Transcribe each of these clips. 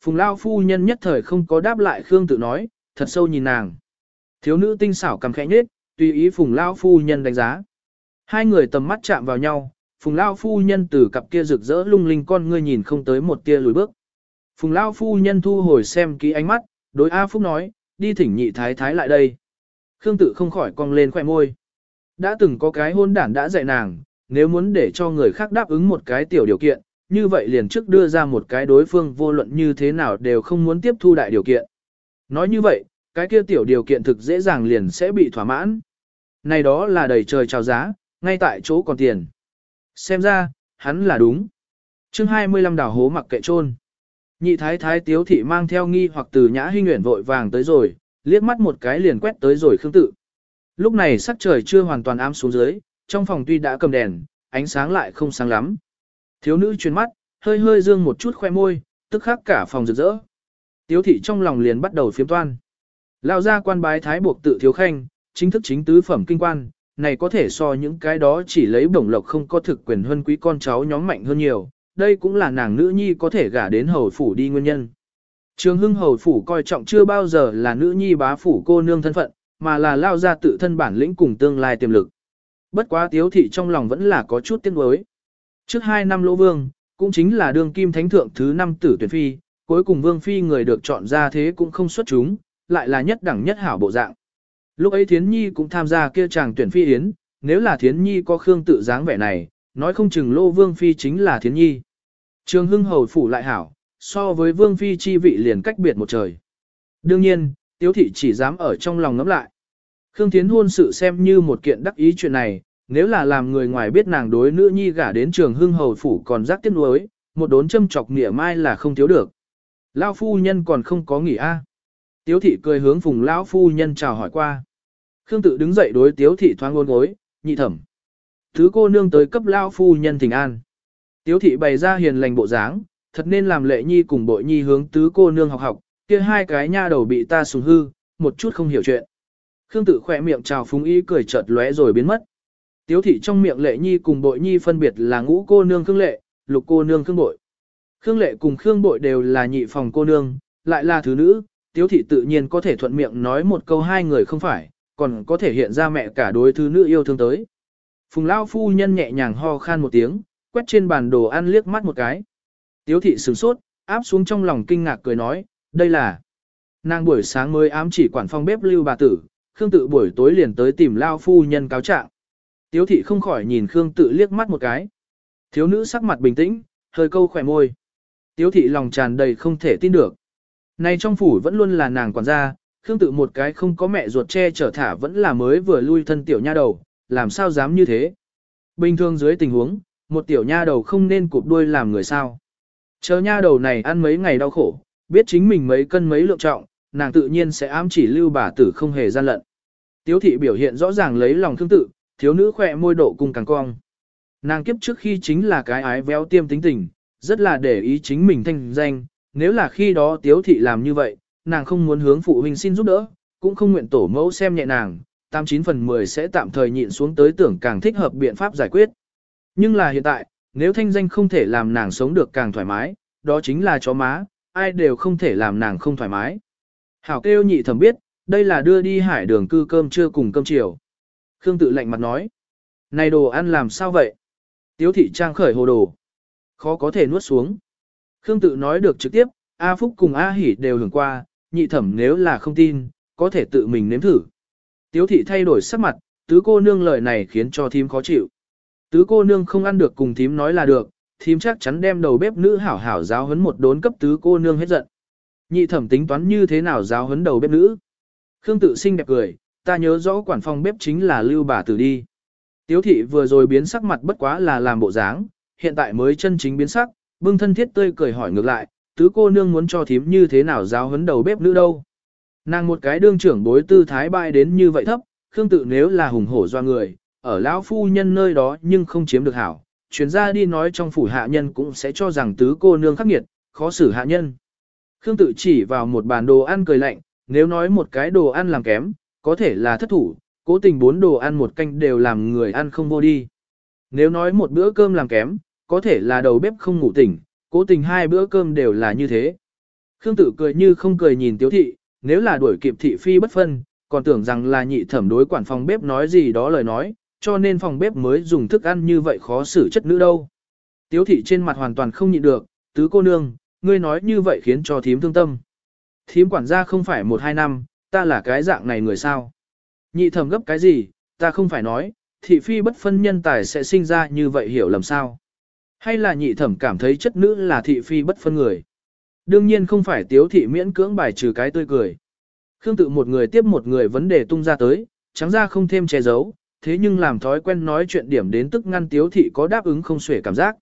Phùng Lao phu nhân nhất thời không có đáp lại Khương tự nói, thật sâu nhìn nàng. Thiếu nữ tinh xảo cầm khẽ nhết, tùy ý Phùng Lao phu nhân đánh giá. Hai người tầm mắt chạm vào nhau, Phùng Lao phu nhân từ cặp kia rực rỡ lung linh con ngươi nhìn không tới một tia lùi bước. Phùng Lao phu nhân thu hồi xem kỹ ánh mắt, đối A Phúc nói, đi thỉnh nhị thái thái lại đây. Khương tự không khỏi cong lên khỏe môi. Đã từng có cái hôn đản đã dạy nàng, nếu muốn để cho người khác đáp ứng một cái tiểu điều kiện, như vậy liền trước đưa ra một cái đối phương vô luận như thế nào đều không muốn tiếp thu đại điều kiện. Nói như vậy, cái kia tiểu điều kiện thực dễ dàng liền sẽ bị thỏa mãn. Này đó là đầy trời chào giá, ngay tại chỗ còn tiền. Xem ra, hắn là đúng. chương 25 đảo hố mặc kệ trôn. Nhị thái thái tiếu thị mang theo nghi hoặc từ nhã hinh nguyện vội vàng tới rồi, liếc mắt một cái liền quét tới rồi khương tự. Lúc này sắc trời chưa hoàn toàn ám xuống dưới, trong phòng tuy đã cầm đèn, ánh sáng lại không sáng lắm. Thiếu nữ chuyên mắt, hơi hơi dương một chút khoe môi, tức khắc cả phòng rực rỡ. Tiếu thị trong lòng liền bắt đầu phiếm toan. Lao ra quan bái thái buộc tự thiếu khanh, chính thức chính tứ phẩm kinh quan, này có thể so những cái đó chỉ lấy bổng lộc không có thực quyền hơn quý con cháu nhóm mạnh hơn nhiều, đây cũng là nàng nữ nhi có thể gả đến hầu phủ đi nguyên nhân. Trường hưng hầu phủ coi trọng chưa bao giờ là nữ nhi bá phủ cô nương thân phận, mà là lao ra tự thân bản lĩnh cùng tương lai tiềm lực. Bất quá tiếu thị trong lòng vẫn là có chút tiếc nuối. Trước hai năm lỗ vương, cũng chính là đương kim thánh thượng thứ năm tử tuyển phi, cuối cùng vương phi người được chọn ra thế cũng không xuất chúng, lại là nhất đẳng nhất hảo bộ dạng. Lúc ấy Thiến Nhi cũng tham gia kia chàng tuyển phi yến, nếu là Thiến Nhi có Khương tự dáng vẻ này, nói không chừng lô vương phi chính là Thiến Nhi. Trường hưng hầu phủ lại hảo, so với vương phi chi vị liền cách biệt một trời. Đương nhiên, tiếu thị chỉ dám ở trong lòng ngẫm lại. Khương Thiến hôn sự xem như một kiện đắc ý chuyện này, nếu là làm người ngoài biết nàng đối nữ nhi gả đến trường hưng hầu phủ còn rắc tiếc nuối, một đốn châm chọc nghĩa mai là không thiếu được. Lão phu nhân còn không có nghỉ a. À? Tiếu thị cười hướng phùng lão phu nhân chào hỏi qua. Khương tự đứng dậy đối tiếu thị thoáng ngôn gối, nhị thẩm. Thứ cô nương tới cấp lão phu nhân thỉnh an. Tiếu thị bày ra hiền lành bộ dáng, thật nên làm lệ nhi cùng bội nhi hướng tứ cô nương học học, kia hai cái nha đầu bị ta sùng hư, một chút không hiểu chuyện. Khương tự khỏe miệng chào phúng ý cười chợt lóe rồi biến mất. Tiếu thị trong miệng lệ nhi cùng bội nhi phân biệt là ngũ cô nương khương lệ, lục cô nương khương bội. Khương lệ cùng khương bội đều là nhị phòng cô nương, lại là thứ nữ, tiếu thị tự nhiên có thể thuận miệng nói một câu hai người không phải, còn có thể hiện ra mẹ cả đối thứ nữ yêu thương tới. Phùng Lao phu nhân nhẹ nhàng ho khan một tiếng, quét trên bàn đồ ăn liếc mắt một cái. Tiếu thị sửng sốt, áp xuống trong lòng kinh ngạc cười nói, đây là... Nàng buổi sáng mới ám chỉ quản phong bếp lưu bà tử, Khương tự buổi tối liền tới tìm Lao phu nhân cáo trạng. Tiếu thị không khỏi nhìn Khương tự liếc mắt một cái. Thiếu nữ sắc mặt bình tĩnh, hơi câu khỏe môi. Tiếu thị lòng tràn đầy không thể tin được. Nay trong phủ vẫn luôn là nàng quản gia, Khương tự một cái không có mẹ ruột che chở thả vẫn là mới vừa lui thân tiểu nha đầu, làm sao dám như thế. Bình thường dưới tình huống, một tiểu nha đầu không nên cụp đuôi làm người sao. Chờ nha đầu này ăn mấy ngày đau khổ, biết chính mình mấy cân mấy lượng trọng, nàng tự nhiên sẽ ám chỉ lưu bà tử không hề gian lận. Tiếu thị biểu hiện rõ ràng lấy lòng Khương tự, thiếu nữ khỏe môi độ cùng càng cong. Nàng kiếp trước khi chính là cái ái véo tiêm tính tình, rất là để ý chính mình thanh danh, nếu là khi đó tiếu thị làm như vậy, nàng không muốn hướng phụ huynh xin giúp đỡ, cũng không nguyện tổ mẫu xem nhẹ nàng, 89 phần 10 sẽ tạm thời nhịn xuống tới tưởng càng thích hợp biện pháp giải quyết. Nhưng là hiện tại, nếu thanh danh không thể làm nàng sống được càng thoải mái, đó chính là chó má, ai đều không thể làm nàng không thoải mái. Hảo kêu nhị thẩm biết, đây là đưa đi hải đường cư cơm trưa cùng cơm chiều. Khương tự lạnh mặt nói. Này đồ ăn làm sao vậy? Tiếu thị trang khởi hồ đồ. Khó có thể nuốt xuống. Khương tự nói được trực tiếp, A Phúc cùng A Hỷ đều hưởng qua, nhị thẩm nếu là không tin, có thể tự mình nếm thử. Tiếu thị thay đổi sắc mặt, tứ cô nương lời này khiến cho thím khó chịu. Tứ cô nương không ăn được cùng thím nói là được, thím chắc chắn đem đầu bếp nữ hảo hảo giáo huấn một đốn cấp tứ cô nương hết giận. Nhị thẩm tính toán như thế nào giáo huấn đầu bếp nữ. Khương tự sinh đẹp cười, ta nhớ rõ quản phòng bếp chính là lưu bà tử đi. Tiếu thị vừa rồi biến sắc mặt bất quá là làm bộ dáng, hiện tại mới chân chính biến sắc, bưng thân thiết tươi cười hỏi ngược lại, tứ cô nương muốn cho thím như thế nào giáo huấn đầu bếp nữ đâu. Nàng một cái đương trưởng bối tư thái bại đến như vậy thấp, Khương tự nếu là hùng hổ do người, ở lão phu nhân nơi đó nhưng không chiếm được hảo, chuyến ra đi nói trong phủ hạ nhân cũng sẽ cho rằng tứ cô nương khắc nghiệt, khó xử hạ nhân. Khương tự chỉ vào một bàn đồ ăn cười lạnh, nếu nói một cái đồ ăn làm kém, có thể là thất thủ, cố tình bốn đồ ăn một canh đều làm người ăn không vô đi. Nếu nói một bữa cơm làm kém, có thể là đầu bếp không ngủ tỉnh, cố tình hai bữa cơm đều là như thế. Khương Tử cười như không cười nhìn tiếu thị, nếu là đuổi kịp thị phi bất phân, còn tưởng rằng là nhị thẩm đối quản phòng bếp nói gì đó lời nói, cho nên phòng bếp mới dùng thức ăn như vậy khó xử chất nữ đâu. Tiếu thị trên mặt hoàn toàn không nhịn được, tứ cô nương, ngươi nói như vậy khiến cho thím thương tâm. Thím quản gia không phải một hai năm, ta là cái dạng này người sao. Nhị thẩm gấp cái gì, ta không phải nói, thị phi bất phân nhân tài sẽ sinh ra như vậy hiểu lầm sao. Hay là nhị thẩm cảm thấy chất nữ là thị phi bất phân người. Đương nhiên không phải tiếu thị miễn cưỡng bài trừ cái tươi cười. Khương tự một người tiếp một người vấn đề tung ra tới, trắng ra không thêm che giấu, thế nhưng làm thói quen nói chuyện điểm đến tức ngăn tiếu thị có đáp ứng không xuể cảm giác.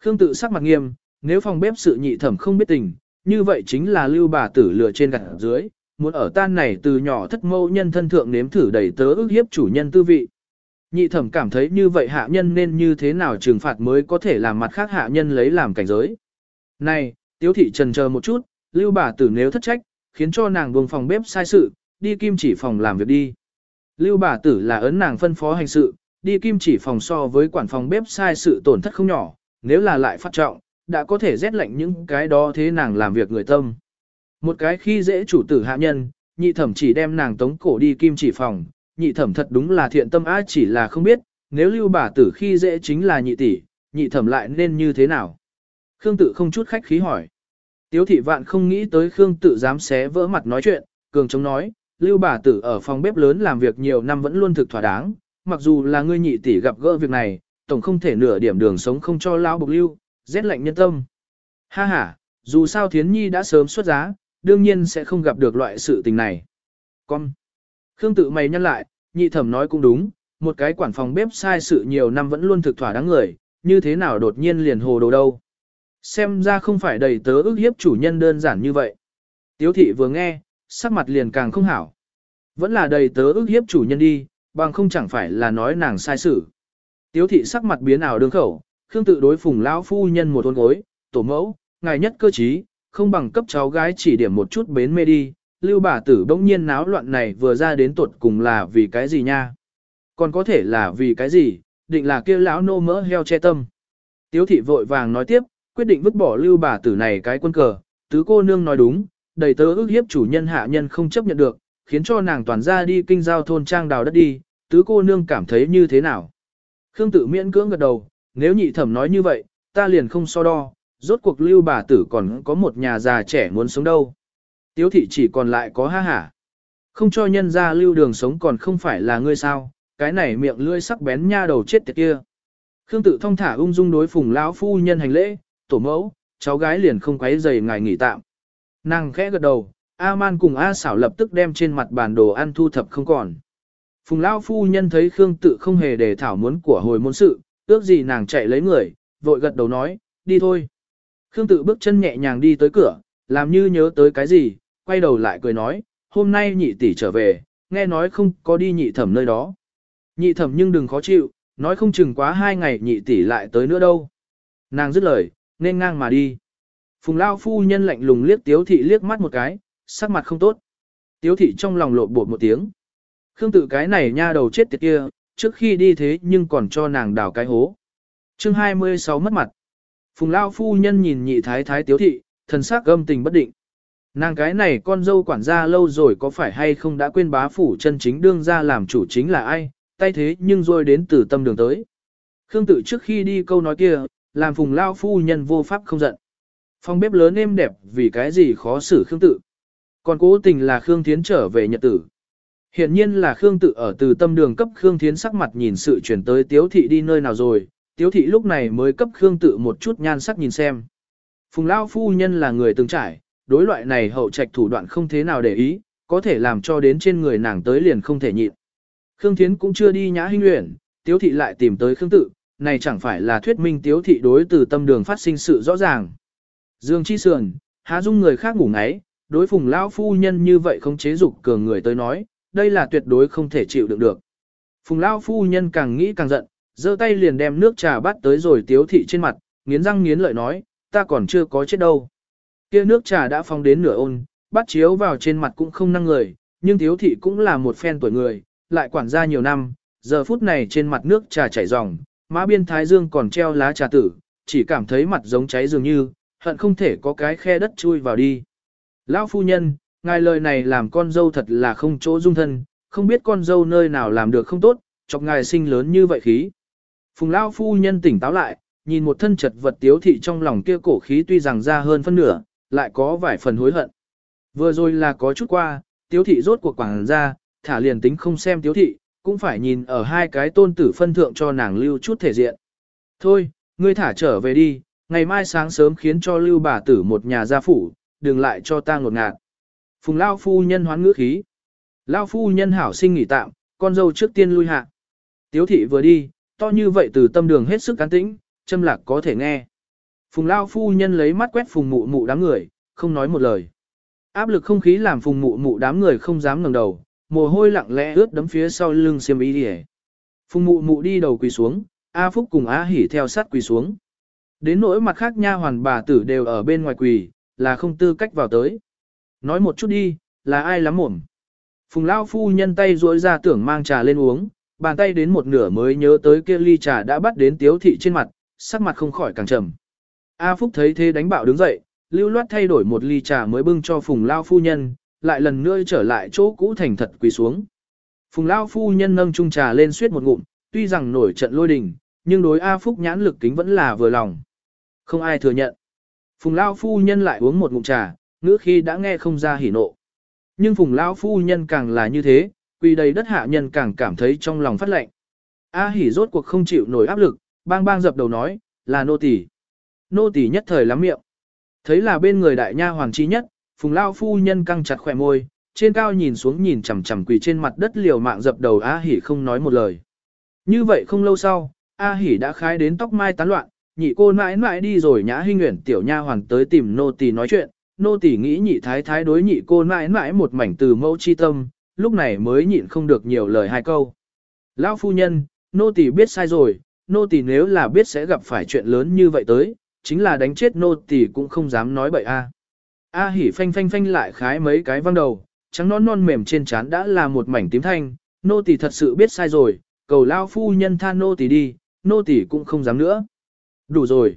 Khương tự sắc mặt nghiêm, nếu phòng bếp sự nhị thẩm không biết tình, như vậy chính là lưu bà tử lừa trên gặt dưới, muốn ở tan này từ nhỏ thất mâu nhân thân thượng nếm thử đầy tớ ước hiếp chủ nhân tư vị. Nhị thẩm cảm thấy như vậy hạ nhân nên như thế nào trừng phạt mới có thể làm mặt khác hạ nhân lấy làm cảnh giới. Này, tiếu thị trần chờ một chút, lưu bà tử nếu thất trách, khiến cho nàng buông phòng bếp sai sự, đi kim chỉ phòng làm việc đi. Lưu bà tử là ấn nàng phân phó hành sự, đi kim chỉ phòng so với quản phòng bếp sai sự tổn thất không nhỏ, nếu là lại phát trọng, đã có thể rét lạnh những cái đó thế nàng làm việc người tâm. Một cái khi dễ chủ tử hạ nhân, nhị thẩm chỉ đem nàng tống cổ đi kim chỉ phòng, nhị thẩm thật đúng là thiện tâm á chỉ là không biết, nếu lưu bà tử khi dễ chính là nhị tỷ, nhị thẩm lại nên như thế nào. Khương tự không chút khách khí hỏi. Tiếu thị vạn không nghĩ tới Khương tự dám xé vỡ mặt nói chuyện, cường chống nói, lưu bà tử ở phòng bếp lớn làm việc nhiều năm vẫn luôn thực thỏa đáng, mặc dù là ngươi nhị tỷ gặp gỡ việc này, tổng không thể nửa điểm đường sống không cho lão bộc lưu, rét lạnh nhân tâm. Ha ha, dù sao Thiến Nhi đã sớm xuất giá, đương nhiên sẽ không gặp được loại sự tình này. Con. Khương tự mày nhăn lại, nhị thẩm nói cũng đúng, một cái quản phòng bếp sai sự nhiều năm vẫn luôn thực thỏa đáng người, như thế nào đột nhiên liền hồ đồ đâu. Xem ra không phải đầy tớ ức hiếp chủ nhân đơn giản như vậy. Tiếu thị vừa nghe, sắc mặt liền càng không hảo. Vẫn là đầy tớ ức hiếp chủ nhân đi, bằng không chẳng phải là nói nàng sai sự. Tiếu thị sắc mặt biến ảo đường khẩu, Khương tự đối phùng lão phu nhân một hôn gối, tổ mẫu, ngài nhất cơ trí, không bằng cấp cháu gái chỉ điểm một chút bến mê đi, lưu bà tử bỗng nhiên náo loạn này vừa ra đến tuột cùng là vì cái gì nha. Còn có thể là vì cái gì, định là kia lão nô mỡ heo che tâm. Tiếu thị vội vàng nói tiếp, quyết định vứt bỏ lưu bà tử này cái quân cờ, tứ cô nương nói đúng, đầy tớ ước hiếp chủ nhân hạ nhân không chấp nhận được, khiến cho nàng toàn ra đi kinh giao thôn trang đào đất đi, tứ cô nương cảm thấy như thế nào. Khương tự miễn cưỡng gật đầu, nếu nhị thẩm nói như vậy, ta liền không so đo, rốt cuộc lưu bà tử còn có một nhà già trẻ muốn sống đâu. Tiếu thị chỉ còn lại có ha hả. Không cho nhân ra lưu đường sống còn không phải là ngươi sao, cái này miệng lưỡi sắc bén nha đầu chết tiệt kia. Khương tự thông thả ung dung đối phùng lão phu nhân hành lễ, tổ mẫu, cháu gái liền không quấy giày ngài nghỉ tạm. Nàng khẽ gật đầu, A-man cùng A xảo lập tức đem trên mặt bàn đồ ăn thu thập không còn. Phùng lão phu nhân thấy Khương tự không hề để thảo muốn của hồi môn sự, ước gì nàng chạy lấy người, vội gật đầu nói, đi thôi. Khương tự bước chân nhẹ nhàng đi tới cửa, làm như nhớ tới cái gì, quay đầu lại cười nói, hôm nay nhị tỷ trở về, nghe nói không có đi nhị thẩm nơi đó. Nhị thẩm nhưng đừng khó chịu, nói không chừng quá hai ngày nhị tỷ lại tới nữa đâu. Nàng dứt lời, nên ngang mà đi. Phùng lao phu nhân lạnh lùng liếc tiếu thị liếc mắt một cái, sắc mặt không tốt. Tiếu thị trong lòng lộ bột một tiếng. Khương tự cái này nha đầu chết tiệt kia, trước khi đi thế nhưng còn cho nàng đào cái hố. chương 26 mất mặt. Phùng lao phu nhân nhìn nhị thái thái tiếu thị, thần sắc gâm tình bất định. Nàng cái này con dâu quản gia lâu rồi có phải hay không đã quên bá phủ chân chính đương ra làm chủ chính là ai, tay thế nhưng rồi đến từ tâm đường tới. Khương tự trước khi đi câu nói kia, làm phùng lao phu nhân vô pháp không giận. Phòng bếp lớn êm đẹp vì cái gì khó xử Khương tự. Còn cố tình là Khương Thiến trở về nhật tử. Hiện nhiên là Khương tự ở từ tâm đường cấp Khương Thiến sắc mặt nhìn sự chuyển tới Tiếu Thị đi nơi nào rồi, Tiếu Thị lúc này mới cấp Khương tự một chút nhan sắc nhìn xem. Phùng Lao Phu Nhân là người từng trải, đối loại này hậu trạch thủ đoạn không thế nào để ý, có thể làm cho đến trên người nàng tới liền không thể nhịn. Khương Thiến cũng chưa đi nhã hinh luyện, Tiếu Thị lại tìm tới Khương tự, này chẳng phải là thuyết minh Tiếu Thị đối từ tâm đường phát sinh sự rõ ràng. Dương Chi Sườn, há dung người khác ngủ ngáy, đối phùng Lão Phu Nhân như vậy không chế dục cường người tới nói, đây là tuyệt đối không thể chịu đựng được. Phùng Lão phu nhân càng nghĩ càng giận, giơ tay liền đem nước trà bắt tới rồi tiếu thị trên mặt, nghiến răng nghiến lợi nói, ta còn chưa có chết đâu. kia nước trà đã phong đến nửa ôn, bắt chiếu vào trên mặt cũng không năng người, nhưng tiếu thị cũng là một phen tuổi người, lại quản gia nhiều năm, giờ phút này trên mặt nước trà chảy ròng, má biên thái dương còn treo lá trà tử, chỉ cảm thấy mặt giống cháy dường như, hận không thể có cái khe đất chui vào đi. Lão phu nhân, ngài lời này làm con dâu thật là không chỗ dung thân, không biết con dâu nơi nào làm được không tốt, chọc ngài sinh lớn như vậy khí. Phùng Lão phu nhân tỉnh táo lại, nhìn một thân chật vật tiếu thị trong lòng kia cổ khí tuy rằng ra hơn phân nửa, lại có vài phần hối hận. Vừa rồi là có chút qua, tiếu thị rốt cuộc quảng ra, thả liền tính không xem tiếu thị, cũng phải nhìn ở hai cái tôn tử phân thượng cho nàng lưu chút thể diện. Thôi, ngươi thả trở về đi, ngày mai sáng sớm khiến cho lưu bà tử một nhà gia phủ, đừng lại cho ta ngột ngạt. Phùng Lao phu nhân hoán ngữ khí. Lao phu nhân hảo sinh nghỉ tạm, con dâu trước tiên lui hạ. Tiếu thị vừa đi, to như vậy từ tâm đường hết sức cán tĩnh, châm lạc có thể nghe. Phùng Lao phu nhân lấy mắt quét phùng mụ mụ đám người, không nói một lời. Áp lực không khí làm phùng mụ mụ đám người không dám ngẩng đầu, mồ hôi lặng lẽ ướt đấm phía sau lưng xiêm y đi Phùng mụ mụ đi đầu quỳ xuống, A Phúc cùng A Hỉ theo sát quỳ xuống. Đến nỗi mặt khác nha hoàn bà tử đều ở bên ngoài quỳ, là không tư cách vào tới. Nói một chút đi, là ai lắm mồm. Phùng Lao phu nhân tay duỗi ra tưởng mang trà lên uống, bàn tay đến một nửa mới nhớ tới kia ly trà đã bắt đến tiếu thị trên mặt, sắc mặt không khỏi càng trầm. A Phúc thấy thế đánh bạo đứng dậy, lưu loát thay đổi một ly trà mới bưng cho Phùng Lao phu nhân, lại lần nữa trở lại chỗ cũ thành thật quỳ xuống. Phùng Lao phu nhân nâng chung trà lên suýt một ngụm, tuy rằng nổi trận lôi đình, nhưng đối A Phúc nhãn lực kính vẫn là vừa lòng. Không ai thừa nhận. Phùng Lao phu nhân lại uống một ngụm trà, ngữ khi đã nghe không ra hỉ nộ. Nhưng Phùng Lao phu nhân càng là như thế, quỳ đầy đất hạ nhân càng cảm thấy trong lòng phát lệnh. A hỉ rốt cuộc không chịu nổi áp lực, bang bang dập đầu nói, là nô tỳ. Nô tỳ nhất thời lắm miệng. Thấy là bên người đại nha hoàng chi nhất, Phùng Lao phu nhân căng chặt khỏe môi, trên cao nhìn xuống nhìn chằm chằm quỳ trên mặt đất liều mạng dập đầu A hỉ không nói một lời. Như vậy không lâu sau, A hỉ đã khái đến tóc mai tán loạn, nhị cô mãi mãi đi rồi nhã hinh nguyện tiểu nha hoàng tới tìm nô tỳ nói chuyện, nô tỳ nghĩ nhị thái thái đối nhị cô mãi mãi một mảnh từ mẫu chi tâm, lúc này mới nhịn không được nhiều lời hai câu. Lão phu nhân, nô tỳ biết sai rồi, nô tỳ nếu là biết sẽ gặp phải chuyện lớn như vậy tới, chính là đánh chết nô tỳ cũng không dám nói bậy a. A hỉ phanh phanh phanh lại khái mấy cái văng đầu, trắng non non mềm trên trán đã là một mảnh tím thanh, nô tỳ thật sự biết sai rồi, cầu lão phu nhân tha nô tỳ đi, nô tỳ cũng không dám nữa. Đủ rồi.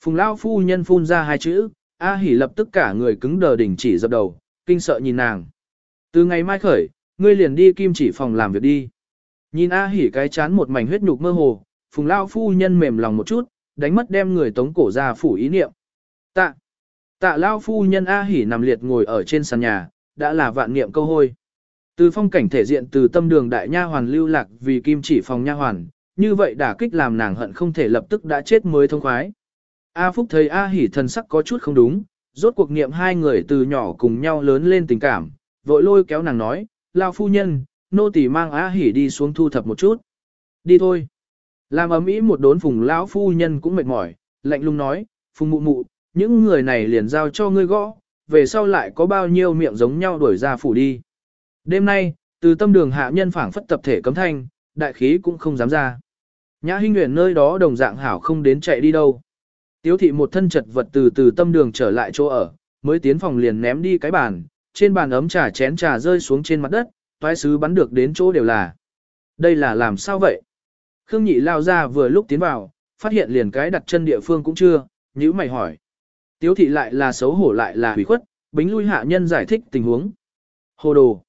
Phùng lão phu nhân phun ra hai chữ, A hỉ lập tức cả người cứng đờ đỉnh chỉ dập đầu, kinh sợ nhìn nàng. Từ ngày mai khởi, ngươi liền đi kim chỉ phòng làm việc đi. Nhìn A hỉ cái chán một mảnh huyết nhục mơ hồ, phùng lao phu nhân mềm lòng một chút, đánh mất đem người tống cổ ra phủ ý niệm. Tạ, tạ lao phu nhân A hỉ nằm liệt ngồi ở trên sàn nhà, đã là vạn niệm câu hôi. Từ phong cảnh thể diện từ tâm đường đại nha hoàn lưu lạc vì kim chỉ phòng nha hoàn, như vậy đả kích làm nàng hận không thể lập tức đã chết mới thông khoái. A Phúc thấy A Hỉ thần sắc có chút không đúng, rốt cuộc niệm hai người từ nhỏ cùng nhau lớn lên tình cảm, vội lôi kéo nàng nói, lao phu nhân, nô tỳ mang A Hỉ đi xuống thu thập một chút. Đi thôi. Làm ấm ý một đốn phùng lão phu nhân cũng mệt mỏi, lạnh lùng nói, phùng mụ mụ, những người này liền giao cho ngươi gõ, về sau lại có bao nhiêu miệng giống nhau đuổi ra phủ đi. Đêm nay, từ tâm đường hạ nhân phảng phất tập thể cấm thanh, đại khí cũng không dám ra. Nhã Hinh Nguyễn nơi đó đồng dạng hảo không đến chạy đi đâu. Tiếu thị một thân chật vật từ từ tâm đường trở lại chỗ ở, mới tiến phòng liền ném đi cái bàn, trên bàn ấm trà chén trà rơi xuống trên mặt đất, toái sứ bắn được đến chỗ đều là. Đây là làm sao vậy? Khương Nhị lao ra vừa lúc tiến vào, phát hiện liền cái đặt chân địa phương cũng chưa, nhữ mày hỏi. Tiếu thị lại là xấu hổ lại là hủy khuất, bính lui hạ nhân giải thích tình huống. Hồ đồ.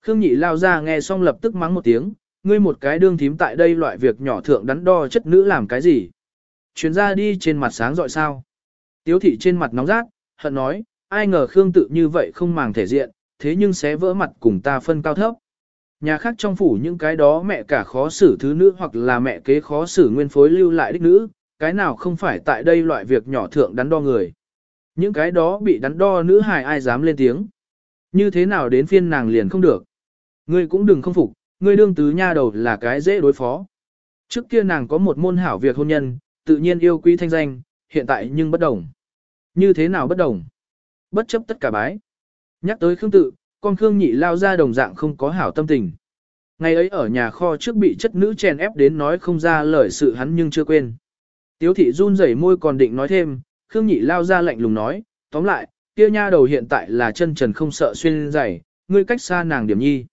Khương Nhị lao ra nghe xong lập tức mắng một tiếng, ngươi một cái đương thím tại đây loại việc nhỏ thượng đắn đo chất nữ làm cái gì? Chuyến ra đi trên mặt sáng dọi sao? Tiếu thị trên mặt nóng rát, hận nói, ai ngờ Khương tự như vậy không màng thể diện, thế nhưng sẽ vỡ mặt cùng ta phân cao thấp. Nhà khác trong phủ những cái đó mẹ cả khó xử thứ nữ hoặc là mẹ kế khó xử nguyên phối lưu lại đích nữ, cái nào không phải tại đây loại việc nhỏ thượng đắn đo người. Những cái đó bị đắn đo nữ hài ai dám lên tiếng. Như thế nào đến phiên nàng liền không được. Ngươi cũng đừng không phục, ngươi đương tứ nha đầu là cái dễ đối phó. Trước kia nàng có một môn hảo việc hôn nhân, tự nhiên yêu quý thanh danh, hiện tại nhưng bất đồng. Như thế nào bất đồng? Bất chấp tất cả bái. Nhắc tới Khương tự, con Khương nhị lao ra đồng dạng không có hảo tâm tình. Ngày ấy ở nhà kho trước bị chất nữ chèn ép đến nói không ra lời sự hắn nhưng chưa quên. Tiếu thị run rẩy môi còn định nói thêm, Khương nhị lao ra lạnh lùng nói, tóm lại, kia nha đầu hiện tại là chân trần không sợ xuyên giày, ngươi cách xa nàng điểm nhi.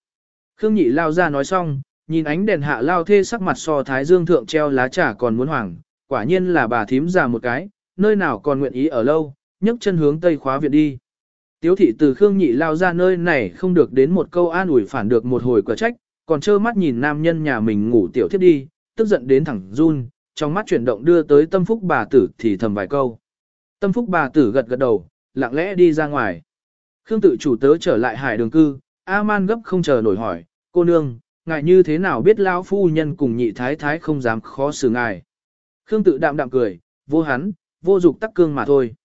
Khương nhị lao ra nói xong, nhìn ánh đèn hạ lao thê sắc mặt so thái dương thượng treo lá trà còn muốn hoảng, quả nhiên là bà thím già một cái, nơi nào còn nguyện ý ở lâu, nhấc chân hướng tây khóa viện đi. Tiếu thị từ Khương Nhị lao ra nơi này không được đến một câu an ủi phản được một hồi quả trách, còn trơ mắt nhìn nam nhân nhà mình ngủ tiểu thiết đi, tức giận đến thẳng run, trong mắt chuyển động đưa tới tâm phúc bà tử thì thầm vài câu. Tâm phúc bà tử gật gật đầu, lặng lẽ đi ra ngoài. Khương tự chủ tớ trở lại hải đường cư, A-man gấp không chờ nổi hỏi, cô nương, ngài như thế nào biết lão phu nhân cùng nhị thái thái không dám khó xử ngài. Khương tự đạm đạm cười, vô hắn, vô dục tắc cương mà thôi.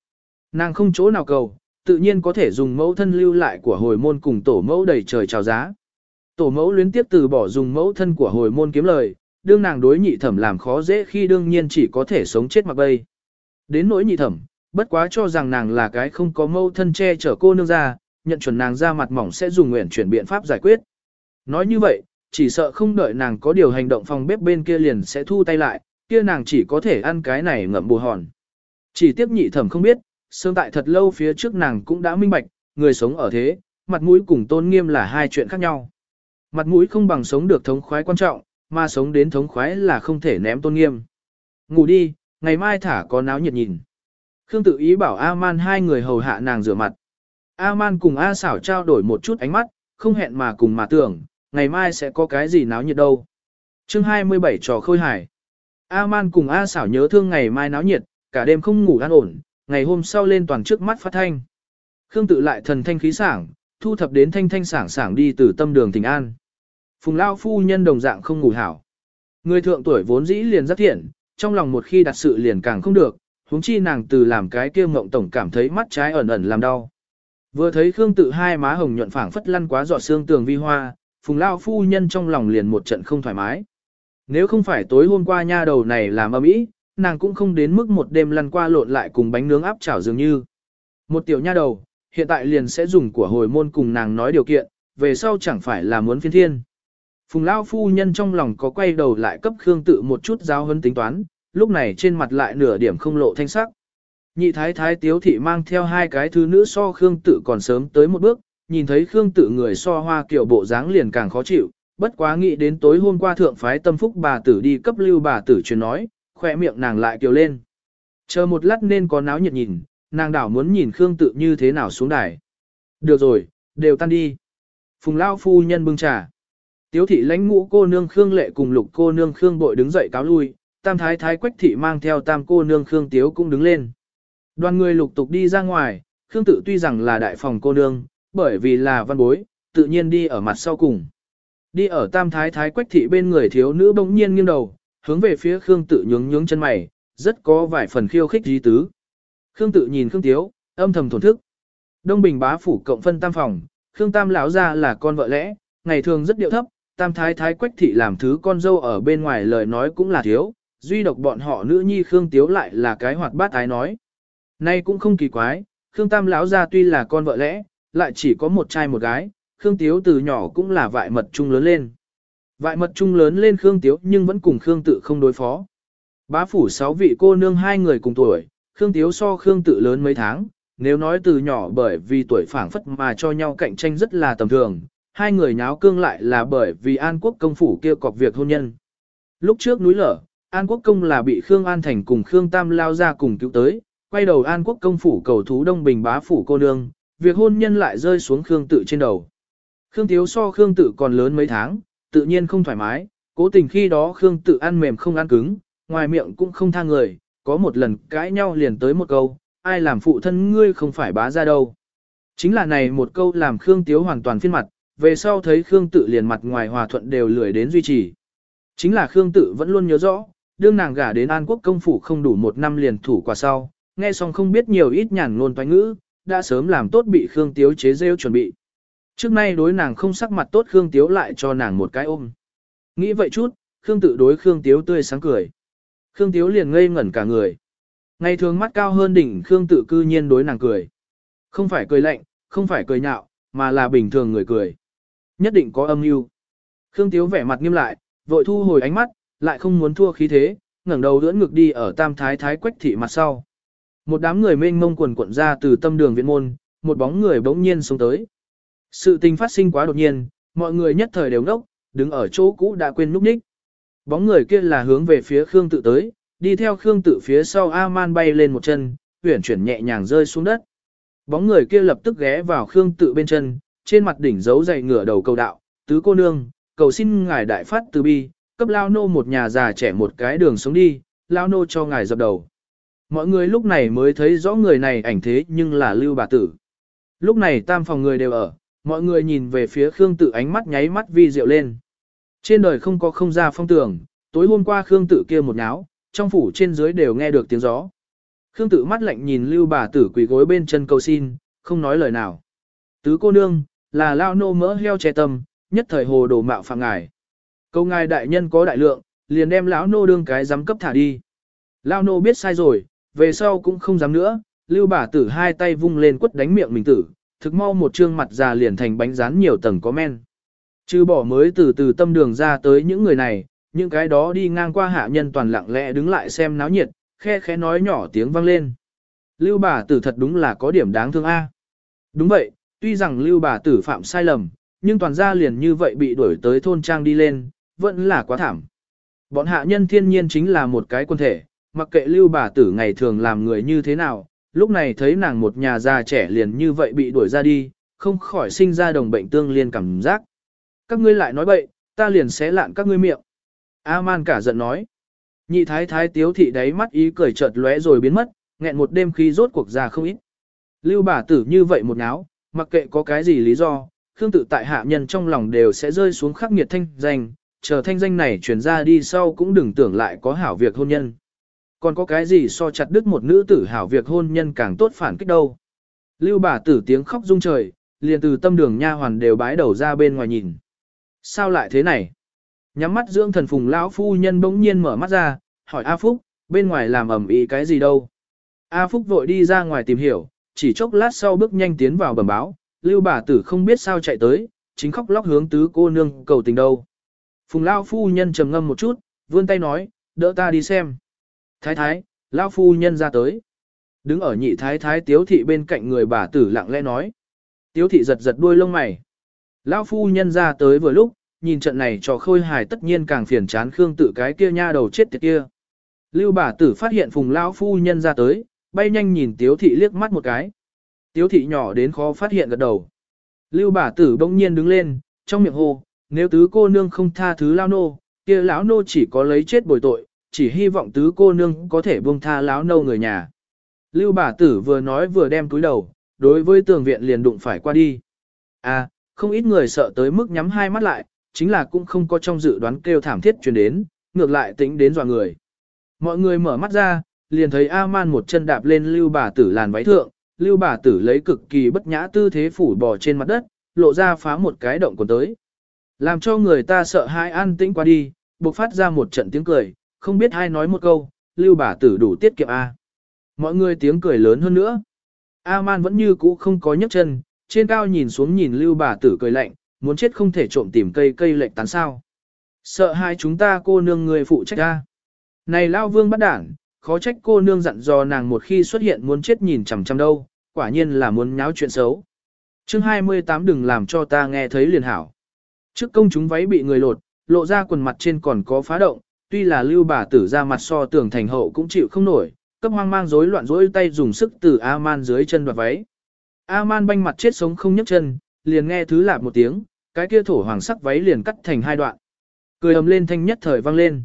Nàng không chỗ nào cầu, tự nhiên có thể dùng mẫu thân lưu lại của hồi môn cùng tổ mẫu đầy trời chào giá. Tổ mẫu luyến tiếp từ bỏ dùng mẫu thân của hồi môn kiếm lời, đương nàng đối nhị thẩm làm khó dễ khi đương nhiên chỉ có thể sống chết mặc bay. Đến nỗi nhị thẩm, bất quá cho rằng nàng là cái không có mẫu thân che chở cô nương ra, nhận chuẩn nàng ra mặt mỏng sẽ dùng nguyện chuyển biện pháp giải quyết. Nói như vậy, chỉ sợ không đợi nàng có điều hành động phòng bếp bên kia liền sẽ thu tay lại, kia nàng chỉ có thể ăn cái này ngậm bù hòn. Chỉ tiếp nhị thẩm không biết, sớm tại thật lâu phía trước nàng cũng đã minh bạch, người sống ở thế, mặt mũi cùng tôn nghiêm là hai chuyện khác nhau. Mặt mũi không bằng sống được thống khoái quan trọng, mà sống đến thống khoái là không thể ném tôn nghiêm. Ngủ đi, ngày mai thả có náo nhiệt nhìn. Khương tự ý bảo A-man hai người hầu hạ nàng rửa mặt. A-man cùng A xảo trao đổi một chút ánh mắt, không hẹn mà cùng mà tưởng, ngày mai sẽ có cái gì náo nhiệt đâu. chương 27 trò khôi hải. A-man cùng A xảo nhớ thương ngày mai náo nhiệt, cả đêm không ngủ an ổn, ngày hôm sau lên toàn trước mắt phát thanh. Khương tự lại thần thanh khí sảng, thu thập đến thanh thanh sảng sảng đi từ tâm đường tình an. Phùng Lao phu nhân đồng dạng không ngủ hảo. Người thượng tuổi vốn dĩ liền rất thiện, trong lòng một khi đặt sự liền càng không được, huống chi nàng từ làm cái kia ngộng tổng cảm thấy mắt trái ẩn ẩn làm đau. Vừa thấy Khương tự hai má hồng nhuận phảng phất lăn quá giọt xương tường vi hoa, Phùng Lao phu nhân trong lòng liền một trận không thoải mái. Nếu không phải tối hôm qua nha đầu này làm âm ý, nàng cũng không đến mức một đêm lăn qua lộn lại cùng bánh nướng áp chảo dường như. Một tiểu nha đầu, hiện tại liền sẽ dùng của hồi môn cùng nàng nói điều kiện, về sau chẳng phải là muốn phiên thiên. Phùng Lao phu nhân trong lòng có quay đầu lại cấp Khương tự một chút giáo hấn tính toán, lúc này trên mặt lại nửa điểm không lộ thanh sắc. Nhị thái thái tiếu thị mang theo hai cái thứ nữ so Khương tự còn sớm tới một bước, nhìn thấy Khương tự người so hoa kiểu bộ dáng liền càng khó chịu, bất quá nghĩ đến tối hôm qua thượng phái tâm phúc bà tử đi cấp lưu bà tử truyền nói, khỏe miệng nàng lại kiều lên. Chờ một lát nên có náo nhiệt nhìn, nàng đảo muốn nhìn Khương tự như thế nào xuống đài. Được rồi, đều tan đi. Phùng Lao phu nhân bưng trà. Tiếu thị lãnh ngũ cô nương Khương lệ cùng lục cô nương Khương bội đứng dậy cáo lui, tam thái thái quách thị mang theo tam cô nương Khương Tiếu cũng đứng lên. Đoàn người lục tục đi ra ngoài, Khương tự tuy rằng là đại phòng cô nương, bởi vì là văn bối, tự nhiên đi ở mặt sau cùng. Đi ở tam thái thái quách thị bên người thiếu nữ bỗng nhiên nghiêng đầu, hướng về phía Khương tự nhướng nhướng chân mày, rất có vài phần khiêu khích dí tứ. Khương tự nhìn Khương Tiếu, âm thầm thổn thức. Đông Bình bá phủ cộng phân tam phòng, Khương Tam lão gia là con vợ lẽ, ngày thường rất điệu thấp, Tam thái thái quách thị làm thứ con dâu ở bên ngoài lời nói cũng là thiếu, duy độc bọn họ nữ nhi Khương Tiếu lại là cái hoạt bát ái nói. Nay cũng không kỳ quái, Khương Tam lão gia tuy là con vợ lẽ, lại chỉ có một trai một gái, Khương Tiếu từ nhỏ cũng là vại mật chung lớn lên. Vại mật trung lớn lên Khương Tiếu nhưng vẫn cùng Khương tự không đối phó. Bá phủ sáu vị cô nương hai người cùng tuổi, Khương Tiếu so Khương tự lớn mấy tháng, nếu nói từ nhỏ bởi vì tuổi phảng phất mà cho nhau cạnh tranh rất là tầm thường, hai người nháo cương lại là bởi vì An Quốc công phủ kia cọc việc hôn nhân. Lúc trước núi lở, An Quốc công là bị Khương An Thành cùng Khương Tam lao ra cùng cứu tới, quay đầu An Quốc công phủ cầu thú Đông Bình bá phủ cô nương, việc hôn nhân lại rơi xuống Khương tự trên đầu. Khương Tiếu so Khương tự còn lớn mấy tháng, tự nhiên không thoải mái, cố tình khi đó Khương tự ăn mềm không ăn cứng, ngoài miệng cũng không tha người, có một lần cãi nhau liền tới một câu, ai làm phụ thân ngươi không phải bá ra đâu. Chính là này một câu làm Khương Tiếu hoàn toàn phiên mặt, về sau thấy Khương tự liền mặt ngoài hòa thuận đều lười đến duy trì. Chính là Khương tự vẫn luôn nhớ rõ, đương nàng gả đến An Quốc công phủ không đủ một năm liền thủ quả sau, nghe xong không biết nhiều ít nhàn ngôn toái ngữ, đã sớm làm tốt bị Khương Tiếu chế rêu chuẩn bị. Trước nay đối nàng không sắc mặt tốt Khương Tiếu lại cho nàng một cái ôm. Nghĩ vậy chút, Khương tự đối Khương Tiếu tươi sáng cười. Khương Tiếu liền ngây ngẩn cả người. Ngày thường mắt cao hơn đỉnh Khương tự cư nhiên đối nàng cười. Không phải cười lạnh, không phải cười nhạo, mà là bình thường người cười. Nhất định có âm mưu. Khương Tiếu vẻ mặt nghiêm lại, vội thu hồi ánh mắt, lại không muốn thua khí thế, ngẩng đầu đỡ ngực đi ở tam thái thái quách thị mặt sau. Một đám người mênh mông quần quận ra từ tâm đường viện môn, một bóng người bỗng nhiên xuống tới. Sự tình phát sinh quá đột nhiên, mọi người nhất thời đều ngốc, đứng ở chỗ cũ đã quên núp ních. Bóng người kia là hướng về phía Khương tự tới, đi theo Khương tự phía sau A-man bay lên một chân, huyển chuyển nhẹ nhàng rơi xuống đất. Bóng người kia lập tức ghé vào Khương tự bên chân, trên mặt đỉnh dấu dày ngửa đầu cầu đạo, tứ cô nương, cầu xin ngài đại phát từ bi, cấp lao nô một nhà già trẻ một cái đường sống đi, lao nô cho ngài dập đầu. Mọi người lúc này mới thấy rõ người này ảnh thế nhưng là lưu bà tử. Lúc này tam phòng người đều ở, mọi người nhìn về phía Khương tự ánh mắt nháy mắt vi diệu lên. Trên đời không có không ra phong tưởng. tối hôm qua Khương tự kia một náo, trong phủ trên dưới đều nghe được tiếng gió. Khương tự mắt lạnh nhìn lưu bà tử quỳ gối bên chân cầu xin, không nói lời nào. Tứ cô nương, là lao nô mỡ heo che tâm, nhất thời hồ đồ mạo phạm ngài. Câu ngài đại nhân có đại lượng, liền đem lão nô đương cái giám cấp thả đi. Lao nô biết sai rồi, về sau cũng không dám nữa, lưu bà tử hai tay vung lên quất đánh miệng mình tử, thực mau một trương mặt già liền thành bánh rán nhiều tầng có men. Chứ bỏ mới từ từ tâm đường ra tới những người này, những cái đó đi ngang qua hạ nhân toàn lặng lẽ đứng lại xem náo nhiệt, khe khẽ nói nhỏ tiếng vang lên. Lưu bà tử thật đúng là có điểm đáng thương a. Đúng vậy, tuy rằng lưu bà tử phạm sai lầm, nhưng toàn gia liền như vậy bị đuổi tới thôn trang đi lên, vẫn là quá thảm. Bọn hạ nhân thiên nhiên chính là một cái quân thể, mặc kệ lưu bà tử ngày thường làm người như thế nào, lúc này thấy nàng một nhà già trẻ liền như vậy bị đuổi ra đi, không khỏi sinh ra đồng bệnh tương liên cảm giác. Các ngươi lại nói bậy, ta liền xé lạn các ngươi miệng. A-man cả giận nói. Nhị thái thái tiếu thị đáy mắt ý cười chợt lóe rồi biến mất, nghẹn một đêm khi rốt cuộc ra không ít. Lưu bà tử như vậy một náo, mặc kệ có cái gì lý do, Khương tự tại hạ nhân trong lòng đều sẽ rơi xuống khắc nghiệt thanh danh, chờ thanh danh này truyền ra đi sau cũng đừng tưởng lại có hảo việc hôn nhân. Còn có cái gì so chặt đứt một nữ tử hảo việc hôn nhân càng tốt phản kích đâu. Lưu bà tử tiếng khóc rung trời, liền từ tâm đường nha hoàn đều bái đầu ra bên ngoài nhìn. Sao lại thế này? Nhắm mắt dưỡng thần phùng lão phu nhân bỗng nhiên mở mắt ra, hỏi A Phúc, bên ngoài làm ẩm ý cái gì đâu? A Phúc vội đi ra ngoài tìm hiểu, chỉ chốc lát sau bước nhanh tiến vào bẩm báo, lưu bà tử không biết sao chạy tới, chính khóc lóc hướng tứ cô nương cầu tình đâu. Phùng lão phu nhân trầm ngâm một chút, vươn tay nói, đỡ ta đi xem. Thái thái, lão phu nhân ra tới. Đứng ở nhị thái thái tiếu thị bên cạnh người bà tử lặng lẽ nói. Tiếu thị giật giật đuôi lông mày. Lão phu nhân ra tới vừa lúc, nhìn trận này cho khôi hài tất nhiên càng phiền chán Khương tự cái kia nha đầu chết tiệt kia. Lưu bà tử phát hiện phùng lão phu nhân ra tới, bay nhanh nhìn tiếu thị liếc mắt một cái. Tiếu thị nhỏ đến khó phát hiện gật đầu. Lưu bà tử bỗng nhiên đứng lên, trong miệng hô, nếu tứ cô nương không tha thứ lao nô, kia lão nô chỉ có lấy chết bồi tội, chỉ hy vọng tứ cô nương có thể buông tha lão nô người nhà. Lưu bà tử vừa nói vừa đem túi đầu, đối với tường viện liền đụng phải qua đi. À, không ít người sợ tới mức nhắm hai mắt lại, chính là cũng không có trong dự đoán kêu thảm thiết truyền đến, ngược lại tính đến dọa người. Mọi người mở mắt ra, liền thấy A-man một chân đạp lên lưu bà tử làn váy thượng, lưu bà tử lấy cực kỳ bất nhã tư thế phủ bò trên mặt đất, lộ ra phá một cái động còn tới. Làm cho người ta sợ hãi an tĩnh qua đi, bộc phát ra một trận tiếng cười, không biết ai nói một câu, lưu bà tử đủ tiết kiệm A. Mọi người tiếng cười lớn hơn nữa. A-man vẫn như cũ không có nhấc chân, trên cao nhìn xuống nhìn lưu bà tử cười lạnh, muốn chết không thể trộm tìm cây cây lệnh tán sao. Sợ hai chúng ta cô nương người phụ trách ra. Này lao vương bắt đảng, khó trách cô nương dặn dò nàng một khi xuất hiện muốn chết nhìn chằm chằm đâu, quả nhiên là muốn nháo chuyện xấu. chương 28 đừng làm cho ta nghe thấy liền hảo. Trước công chúng váy bị người lột, lộ ra quần mặt trên còn có phá động, tuy là lưu bà tử ra mặt so tường thành hậu cũng chịu không nổi, cấp hoang mang rối loạn rối tay dùng sức từ A-man dưới chân đoạt váy. A-man banh mặt chết sống không nhấc chân, liền nghe thứ lạp một tiếng, cái kia thổ hoàng sắc váy liền cắt thành hai đoạn. Cười ầm lên thanh nhất thời vang lên.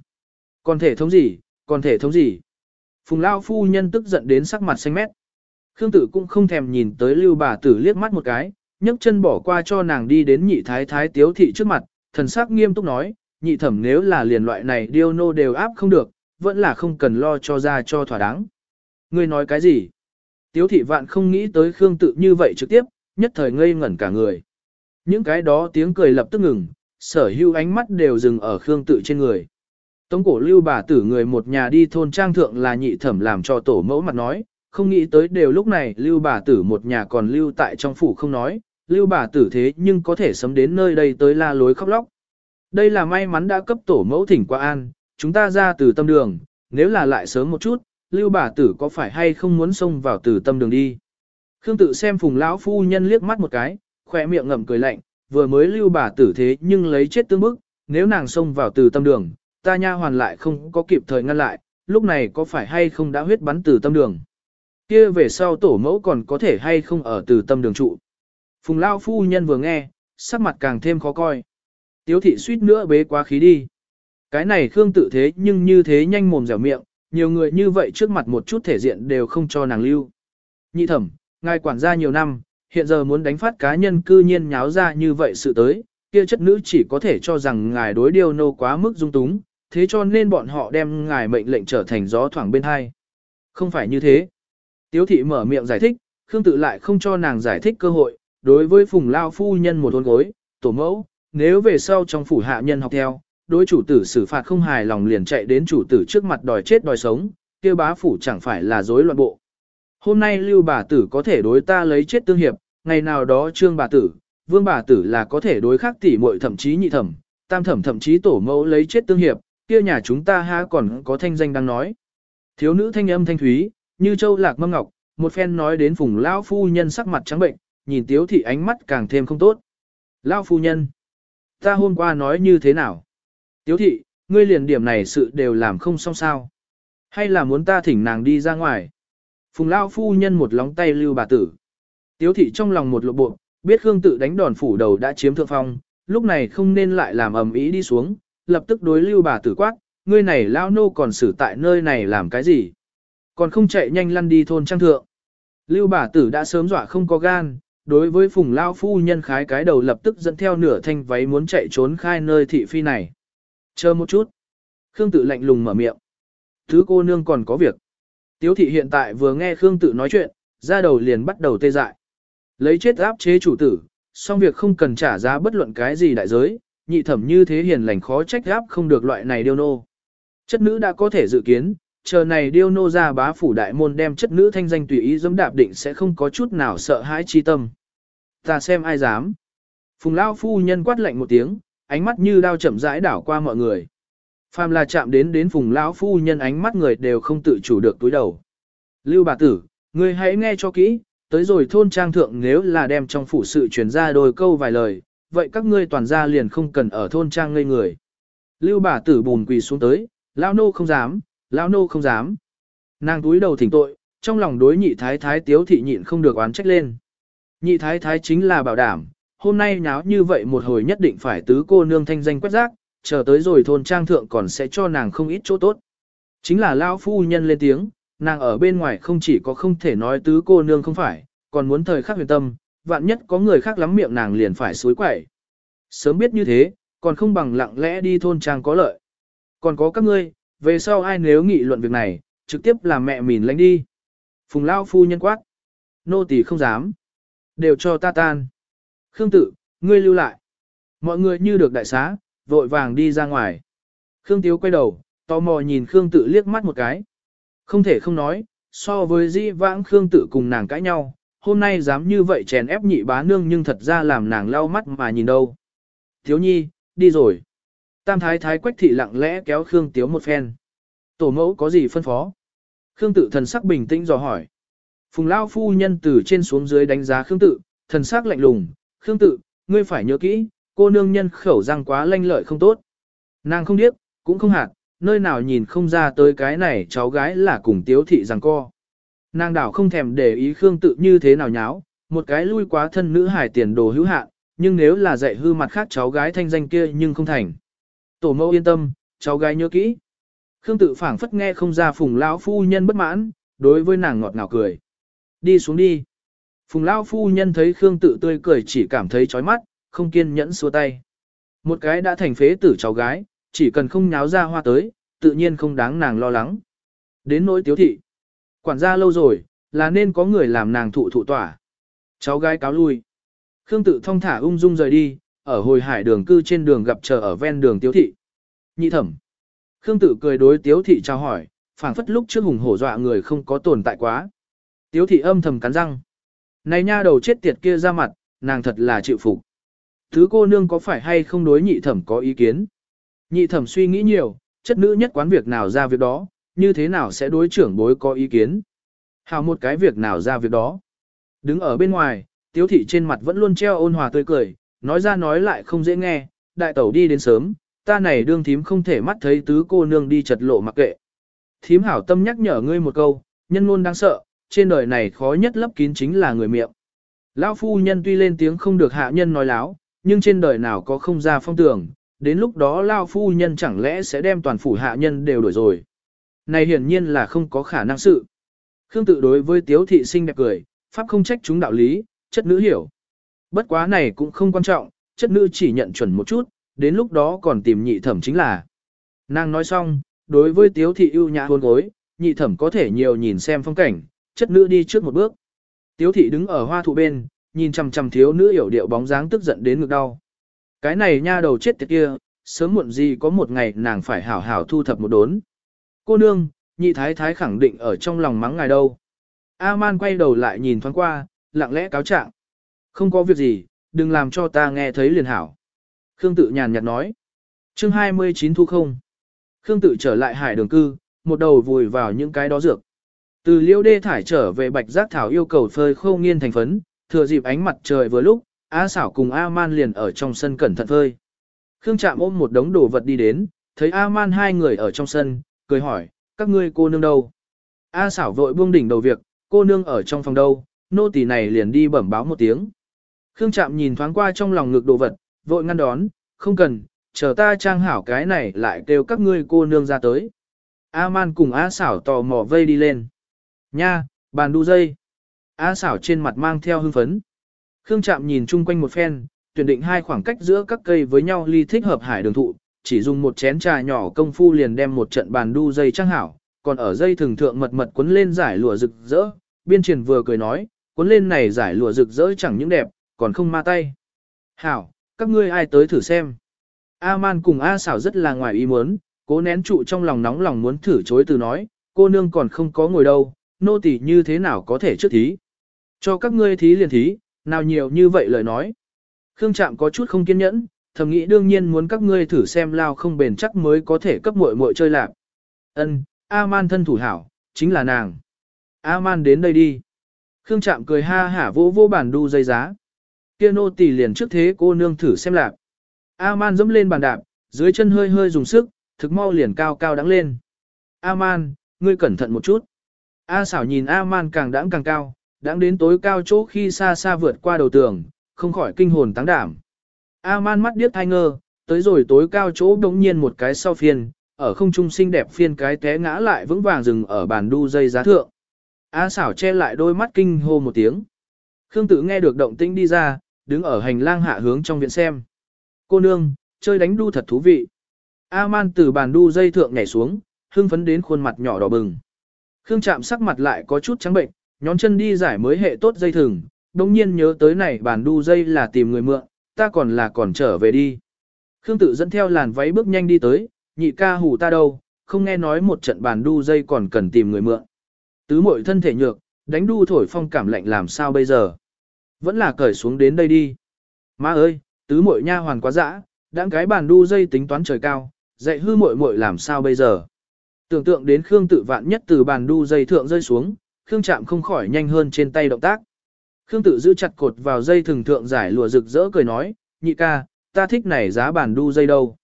Còn thể thống gì, còn thể thống gì. Phùng Lao phu nhân tức giận đến sắc mặt xanh mét. Khương tử cũng không thèm nhìn tới lưu bà tử liếc mắt một cái, nhấc chân bỏ qua cho nàng đi đến nhị thái thái tiếu thị trước mặt, thần sắc nghiêm túc nói, nhị thẩm nếu là liền loại này điêu nô đều áp không được, vẫn là không cần lo cho ra cho thỏa đáng. Ngươi nói cái gì? Tiếu thị vạn không nghĩ tới Khương tự như vậy trực tiếp, nhất thời ngây ngẩn cả người. Những cái đó tiếng cười lập tức ngừng, sở hữu ánh mắt đều dừng ở Khương tự trên người. Tống cổ lưu bà tử người một nhà đi thôn trang thượng là nhị thẩm làm cho tổ mẫu mặt nói, không nghĩ tới đều lúc này lưu bà tử một nhà còn lưu tại trong phủ không nói, lưu bà tử thế nhưng có thể sấm đến nơi đây tới la lối khóc lóc. Đây là may mắn đã cấp tổ mẫu thỉnh qua an, chúng ta ra từ tâm đường, nếu là lại sớm một chút, lưu bà tử có phải hay không muốn xông vào từ tâm đường đi. Khương tự xem phùng lão phu nhân liếc mắt một cái, khỏe miệng ngậm cười lạnh, vừa mới lưu bà tử thế nhưng lấy chết tương bức, nếu nàng xông vào từ tâm đường, ta nha hoàn lại không có kịp thời ngăn lại, lúc này có phải hay không đã huyết bắn từ tâm đường. kia về sau tổ mẫu còn có thể hay không ở từ tâm đường trụ. Phùng lão phu nhân vừa nghe, sắc mặt càng thêm khó coi. Tiếu thị suýt nữa bế quá khí đi. Cái này Khương tự thế nhưng như thế nhanh mồm dẻo miệng, nhiều người như vậy trước mặt một chút thể diện đều không cho nàng lưu. Nhị thẩm, ngài quản gia nhiều năm, hiện giờ muốn đánh phát cá nhân cư nhiên nháo ra như vậy sự tới, kia chất nữ chỉ có thể cho rằng ngài đối điều nô quá mức dung túng, thế cho nên bọn họ đem ngài mệnh lệnh trở thành gió thoảng bên hai. Không phải như thế. Tiếu thị mở miệng giải thích, Khương tự lại không cho nàng giải thích cơ hội, đối với phùng lao phu nhân một hôn gối, tổ mẫu, nếu về sau trong phủ hạ nhân học theo, đối chủ tử xử phạt không hài lòng liền chạy đến chủ tử trước mặt đòi chết đòi sống, kia bá phủ chẳng phải là rối loạn bộ. Hôm nay lưu bà tử có thể đối ta lấy chết tương hiệp, ngày nào đó trương bà tử, vương bà tử là có thể đối khác tỷ muội thậm chí nhị thẩm, tam thẩm thậm chí tổ mẫu lấy chết tương hiệp, kia nhà chúng ta ha còn có thanh danh đang nói. Thiếu nữ thanh âm thanh thúy, như châu lạc mâm ngọc, một phen nói đến phùng lão phu nhân sắc mặt trắng bệnh, nhìn tiếu thị ánh mắt càng thêm không tốt. Lão phu nhân, ta hôm qua nói như thế nào? Tiếu thị, ngươi liền điểm này sự đều làm không xong sao? Hay là muốn ta thỉnh nàng đi ra ngoài? Phùng lão phu nhân một lóng tay lưu bà tử. Tiếu thị trong lòng một lộ bộ, biết Khương tự đánh đòn phủ đầu đã chiếm thượng phong, lúc này không nên lại làm ầm ĩ đi xuống, lập tức đối lưu bà tử quát, ngươi này lao nô còn xử tại nơi này làm cái gì? Còn không chạy nhanh lăn đi thôn trang thượng. Lưu bà tử đã sớm dọa không có gan, đối với phùng lao phu nhân khái cái đầu lập tức dẫn theo nửa thanh váy muốn chạy trốn khai nơi thị phi này. Chờ một chút. Khương tự lạnh lùng mở miệng. Thứ cô nương còn có việc. Tiếu thị hiện tại vừa nghe Khương tự nói chuyện, ra đầu liền bắt đầu tê dại. Lấy chết áp chế chủ tử, xong việc không cần trả giá bất luận cái gì đại giới, nhị thẩm như thế hiền lành khó trách áp không được loại này điêu nô. Chất nữ đã có thể dự kiến, chờ này điêu nô ra bá phủ đại môn đem chất nữ thanh danh tùy ý dẫm đạp định sẽ không có chút nào sợ hãi chi tâm. Ta xem ai dám. Phùng Lao phu nhân quát lạnh một tiếng, ánh mắt như đao chậm rãi đảo qua mọi người. Phàm là chạm đến đến phùng lão phu nhân ánh mắt người đều không tự chủ được túi đầu. Lưu bà tử, ngươi hãy nghe cho kỹ, tới rồi thôn trang thượng nếu là đem trong phủ sự truyền ra đôi câu vài lời, vậy các ngươi toàn gia liền không cần ở thôn trang ngây người. Lưu bà tử bùn quỳ xuống tới, lão nô không dám, lão nô không dám. Nàng túi đầu thỉnh tội, trong lòng đối nhị thái thái tiếu thị nhịn không được oán trách lên. Nhị thái thái chính là bảo đảm, hôm nay nháo như vậy một hồi nhất định phải tứ cô nương thanh danh quét rác, chờ tới rồi thôn trang thượng còn sẽ cho nàng không ít chỗ tốt. Chính là lão phu nhân lên tiếng, nàng ở bên ngoài không chỉ có không thể nói tứ cô nương không phải, còn muốn thời khắc huyền tâm, vạn nhất có người khác lắm miệng nàng liền phải suối quẩy. Sớm biết như thế, còn không bằng lặng lẽ đi thôn trang có lợi. Còn có các ngươi, về sau ai nếu nghị luận việc này, trực tiếp làm mẹ mìn lánh đi. Phùng Lao phu nhân quát. Nô tỳ không dám. Đều cho ta tan. Khương tự, ngươi lưu lại. Mọi người như được đại xá, vội vàng đi ra ngoài. Khương Tiếu quay đầu, tò mò nhìn Khương tự liếc mắt một cái. Không thể không nói, so với di vãng Khương tự cùng nàng cãi nhau, hôm nay dám như vậy chèn ép nhị bá nương nhưng thật ra làm nàng lau mắt mà nhìn đâu. Thiếu nhi, đi rồi. Tam thái thái quách thị lặng lẽ kéo Khương Tiếu một phen. Tổ mẫu có gì phân phó? Khương tự thần sắc bình tĩnh dò hỏi. Phùng Lao phu nhân từ trên xuống dưới đánh giá Khương tự, thần sắc lạnh lùng. Khương tự, ngươi phải nhớ kỹ, cô nương nhân khẩu răng quá lanh lợi không tốt. Nàng không điếc, cũng không hạt, nơi nào nhìn không ra tới cái này cháu gái là cùng tiếu thị rằng co. Nàng đảo không thèm để ý Khương tự như thế nào nháo, một cái lui quá thân nữ hải tiền đồ hữu hạn, nhưng nếu là dạy hư mặt khác cháu gái thanh danh kia nhưng không thành. Tổ mẫu yên tâm, cháu gái nhớ kỹ. Khương tự phảng phất nghe không ra phùng lão phu nhân bất mãn, đối với nàng ngọt ngào cười. Đi xuống đi. Phùng lão phu nhân thấy Khương tự tươi cười chỉ cảm thấy chói mắt, không kiên nhẫn xua tay. Một cái đã thành phế tử cháu gái, chỉ cần không nháo ra hoa tới, tự nhiên không đáng nàng lo lắng. Đến nỗi tiếu thị. Quản gia lâu rồi, là nên có người làm nàng thụ thụ tỏa. Cháu gái cáo lui. Khương tự thong thả ung dung rời đi, ở hồi hải đường cư trên đường gặp chờ ở ven đường tiếu thị. Nhị thẩm. Khương Tử cười đối tiếu thị chào hỏi, phảng phất lúc trước hùng hổ dọa người không có tồn tại quá. Tiếu thị âm thầm cắn răng. Này nha đầu chết tiệt kia ra mặt, nàng thật là chịu phục. Thứ cô nương có phải hay không đối nhị thẩm có ý kiến? Nhị thẩm suy nghĩ nhiều, chất nữ nhất quán việc nào ra việc đó, như thế nào sẽ đối trưởng bối có ý kiến? Hào một cái việc nào ra việc đó. Đứng ở bên ngoài, tiếu thị trên mặt vẫn luôn treo ôn hòa tươi cười, nói ra nói lại không dễ nghe, đại tẩu đi đến sớm, ta này đương thím không thể mắt thấy tứ cô nương đi chật lộ mặc kệ. Thím hảo tâm nhắc nhở ngươi một câu, nhân luôn đáng sợ, trên đời này khó nhất lấp kín chính là người miệng. Lão phu nhân tuy lên tiếng không được hạ nhân nói láo, nhưng trên đời nào có không ra phong tưởng, đến lúc đó Lão phu nhân chẳng lẽ sẽ đem toàn phủ hạ nhân đều đổi rồi. Này hiển nhiên là không có khả năng sự. Khương tự đối với tiếu thị sinh đẹp cười, pháp không trách chúng đạo lý, chất nữ hiểu. Bất quá này cũng không quan trọng, chất nữ chỉ nhận chuẩn một chút, đến lúc đó còn tìm nhị thẩm chính là. Nàng nói xong, đối với tiếu thị ưu nhã hôn gối, nhị thẩm có thể nhiều nhìn xem phong cảnh, chất nữ đi trước một bước. Tiếu thị đứng ở hoa thụ bên, nhìn chằm chằm thiếu nữ hiểu điệu bóng dáng tức giận đến ngực đau. Cái này nha đầu chết tiệt kia, sớm muộn gì có một ngày nàng phải hảo hảo thu thập một đốn. Cô nương, nhị thái thái khẳng định ở trong lòng mắng ngài đâu. A-man quay đầu lại nhìn thoáng qua, lặng lẽ cáo trạng. Không có việc gì, đừng làm cho ta nghe thấy liền hảo. Khương tự nhàn nhạt nói. chương 29 thu không. Khương tự trở lại hải đường cư, một đầu vùi vào những cái đó dược. Từ liêu đê thải trở về bạch giác thảo yêu cầu phơi khô nghiên thành phấn, thừa dịp ánh mặt trời vừa lúc, A xảo cùng A man liền ở trong sân cẩn thận phơi. Khương chạm ôm một đống đồ vật đi đến, thấy A man hai người ở trong sân, cười hỏi, các ngươi cô nương đâu? A xảo vội buông đỉnh đầu việc, cô nương ở trong phòng đâu, nô tỳ này liền đi bẩm báo một tiếng. Khương Trạm nhìn thoáng qua trong lòng ngực đồ vật, vội ngăn đón, không cần, chờ ta trang hảo cái này lại kêu các ngươi cô nương ra tới. A man cùng A xảo tò mò vây đi lên. Nha, bàn đu dây. A xảo trên mặt mang theo hưng phấn. Khương Trạm nhìn chung quanh một phen, tuyển định hai khoảng cách giữa các cây với nhau ly thích hợp hải đường thụ, chỉ dùng một chén trà nhỏ công phu liền đem một trận bàn đu dây trang hảo, còn ở dây thường thượng mật mật cuốn lên giải lụa rực rỡ, biên truyền vừa cười nói, cuốn lên này giải lụa rực rỡ chẳng những đẹp, còn không ma tay. Hảo, các ngươi ai tới thử xem. A-man cùng A xảo rất là ngoài ý muốn, cố nén trụ trong lòng nóng lòng muốn thử chối từ nói, cô nương còn không có ngồi đâu, nô tỳ như thế nào có thể trước thí. Cho các ngươi thí liền thí, nào nhiều như vậy lời nói. Khương Trạm có chút không kiên nhẫn, thầm nghĩ đương nhiên muốn các ngươi thử xem lao không bền chắc mới có thể cấp muội muội chơi lạc. Ân, A-man thân thủ hảo, chính là nàng. A-man đến đây đi. Khương Trạm cười ha hả vỗ vỗ bản đu dây giá. Kia nô tỳ liền trước thế cô nương thử xem lạc. A-man dẫm lên bàn đạp, dưới chân hơi hơi dùng sức, thực mau liền cao cao đắng lên. A-man, ngươi cẩn thận một chút. A xảo nhìn A-man càng đãng càng cao, đãng đến tối cao chỗ khi xa xa vượt qua đầu tường, không khỏi kinh hồn táng đảm. A-man mắt điếc thai ngơ, tới rồi tối cao chỗ đống nhiên một cái sau phiên, ở không trung xinh đẹp phiên cái té ngã lại vững vàng dừng ở bàn đu dây giá thượng. A xảo che lại đôi mắt kinh hô một tiếng. Khương tử nghe được động tĩnh đi ra, đứng ở hành lang hạ hướng trong viện xem. Cô nương, chơi đánh đu thật thú vị. A-man từ bàn đu dây thượng nhảy xuống, hưng phấn đến khuôn mặt nhỏ đỏ bừng. Khương chạm sắc mặt lại có chút trắng bệnh, nhón chân đi giải mới hệ tốt dây thừng, đồng nhiên nhớ tới này bàn đu dây là tìm người mượn, ta còn là còn trở về đi. Khương tự dẫn theo làn váy bước nhanh đi tới, nhị ca hù ta đâu, không nghe nói một trận bàn đu dây còn cần tìm người mượn. Tứ mội thân thể nhược, đánh đu thổi phong cảm lạnh làm sao bây giờ. Vẫn là cởi xuống đến đây đi. Má ơi, tứ muội nha hoàn quá dã, đang cái bàn đu dây tính toán trời cao, dạy hư muội muội làm sao bây giờ. Tưởng tượng đến Khương tự vạn nhất từ bàn đu dây thượng rơi xuống, Khương chạm không khỏi nhanh hơn trên tay động tác. Khương tự giữ chặt cột vào dây thường thượng giải lụa rực rỡ cười nói, nhị ca, ta thích này giá bàn đu dây đâu.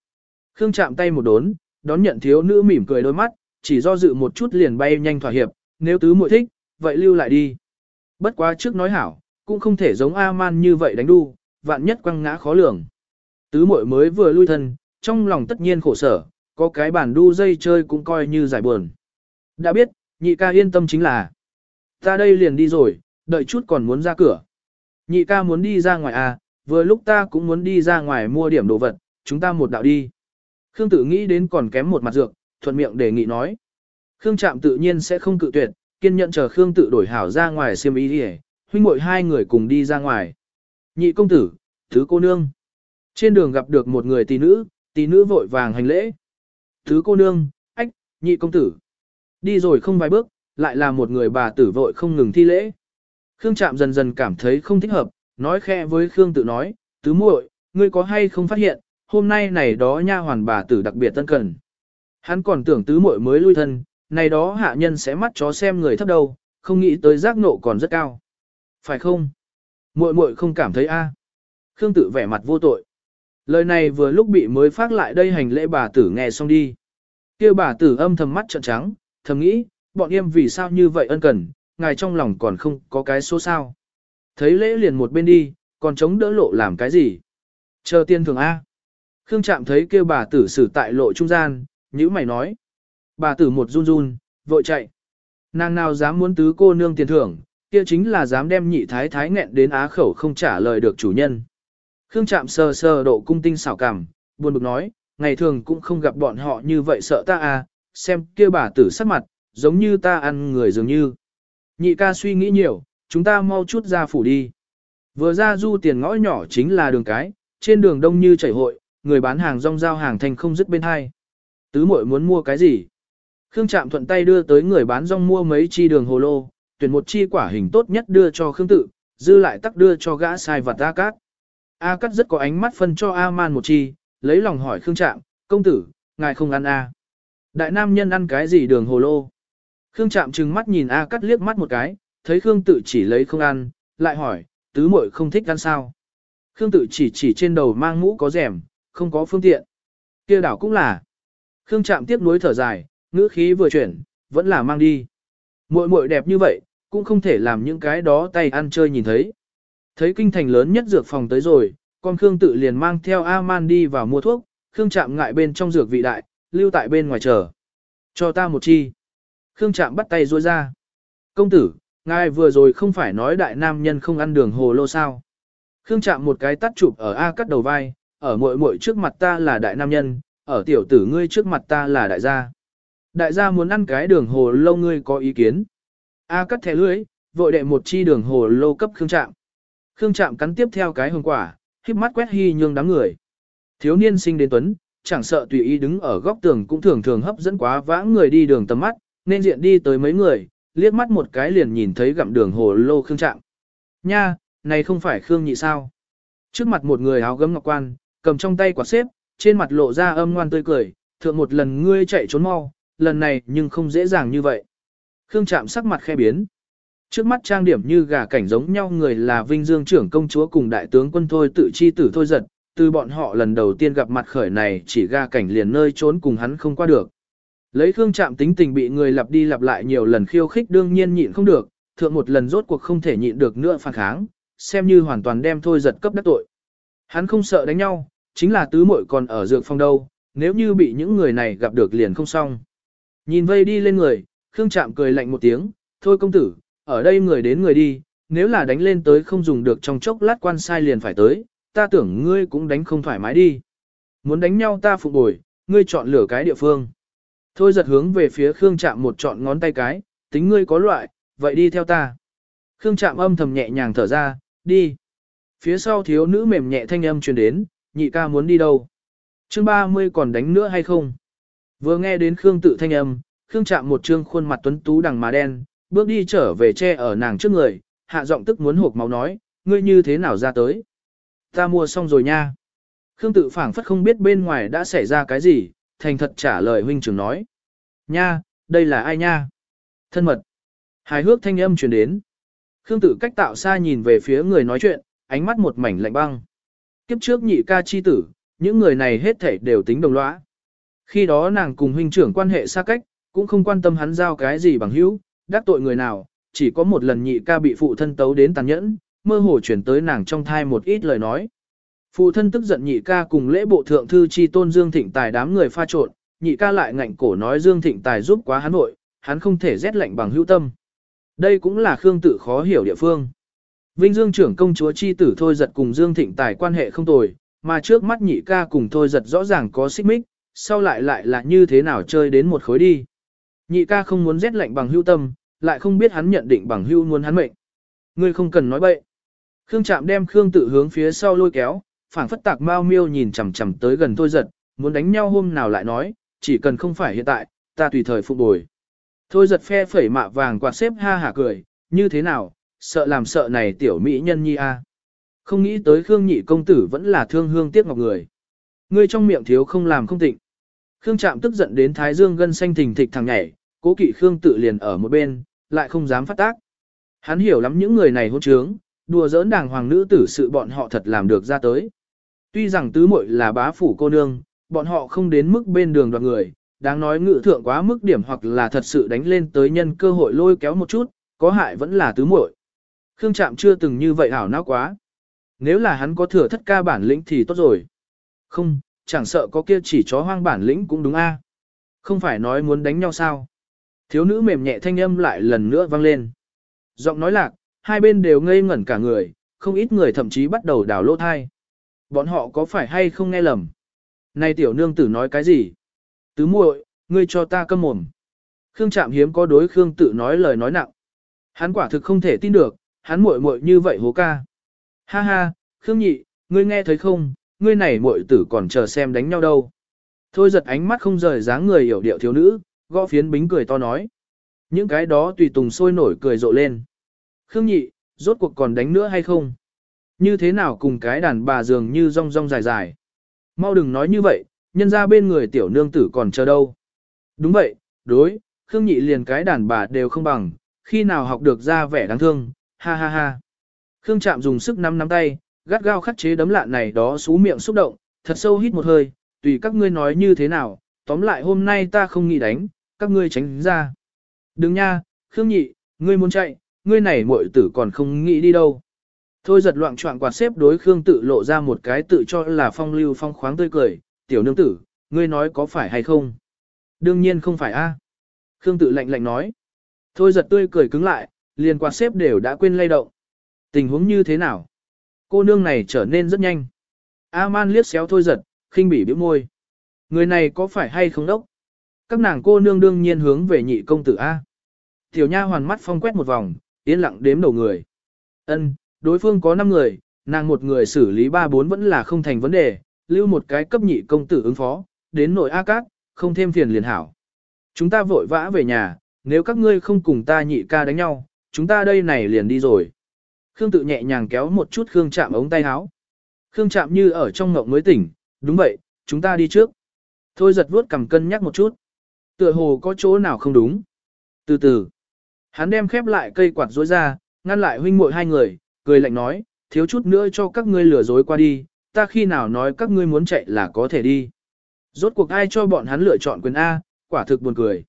Khương chạm tay một đốn, đón nhận thiếu nữ mỉm cười đôi mắt, chỉ do dự một chút liền bay nhanh thỏa hiệp, nếu tứ muội thích, vậy lưu lại đi. Bất quá trước nói hảo, cũng không thể giống A-man như vậy đánh đu, vạn nhất quăng ngã khó lường. Tứ muội mới vừa lui thân, trong lòng tất nhiên khổ sở, có cái bản đu dây chơi cũng coi như giải buồn. Đã biết, nhị ca yên tâm chính là, ta đây liền đi rồi, đợi chút còn muốn ra cửa. Nhị ca muốn đi ra ngoài à, vừa lúc ta cũng muốn đi ra ngoài mua điểm đồ vật, chúng ta một đạo đi. Khương tự nghĩ đến còn kém một mặt dược, thuận miệng đề nghị nói. Khương Trạm tự nhiên sẽ không cự tuyệt, kiên nhận chờ Khương tự đổi hảo ra ngoài xiêm ý đi huynh muội hai người cùng đi ra ngoài. Nhị công tử, thứ cô nương. Trên đường gặp được một người tỷ nữ, tỷ nữ vội vàng hành lễ. Thứ cô nương, ách, nhị công tử. Đi rồi không vài bước, lại là một người bà tử vội không ngừng thi lễ. Khương Trạm dần dần cảm thấy không thích hợp, nói khẽ với Khương tự nói, tứ muội, ngươi có hay không phát hiện, hôm nay này đó nha hoàn bà tử đặc biệt tân cần. Hắn còn tưởng tứ muội mới lui thân, này đó hạ nhân sẽ mắt chó xem người thấp đâu, không nghĩ tới giác nộ còn rất cao. Phải không? Muội muội không cảm thấy a? Khương tự vẻ mặt vô tội. Lời này vừa lúc bị mới phát lại đây hành lễ bà tử nghe xong đi. Kêu bà tử âm thầm mắt trợn trắng, thầm nghĩ, bọn em vì sao như vậy ân cần, ngài trong lòng còn không có cái số sao. Thấy lễ liền một bên đi, còn chống đỡ lộ làm cái gì? Chờ tiên thường A. Khương Trạm thấy kêu bà tử xử tại lộ trung gian, nhữ mày nói. Bà tử một run run, vội chạy. Nàng nào dám muốn tứ cô nương tiền thưởng, kia chính là dám đem nhị thái thái nghẹn đến á khẩu không trả lời được chủ nhân. Khương Trạm sờ sờ độ cung tinh xảo cảm, buồn bực nói, ngày thường cũng không gặp bọn họ như vậy sợ ta à, xem kia bà tử sắc mặt, giống như ta ăn người dường như. Nhị ca suy nghĩ nhiều, chúng ta mau chút ra phủ đi. Vừa ra du tiền ngõ nhỏ chính là đường cái, trên đường đông như chảy hội, người bán hàng rong giao hàng thành không dứt bên hai. Tứ muội muốn mua cái gì? Khương Trạm thuận tay đưa tới người bán rong mua mấy chi đường hồ lô, tuyển một chi quả hình tốt nhất đưa cho Khương Tự, dư lại tắc đưa cho gã sai vật A Cát. A Cát rất có ánh mắt phân cho A Man một chi, lấy lòng hỏi Khương Trạm, công tử, ngài không ăn A. Đại nam nhân ăn cái gì đường hồ lô? Khương Trạm trừng mắt nhìn A Cát liếc mắt một cái, thấy Khương Tự chỉ lấy không ăn, lại hỏi, tứ muội không thích ăn sao? Khương Tự chỉ chỉ trên đầu mang mũ có rèm, không có phương tiện. kia đảo cũng là. Khương Trạm tiếp nối thở dài, ngữ khí vừa chuyển, vẫn là mang đi. Muội muội đẹp như vậy, cũng không thể làm những cái đó tay ăn chơi nhìn thấy. Thấy kinh thành lớn nhất dược phòng tới rồi, con Khương tự liền mang theo A-man đi vào mua thuốc, Khương chạm ngại bên trong dược vị đại, lưu tại bên ngoài chờ. Cho ta một chi. Khương chạm bắt tay ruôi ra. Công tử, ngài vừa rồi không phải nói đại nam nhân không ăn đường hồ lô sao. Khương chạm một cái tắt chụp ở A cắt đầu vai, ở muội muội trước mặt ta là đại nam nhân, ở tiểu tử ngươi trước mặt ta là đại gia. Đại gia muốn ăn cái đường hồ lô ngươi có ý kiến. A cắt thẻ lưới, vội đệ một chi đường hồ lô cấp Khương Trạm. Khương Trạm cắn tiếp theo cái hương quả, khiếp mắt quét hy nhương đám người. Thiếu niên sinh đến tuấn, chẳng sợ tùy ý đứng ở góc tường cũng thường thường hấp dẫn quá vãng người đi đường tầm mắt, nên diện đi tới mấy người, liếc mắt một cái liền nhìn thấy gặm đường hồ lô Khương Trạm. Nha, này không phải Khương nhị sao? Trước mặt một người áo gấm ngọc quan, cầm trong tay quả xếp, trên mặt lộ ra âm ngoan tươi cười, thượng một lần ngươi chạy trốn mau, lần này nhưng không dễ dàng như vậy. Khương Trạm sắc mặt khe biến. Trước mắt trang điểm như gà cảnh giống nhau người là Vinh Dương trưởng công chúa cùng đại tướng quân thôi tự chi tử thôi giật, từ bọn họ lần đầu tiên gặp mặt khởi này chỉ gà cảnh liền nơi trốn cùng hắn không qua được. Lấy Khương Trạm tính tình bị người lặp đi lặp lại nhiều lần khiêu khích đương nhiên nhịn không được, thượng một lần rốt cuộc không thể nhịn được nữa phản kháng, xem như hoàn toàn đem thôi giật cấp đắc tội. Hắn không sợ đánh nhau, chính là tứ muội còn ở dược phong đâu, nếu như bị những người này gặp được liền không xong. Nhìn vây đi lên người, Khương Trạm cười lạnh một tiếng, thôi công tử, ở đây người đến người đi, nếu là đánh lên tới không dùng được trong chốc lát quan sai liền phải tới, ta tưởng ngươi cũng đánh không thoải mái đi. Muốn đánh nhau ta phục bồi, ngươi chọn lửa cái địa phương. Thôi giật hướng về phía Khương Trạm một chọn ngón tay cái, tính ngươi có loại, vậy đi theo ta. Khương Trạm âm thầm nhẹ nhàng thở ra, đi. Phía sau thiếu nữ mềm nhẹ thanh âm truyền đến, nhị ca muốn đi đâu? Chương 30 còn đánh nữa hay không? Vừa nghe đến Khương tự thanh âm, Khương chạm một trương khuôn mặt tuấn tú đằng mà đen, bước đi trở về che ở nàng trước người, hạ giọng tức muốn hộp máu nói, ngươi như thế nào ra tới? Ta mua xong rồi nha. Khương tự phảng phất không biết bên ngoài đã xảy ra cái gì, thành thật trả lời huynh trưởng nói. Nha, đây là ai nha? Thân mật. Hài hước thanh âm truyền đến. Khương tự cách tạo xa nhìn về phía người nói chuyện, ánh mắt một mảnh lạnh băng. Kiếp trước nhị ca chi tử, những người này hết thảy đều tính đồng lõa. Khi đó nàng cùng huynh trưởng quan hệ xa cách, cũng không quan tâm hắn giao cái gì bằng hữu, đắc tội người nào, chỉ có một lần nhị ca bị phụ thân tấu đến tàn nhẫn, mơ hồ chuyển tới nàng trong thai một ít lời nói. Phụ thân tức giận nhị ca cùng lễ bộ thượng thư chi tôn Dương Thịnh Tài đám người pha trộn, nhị ca lại ngạnh cổ nói Dương Thịnh Tài giúp quá hắn nội, hắn không thể rét lạnh bằng hữu tâm. Đây cũng là Khương tự khó hiểu địa phương. Vinh Dương trưởng công chúa chi tử thôi giật cùng Dương Thịnh Tài quan hệ không tồi, mà trước mắt nhị ca cùng thôi giật rõ ràng có xích mích, sau lại lại là như thế nào chơi đến một khối đi. Nhị ca không muốn rét lạnh bằng hưu tâm, lại không biết hắn nhận định bằng hưu muốn hắn mệnh. Ngươi không cần nói bậy. Khương Trạm đem Khương tự hướng phía sau lôi kéo, phảng phất tạc mau miêu nhìn chằm chằm tới gần thôi giật, muốn đánh nhau hôm nào lại nói, chỉ cần không phải hiện tại, ta tùy thời phục bồi. Thôi giật phe phẩy mạ vàng quạt xếp ha hả cười, như thế nào, sợ làm sợ này tiểu mỹ nhân nhi a. Không nghĩ tới Khương nhị công tử vẫn là thương hương tiếc ngọc người. Ngươi trong miệng thiếu không làm không tịnh. Khương Trạm tức giận đến Thái Dương gân xanh thình thịch thằng nhảy, cố kỵ Khương tự liền ở một bên, lại không dám phát tác. Hắn hiểu lắm những người này hôn trướng, đùa giỡn đàng hoàng nữ tử sự bọn họ thật làm được ra tới. Tuy rằng tứ muội là bá phủ cô nương, bọn họ không đến mức bên đường đoạt người, đáng nói ngự thượng quá mức điểm hoặc là thật sự đánh lên tới nhân cơ hội lôi kéo một chút, có hại vẫn là tứ muội. Khương Trạm chưa từng như vậy ảo não quá. Nếu là hắn có thừa thất ca bản lĩnh thì tốt rồi. Không, chẳng sợ có kia chỉ chó hoang bản lĩnh cũng đúng a. Không phải nói muốn đánh nhau sao. Thiếu nữ mềm nhẹ thanh âm lại lần nữa vang lên. Giọng nói lạc, hai bên đều ngây ngẩn cả người, không ít người thậm chí bắt đầu đào lỗ thai. Bọn họ có phải hay không nghe lầm? Này tiểu nương tử nói cái gì? Tứ muội, ngươi cho ta câm mồm. Khương Trạm hiếm có đối Khương tự nói lời nói nặng. Hắn quả thực không thể tin được, hắn muội muội như vậy hố ca. Ha ha, Khương nhị, ngươi nghe thấy không, ngươi này muội tử còn chờ xem đánh nhau đâu. Thôi giật ánh mắt không rời dáng người hiểu điệu thiếu nữ, gõ phiến bính cười to nói. Những cái đó tùy tùng sôi nổi cười rộ lên. Khương nhị, rốt cuộc còn đánh nữa hay không? Như thế nào cùng cái đàn bà dường như rong rong dài dài? Mau đừng nói như vậy, nhân ra bên người tiểu nương tử còn chờ đâu. Đúng vậy, đối, Khương nhị liền cái đàn bà đều không bằng, khi nào học được ra vẻ đáng thương, ha ha ha. Khương chạm dùng sức nắm nắm tay, gắt gao khắc chế đấm lạ này đó xú miệng xúc động, thật sâu hít một hơi, tùy các ngươi nói như thế nào, tóm lại hôm nay ta không nghĩ đánh, các ngươi tránh ra. Đừng nha, Khương nhị, ngươi muốn chạy, ngươi này muội tử còn không nghĩ đi đâu. Thôi giật loạn trọng quạt xếp đối Khương tự lộ ra một cái tự cho là phong lưu phong khoáng tươi cười, tiểu nương tử, ngươi nói có phải hay không? Đương nhiên không phải a. Khương tự lạnh lạnh nói. Thôi giật tươi cười cứng lại, liền quạt xếp đều đã quên lay động. Tình huống như thế nào? Cô nương này trở nên rất nhanh. A-man liếc xéo thôi giật, khinh bỉ bĩu môi. Người này có phải hay không đốc? Các nàng cô nương đương nhiên hướng về nhị công tử A. Tiểu nha hoàn mắt phong quét một vòng, yên lặng đếm đầu người. Ân, đối phương có 5 người, nàng một người xử lý 3-4 vẫn là không thành vấn đề, lưu một cái cấp nhị công tử ứng phó, đến nội A Cát, không thêm phiền liền hảo. Chúng ta vội vã về nhà, nếu các ngươi không cùng ta nhị ca đánh nhau, chúng ta đây này liền đi rồi. Khương tự nhẹ nhàng kéo một chút Khương chạm ống tay áo. Khương chạm như ở trong ngộng mới tỉnh, đúng vậy, chúng ta đi trước. Thôi giật vuốt cầm cân nhắc một chút. Tựa hồ có chỗ nào không đúng. Từ từ, hắn đem khép lại cây quạt rối ra, ngăn lại huynh muội hai người, cười lạnh nói, thiếu chút nữa cho các ngươi lừa dối qua đi, ta khi nào nói các ngươi muốn chạy là có thể đi. Rốt cuộc ai cho bọn hắn lựa chọn quyền A, quả thực buồn cười.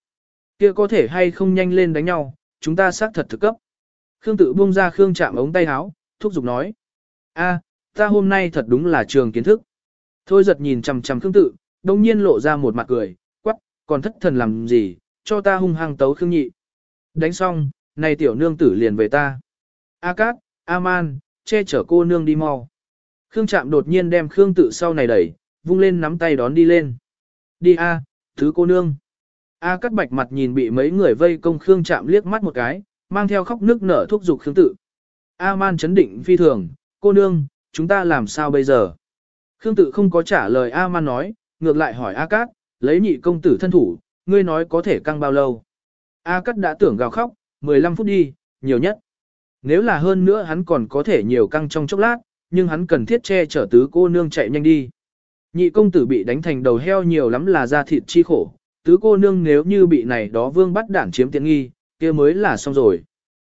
Kia có thể hay không nhanh lên đánh nhau, chúng ta xác thật thực cấp. Khương tự buông ra Khương chạm ống tay áo, thúc giục nói. a ta hôm nay thật đúng là trường kiến thức. Thôi giật nhìn chằm chằm Khương tự, đồng nhiên lộ ra một mặt cười, quắc, còn thất thần làm gì, cho ta hung hăng tấu Khương nhị. Đánh xong, này tiểu nương tử liền về ta. A Cát, A Man, che chở cô nương đi mau. Khương chạm đột nhiên đem Khương tự sau này đẩy, vung lên nắm tay đón đi lên. Đi A, thứ cô nương. A Cát bạch mặt nhìn bị mấy người vây công Khương chạm liếc mắt một cái, mang theo khóc nước nở thuốc dục Khương tự. A Man chấn định phi thường, cô nương, chúng ta làm sao bây giờ? Khương tự không có trả lời A Man nói, ngược lại hỏi A Cát, lấy nhị công tử thân thủ, ngươi nói có thể căng bao lâu? A Cát đã tưởng gào khóc, 15 phút đi, nhiều nhất. Nếu là hơn nữa hắn còn có thể nhiều căng trong chốc lát, nhưng hắn cần thiết che chở tứ cô nương chạy nhanh đi. Nhị công tử bị đánh thành đầu heo nhiều lắm là da thịt chi khổ, tứ cô nương nếu như bị này đó vương bắt đảng chiếm tiện nghi, kia mới là xong rồi.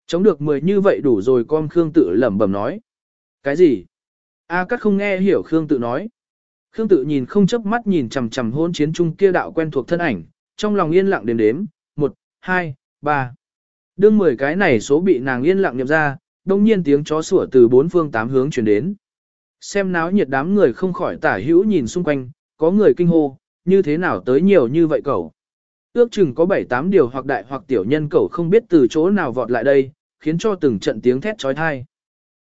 Chống được mười như vậy đủ rồi con Khương tự lẩm bẩm nói. Cái gì? A Cát không nghe hiểu Khương tự nói. Khương tự nhìn không chớp mắt nhìn chằm chằm hôn chiến trung kia đạo quen thuộc thân ảnh, trong lòng yên lặng đếm đếm, một, hai, ba. Đương mười cái này số bị nàng yên lặng nhập ra, đông nhiên tiếng chó sủa từ bốn phương tám hướng truyền đến. Xem náo nhiệt đám người không khỏi tả hữu nhìn xung quanh, có người kinh hô, như thế nào tới nhiều như vậy cậu. Ước chừng có 7-8 điều hoặc đại hoặc tiểu nhân cẩu không biết từ chỗ nào vọt lại đây, khiến cho từng trận tiếng thét trói thai.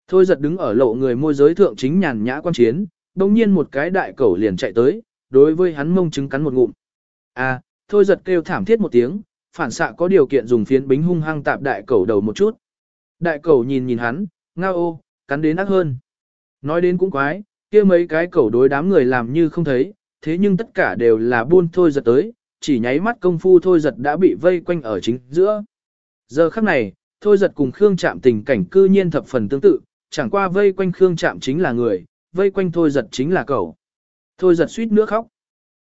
Thôi giật đứng ở lộ người môi giới thượng chính nhàn nhã quan chiến, đồng nhiên một cái đại cẩu liền chạy tới, đối với hắn mông trứng cắn một ngụm. À, thôi giật kêu thảm thiết một tiếng, phản xạ có điều kiện dùng phiến bính hung hăng tạp đại cẩu đầu một chút. Đại cẩu nhìn nhìn hắn, ngao ô, cắn đến ác hơn. Nói đến cũng quái, kia mấy cái cẩu đối đám người làm như không thấy, thế nhưng tất cả đều là buôn thôi giật tới, chỉ nháy mắt công phu thôi giật đã bị vây quanh ở chính giữa. Giờ khắc này, thôi giật cùng Khương Trạm tình cảnh cư nhiên thập phần tương tự, chẳng qua vây quanh Khương Trạm chính là người, vây quanh thôi giật chính là cậu. Thôi giật suýt nước khóc.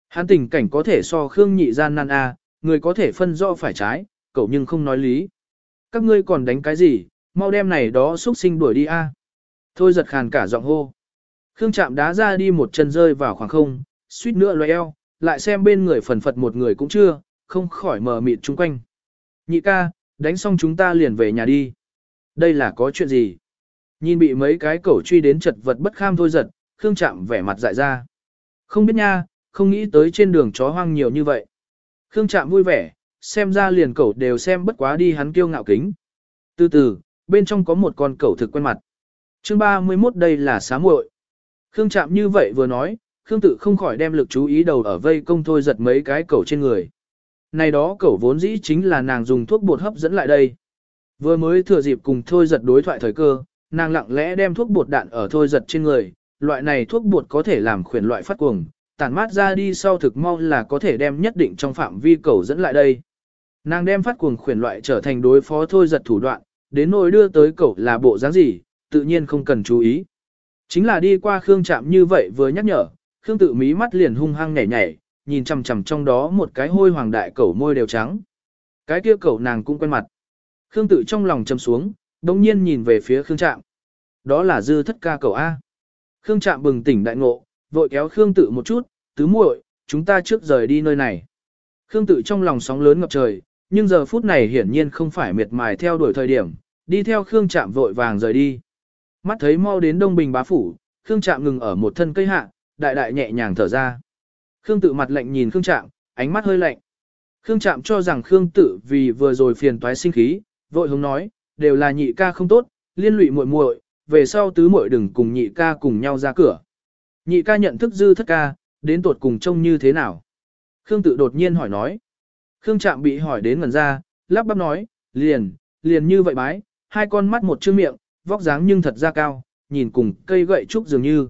Hắn tình cảnh có thể so Khương nhị gian nan a, người có thể phân rõ phải trái, cậu nhưng không nói lý. Các ngươi còn đánh cái gì, mau đem này đó xuất sinh đuổi đi a. Thôi giật khàn cả giọng hô. Khương Trạm đá ra đi một chân rơi vào khoảng không, suýt nữa loe eo, lại xem bên người phần phật một người cũng chưa, không khỏi mờ mịt chung quanh. Nhị ca, đánh xong chúng ta liền về nhà đi. Đây là có chuyện gì? Nhìn bị mấy cái cẩu truy đến chật vật bất kham thôi giật, Khương Trạm vẻ mặt dại ra. Không biết nha, không nghĩ tới trên đường chó hoang nhiều như vậy. Khương Trạm vui vẻ, xem ra liền cẩu đều xem bất quá đi hắn kiêu ngạo kính. Từ từ, bên trong có một con cẩu thực quen mặt. Chương 31 đây là xá muội. Khương Trạm như vậy vừa nói, Khương tự không khỏi đem lực chú ý đầu ở vây công thôi giật mấy cái cẩu trên người. Này đó cẩu vốn dĩ chính là nàng dùng thuốc bột hấp dẫn lại đây. Vừa mới thừa dịp cùng thôi giật đối thoại thời cơ, nàng lặng lẽ đem thuốc bột đạn ở thôi giật trên người. Loại này thuốc bột có thể làm khuyển loại phát cuồng, tản mát ra đi sau thực mau là có thể đem nhất định trong phạm vi cẩu dẫn lại đây. Nàng đem phát cuồng khuyển loại trở thành đối phó thôi giật thủ đoạn, đến nỗi đưa tới cẩu là bộ dáng gì, tự nhiên không cần chú ý. Chính là đi qua Khương Trạm như vậy vừa nhắc nhở, Khương tự mí mắt liền hung hăng nhảy nhảy, nhìn chằm chằm trong đó một cái hôi hoàng đại cẩu môi đều trắng. Cái kia cẩu nàng cũng quen mặt. Khương tự trong lòng chầm xuống, đồng nhiên nhìn về phía Khương Trạm. Đó là dư thất ca cẩu A. Khương Trạm bừng tỉnh đại ngộ, vội kéo Khương tự một chút, tứ muội, chúng ta trước rời đi nơi này. Khương tự trong lòng sóng lớn ngập trời, nhưng giờ phút này hiển nhiên không phải miệt mài theo đuổi thời điểm, đi theo Khương Trạm vội vàng rời đi. Mắt thấy mau đến Đông Bình bá phủ, Khương Trạm ngừng ở một thân cây hạ, đại đại nhẹ nhàng thở ra. Khương tự mặt lạnh nhìn Khương Trạm, ánh mắt hơi lạnh. Khương Trạm cho rằng Khương tự vì vừa rồi phiền toái sinh khí, vội hướng nói, đều là nhị ca không tốt, liên lụy muội muội, về sau tứ muội đừng cùng nhị ca cùng nhau ra cửa. Nhị ca nhận thức dư thất ca, đến tuột cùng trông như thế nào? Khương tự đột nhiên hỏi nói. Khương Trạm bị hỏi đến ngẩn ra, lắp bắp nói, liền, liền như vậy bái, hai con mắt một chữ miệng, vóc dáng nhưng thật ra cao, nhìn cùng cây gậy trúc dường như.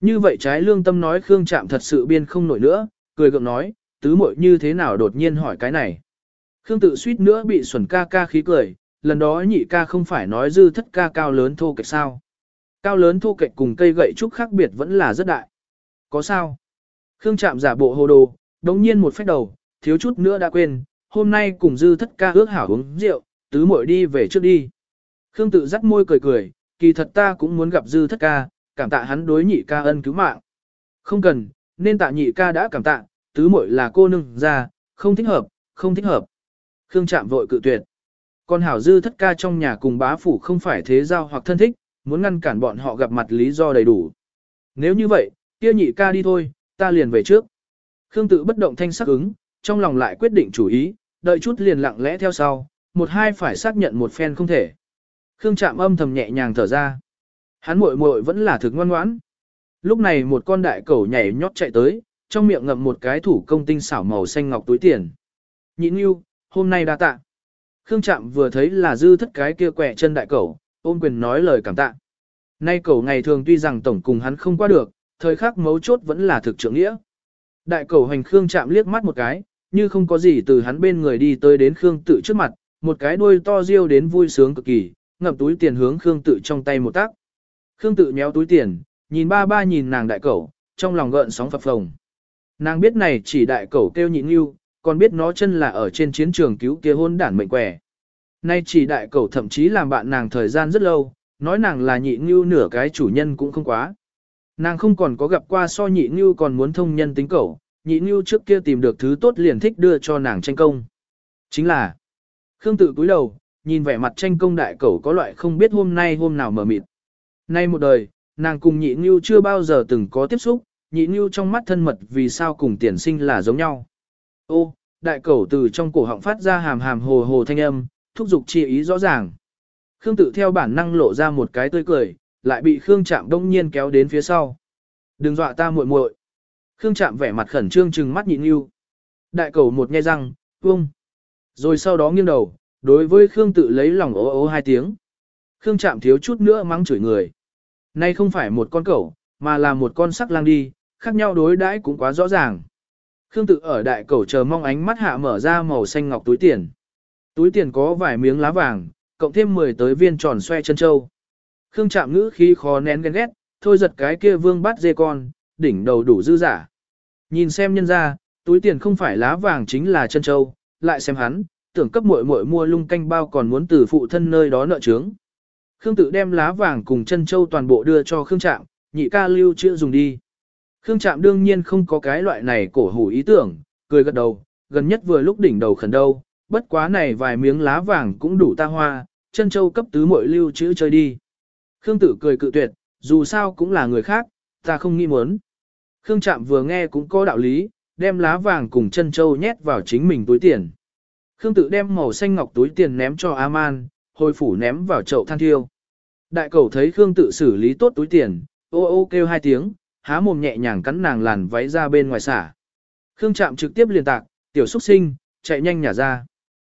Như vậy trái lương tâm nói Khương Trạm thật sự biên không nổi nữa, cười gượng nói, tứ muội như thế nào đột nhiên hỏi cái này. Khương tự suýt nữa bị xuẩn ca ca khí cười, lần đó nhị ca không phải nói dư thất ca cao lớn thô kệch sao. Cao lớn thô kệch cùng cây gậy trúc khác biệt vẫn là rất đại. Có sao? Khương Trạm giả bộ hồ đồ, đống nhiên một phép đầu, thiếu chút nữa đã quên, hôm nay cùng dư thất ca ước hảo uống rượu, tứ muội đi về trước đi. Khương tự dắt môi cười cười, kỳ thật ta cũng muốn gặp dư thất ca, cảm tạ hắn đối nhị ca ân cứu mạng. Không cần, nên tạ nhị ca đã cảm tạ, tứ muội là cô nương ra, không thích hợp, không thích hợp. Khương chạm vội cự tuyệt. Còn hảo dư thất ca trong nhà cùng bá phủ không phải thế giao hoặc thân thích, muốn ngăn cản bọn họ gặp mặt lý do đầy đủ. Nếu như vậy, kia nhị ca đi thôi, ta liền về trước. Khương tự bất động thanh sắc ứng, trong lòng lại quyết định chủ ý, đợi chút liền lặng lẽ theo sau, một hai phải xác nhận một phen không thể. Khương chạm âm thầm nhẹ nhàng thở ra. Hắn muội muội vẫn là thực ngoan ngoãn. Lúc này một con đại cẩu nhảy nhót chạy tới, trong miệng ngậm một cái thủ công tinh xảo màu xanh ngọc túi tiền. Nhịn yêu, hôm nay đa tạ. Khương Trạm vừa thấy là dư thất cái kia quẻ chân đại cẩu, ôm quyền nói lời cảm tạ. Nay cẩu ngày thường tuy rằng tổng cùng hắn không qua được, thời khắc mấu chốt vẫn là thực trưởng nghĩa. Đại cẩu hành Khương Trạm liếc mắt một cái, như không có gì từ hắn bên người đi tới đến Khương tự trước mặt, một cái đuôi to riêu đến vui sướng cực kỳ, ngậm túi tiền hướng Khương tự trong tay một tác. Khương tự nhéo túi tiền, nhìn ba ba nhìn nàng đại cẩu, trong lòng gợn sóng phập phồng. Nàng biết này chỉ đại cẩu kêu nhịn yêu, còn biết nó chân là ở trên chiến trường cứu kia hôn đản mệnh quẻ. Nay chỉ đại cẩu thậm chí làm bạn nàng thời gian rất lâu, nói nàng là nhị ngưu nửa cái chủ nhân cũng không quá. Nàng không còn có gặp qua so nhị ngưu còn muốn thông nhân tính cẩu, nhị ngưu trước kia tìm được thứ tốt liền thích đưa cho nàng tranh công. Chính là, Khương tự cúi đầu, nhìn vẻ mặt tranh công đại cẩu có loại không biết hôm nay hôm nào mở mịt. Nay một đời, nàng cùng nhị ngưu chưa bao giờ từng có tiếp xúc, nhị ngưu trong mắt thân mật vì sao cùng tiền sinh là giống nhau. Ô, đại cẩu từ trong cổ họng phát ra hàm hàm hồ hồ thanh âm, thúc giục chi ý rõ ràng. Khương tự theo bản năng lộ ra một cái tươi cười, lại bị Khương Trạm đông nhiên kéo đến phía sau. Đừng dọa ta muội muội. Khương Trạm vẻ mặt khẩn trương trừng mắt nhị ngưu. Đại cẩu một nghe răng, vung. Rồi sau đó nghiêng đầu, đối với Khương tự lấy lòng ố ố hai tiếng. Khương Trạm thiếu chút nữa mắng chửi người. Nay không phải một con cẩu, mà là một con sắc lang đi, khác nhau đối đãi cũng quá rõ ràng. Khương tự ở đại cẩu chờ mong ánh mắt hạ mở ra màu xanh ngọc túi tiền. Túi tiền có vài miếng lá vàng, cộng thêm 10 tới viên tròn xoe chân châu. Khương chạm ngữ khí khó nén ghen ghét, thôi giật cái kia vương bắt dê con, đỉnh đầu đủ dư giả. Nhìn xem nhân ra, túi tiền không phải lá vàng chính là chân châu, lại xem hắn, tưởng cấp muội muội mua lung canh bao còn muốn từ phụ thân nơi đó nợ trướng. Khương tự đem lá vàng cùng chân châu toàn bộ đưa cho Khương Trạm, nhị ca lưu chưa dùng đi. Khương Trạm đương nhiên không có cái loại này cổ hủ ý tưởng, cười gật đầu, gần nhất vừa lúc đỉnh đầu khẩn đâu, bất quá này vài miếng lá vàng cũng đủ ta hoa, chân châu cấp tứ muội lưu chữ chơi đi. Khương tử cười cự tuyệt, dù sao cũng là người khác, ta không nghi muốn. Khương Trạm vừa nghe cũng có đạo lý, đem lá vàng cùng chân châu nhét vào chính mình túi tiền. Khương tự đem màu xanh ngọc túi tiền ném cho A-man, hồi phủ ném vào chậu than thiêu. Đại cầu thấy Khương tự xử lý tốt túi tiền, ô ô kêu hai tiếng, há mồm nhẹ nhàng cắn nàng làn váy ra bên ngoài xả. Khương Trạm trực tiếp liền tạc, tiểu xuất sinh, chạy nhanh nhả ra.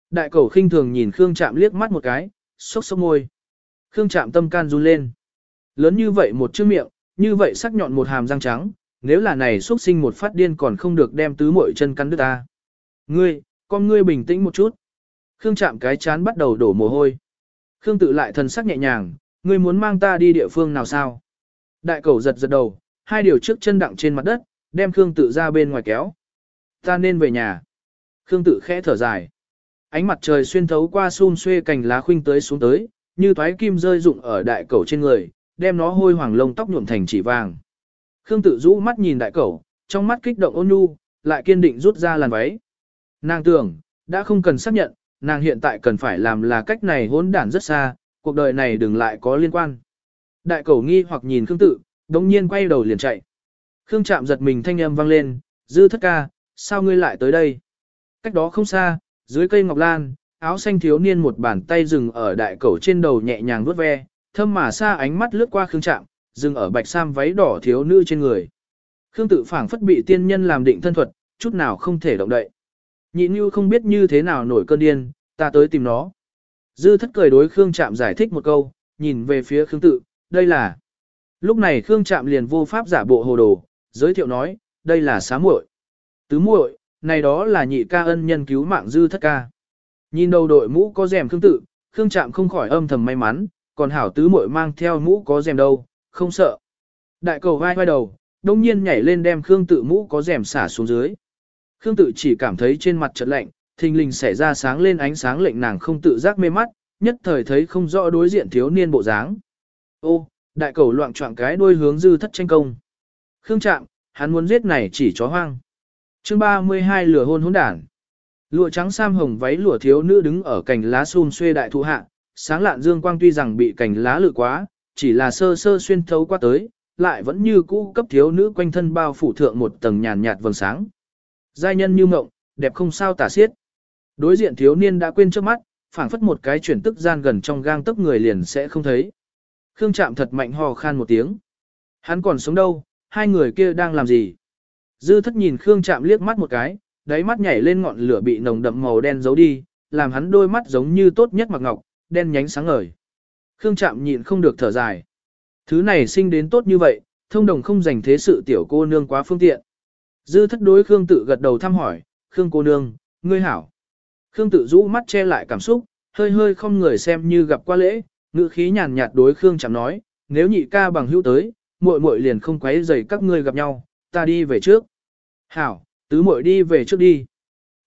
Đại cầu khinh thường nhìn Khương Trạm liếc mắt một cái, sốc sốc môi. Khương Trạm tâm can run lên. Lớn như vậy một chữ miệng, như vậy sắc nhọn một hàm răng trắng, nếu là này xuất sinh một phát điên còn không được đem tứ muội chân cắn đứt ta. Ngươi, con ngươi bình tĩnh một chút. Khương Trạm cái chán bắt đầu đổ mồ hôi. Khương tự lại thần sắc nhẹ nhàng, ngươi muốn mang ta đi địa phương nào sao? Đại cầu giật giật đầu, hai điều trước chân đặng trên mặt đất, đem Khương tự ra bên ngoài kéo. Ta nên về nhà. Khương tự khẽ thở dài. Ánh mặt trời xuyên thấu qua xun xuê cành lá khuynh tới xuống tới, như thoái kim rơi rụng ở đại cầu trên người, đem nó hôi hoàng lông tóc nhuộm thành chỉ vàng. Khương tự rũ mắt nhìn đại cầu, trong mắt kích động ôn nhu, lại kiên định rút ra làn váy. Nàng tưởng, đã không cần xác nhận, nàng hiện tại cần phải làm là cách này hỗn đản rất xa, cuộc đời này đừng lại có liên quan. Đại cầu nghi hoặc nhìn Khương tự, đống nhiên quay đầu liền chạy. Khương Trạm giật mình thanh âm vang lên, dư thất ca, sao ngươi lại tới đây? Cách đó không xa, dưới cây ngọc lan, áo xanh thiếu niên một bàn tay dừng ở đại cầu trên đầu nhẹ nhàng vuốt ve, thâm mà xa ánh mắt lướt qua Khương Trạm, dừng ở bạch sam váy đỏ thiếu nữ trên người. Khương tự phảng phất bị tiên nhân làm định thân thuật, chút nào không thể động đậy. Nhị Nhu không biết như thế nào nổi cơn điên, ta tới tìm nó. Dư thất cười đối Khương Trạm giải thích một câu, nhìn về phía Khương tự, đây là. Lúc này Khương Trạm liền vô pháp giả bộ hồ đồ, giới thiệu nói, đây là xá muội. Tứ muội, này đó là nhị ca ân nhân cứu mạng dư thất ca. Nhìn đầu đội mũ có rèm Khương tự, Khương Trạm không khỏi âm thầm may mắn, còn hảo tứ muội mang theo mũ có rèm đâu, không sợ. Đại cầu vai vai đầu, đông nhiên nhảy lên đem Khương tự mũ có rèm xả xuống dưới. Khương tự chỉ cảm thấy trên mặt chợt lạnh, thình lình xảy ra sáng lên ánh sáng lệnh nàng không tự giác mê mắt, nhất thời thấy không rõ đối diện thiếu niên bộ dáng. Ô, đại cầu loạn trọng cái đuôi hướng dư thất tranh công. Khương Trạm, hắn muốn giết này chỉ chó hoang. Chương 32 lửa hôn hỗn đản. Lụa trắng sam hồng váy lụa thiếu nữ đứng ở cành lá xum xuê đại thụ hạ, sáng lạn dương quang tuy rằng bị cành lá lự quá, chỉ là sơ sơ xuyên thấu qua tới, lại vẫn như cũ cấp thiếu nữ quanh thân bao phủ thượng một tầng nhàn nhạt vầng sáng. Giai nhân như mộng, đẹp không sao tả xiết. Đối diện thiếu niên đã quên trước mắt, phảng phất một cái chuyển tức gian gần trong gang tấc người liền sẽ không thấy. Khương Trạm thật mạnh hò khan một tiếng. Hắn còn sống đâu, hai người kia đang làm gì? Dư thất nhìn Khương Trạm liếc mắt một cái, đáy mắt nhảy lên ngọn lửa bị nồng đậm màu đen giấu đi, làm hắn đôi mắt giống như tốt nhất mặc ngọc, đen nhánh sáng ngời. Khương Trạm nhịn không được thở dài. Thứ này sinh đến tốt như vậy, thông đồng không dành thế sự tiểu cô nương quá phương tiện. Dư thất đối Khương tự gật đầu thăm hỏi, Khương cô nương, ngươi hảo. Khương tự rũ mắt che lại cảm xúc, hơi hơi không người xem như gặp qua lễ, ngữ khí nhàn nhạt đối Khương chẳng nói, nếu nhị ca bằng hữu tới, muội muội liền không quấy rầy các ngươi gặp nhau, ta đi về trước. Hảo, tứ muội đi về trước đi.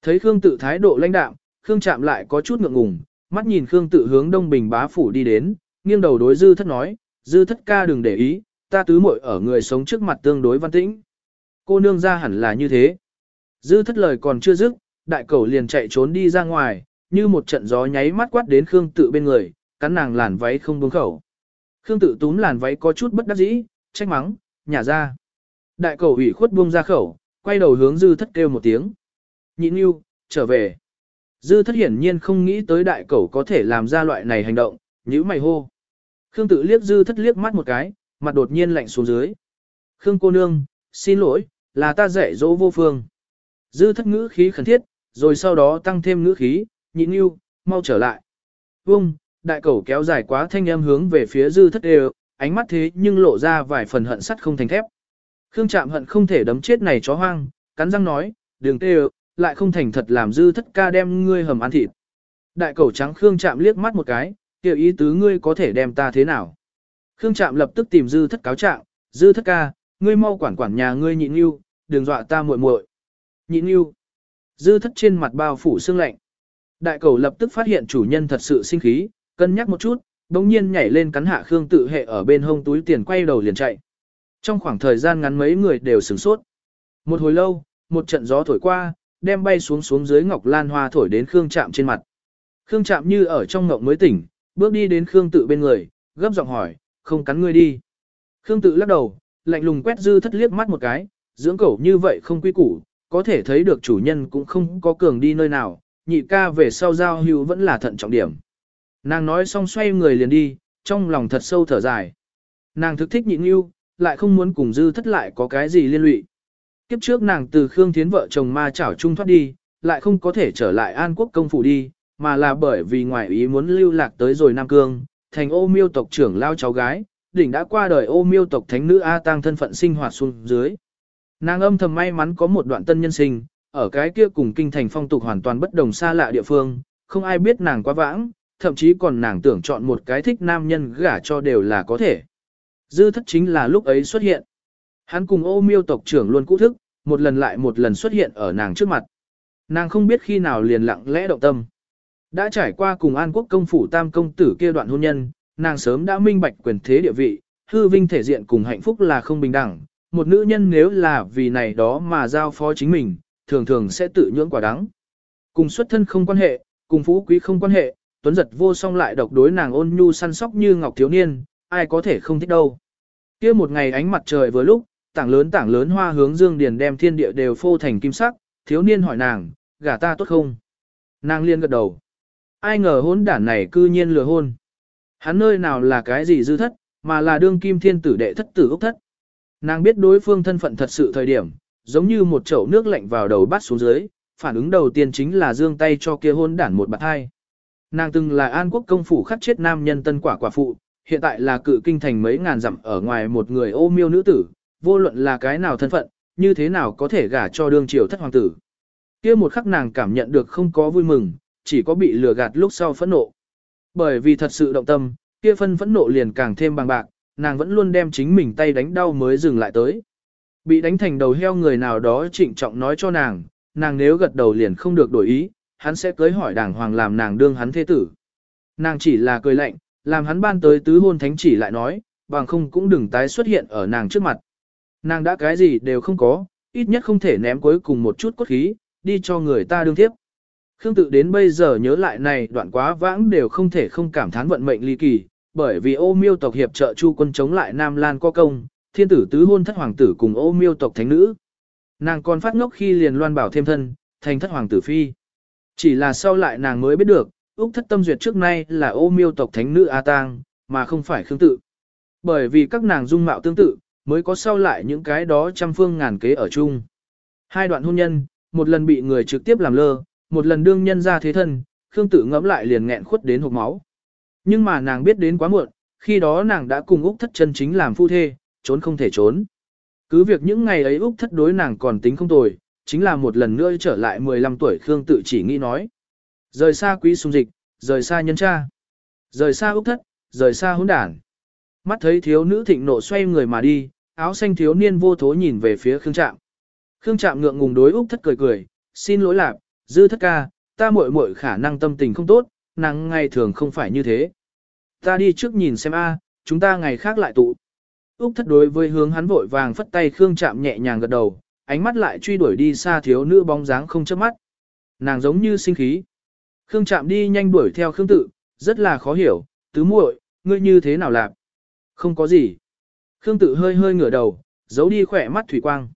Thấy Khương tự thái độ lãnh đạm, Khương chạm lại có chút ngượng ngùng, mắt nhìn Khương tự hướng Đông Bình bá phủ đi đến, nghiêng đầu đối Dư thất nói, Dư thất ca đừng để ý, ta tứ muội ở người sống trước mặt tương đối văn tĩnh. Cô nương ra hẳn là như thế. Dư thất lời còn chưa dứt, đại cầu liền chạy trốn đi ra ngoài, như một trận gió nháy mắt quát đến Khương tự bên người, cắn nàng làn váy không buông khẩu. Khương tự túm làn váy có chút bất đắc dĩ, trách mắng, nhả ra. Đại cầu ủy khuất buông ra khẩu, quay đầu hướng dư thất kêu một tiếng. Nhịn yêu, trở về. Dư thất hiển nhiên không nghĩ tới đại cầu có thể làm ra loại này hành động, nhíu mày hô. Khương tự liếc dư thất liếc mắt một cái, mặt đột nhiên lạnh xuống dưới. Khương cô nương, xin lỗi, là ta dạy dỗ vô phương. Dư thất ngữ khí khẩn thiết, rồi sau đó tăng thêm ngữ khí, nhịn yêu, mau trở lại. Vông, đại cầu kéo dài quá thanh âm hướng về phía dư thất đều, ánh mắt thế nhưng lộ ra vài phần hận sắt không thành thép. Khương chạm hận không thể đấm chết này chó hoang, cắn răng nói, đường tê lại không thành thật làm dư thất ca đem ngươi hầm ăn thịt. Đại cầu trắng Khương chạm liếc mắt một cái, kiểu ý tứ ngươi có thể đem ta thế nào. Khương chạm lập tức tìm dư thất cáo trạng, dư thất ca, ngươi mau quản quản nhà ngươi nhịn yêu, đừng dọa ta muội muội. Nhịn yêu. Dư thất trên mặt bao phủ sương lạnh. Đại cầu lập tức phát hiện chủ nhân thật sự sinh khí, cân nhắc một chút, bỗng nhiên nhảy lên cắn hạ Khương tự hệ ở bên hông túi tiền quay đầu liền chạy. Trong khoảng thời gian ngắn mấy người đều sửng sốt. Một hồi lâu, một trận gió thổi qua, đem bay xuống xuống dưới ngọc lan hoa thổi đến Khương Trạm trên mặt. Khương Trạm như ở trong ngộng mới tỉnh, bước đi đến Khương tự bên người, gấp giọng hỏi, không cắn ngươi đi. Khương tự lắc đầu, lạnh lùng quét dư thất liếc mắt một cái, dưỡng cẩu như vậy không quy củ, có thể thấy được chủ nhân cũng không có cường đi nơi nào, nhị ca về sau giao hữu vẫn là thận trọng điểm. Nàng nói xong xoay người liền đi, trong lòng thật sâu thở dài. Nàng thực thích nhịn yêu, lại không muốn cùng dư thất lại có cái gì liên lụy. Kiếp trước nàng từ Khương Thiến vợ chồng ma chảo chung thoát đi, lại không có thể trở lại An Quốc công phủ đi, mà là bởi vì ngoại ý muốn lưu lạc tới rồi Nam Cương, thành ô miêu tộc trưởng lao cháu gái, đỉnh đã qua đời ô miêu tộc thánh nữ A tăng thân phận sinh hoạt xuống dưới. Nàng âm thầm may mắn có một đoạn tân nhân sinh, ở cái kia cùng kinh thành phong tục hoàn toàn bất đồng xa lạ địa phương, không ai biết nàng quá vãng, thậm chí còn nàng tưởng chọn một cái thích nam nhân gả cho đều là có thể. Dư thất chính là lúc ấy xuất hiện. Hắn cùng ô miêu tộc trưởng luôn cũ thức, một lần lại một lần xuất hiện ở nàng trước mặt. Nàng không biết khi nào liền lặng lẽ động tâm. Đã trải qua cùng An Quốc công phủ tam công tử kia đoạn hôn nhân, nàng sớm đã minh bạch quyền thế địa vị, hư vinh thể diện cùng hạnh phúc là không bình đẳng. Một nữ nhân nếu là vì này đó mà giao phó chính mình, thường thường sẽ tự nhưỡng quả đắng. Cùng xuất thân không quan hệ, cùng phú quý không quan hệ, tuấn giật vô song lại độc đối nàng ôn nhu săn sóc như ngọc thiếu niên, ai có thể không thích đâu. Kia một ngày ánh mặt trời vừa lúc, tảng lớn tảng lớn hoa hướng dương điền đem thiên địa đều phô thành kim sắc, thiếu niên hỏi nàng, gả ta tốt không? Nàng liên gật đầu. Ai ngờ hôn đản này cư nhiên lừa hôn. Hắn nơi nào là cái gì dư thất, mà là đương kim thiên tử đệ thất tử ốc thất. Nàng biết đối phương thân phận thật sự thời điểm, giống như một chậu nước lạnh vào đầu bắt xuống dưới, phản ứng đầu tiên chính là dương tay cho kia hôn đản một bạt hai. Nàng từng là an quốc công phủ khắc chết nam nhân tân quả quả phụ, hiện tại là cự kinh thành mấy ngàn dặm ở ngoài một người ô miêu nữ tử, vô luận là cái nào thân phận, như thế nào có thể gả cho đương triều thất hoàng tử. kia một khắc nàng cảm nhận được không có vui mừng, chỉ có bị lừa gạt lúc sau phẫn nộ. Bởi vì thật sự động tâm, kia phân phẫn nộ liền càng thêm bằng bạc, nàng vẫn luôn đem chính mình tay đánh đau mới dừng lại tới. Bị đánh thành đầu heo người nào đó trịnh trọng nói cho nàng, nàng nếu gật đầu liền không được đổi ý, hắn sẽ cưới hỏi đàng hoàng làm nàng đương hắn thế tử. Nàng chỉ là cười lạnh, làm hắn ban tới tứ hôn thánh chỉ lại nói, bằng không cũng đừng tái xuất hiện ở nàng trước mặt. Nàng đã cái gì đều không có, ít nhất không thể ném cuối cùng một chút cốt khí, đi cho người ta đương tiếp. Khương tự đến bây giờ nhớ lại này đoạn quá vãng đều không thể không cảm thán vận mệnh ly kỳ, bởi vì ô miêu tộc hiệp trợ chu quân chống lại Nam Lan có công, thiên tử tứ hôn thất hoàng tử cùng ô miêu tộc thánh nữ. Nàng còn phát ngốc khi liền loan bảo thêm thân, thành thất hoàng tử phi. Chỉ là sau lại nàng mới biết được, Úc thất tâm duyệt trước nay là ô miêu tộc thánh nữ A Tang, mà không phải Khương tự. Bởi vì các nàng dung mạo tương tự, mới có sau lại những cái đó trăm phương ngàn kế ở chung. Hai đoạn hôn nhân, một lần bị người trực tiếp làm lơ, một lần đương nhân ra thế thân, Khương Tử ngẫm lại liền nghẹn khuất đến hộc máu. Nhưng mà nàng biết đến quá muộn, khi đó nàng đã cùng Úc Thất chân chính làm phu thê, trốn không thể trốn. Cứ việc những ngày ấy Úc Thất đối nàng còn tính không tồi, chính là một lần nữa trở lại 15 tuổi Khương tự chỉ nghĩ nói. Rời xa quý sung dịch, rời xa nhân cha, rời xa Úc Thất, rời xa hỗn đản. Mắt thấy thiếu nữ thịnh nộ xoay người mà đi, áo xanh thiếu niên vô thố nhìn về phía Khương Trạm. Khương Trạm ngượng ngùng đối Úc Thất cười cười, xin lỗi lạc, dư thất ca, ta muội muội khả năng tâm tình không tốt, nàng ngày thường không phải như thế. Ta đi trước nhìn xem a, chúng ta ngày khác lại tụ. Úc thất đối với hướng hắn vội vàng phất tay Khương chạm nhẹ nhàng gật đầu, ánh mắt lại truy đuổi đi xa thiếu nữ bóng dáng không chớp mắt. Nàng giống như sinh khí. Khương chạm đi nhanh đuổi theo Khương tự, rất là khó hiểu, tứ muội, ngươi như thế nào làm? Không có gì. Khương tự hơi hơi ngửa đầu, giấu đi khỏe mắt thủy quang.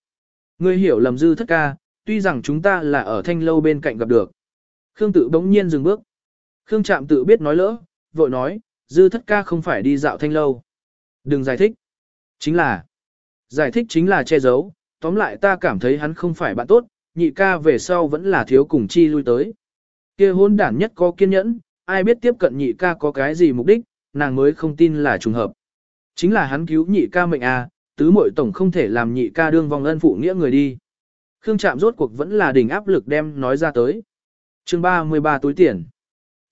Ngươi hiểu lầm dư thất ca, tuy rằng chúng ta là ở thanh lâu bên cạnh gặp được. Khương tự bỗng nhiên dừng bước. Khương chạm tự biết nói lỡ, vội nói, dư thất ca không phải đi dạo thanh lâu. Đừng giải thích. Chính là, giải thích chính là che giấu, tóm lại ta cảm thấy hắn không phải bạn tốt, nhị ca về sau vẫn là thiếu cùng chi lui tới. kia hôn đản nhất có kiên nhẫn, ai biết tiếp cận nhị ca có cái gì mục đích, nàng mới không tin là trùng hợp. Chính là hắn cứu nhị ca mệnh à, tứ muội tổng không thể làm nhị ca đương vong ân phụ nghĩa người đi. Khương Trạm rốt cuộc vẫn là đỉnh áp lực đem nói ra tới. chương 33 túi tiền.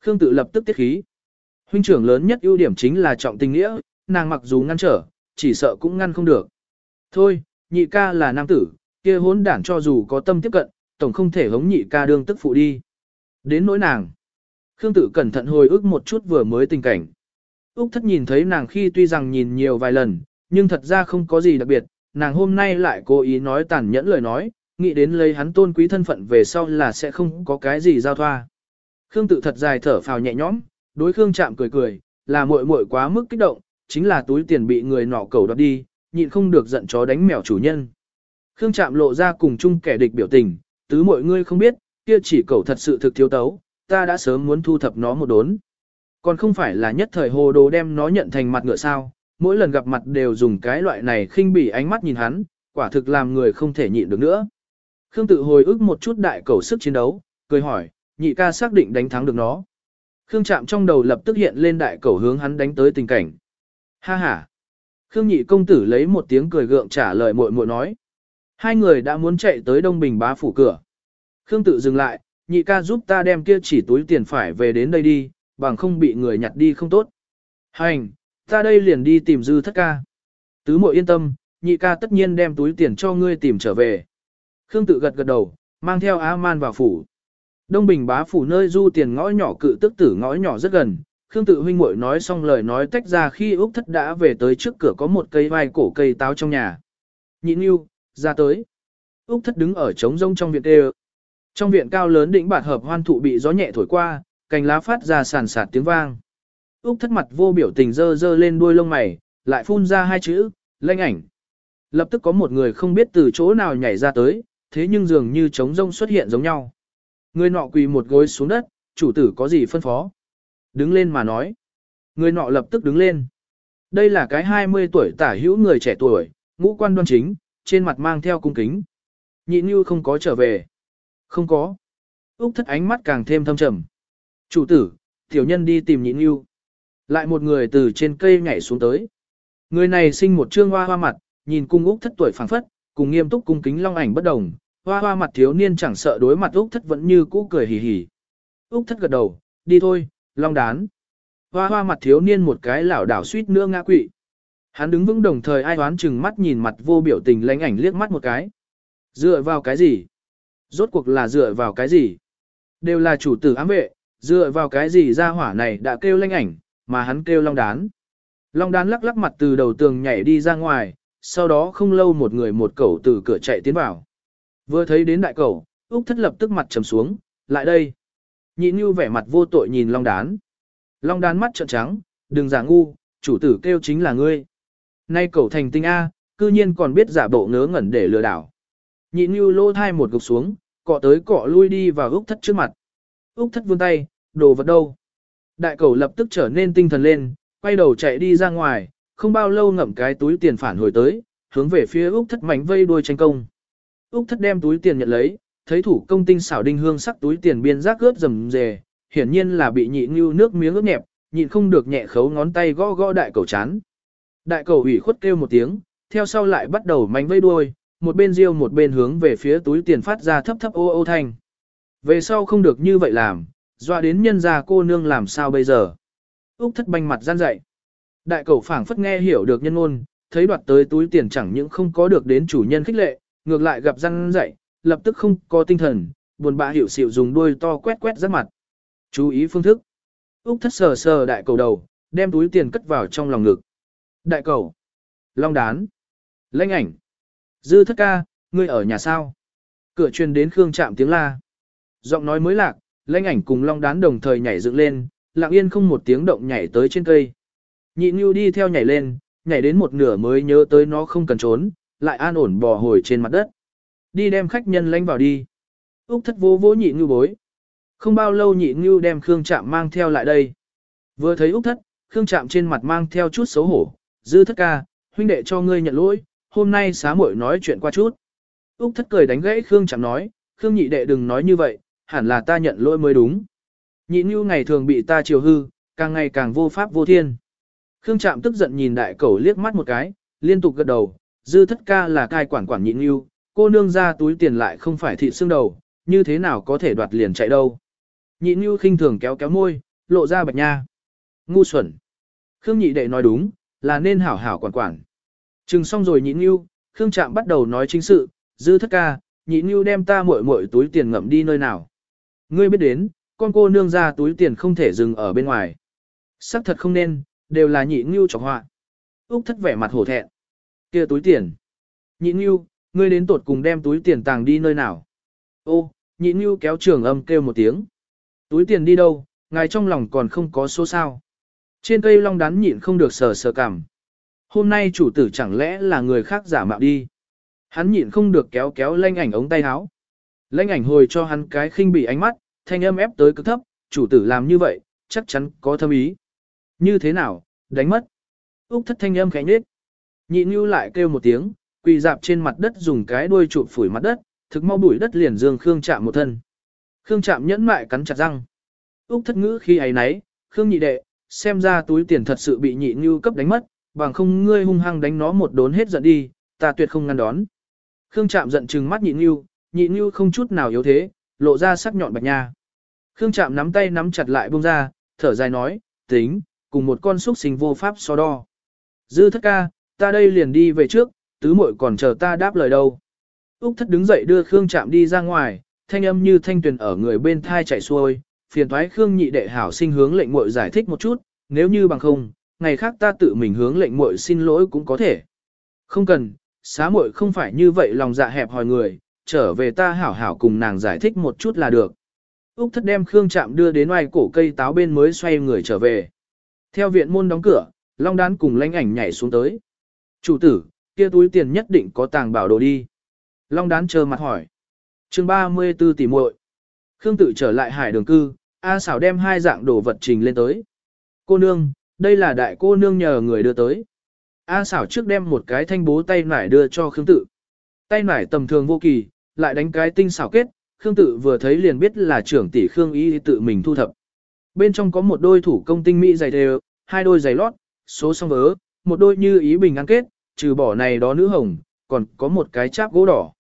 Khương tự lập tức tiết khí. Huynh trưởng lớn nhất ưu điểm chính là trọng tình nghĩa, nàng mặc dù ngăn trở, chỉ sợ cũng ngăn không được. Thôi, nhị ca là nam tử, kia hốn đản cho dù có tâm tiếp cận, tổng không thể hống nhị ca đương tức phụ đi. Đến nỗi nàng. Khương tự cẩn thận hồi ức một chút vừa mới tình cảnh. Úc thất nhìn thấy nàng khi tuy rằng nhìn nhiều vài lần, nhưng thật ra không có gì đặc biệt, nàng hôm nay lại cố ý nói tàn nhẫn lời nói, nghĩ đến lấy hắn tôn quý thân phận về sau là sẽ không có cái gì giao thoa. Khương tự thật dài thở phào nhẹ nhõm, đối Khương Trạm cười cười, là muội muội quá mức kích động, chính là túi tiền bị người nọ cầu đoạt đi, nhịn không được giận chó đánh mèo chủ nhân. Khương Trạm lộ ra cùng chung kẻ địch biểu tình, tứ mọi ngươi không biết, kia chỉ cầu thật sự thực thiếu tấu, ta đã sớm muốn thu thập nó một đốn. Còn không phải là nhất thời hồ đồ đem nó nhận thành mặt ngựa sao, mỗi lần gặp mặt đều dùng cái loại này khinh bỉ ánh mắt nhìn hắn, quả thực làm người không thể nhịn được nữa. Khương tự hồi ức một chút đại cầu sức chiến đấu, cười hỏi, nhị ca xác định đánh thắng được nó. Khương chạm trong đầu lập tức hiện lên đại cầu hướng hắn đánh tới tình cảnh. Ha ha. Khương nhị công tử lấy một tiếng cười gượng trả lời muội muội nói. Hai người đã muốn chạy tới Đông Bình bá phủ cửa. Khương tự dừng lại, nhị ca giúp ta đem kia chỉ túi tiền phải về đến đây đi, bằng không bị người nhặt đi không tốt. Hành, ta đây liền đi tìm dư thất ca. Tứ muội yên tâm, nhị ca tất nhiên đem túi tiền cho ngươi tìm trở về. Khương tự gật gật đầu, mang theo A Man vào phủ. Đông Bình bá phủ nơi du tiền ngõ nhỏ cự tức tử ngõ nhỏ rất gần. Khương tự huynh muội nói xong lời nói tách ra khi Úc thất đã về tới trước cửa có một cây vai cổ cây táo trong nhà. Nhịn Nưu, ra tới. Úc thất đứng ở trống rông trong viện tê Trong viện cao lớn đỉnh bạt hợp hoan thụ bị gió nhẹ thổi qua, cành lá phát ra sàn sạt tiếng vang. Úc thất mặt vô biểu tình dơ dơ lên đuôi lông mày, lại phun ra hai chữ, lanh ảnh. Lập tức có một người không biết từ chỗ nào nhảy ra tới, thế nhưng dường như trống rông xuất hiện giống nhau. Người nọ quỳ một gối xuống đất, chủ tử có gì phân phó. Đứng lên mà nói. Người nọ lập tức đứng lên. Đây là cái 20 tuổi tả hữu người trẻ tuổi, ngũ quan đoan chính, trên mặt mang theo cung kính. Nhị Nhu không có trở về. Không có. Úc thất ánh mắt càng thêm thâm trầm. Chủ tử, tiểu nhân đi tìm nhị Nhu. Lại một người từ trên cây nhảy xuống tới. Người này sinh một trương hoa hoa mặt, nhìn cung Úc thất tuổi phảng phất, cùng nghiêm túc cung kính long ảnh bất đồng. Hoa hoa mặt thiếu niên chẳng sợ đối mặt Úc thất vẫn như cũ cười hì hì. Úc thất gật đầu, đi thôi, long đán. Hoa hoa mặt thiếu niên một cái lảo đảo suýt nữa ngã quỵ. Hắn đứng vững đồng thời ai đoán chừng mắt nhìn mặt vô biểu tình lãnh ảnh liếc mắt một cái. Dựa vào cái gì? Rốt cuộc là dựa vào cái gì? Đều là chủ tử ám vệ, dựa vào cái gì ra hỏa này đã kêu lãnh ảnh, mà hắn kêu long đán. Long đán lắc lắc mặt từ đầu tường nhảy đi ra ngoài, sau đó không lâu một người một cẩu từ cửa chạy tiến vào. Vừa thấy đến đại cầu, Úc thất lập tức mặt trầm xuống, lại đây. Nhị Nhu vẻ mặt vô tội nhìn Long đán. Long đán mắt trợn trắng, đừng giả ngu, chủ tử kêu chính là ngươi. Nay cầu thành tinh A, cư nhiên còn biết giả bộ ngớ ngẩn để lừa đảo. Nhị Nhu lô thai một gục xuống, cọ tới cọ lui đi vào Úc thất trước mặt. Úc thất vươn tay, đồ vật đâu. Đại cầu lập tức trở nên tinh thần lên, quay đầu chạy đi ra ngoài, không bao lâu ngậm cái túi tiền phản hồi tới, hướng về phía Úc thất mảnh vây đuôi tranh công. Úc thất đem túi tiền nhận lấy, thấy thủ công tinh xảo đinh hương sắc túi tiền biên rác ướt rầm rề, hiển nhiên là bị nhị như nước miếng ướt nhẹp, nhịn không được nhẹ khấu ngón tay gõ gõ đại cầu chán. Đại cầu ủy khuất kêu một tiếng, theo sau lại bắt đầu mánh vây đuôi, một bên riêu một bên hướng về phía túi tiền phát ra thấp thấp ô ô thanh. Về sau không được như vậy làm, dọa đến nhân gia cô nương làm sao bây giờ. Úc thất banh mặt gian dậy. Đại cầu phảng phất nghe hiểu được nhân ngôn, thấy đoạt tới túi tiền chẳng những không có được đến chủ nhân khích lệ, ngược lại gặp răng dậy, lập tức không có tinh thần, buồn bã hiểu xịu dùng đuôi to quét quét rất mặt. Chú ý phương thức. Úc thất sờ sờ đại cầu đầu, đem túi tiền cất vào trong lòng ngực. Đại cầu. Long đán. Lãnh ảnh. Dư thất ca, ngươi ở nhà sao? Cửa truyền đến Khương chạm tiếng la. Giọng nói mới lạc, lãnh ảnh cùng long đán đồng thời nhảy dựng lên, lặng yên không một tiếng động nhảy tới trên cây. Nhị Nhu đi theo nhảy lên, nhảy đến một nửa mới nhớ tới nó không cần trốn, lại an ổn bò hồi trên mặt đất. Đi đem khách nhân lánh vào đi. Úc thất vô vô nhị Nhu bối. Không bao lâu nhị Nhu đem Khương Trạm mang theo lại đây. Vừa thấy Úc thất, Khương Trạm trên mặt mang theo chút xấu hổ. Dư thất ca, huynh đệ cho ngươi nhận lỗi, hôm nay xá muội nói chuyện qua chút. Úc thất cười đánh gãy Khương Trạm nói, Khương nhị đệ đừng nói như vậy, hẳn là ta nhận lỗi mới đúng. Nhị Nhu ngày thường bị ta chiều hư, càng ngày càng vô pháp vô thiên. Khương Trạm tức giận nhìn đại cẩu liếc mắt một cái, liên tục gật đầu, dư thất ca là cai quản quản nhịn yêu, cô nương ra túi tiền lại không phải thị xương đầu, như thế nào có thể đoạt liền chạy đâu. Nhịn yêu khinh thường kéo kéo môi, lộ ra bạch nha. Ngu xuẩn. Khương nhị đệ nói đúng, là nên hảo hảo quản quản. Trừng xong rồi nhịn yêu, Khương Trạm bắt đầu nói chính sự, dư thất ca, nhịn yêu đem ta muội muội túi tiền ngậm đi nơi nào. Ngươi biết đến, con cô nương ra túi tiền không thể dừng ở bên ngoài. Sắc thật không nên, đều là nhị ngưu chọc họa. Úc thất vẻ mặt hổ thẹn kia túi tiền. Nhị Nhu, ngươi đến tột cùng đem túi tiền tàng đi nơi nào. Ô, nhị Nhu kéo trường âm kêu một tiếng. Túi tiền đi đâu, ngài trong lòng còn không có số sao. Trên cây long đán nhịn không được sờ sờ cảm. Hôm nay chủ tử chẳng lẽ là người khác giả mạo đi. Hắn nhịn không được kéo kéo lanh ảnh ống tay áo. Lanh ảnh hồi cho hắn cái khinh bị ánh mắt, thanh âm ép tới cực thấp, chủ tử làm như vậy, chắc chắn có thâm ý. Như thế nào, đánh mất. Úc thất thanh âm khẽ nhết. Nhị như lại kêu một tiếng, quỳ dạp trên mặt đất dùng cái đuôi chụp phủi mặt đất, thực mau bụi đất liền dương Khương chạm một thân. Khương chạm nhẫn mại cắn chặt răng. Úc thất ngữ khi ấy nấy, Khương nhị đệ, xem ra túi tiền thật sự bị nhị như cấp đánh mất, bằng không ngươi hung hăng đánh nó một đốn hết giận đi, ta tuyệt không ngăn đón. Khương chạm giận trừng mắt nhị như, nhị như không chút nào yếu thế, lộ ra sắc nhọn bạch nha. Khương chạm nắm tay nắm chặt lại buông ra, thở dài nói, tính, cùng một con xúc sinh vô pháp so đo. Dư thất ca, ta đây liền đi về trước, tứ muội còn chờ ta đáp lời đâu. Úc thất đứng dậy đưa Khương chạm đi ra ngoài, thanh âm như thanh tuyền ở người bên thai chạy xuôi, phiền thoái Khương nhị đệ hảo sinh hướng lệnh muội giải thích một chút, nếu như bằng không, ngày khác ta tự mình hướng lệnh muội xin lỗi cũng có thể. Không cần, xá muội không phải như vậy lòng dạ hẹp hòi người, trở về ta hảo hảo cùng nàng giải thích một chút là được. Úc thất đem Khương chạm đưa đến ngoài cổ cây táo bên mới xoay người trở về. Theo viện môn đóng cửa, Long Đán cùng lãnh ảnh nhảy xuống tới. Chủ tử, kia túi tiền nhất định có tàng bảo đồ đi. Long Đán chờ mặt hỏi. chương 34 tỷ muội Khương tự trở lại hải đường cư, A xảo đem hai dạng đồ vật trình lên tới. Cô nương, đây là đại cô nương nhờ người đưa tới. A xảo trước đem một cái thanh bố tay nải đưa cho Khương tự. Tay nải tầm thường vô kỳ, lại đánh cái tinh xảo kết, Khương tự vừa thấy liền biết là trưởng tỷ Khương Y tự mình thu thập. Bên trong có một đôi thủ công tinh mỹ giày đều, hai đôi giày lót, số song vớ, một đôi như ý bình ăn kết, trừ bỏ này đó nữ hồng, còn có một cái cháp gỗ đỏ.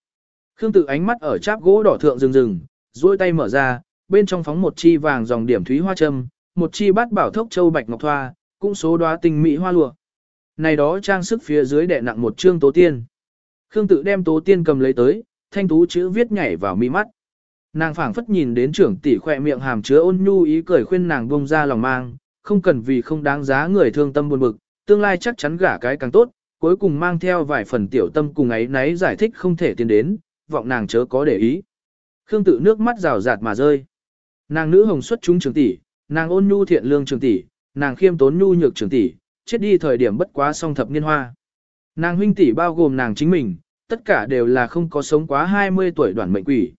Khương tự ánh mắt ở cháp gỗ đỏ thượng rừng rừng, duỗi tay mở ra, bên trong phóng một chi vàng dòng điểm thúy hoa châm, một chi bát bảo thốc châu bạch ngọc thoa, cũng số đóa tinh mỹ hoa lụa. Này đó trang sức phía dưới đè nặng một trương tố tiên. Khương tự đem tố tiên cầm lấy tới, thanh tú chữ viết nhảy vào mi mắt. Nàng phảng phất nhìn đến trưởng tỷ khỏe miệng hàm chứa ôn nhu ý cười khuyên nàng buông ra lòng mang, không cần vì không đáng giá người thương tâm buồn bực, tương lai chắc chắn gả cái càng tốt, cuối cùng mang theo vài phần tiểu tâm cùng ấy nấy giải thích không thể tiến đến, vọng nàng chớ có để ý. Khương tự nước mắt rào rạt mà rơi. Nàng nữ hồng xuất chúng trưởng tỷ, nàng ôn nhu thiện lương trưởng tỷ, nàng khiêm tốn nhu nhược trưởng tỷ, chết đi thời điểm bất quá song thập niên hoa. Nàng huynh tỷ bao gồm nàng chính mình, tất cả đều là không có sống quá 20 tuổi đoạn mệnh quỷ.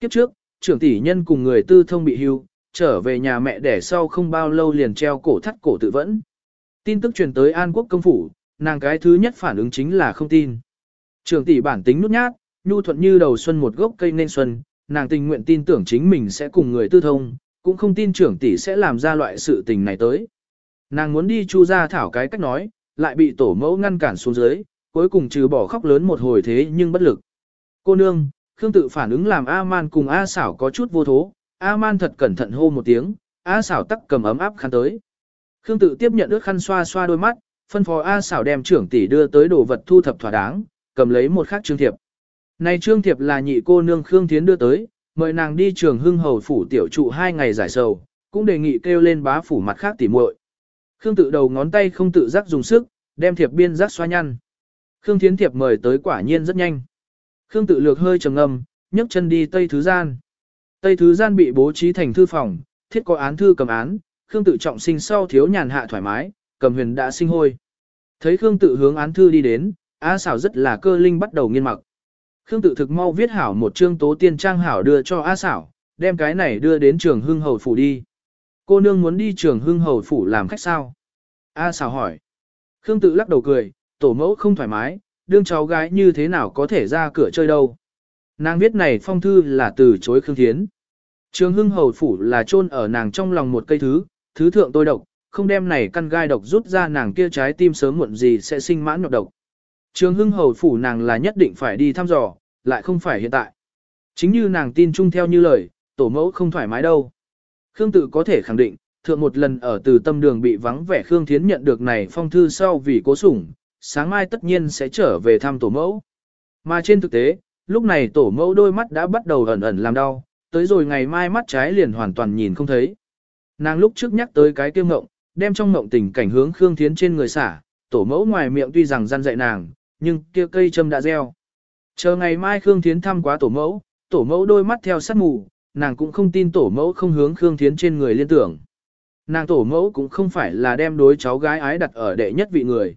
Kiếp trước, trưởng tỷ nhân cùng người tư thông bị hưu, trở về nhà mẹ đẻ sau không bao lâu liền treo cổ thắt cổ tự vẫn. Tin tức truyền tới An Quốc công phủ, nàng cái thứ nhất phản ứng chính là không tin. Trưởng tỷ bản tính nút nhát, nhu thuận như đầu xuân một gốc cây nên xuân, nàng tình nguyện tin tưởng chính mình sẽ cùng người tư thông, cũng không tin trưởng tỷ sẽ làm ra loại sự tình này tới. Nàng muốn đi chu ra thảo cái cách nói, lại bị tổ mẫu ngăn cản xuống dưới, cuối cùng trừ bỏ khóc lớn một hồi thế nhưng bất lực. Cô nương, Khương tự phản ứng làm A-man cùng A xảo có chút vô thố, A-man thật cẩn thận hô một tiếng, A xảo tắc cầm ấm áp khăn tới. Khương tự tiếp nhận ước khăn xoa xoa đôi mắt, phân phó A xảo đem trưởng tỷ đưa tới đồ vật thu thập thỏa đáng, cầm lấy một khắc trương thiệp. Này trương thiệp là nhị cô nương Khương Thiến đưa tới, mời nàng đi trường hưng hầu phủ tiểu trụ hai ngày giải sầu, cũng đề nghị kêu lên bá phủ mặt khác tỉ muội. Khương tự đầu ngón tay không tự giác dùng sức, đem thiệp biên giác xoa nhăn. Khương Thiến thiệp mời tới quả nhiên rất nhanh. Khương tự lược hơi trầm ngâm, nhấc chân đi Tây Thứ Gian. Tây Thứ Gian bị bố trí thành thư phòng, thiết có án thư cầm án, Khương tự trọng sinh sau thiếu nhàn hạ thoải mái, cầm huyền đã sinh hôi. Thấy Khương tự hướng án thư đi đến, A xảo rất là cơ linh bắt đầu nghiên mặc. Khương tự thực mau viết hảo một chương tố tiên trang hảo đưa cho A xảo, đem cái này đưa đến trường hưng hầu phủ đi. Cô nương muốn đi trường hưng hầu phủ làm khách sao? A xảo hỏi. Khương tự lắc đầu cười, tổ mẫu không thoải mái, đương cháu gái như thế nào có thể ra cửa chơi đâu. Nàng viết này phong thư là từ chối Khương Thiến. Trường hưng hầu phủ là chôn ở nàng trong lòng một cây thứ, thứ thượng tôi độc, không đem này căn gai độc rút ra nàng kia trái tim sớm muộn gì sẽ sinh mãn nhọc độc. Trường hưng hầu phủ nàng là nhất định phải đi thăm dò, lại không phải hiện tại. Chính như nàng tin chung theo như lời, tổ mẫu không thoải mái đâu. Khương tự có thể khẳng định, thượng một lần ở từ tâm đường bị vắng vẻ Khương Thiến nhận được này phong thư sau vì cố sủng, sáng mai tất nhiên sẽ trở về thăm tổ mẫu. Mà trên thực tế, lúc này tổ mẫu đôi mắt đã bắt đầu ẩn ẩn làm đau, tới rồi ngày mai mắt trái liền hoàn toàn nhìn không thấy. Nàng lúc trước nhắc tới cái tiêu ngộng, đem trong ngộng tình cảnh hướng Khương Thiến trên người xả, tổ mẫu ngoài miệng tuy rằng gian dạy nàng, nhưng kia cây châm đã gieo. Chờ ngày mai Khương Thiến thăm quá tổ mẫu, tổ mẫu đôi mắt theo sát mù, nàng cũng không tin tổ mẫu không hướng Khương Thiến trên người liên tưởng. Nàng tổ mẫu cũng không phải là đem đối cháu gái ái đặt ở đệ nhất vị người.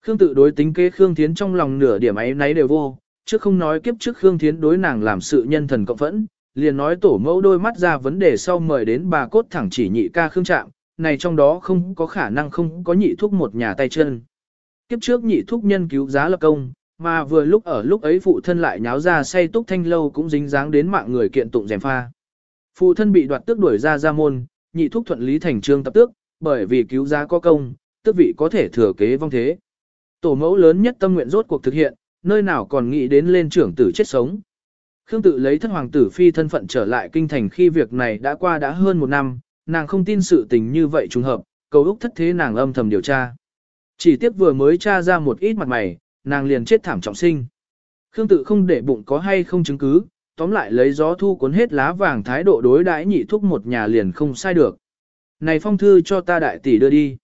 Khương tự đối tính kế Khương Thiến trong lòng nửa điểm ấy nấy đều vô, chứ không nói kiếp trước Khương Thiến đối nàng làm sự nhân thần cộng phẫn, liền nói tổ mẫu đôi mắt ra vấn đề sau mời đến bà cốt thẳng chỉ nhị ca Khương Trạm, này trong đó không có khả năng không có nhị thuốc một nhà tay chân. Kiếp trước nhị thuốc nhân cứu giá lập công, mà vừa lúc ở lúc ấy phụ thân lại nháo ra say túc thanh lâu cũng dính dáng đến mạng người kiện tụng dèm pha. Phụ thân bị đoạt tước đuổi ra ra môn, nhị thuốc thuận lý thành trương tập tước, bởi vì cứu giá có công, tước vị có thể thừa kế vong thế. Tổ mẫu lớn nhất tâm nguyện rốt cuộc thực hiện, nơi nào còn nghĩ đến lên trưởng tử chết sống. Khương tự lấy thất hoàng tử phi thân phận trở lại kinh thành khi việc này đã qua đã hơn một năm, nàng không tin sự tình như vậy trùng hợp, cầu Úc thất thế nàng âm thầm điều tra. Chỉ tiếp vừa mới tra ra một ít mặt mày, nàng liền chết thảm trọng sinh. Khương tự không để bụng có hay không chứng cứ, tóm lại lấy gió thu cuốn hết lá vàng thái độ đối đãi nhị thúc một nhà liền không sai được. Này phong thư cho ta đại tỷ đưa đi.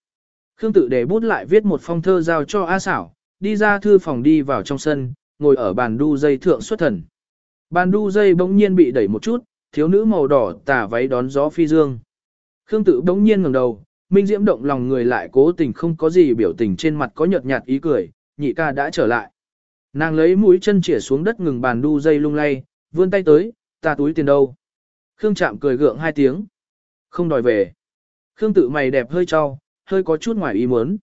Khương tự để bút lại viết một phong thơ giao cho A xảo, đi ra thư phòng đi vào trong sân, ngồi ở bàn đu dây thượng xuất thần. Bàn đu dây bỗng nhiên bị đẩy một chút, thiếu nữ màu đỏ tả váy đón gió phi dương. Khương tự bỗng nhiên ngẩng đầu, minh diễm động lòng người lại cố tình không có gì biểu tình trên mặt có nhợt nhạt ý cười, nhị ca đã trở lại. Nàng lấy mũi chân chĩa xuống đất ngừng bàn đu dây lung lay, vươn tay tới, ta túi tiền đâu. Khương chạm cười gượng hai tiếng. Không đòi về. Khương tự mày đẹp hơi cho, hơi có chút ngoài ý muốn.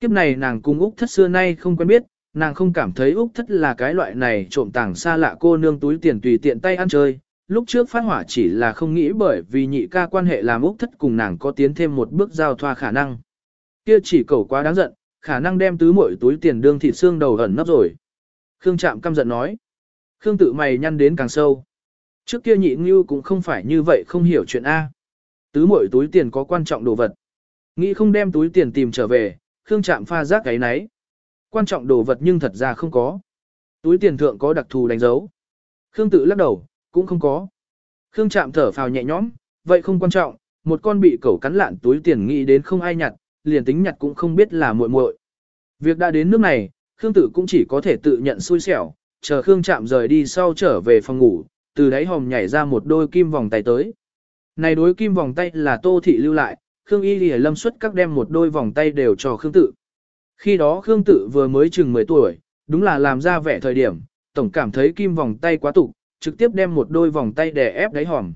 Kiếp này nàng cùng Úc thất xưa nay không quen biết, nàng không cảm thấy Úc thất là cái loại này trộm tàng xa lạ cô nương túi tiền tùy tiện tay ăn chơi. Lúc trước phát hỏa chỉ là không nghĩ bởi vì nhị ca quan hệ làm Úc thất cùng nàng có tiến thêm một bước giao thoa khả năng. Kia chỉ cầu quá đáng giận, khả năng đem tứ mỗi túi tiền đương thịt xương đầu ẩn nấp rồi. Khương Trạm căm giận nói. Khương tự mày nhăn đến càng sâu. Trước kia nhị ngưu cũng không phải như vậy không hiểu chuyện A. Tứ mỗi túi tiền có quan trọng đồ vật. Nghĩ không đem túi tiền tìm trở về, Khương Trạm pha rác cái nấy. Quan trọng đồ vật nhưng thật ra không có. Túi tiền thượng có đặc thù đánh dấu. Khương tự lắc đầu, cũng không có. Khương Trạm thở phào nhẹ nhõm, vậy không quan trọng, một con bị cẩu cắn lạn túi tiền nghĩ đến không ai nhặt, liền tính nhặt cũng không biết là muội muội. Việc đã đến nước này, Khương Tử cũng chỉ có thể tự nhận xui xẻo, chờ Khương Trạm rời đi sau trở về phòng ngủ, từ đáy hòm nhảy ra một đôi kim vòng tay tới. Này đối kim vòng tay là Tô Thị lưu lại, Khương Y Lì Lâm xuất các đem một đôi vòng tay đều cho Khương Tử. Khi đó Khương Tử vừa mới chừng 10 tuổi, đúng là làm ra vẻ thời điểm, tổng cảm thấy kim vòng tay quá tục, trực tiếp đem một đôi vòng tay đè ép đáy hòm.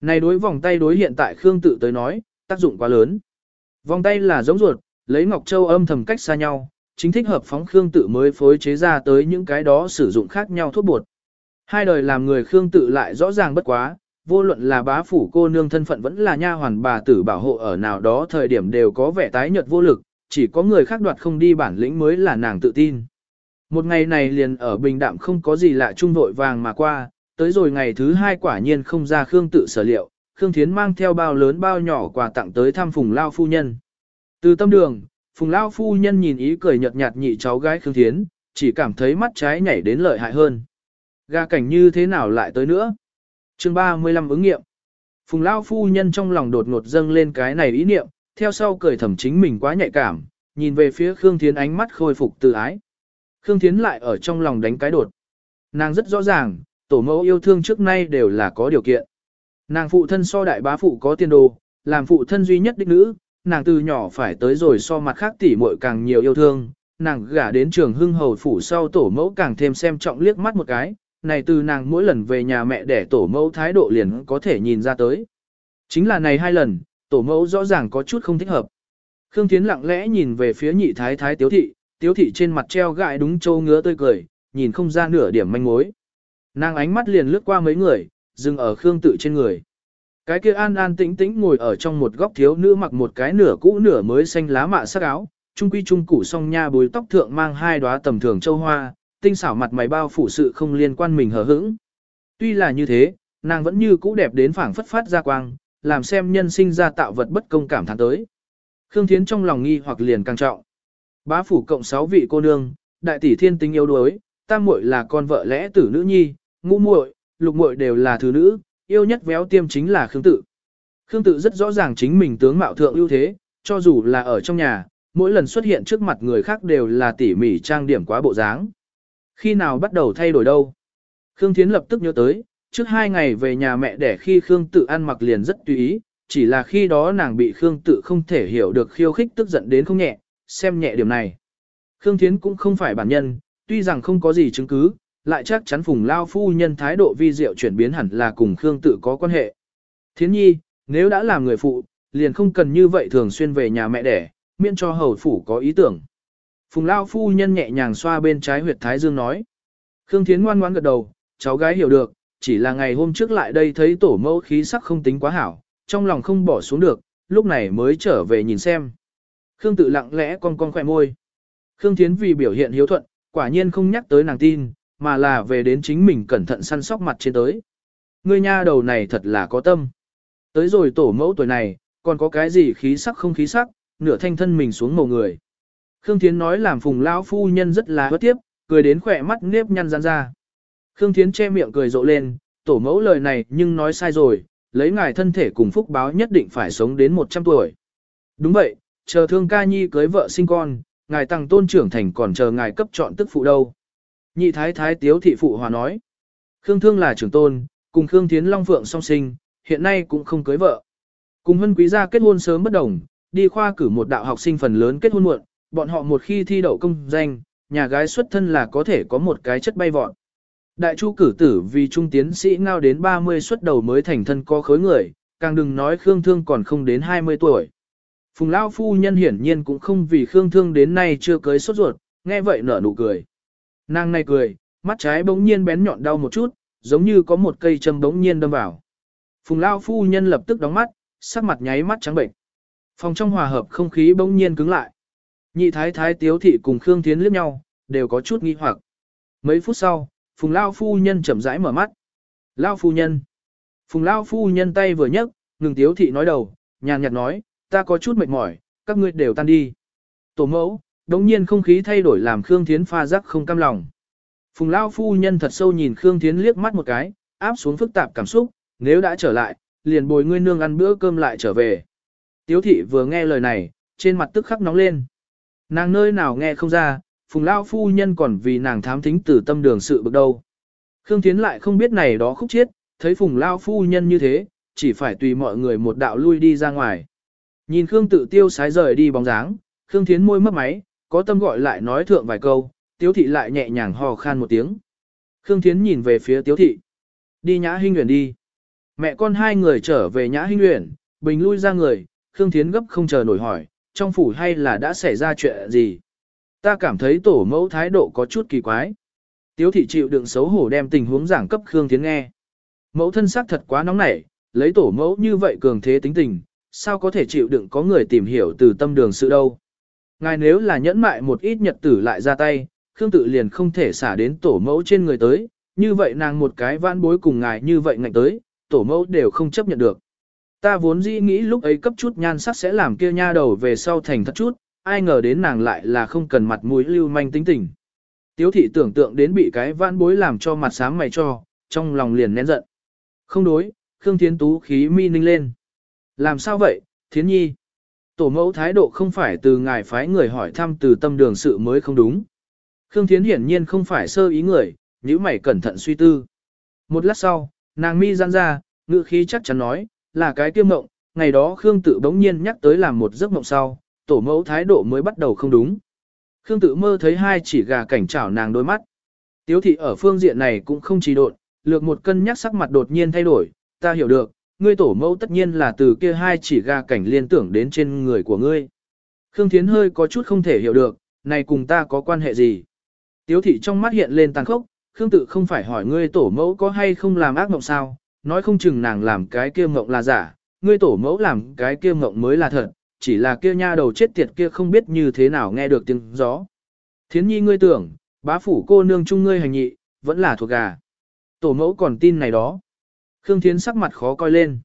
Này đối vòng tay đối hiện tại Khương Tử tới nói, tác dụng quá lớn. Vòng tay là giống ruột, lấy Ngọc Châu âm thầm cách xa nhau, chính thích hợp phóng Khương tự mới phối chế ra tới những cái đó sử dụng khác nhau thuốc bột. Hai đời làm người Khương tự lại rõ ràng bất quá, vô luận là bá phủ cô nương thân phận vẫn là nha hoàn bà tử bảo hộ ở nào đó thời điểm đều có vẻ tái nhợt vô lực, chỉ có người khác đoạt không đi bản lĩnh mới là nàng tự tin. Một ngày này liền ở bình đạm không có gì lạ trung vội vàng mà qua, tới rồi ngày thứ hai quả nhiên không ra Khương tự sở liệu, Khương Thiến mang theo bao lớn bao nhỏ quà tặng tới thăm Phùng Lao Phu Nhân. Từ tâm đường, Phùng Lao Phu Nhân nhìn ý cười nhợt nhạt nhị cháu gái Khương Thiến, chỉ cảm thấy mắt trái nhảy đến lợi hại hơn. Ga cảnh như thế nào lại tới nữa? chương 35 ứng nghiệm. Phùng Lao Phu Nhân trong lòng đột ngột dâng lên cái này ý niệm, theo sau cười thầm chính mình quá nhạy cảm, nhìn về phía Khương Thiến ánh mắt khôi phục từ ái. Khương Thiến lại ở trong lòng đánh cái đột. Nàng rất rõ ràng, tổ mẫu yêu thương trước nay đều là có điều kiện. Nàng phụ thân so đại bá phụ có tiền đồ, làm phụ thân duy nhất đích nữ, nàng từ nhỏ phải tới rồi so mặt khác tỉ muội càng nhiều yêu thương, nàng gả đến trường hưng hầu phủ sau tổ mẫu càng thêm xem trọng liếc mắt một cái, này từ nàng mỗi lần về nhà mẹ để tổ mẫu thái độ liền có thể nhìn ra tới. Chính là này hai lần, tổ mẫu rõ ràng có chút không thích hợp. Khương Thiến lặng lẽ nhìn về phía nhị thái thái tiếu thị, tiếu thị trên mặt treo gại đúng châu ngứa tươi cười, nhìn không ra nửa điểm manh mối. Nàng ánh mắt liền lướt qua mấy người, dừng ở Khương tự trên người. Cái kia an an tĩnh tĩnh ngồi ở trong một góc thiếu nữ mặc một cái nửa cũ nửa mới xanh lá mạ sắc áo, trung quy trung củ song nha bùi tóc thượng mang hai đóa tầm thường châu hoa, tinh xảo mặt mày bao phủ sự không liên quan mình hờ hững. Tuy là như thế, nàng vẫn như cũ đẹp đến phảng phất phát ra quang, làm xem nhân sinh ra tạo vật bất công cảm thán tới. Khương Thiến trong lòng nghi hoặc liền càng trọng. Bá phủ cộng sáu vị cô nương, đại tỷ thiên tính yếu đuối, tam muội là con vợ lẽ tử nữ nhi, ngũ muội, lục muội đều là thứ nữ, yêu nhất véo tiêm chính là Khương Tự. Khương Tự rất rõ ràng chính mình tướng mạo thượng ưu thế, cho dù là ở trong nhà, mỗi lần xuất hiện trước mặt người khác đều là tỉ mỉ trang điểm quá bộ dáng. Khi nào bắt đầu thay đổi đâu? Khương Thiến lập tức nhớ tới, trước hai ngày về nhà mẹ để khi Khương tự ăn mặc liền rất tùy ý, chỉ là khi đó nàng bị Khương tự không thể hiểu được khiêu khích tức giận đến không nhẹ, xem nhẹ điểm này. Khương Thiến cũng không phải bản nhân, tuy rằng không có gì chứng cứ, lại chắc chắn Phùng Lao Phu nhân thái độ vi diệu chuyển biến hẳn là cùng Khương tự có quan hệ. Thiến nhi, nếu đã làm người phụ, liền không cần như vậy thường xuyên về nhà mẹ đẻ, miễn cho hầu phủ có ý tưởng. Phùng Lao Phu nhân nhẹ nhàng xoa bên trái huyệt thái dương nói. Khương Thiến ngoan ngoãn gật đầu, cháu gái hiểu được, chỉ là ngày hôm trước lại đây thấy tổ mẫu khí sắc không tính quá hảo, trong lòng không bỏ xuống được, lúc này mới trở về nhìn xem. Khương tự lặng lẽ con con khỏe môi. Khương Thiến vì biểu hiện hiếu thuận, quả nhiên không nhắc tới nàng tin, mà là về đến chính mình cẩn thận săn sóc mặt trên tới. Ngươi nha đầu này thật là có tâm. Tới rồi tổ mẫu tuổi này, còn có cái gì khí sắc không khí sắc, nửa thanh thân mình xuống màu người. Khương Thiến nói làm phùng lão phu nhân rất là bất tiếp, cười đến khỏe mắt nếp nhăn rán ra. Khương Thiến che miệng cười rộ lên, tổ mẫu lời này nhưng nói sai rồi, lấy ngài thân thể cùng phúc báo nhất định phải sống đến 100 tuổi. Đúng vậy, chờ thương ca nhi cưới vợ sinh con, ngài tăng tôn trưởng thành còn chờ ngài cấp chọn tức phụ đâu. Nhị thái thái tiếu thị phụ hòa nói. Khương thương là trưởng tôn, cùng Khương Thiến Long Phượng song sinh, hiện nay cũng không cưới vợ. Cùng hân quý gia kết hôn sớm bất đồng, đi khoa cử một đạo học sinh phần lớn kết hôn muộn, bọn họ một khi thi đậu công danh, nhà gái xuất thân là có thể có một cái chất bay vọt. Đại chu cử tử vì trung tiến sĩ ngao đến 30 xuất đầu mới thành thân có khối người, càng đừng nói Khương Thương còn không đến 20 tuổi. Phùng Lao Phu Nhân hiển nhiên cũng không vì Khương Thương đến nay chưa cưới sốt ruột, nghe vậy nở nụ cười. Nàng này cười, mắt trái bỗng nhiên bén nhọn đau một chút, giống như có một cây châm bỗng nhiên đâm vào. Phùng Lao Phu Nhân lập tức đóng mắt, sắc mặt nháy mắt trắng bệnh. Phòng trong hòa hợp không khí bỗng nhiên cứng lại. Nhị thái thái tiếu thị cùng Khương Thiến liếc nhau, đều có chút nghi hoặc. Mấy phút sau, Phùng Lao Phu Nhân chậm rãi mở mắt. Lao Phu Nhân. Phùng Lao Phu Nhân tay vừa nhấc, ngừng tiếu thị nói đầu, nhàn nhạt nói, ta có chút mệt mỏi, các ngươi đều tan đi. Tổ mẫu, đống nhiên không khí thay đổi làm Khương Thiến pha rắc không cam lòng. Phùng Lao Phu Nhân thật sâu nhìn Khương Thiến liếc mắt một cái, áp xuống phức tạp cảm xúc, nếu đã trở lại, liền bồi ngươi nương ăn bữa cơm lại trở về. Tiếu thị vừa nghe lời này, trên mặt tức khắc nóng lên. Nàng nơi nào nghe không ra, phùng lao phu nhân còn vì nàng thám thính từ tâm đường sự bực đâu. Khương Thiến lại không biết này đó khúc chiết, thấy phùng lao phu nhân như thế, chỉ phải tùy mọi người một đạo lui đi ra ngoài. Nhìn Khương tự tiêu sái rời đi bóng dáng, Khương Thiến môi mất máy, có tâm gọi lại nói thượng vài câu, tiếu thị lại nhẹ nhàng hò khan một tiếng. Khương Thiến nhìn về phía tiếu thị. Đi nhã hinh nguyện đi. Mẹ con hai người trở về nhã hinh nguyện, bình lui ra người, Khương Thiến gấp không chờ nổi hỏi, trong phủ hay là đã xảy ra chuyện gì? Ta cảm thấy tổ mẫu thái độ có chút kỳ quái. Tiếu thị chịu đựng xấu hổ đem tình huống giảng cấp Khương Thiến nghe. Mẫu thân xác thật quá nóng nảy, lấy tổ mẫu như vậy cường thế tính tình, sao có thể chịu đựng có người tìm hiểu từ tâm đường sự đâu. Ngài nếu là nhẫn mại một ít nhật tử lại ra tay, Khương tự liền không thể xả đến tổ mẫu trên người tới, như vậy nàng một cái vãn bối cùng ngài như vậy ngạnh tới, tổ mẫu đều không chấp nhận được. Ta vốn dĩ nghĩ lúc ấy cấp chút nhan sắc sẽ làm kia nha đầu về sau thành thật chút, ai ngờ đến nàng lại là không cần mặt mũi lưu manh tính tình. Tiếu thị tưởng tượng đến bị cái vãn bối làm cho mặt sáng mày cho, trong lòng liền nén giận. Không đối, Khương Thiến Tú khí mi ninh lên. Làm sao vậy, Thiến Nhi? Tổ mẫu thái độ không phải từ ngài phái người hỏi thăm từ tâm đường sự mới không đúng. Khương Thiến hiển nhiên không phải sơ ý người, nếu mày cẩn thận suy tư. Một lát sau, nàng mi giãn ra, ngữ khí chắc chắn nói, là cái kiêm mộng, ngày đó Khương tự bỗng nhiên nhắc tới làm một giấc mộng sau, tổ mẫu thái độ mới bắt đầu không đúng. Khương tự mơ thấy hai chỉ gà cảnh chảo nàng đôi mắt. Tiếu thị ở phương diện này cũng không trì độn, lược một cân nhắc sắc mặt đột nhiên thay đổi, ta hiểu được, ngươi tổ mẫu tất nhiên là từ kia hai chỉ gà cảnh liên tưởng đến trên người của ngươi. Khương Thiến hơi có chút không thể hiểu được, này cùng ta có quan hệ gì. Tiếu thị trong mắt hiện lên tàn khốc, Khương tự không phải hỏi ngươi tổ mẫu có hay không làm ác mộng sao, nói không chừng nàng làm cái kia mộng là giả, ngươi tổ mẫu làm cái kia mộng mới là thật, chỉ là kia nha đầu chết tiệt kia không biết như thế nào nghe được tiếng gió. Thiến nhi ngươi tưởng, bá phủ cô nương chung ngươi hành nhị, vẫn là thuộc gà. Tổ mẫu còn tin này đó. Khương Thiến sắc mặt khó coi lên.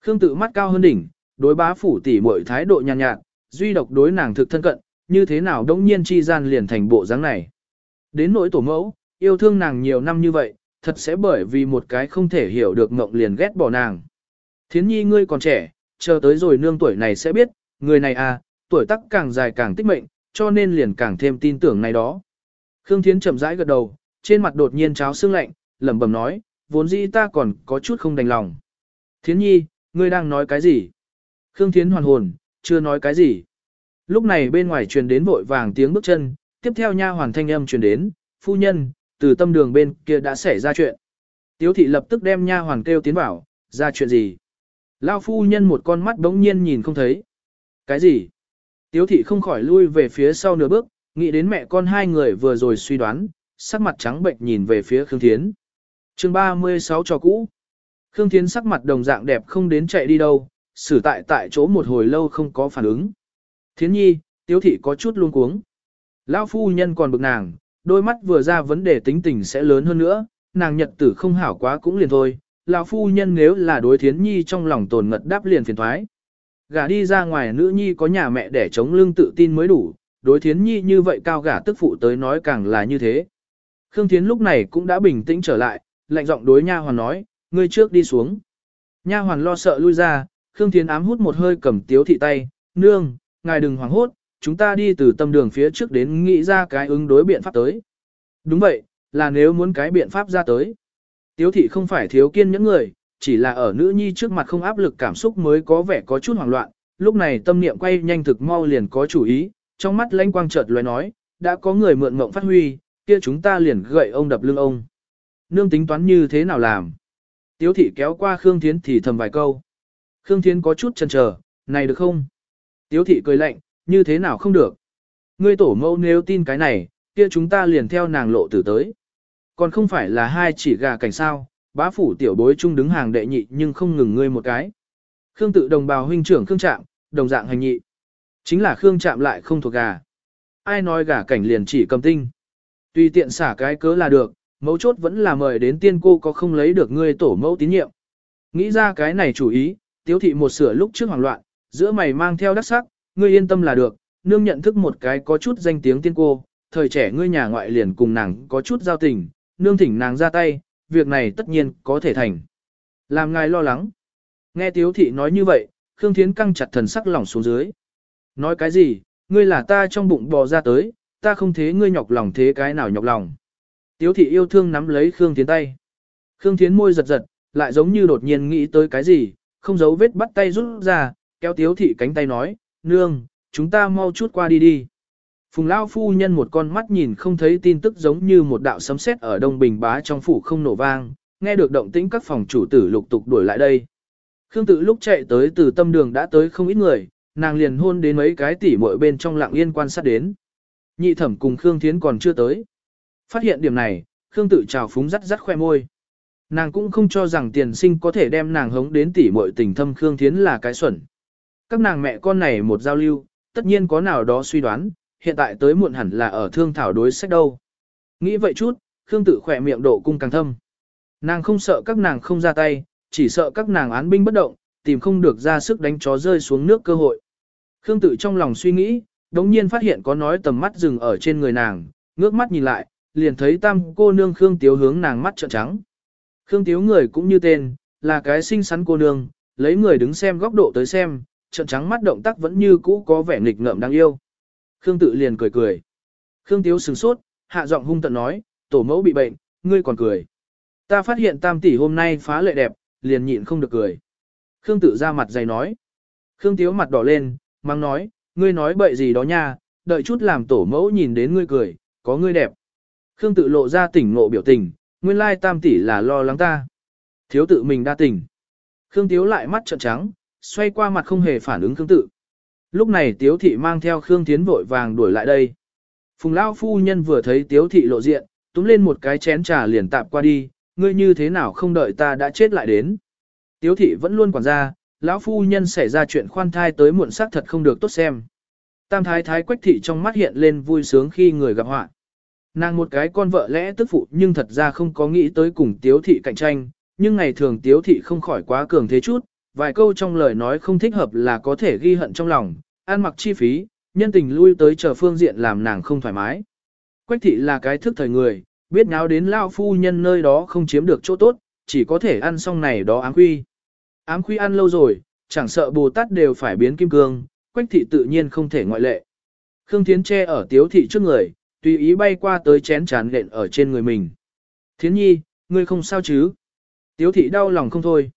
Khương tự mắt cao hơn đỉnh, đối bá phủ tỉ muội thái độ nhàn nhạt, nhạt, duy độc đối nàng thực thân cận, như thế nào đống nhiên chi gian liền thành bộ dáng này. Đến nỗi tổ mẫu, yêu thương nàng nhiều năm như vậy, thật sẽ bởi vì một cái không thể hiểu được mộng liền ghét bỏ nàng. Thiến nhi ngươi còn trẻ, chờ tới rồi nương tuổi này sẽ biết, người này à, tuổi tác càng dài càng tích mệnh, cho nên liền càng thêm tin tưởng này đó. Khương Thiến chậm rãi gật đầu, trên mặt đột nhiên cháo xương lạnh, lẩm bẩm nói, vốn dĩ ta còn có chút không đành lòng. Thiến nhi, ngươi đang nói cái gì? Khương Thiến hoàn hồn, chưa nói cái gì. Lúc này bên ngoài truyền đến vội vàng tiếng bước chân, tiếp theo nha hoàn thanh âm truyền đến, phu nhân, từ tâm đường bên kia đã xảy ra chuyện. Tiếu thị lập tức đem nha hoàn kêu tiến vào, ra chuyện gì? Lao phu nhân một con mắt bỗng nhiên nhìn không thấy. Cái gì? Tiếu thị không khỏi lui về phía sau nửa bước, nghĩ đến mẹ con hai người vừa rồi suy đoán, sắc mặt trắng bệnh nhìn về phía Khương Thiến. chương 36 cho cũ. Khương Thiến sắc mặt đồng dạng đẹp không đến chạy đi đâu, xử tại tại chỗ một hồi lâu không có phản ứng. Thiến nhi, tiếu thị có chút luống cuống. Lão phu nhân còn bực nàng, đôi mắt vừa ra vấn đề tính tình sẽ lớn hơn nữa, nàng nhật tử không hảo quá cũng liền thôi. Lão phu nhân nếu là đối thiến nhi trong lòng tồn ngật đáp liền phiền thoái. Gả đi ra ngoài nữ nhi có nhà mẹ để chống lưng tự tin mới đủ, đối thiến nhi như vậy cao gả tức phụ tới nói càng là như thế. Khương Thiến lúc này cũng đã bình tĩnh trở lại, lạnh giọng đối nha hoàn nói, ngươi trước đi xuống. Nha hoàn lo sợ lui ra, Khương Thiến ám hút một hơi cầm tiếu thị tay, nương, ngài đừng hoảng hốt, chúng ta đi từ tâm đường phía trước đến nghĩ ra cái ứng đối biện pháp tới. Đúng vậy, là nếu muốn cái biện pháp ra tới. Tiếu thị không phải thiếu kiên những người, chỉ là ở nữ nhi trước mặt không áp lực cảm xúc mới có vẻ có chút hoảng loạn, lúc này tâm niệm quay nhanh thực mau liền có chủ ý, trong mắt lãnh quang chợt lóe nói, đã có người mượn mộng phát huy, kia chúng ta liền gậy ông đập lưng ông. Nương tính toán như thế nào làm? Tiếu thị kéo qua Khương Thiến thì thầm vài câu. Khương Thiến có chút chần chờ, này được không? Tiếu thị cười lạnh, như thế nào không được? Ngươi tổ mẫu nếu tin cái này, kia chúng ta liền theo nàng lộ tử tới. Còn không phải là hai chỉ gà cảnh sao, bá phủ tiểu bối chung đứng hàng đệ nhị nhưng không ngừng ngươi một cái. Khương tự đồng bào huynh trưởng Khương Trạm, đồng dạng hành nhị. Chính là Khương Trạm lại không thuộc gà. Ai nói gà cảnh liền chỉ cầm tinh. Tùy tiện xả cái cớ là được, mấu chốt vẫn là mời đến tiên cô có không lấy được ngươi tổ mẫu tín nhiệm. Nghĩ ra cái này chủ ý, tiếu thị một sửa lúc trước hoảng loạn, giữa mày mang theo đắc sắc, ngươi yên tâm là được, nương nhận thức một cái có chút danh tiếng tiên cô, thời trẻ ngươi nhà ngoại liền cùng nàng có chút giao tình, nương thỉnh nàng ra tay, việc này tất nhiên có thể thành. Làm ngài lo lắng. Nghe tiếu thị nói như vậy, Khương Thiến căng chặt thần sắc lỏng xuống dưới. Nói cái gì, ngươi là ta trong bụng bò ra tới, ta không thế ngươi nhọc lòng thế cái nào nhọc lòng. Tiếu thị yêu thương nắm lấy Khương Thiến tay. Khương Thiến môi giật giật, lại giống như đột nhiên nghĩ tới cái gì, không giấu vết bắt tay rút ra, kéo tiếu thị cánh tay nói, nương, chúng ta mau chút qua đi đi. Phùng Lao phu nhân một con mắt nhìn không thấy tin tức giống như một đạo sấm sét ở Đông Bình bá trong phủ không nổ vang, nghe được động tĩnh các phòng chủ tử lục tục đuổi lại đây. Khương tự lúc chạy tới từ tâm đường đã tới không ít người, nàng liền hôn đến mấy cái tỉ muội bên trong lặng yên quan sát đến. Nhị thẩm cùng Khương Thiến còn chưa tới. Phát hiện điểm này, Khương tự trào phúng rắt rắt khoe môi. Nàng cũng không cho rằng tiền sinh có thể đem nàng hống đến tỉ muội tình thâm Khương Thiến là cái xuẩn. Các nàng mẹ con này một giao lưu, tất nhiên có nào đó suy đoán, hiện tại tới muộn hẳn là ở thương thảo đối sách đâu. Nghĩ vậy chút, Khương tự khỏe miệng độ cung càng thâm. Nàng không sợ các nàng không ra tay, chỉ sợ các nàng án binh bất động, tìm không được ra sức đánh chó rơi xuống nước cơ hội. Khương tự trong lòng suy nghĩ, đống nhiên phát hiện có nói tầm mắt dừng ở trên người nàng, ngước mắt nhìn lại, liền thấy tam cô nương Khương Tiếu hướng nàng mắt trợn trắng. Khương Tiếu người cũng như tên, là cái xinh xắn cô nương, lấy người đứng xem góc độ tới xem, trợn trắng mắt động tác vẫn như cũ có vẻ nghịch ngợm đáng yêu. Khương tự liền cười cười. Khương Tiếu sửng sốt, hạ giọng hung tận nói, tổ mẫu bị bệnh, ngươi còn cười. Ta phát hiện tam tỷ hôm nay phá lệ đẹp, liền nhịn không được cười. Khương tự ra mặt dày nói. Khương Tiếu mặt đỏ lên, mang nói, ngươi nói bậy gì đó nha, đợi chút làm tổ mẫu nhìn đến ngươi cười, có ngươi đẹp. Khương tự lộ ra tỉnh ngộ biểu tình, nguyên lai tam tỷ là lo lắng ta. Thiếu tự mình đa tình. Khương Tiếu lại mắt trợn trắng, xoay qua mặt không hề phản ứng Khương tự. Lúc này Tiếu thị mang theo Khương Tiến vội vàng đuổi lại đây. Phùng Lao phu nhân vừa thấy Tiếu thị lộ diện, túm lên một cái chén trà liền tạp qua đi, ngươi như thế nào không đợi ta đã chết lại đến. Tiếu thị vẫn luôn quản gia, lão phu nhân xảy ra chuyện khoan thai tới muộn sắc thật không được tốt xem. Tam thái thái quách thị trong mắt hiện lên vui sướng khi người gặp họa. Nàng một cái con vợ lẽ tức phụ nhưng thật ra không có nghĩ tới cùng tiếu thị cạnh tranh, nhưng ngày thường tiếu thị không khỏi quá cường thế chút, vài câu trong lời nói không thích hợp là có thể ghi hận trong lòng, ăn mặc chi phí, nhân tình lui tới chờ phương diện làm nàng không thoải mái. Quách thị là cái thức thời người, biết nháo đến lao phu nhân nơi đó không chiếm được chỗ tốt, chỉ có thể ăn xong này đó ám quy. Ám quy ăn lâu rồi, chẳng sợ Bồ Tát đều phải biến kim cương, quách thị tự nhiên không thể ngoại lệ. Khương Thiến che ở tiếu thị trước người, tùy ý bay qua tới chén chán lện ở trên người mình. Thiến nhi, ngươi không sao chứ? Tiếu thị đau lòng không thôi.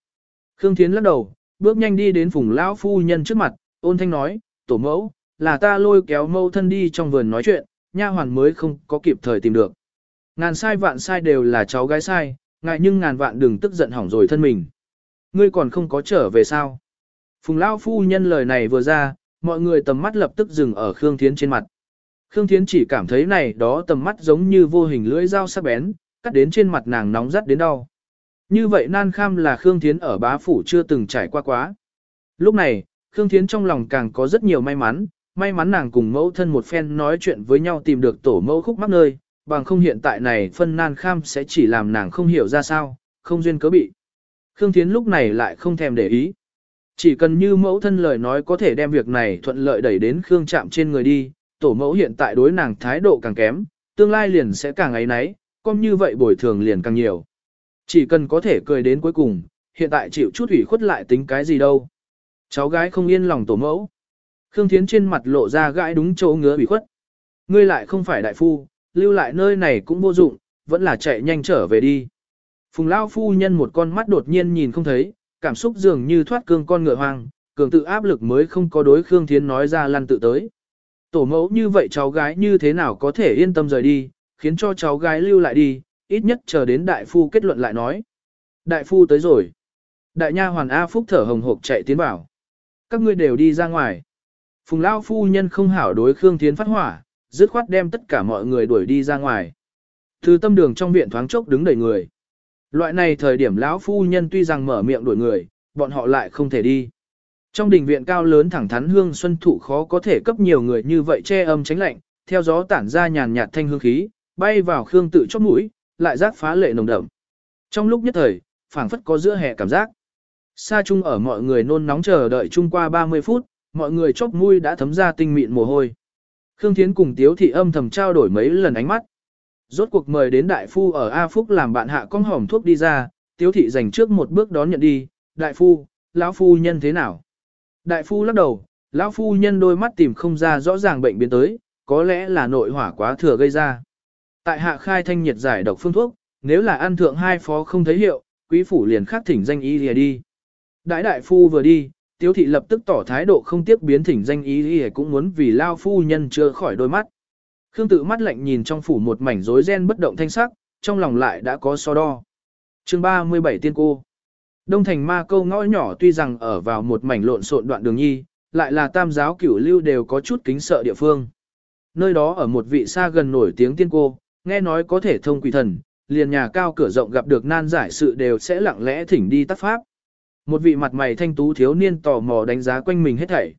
Khương Thiến lắc đầu, bước nhanh đi đến phùng lão phu nhân trước mặt, ôn thanh nói, tổ mẫu, là ta lôi kéo mâu thân đi trong vườn nói chuyện, nha hoàn mới không có kịp thời tìm được. Ngàn sai vạn sai đều là cháu gái sai, ngại nhưng ngàn vạn đừng tức giận hỏng rồi thân mình. Ngươi còn không có trở về sao? Phùng lão phu nhân lời này vừa ra, mọi người tầm mắt lập tức dừng ở Khương Thiến trên mặt. Khương Thiến chỉ cảm thấy này đó tầm mắt giống như vô hình lưỡi dao sắc bén, cắt đến trên mặt nàng nóng rát đến đau. Như vậy nan kham là Khương Thiến ở bá phủ chưa từng trải qua quá. Lúc này, Khương Thiến trong lòng càng có rất nhiều may mắn, may mắn nàng cùng mẫu thân một phen nói chuyện với nhau tìm được tổ mẫu khúc mắc nơi, bằng không hiện tại này phân nan kham sẽ chỉ làm nàng không hiểu ra sao, không duyên cớ bị. Khương Thiến lúc này lại không thèm để ý. Chỉ cần như mẫu thân lời nói có thể đem việc này thuận lợi đẩy đến Khương chạm trên người đi, tổ mẫu hiện tại đối nàng thái độ càng kém, tương lai liền sẽ càng ấy nấy, con như vậy bồi thường liền càng nhiều. Chỉ cần có thể cười đến cuối cùng, hiện tại chịu chút ủy khuất lại tính cái gì đâu. Cháu gái không yên lòng tổ mẫu. Khương Thiến trên mặt lộ ra gãi đúng chỗ ngứa ủy khuất. Ngươi lại không phải đại phu, lưu lại nơi này cũng vô dụng, vẫn là chạy nhanh trở về đi. Phùng Lao phu nhân một con mắt đột nhiên nhìn không thấy, cảm xúc dường như thoát cương con ngựa hoang, cường tự áp lực mới không có đối Khương Thiến nói ra lăn tự tới. Tổ mẫu như vậy cháu gái như thế nào có thể yên tâm rời đi, khiến cho cháu gái lưu lại đi, ít nhất chờ đến đại phu kết luận lại nói. Đại phu tới rồi. Đại nha hoàn A Phúc thở hồng hộc chạy tiến vào. Các ngươi đều đi ra ngoài. Phùng Lao phu nhân không hảo đối Khương Thiến phát hỏa, dứt khoát đem tất cả mọi người đuổi đi ra ngoài. Từ tâm đường trong viện thoáng chốc đứng đầy người. Loại này thời điểm lão phu nhân tuy rằng mở miệng đuổi người, bọn họ lại không thể đi. Trong đình viện cao lớn thẳng thắn hương xuân thụ khó có thể cấp nhiều người như vậy che âm tránh lạnh, theo gió tản ra nhàn nhạt thanh hương khí, bay vào khương tự chóp mũi, lại giác phá lệ nồng đậm. Trong lúc nhất thời, phảng phất có giữa hè cảm giác. Sa chung ở mọi người nôn nóng chờ đợi chung qua 30 phút, mọi người chốc mũi đã thấm ra tinh mịn mồ hôi. Khương Thiến cùng Tiếu Thị âm thầm trao đổi mấy lần ánh mắt. Rốt cuộc mời đến đại phu ở A Phúc làm bạn hạ con hỏng thuốc đi ra, Tiếu Thị dành trước một bước đón nhận đi, đại phu, lão phu nhân thế nào? Đại phu lắc đầu, lão phu nhân đôi mắt tìm không ra rõ ràng bệnh biến tới, có lẽ là nội hỏa quá thừa gây ra. Tại hạ khai thanh nhiệt giải độc phương thuốc, nếu là ăn thượng hai phó không thấy hiệu, quý phủ liền khắc thỉnh danh y lìa đi. Đại đại phu vừa đi, tiếu thị lập tức tỏ thái độ không tiếc biến thỉnh danh y lìa cũng muốn vì lao phu nhân chưa khỏi đôi mắt. Khương tự mắt lạnh nhìn trong phủ một mảnh rối ren bất động thanh sắc, trong lòng lại đã có so đo. chương 37 tiên cô. Đông thành ma câu ngõ nhỏ tuy rằng ở vào một mảnh lộn xộn đoạn đường nhi, lại là tam giáo cửu lưu đều có chút kính sợ địa phương. Nơi đó ở một vị xa gần nổi tiếng tiên cô, nghe nói có thể thông quỷ thần, liền nhà cao cửa rộng gặp được nan giải sự đều sẽ lặng lẽ thỉnh đi tác pháp. Một vị mặt mày thanh tú thiếu niên tò mò đánh giá quanh mình hết thảy.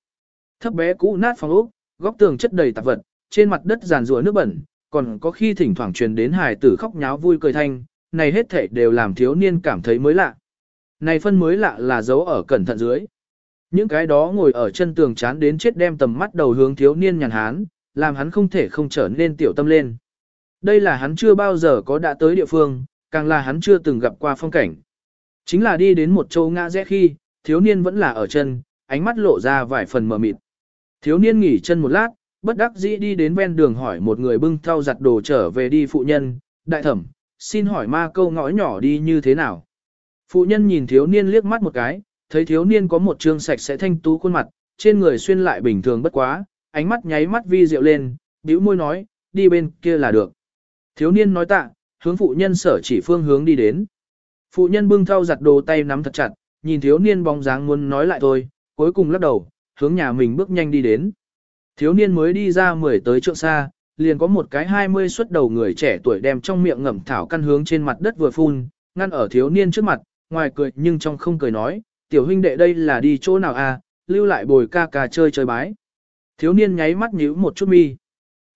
Thấp bé cũ nát phòng ốc, góc tường chất đầy tạp vật, trên mặt đất giàn rùa nước bẩn, còn có khi thỉnh thoảng truyền đến hài tử khóc nháo vui cười thanh, này hết thảy đều làm thiếu niên cảm thấy mới lạ. Này phân mới lạ là dấu ở cẩn thận dưới. Những cái đó ngồi ở chân tường chán đến chết đem tầm mắt đầu hướng thiếu niên nhàn hán, làm hắn không thể không trở nên tiểu tâm lên. Đây là hắn chưa bao giờ có đã tới địa phương, càng là hắn chưa từng gặp qua phong cảnh. Chính là đi đến một châu ngã rẽ khi, thiếu niên vẫn là ở chân, ánh mắt lộ ra vài phần mờ mịt. Thiếu niên nghỉ chân một lát, bất đắc dĩ đi đến ven đường hỏi một người bưng thau giặt đồ trở về đi phụ nhân, đại thẩm, xin hỏi ma câu ngõ nhỏ đi như thế nào. Phụ nhân nhìn thiếu niên liếc mắt một cái, thấy thiếu niên có một trương sạch sẽ thanh tú khuôn mặt, trên người xuyên lại bình thường bất quá, ánh mắt nháy mắt vi diệu lên, bĩu môi nói, đi bên kia là được. Thiếu niên nói tạ, hướng phụ nhân sở chỉ phương hướng đi đến. Phụ nhân bưng thau giặt đồ tay nắm thật chặt, nhìn thiếu niên bóng dáng muốn nói lại thôi, cuối cùng lắc đầu, hướng nhà mình bước nhanh đi đến. Thiếu niên mới đi ra mười tới trượng xa, liền có một cái hai mươi xuất đầu người trẻ tuổi đem trong miệng ngậm thảo căn hướng trên mặt đất vừa phun, ngăn ở thiếu niên trước mặt, ngoài cười nhưng trong không cười nói, tiểu huynh đệ đây là đi chỗ nào à, lưu lại bồi ca ca chơi chơi bái. Thiếu niên nháy mắt nhíu một chút mi.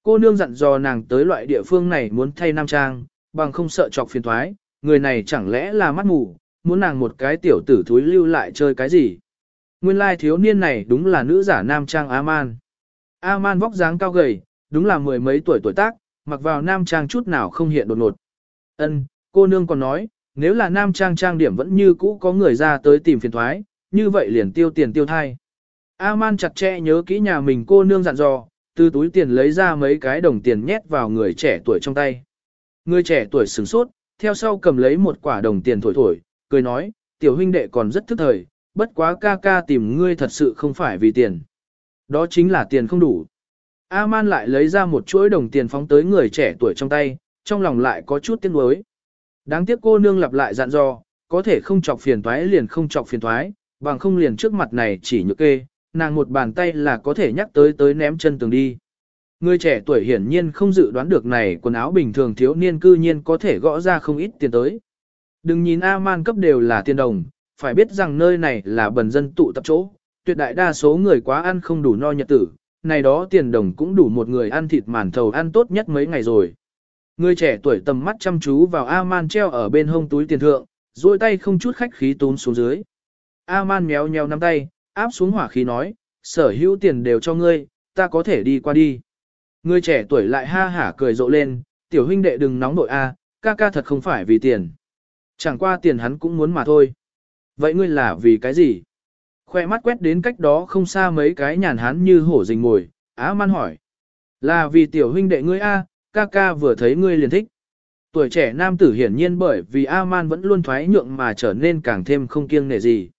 Cô nương dặn dò nàng tới loại địa phương này muốn thay nam trang, bằng không sợ chọc phiền thoái, người này chẳng lẽ là mắt mù, muốn nàng một cái tiểu tử thúi lưu lại chơi cái gì. Nguyên lai thiếu niên này đúng là nữ giả nam trang A-man. A-man vóc dáng cao gầy, đúng là mười mấy tuổi tuổi tác, mặc vào nam trang chút nào không hiện đột ngột. Ân, cô nương còn nói, nếu là nam trang trang điểm vẫn như cũ có người ra tới tìm phiền thoái, như vậy liền tiêu tiền tiêu thai. A-man chặt chẽ nhớ kỹ nhà mình cô nương dặn dò, từ túi tiền lấy ra mấy cái đồng tiền nhét vào người trẻ tuổi trong tay. Người trẻ tuổi sửng sốt, theo sau cầm lấy một quả đồng tiền thổi thổi, cười nói, tiểu huynh đệ còn rất thức thời, bất quá ca ca tìm ngươi thật sự không phải vì tiền. Đó chính là tiền không đủ. A-man lại lấy ra một chuỗi đồng tiền phóng tới người trẻ tuổi trong tay, trong lòng lại có chút tiếc nuối. Đáng tiếc cô nương lặp lại dặn dò, có thể không chọc phiền toái liền không chọc phiền toái, bằng không liền trước mặt này chỉ nhược kê, nàng một bàn tay là có thể nhắc tới tới ném chân tường đi. Người trẻ tuổi hiển nhiên không dự đoán được này quần áo bình thường thiếu niên cư nhiên có thể gõ ra không ít tiền tới. Đừng nhìn A-man cấp đều là tiền đồng, phải biết rằng nơi này là bần dân tụ tập chỗ, tuyệt đại đa số người quá ăn không đủ no nhật tử, này đó tiền đồng cũng đủ một người ăn thịt màn thầu ăn tốt nhất mấy ngày rồi. Người trẻ tuổi tầm mắt chăm chú vào A-man treo ở bên hông túi tiền thượng, duỗi tay không chút khách khí túm xuống dưới. A-man méo nheo nắm tay, áp xuống hỏa khí nói, sở hữu tiền đều cho ngươi, ta có thể đi qua đi. Người trẻ tuổi lại ha hả cười rộ lên, tiểu huynh đệ đừng nóng nội A, ca ca thật không phải vì tiền. Chẳng qua tiền hắn cũng muốn mà thôi. Vậy ngươi là vì cái gì? Khoe mắt quét đến cách đó không xa mấy cái nhàn hắn như hổ rình ngồi, á man hỏi. Là vì tiểu huynh đệ ngươi A, ca ca vừa thấy ngươi liền thích. Tuổi trẻ nam tử hiển nhiên bởi vì A-man vẫn luôn thoái nhượng mà trở nên càng thêm không kiêng nể gì.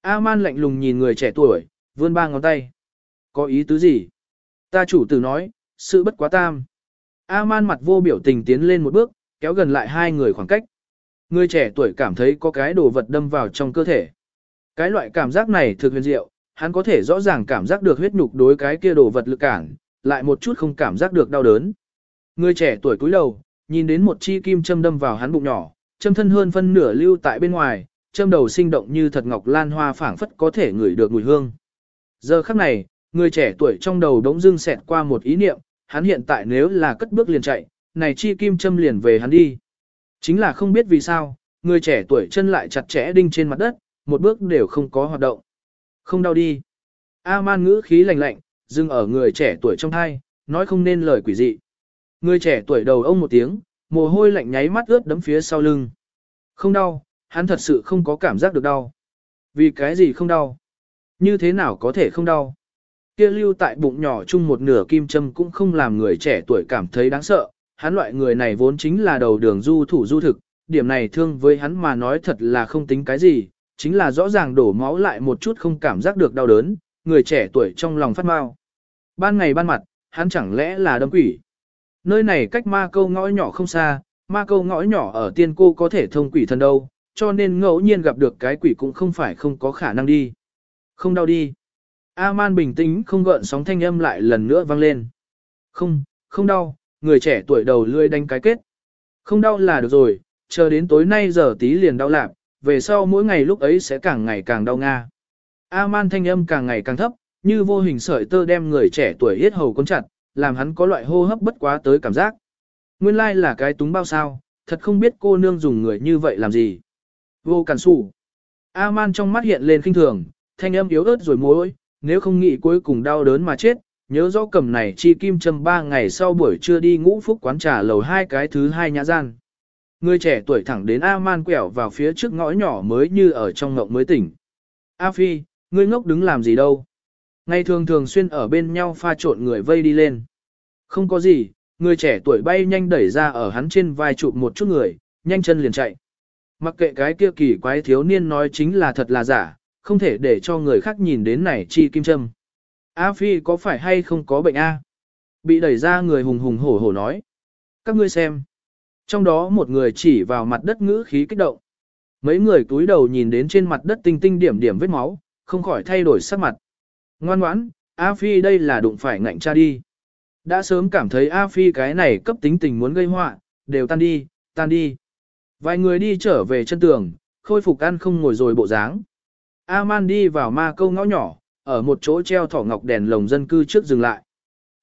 A-man lạnh lùng nhìn người trẻ tuổi, vươn ba ngón tay. Có ý tứ gì? Ta chủ tử nói, sự bất quá tam. A-man mặt vô biểu tình tiến lên một bước, kéo gần lại hai người khoảng cách. Người trẻ tuổi cảm thấy có cái đồ vật đâm vào trong cơ thể. Cái loại cảm giác này thực huyền diệu, hắn có thể rõ ràng cảm giác được huyết nhục đối cái kia đồ vật lực cản, lại một chút không cảm giác được đau đớn. Người trẻ tuổi cúi đầu, nhìn đến một chi kim châm đâm vào hắn bụng nhỏ, châm thân hơn phân nửa lưu tại bên ngoài, châm đầu sinh động như thật ngọc lan hoa phảng phất có thể ngửi được mùi hương. Giờ khắc này, người trẻ tuổi trong đầu đống dưng xẹt qua một ý niệm, hắn hiện tại nếu là cất bước liền chạy, này chi kim châm liền về hắn đi. Chính là không biết vì sao, người trẻ tuổi chân lại chặt chẽ đinh trên mặt đất, một bước đều không có hoạt động. Không đau đi. A-man ngữ khí lạnh lạnh, dừng ở người trẻ tuổi trong thai, nói không nên lời quỷ dị. Người trẻ tuổi đầu ông một tiếng, mồ hôi lạnh nháy mắt ướt đấm phía sau lưng. Không đau, hắn thật sự không có cảm giác được đau. Vì cái gì không đau? Như thế nào có thể không đau? Kia lưu tại bụng nhỏ chung một nửa kim châm cũng không làm người trẻ tuổi cảm thấy đáng sợ. Hắn loại người này vốn chính là đầu đường du thủ du thực, điểm này thương với hắn mà nói thật là không tính cái gì, chính là rõ ràng đổ máu lại một chút không cảm giác được đau đớn, người trẻ tuổi trong lòng phát mau. Ban ngày ban mặt, hắn chẳng lẽ là đâm quỷ. Nơi này cách ma câu ngõ nhỏ không xa, ma câu ngõ nhỏ ở tiên cô có thể thông quỷ thần đâu, cho nên ngẫu nhiên gặp được cái quỷ cũng không phải không có khả năng đi. Không đau đi. A-man bình tĩnh không gợn sóng thanh âm lại lần nữa vang lên. Không, không đau, người trẻ tuổi đầu lươi đánh cái kết. Không đau là được rồi, chờ đến tối nay giờ tí liền đau lạc, về sau mỗi ngày lúc ấy sẽ càng ngày càng đau nga. A-man thanh âm càng ngày càng thấp, như vô hình sợi tơ đem người trẻ tuổi yết hầu cuốn chặt, làm hắn có loại hô hấp bất quá tới cảm giác. Nguyên lai là cái túng bao sao, thật không biết cô nương dùng người như vậy làm gì. Vô cản sủ. A-man trong mắt hiện lên kinh thường, thanh âm yếu ớt rồi mối, nếu không nghĩ cuối cùng đau đớn mà chết, nhớ rõ cầm này chi kim châm ba ngày sau buổi trưa đi ngũ phúc quán trà lầu hai cái thứ hai nhã gian. Người trẻ tuổi thẳng đến A-man quẹo vào phía trước ngõ nhỏ mới như ở trong ngộng mới tỉnh. A Phi, ngươi ngốc đứng làm gì đâu? Ngày thường thường xuyên ở bên nhau pha trộn người vây đi lên. Không có gì, người trẻ tuổi bay nhanh đẩy ra ở hắn trên vai chụp một chút người, nhanh chân liền chạy. Mặc kệ cái kia kỳ quái thiếu niên nói chính là thật là giả, không thể để cho người khác nhìn đến này chi kim châm. A Phi có phải hay không có bệnh A? Bị đẩy ra người hùng hùng hổ hổ nói. Các ngươi xem. Trong đó một người chỉ vào mặt đất ngữ khí kích động. Mấy người túi đầu nhìn đến trên mặt đất tinh tinh điểm điểm vết máu, không khỏi thay đổi sắc mặt. Ngoan ngoãn, A Phi đây là đụng phải ngạnh cha đi. Đã sớm cảm thấy A Phi cái này cấp tính tình muốn gây họa, đều tan đi, tan đi. Vài người đi trở về chân tường, khôi phục ăn không ngồi rồi bộ dáng. A Man đi vào ma câu ngõ nhỏ, ở một chỗ treo thỏ ngọc đèn lồng dân cư trước dừng lại.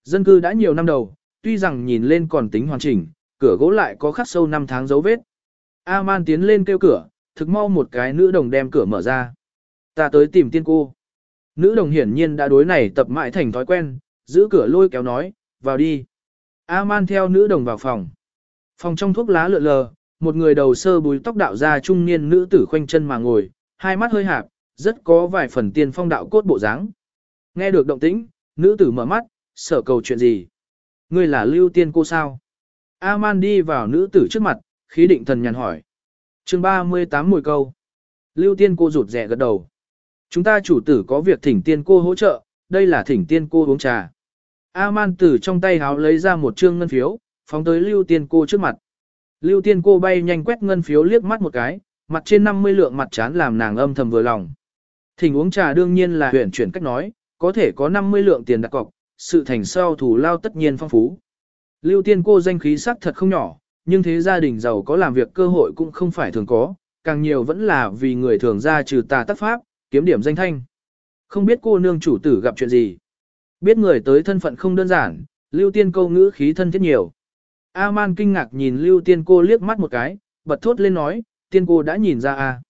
Dân cư đã nhiều năm đầu, tuy rằng nhìn lên còn tính hoàn chỉnh, cửa gỗ lại có khắc sâu năm tháng dấu vết. A Man tiến lên kêu cửa, thực mau một cái nữ đồng đem cửa mở ra. Ta tới tìm tiên cô. Nữ đồng hiển nhiên đã đối này tập mãi thành thói quen, giữ cửa lôi kéo nói, vào đi. A man theo nữ đồng vào phòng. Phòng trong thuốc lá lượn lờ, một người đầu sơ búi tóc đạo ra trung niên nữ tử khoanh chân mà ngồi, hai mắt hơi hạp, rất có vài phần tiên phong đạo cốt bộ dáng. Nghe được động tĩnh, nữ tử mở mắt, sợ cầu chuyện gì? Ngươi là lưu tiên cô sao? A-man đi vào nữ tử trước mặt, khí định thần nhàn hỏi. chương 38 mùi câu. Lưu tiên cô rụt rẻ gật đầu. Chúng ta chủ tử có việc thỉnh tiên cô hỗ trợ, đây là thỉnh tiên cô uống trà. A-man từ trong tay háo lấy ra một trương ngân phiếu, phóng tới lưu tiên cô trước mặt. Lưu tiên cô bay nhanh quét ngân phiếu liếc mắt một cái, mặt trên 50 lượng mặt chán làm nàng âm thầm vừa lòng. Thỉnh uống trà đương nhiên là huyển chuyển cách nói, có thể có 50 lượng tiền đặt cọc, sự thành sau thủ lao tất nhiên phong phú. Lưu tiên cô danh khí sắc thật không nhỏ, nhưng thế gia đình giàu có làm việc cơ hội cũng không phải thường có, càng nhiều vẫn là vì người thường ra trừ tà tác pháp, kiếm điểm danh thanh. Không biết cô nương chủ tử gặp chuyện gì. Biết người tới thân phận không đơn giản, lưu tiên cô ngữ khí thân thiết nhiều. A-man kinh ngạc nhìn lưu tiên cô liếc mắt một cái, bật thốt lên nói, tiên cô đã nhìn ra a.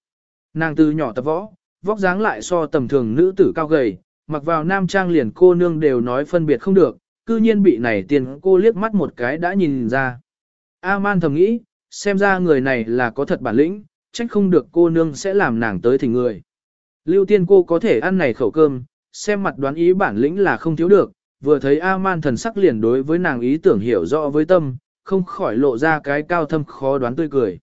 Nàng từ nhỏ tập võ, vóc dáng lại so tầm thường nữ tử cao gầy, mặc vào nam trang liền cô nương đều nói phân biệt không được, cư nhiên bị này tiên cô liếc mắt một cái đã nhìn ra. A-man thầm nghĩ, xem ra người này là có thật bản lĩnh, trách không được cô nương sẽ làm nàng tới thỉnh người. Lưu tiên cô có thể ăn này khẩu cơm, xem mặt đoán ý bản lĩnh là không thiếu được, vừa thấy A-man thần sắc liền đối với nàng ý tưởng hiểu rõ với tâm, không khỏi lộ ra cái cao thâm khó đoán tươi cười.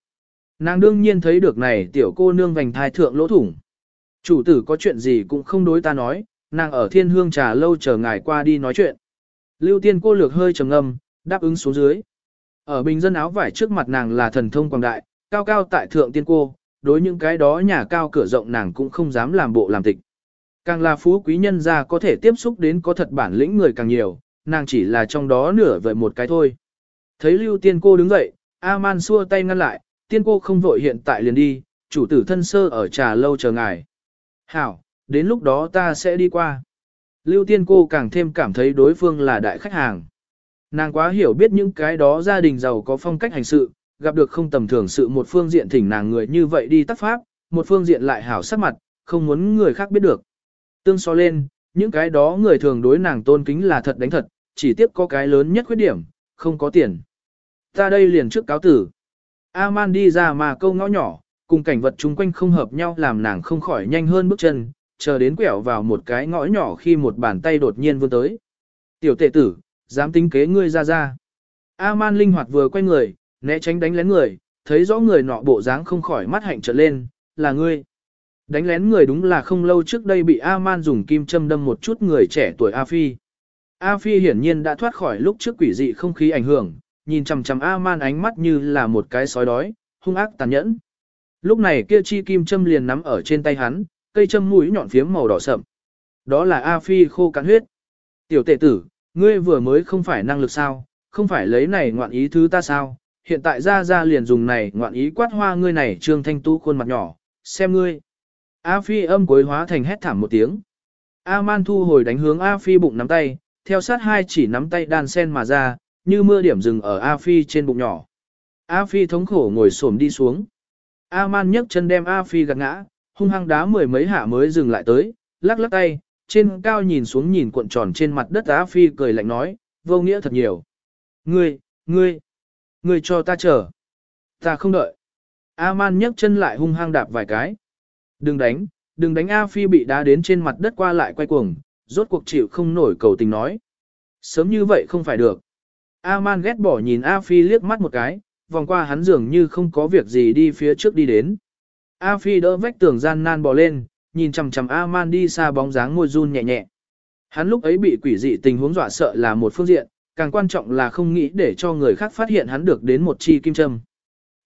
Nàng đương nhiên thấy được này tiểu cô nương vành thai thượng lỗ thủng. Chủ tử có chuyện gì cũng không đối ta nói, nàng ở thiên hương trà lâu chờ ngài qua đi nói chuyện. Lưu tiên cô lược hơi trầm ngâm, đáp ứng xuống dưới. Ở bình dân áo vải trước mặt nàng là thần thông quảng đại, cao cao tại thượng tiên cô, đối những cái đó nhà cao cửa rộng nàng cũng không dám làm bộ làm tịch. Càng là phú quý nhân gia có thể tiếp xúc đến có thật bản lĩnh người càng nhiều, nàng chỉ là trong đó nửa vời một cái thôi. Thấy lưu tiên cô đứng dậy, A-man xua tay ngăn lại, tiên cô không vội hiện tại liền đi, chủ tử thân sơ ở trà lâu chờ ngài. Hảo, đến lúc đó ta sẽ đi qua. Lưu tiên cô càng thêm cảm thấy đối phương là đại khách hàng. Nàng quá hiểu biết những cái đó gia đình giàu có phong cách hành sự, gặp được không tầm thường sự một phương diện thỉnh nàng người như vậy đi tắt pháp, một phương diện lại hảo sắc mặt, không muốn người khác biết được. Tương so lên, những cái đó người thường đối nàng tôn kính là thật đánh thật, chỉ tiếp có cái lớn nhất khuyết điểm, không có tiền. Ta đây liền trước cáo tử. A-man đi ra mà câu ngõ nhỏ, cùng cảnh vật chung quanh không hợp nhau làm nàng không khỏi nhanh hơn bước chân, chờ đến quẹo vào một cái ngõ nhỏ khi một bàn tay đột nhiên vươn tới. Tiểu tệ tử, dám tính kế ngươi ra ra. A-man linh hoạt vừa quay người, né tránh đánh lén người, thấy rõ người nọ bộ dáng không khỏi mắt hạnh trở lên, là ngươi. Đánh lén người đúng là không lâu trước đây bị A-man dùng kim châm đâm một chút người trẻ tuổi A Phi. A Phi hiển nhiên đã thoát khỏi lúc trước quỷ dị không khí ảnh hưởng, nhìn chằm chằm A-man ánh mắt như là một cái sói đói, hung ác tàn nhẫn. Lúc này kia chi kim châm liền nắm ở trên tay hắn, cây châm mũi nhọn phiếm màu đỏ sậm. Đó là A Phi khô cắn huyết. Tiểu tệ tử, ngươi vừa mới không phải năng lực sao, không phải lấy này ngoạn ý thứ ta sao, hiện tại ra ra liền dùng này ngoạn ý quát hoa ngươi này trương thanh tu khuôn mặt nhỏ, xem ngươi. A Phi âm cuối hóa thành hét thảm một tiếng. A Man thu hồi đánh hướng A Phi bụng nắm tay, theo sát hai chỉ nắm tay đan sen mà ra, như mưa điểm rừng ở A Phi trên bụng nhỏ. A Phi thống khổ ngồi xổm đi xuống. A Man nhấc chân đem A Phi gạt ngã, hung hăng đá mười mấy hạ mới dừng lại tới, lắc lắc tay, trên cao nhìn xuống nhìn cuộn tròn trên mặt đất A Phi cười lạnh nói, vô nghĩa thật nhiều. Ngươi, ngươi, ngươi cho ta chờ. Ta không đợi. A Man nhấc chân lại hung hăng đạp vài cái. Đừng đánh, đừng đánh A Phi bị đá đến trên mặt đất qua lại quay cuồng, rốt cuộc chịu không nổi cầu tình nói. Sớm như vậy không phải được. A Man ghét bỏ nhìn A Phi liếc mắt một cái, vòng qua hắn dường như không có việc gì đi phía trước đi đến. A Phi đỡ vách tường gian nan bò lên, nhìn chằm chằm A Man đi xa bóng dáng ngồi run nhẹ nhẹ. Hắn lúc ấy bị quỷ dị tình huống dọa sợ là một phương diện, càng quan trọng là không nghĩ để cho người khác phát hiện hắn được đến một chi kim châm.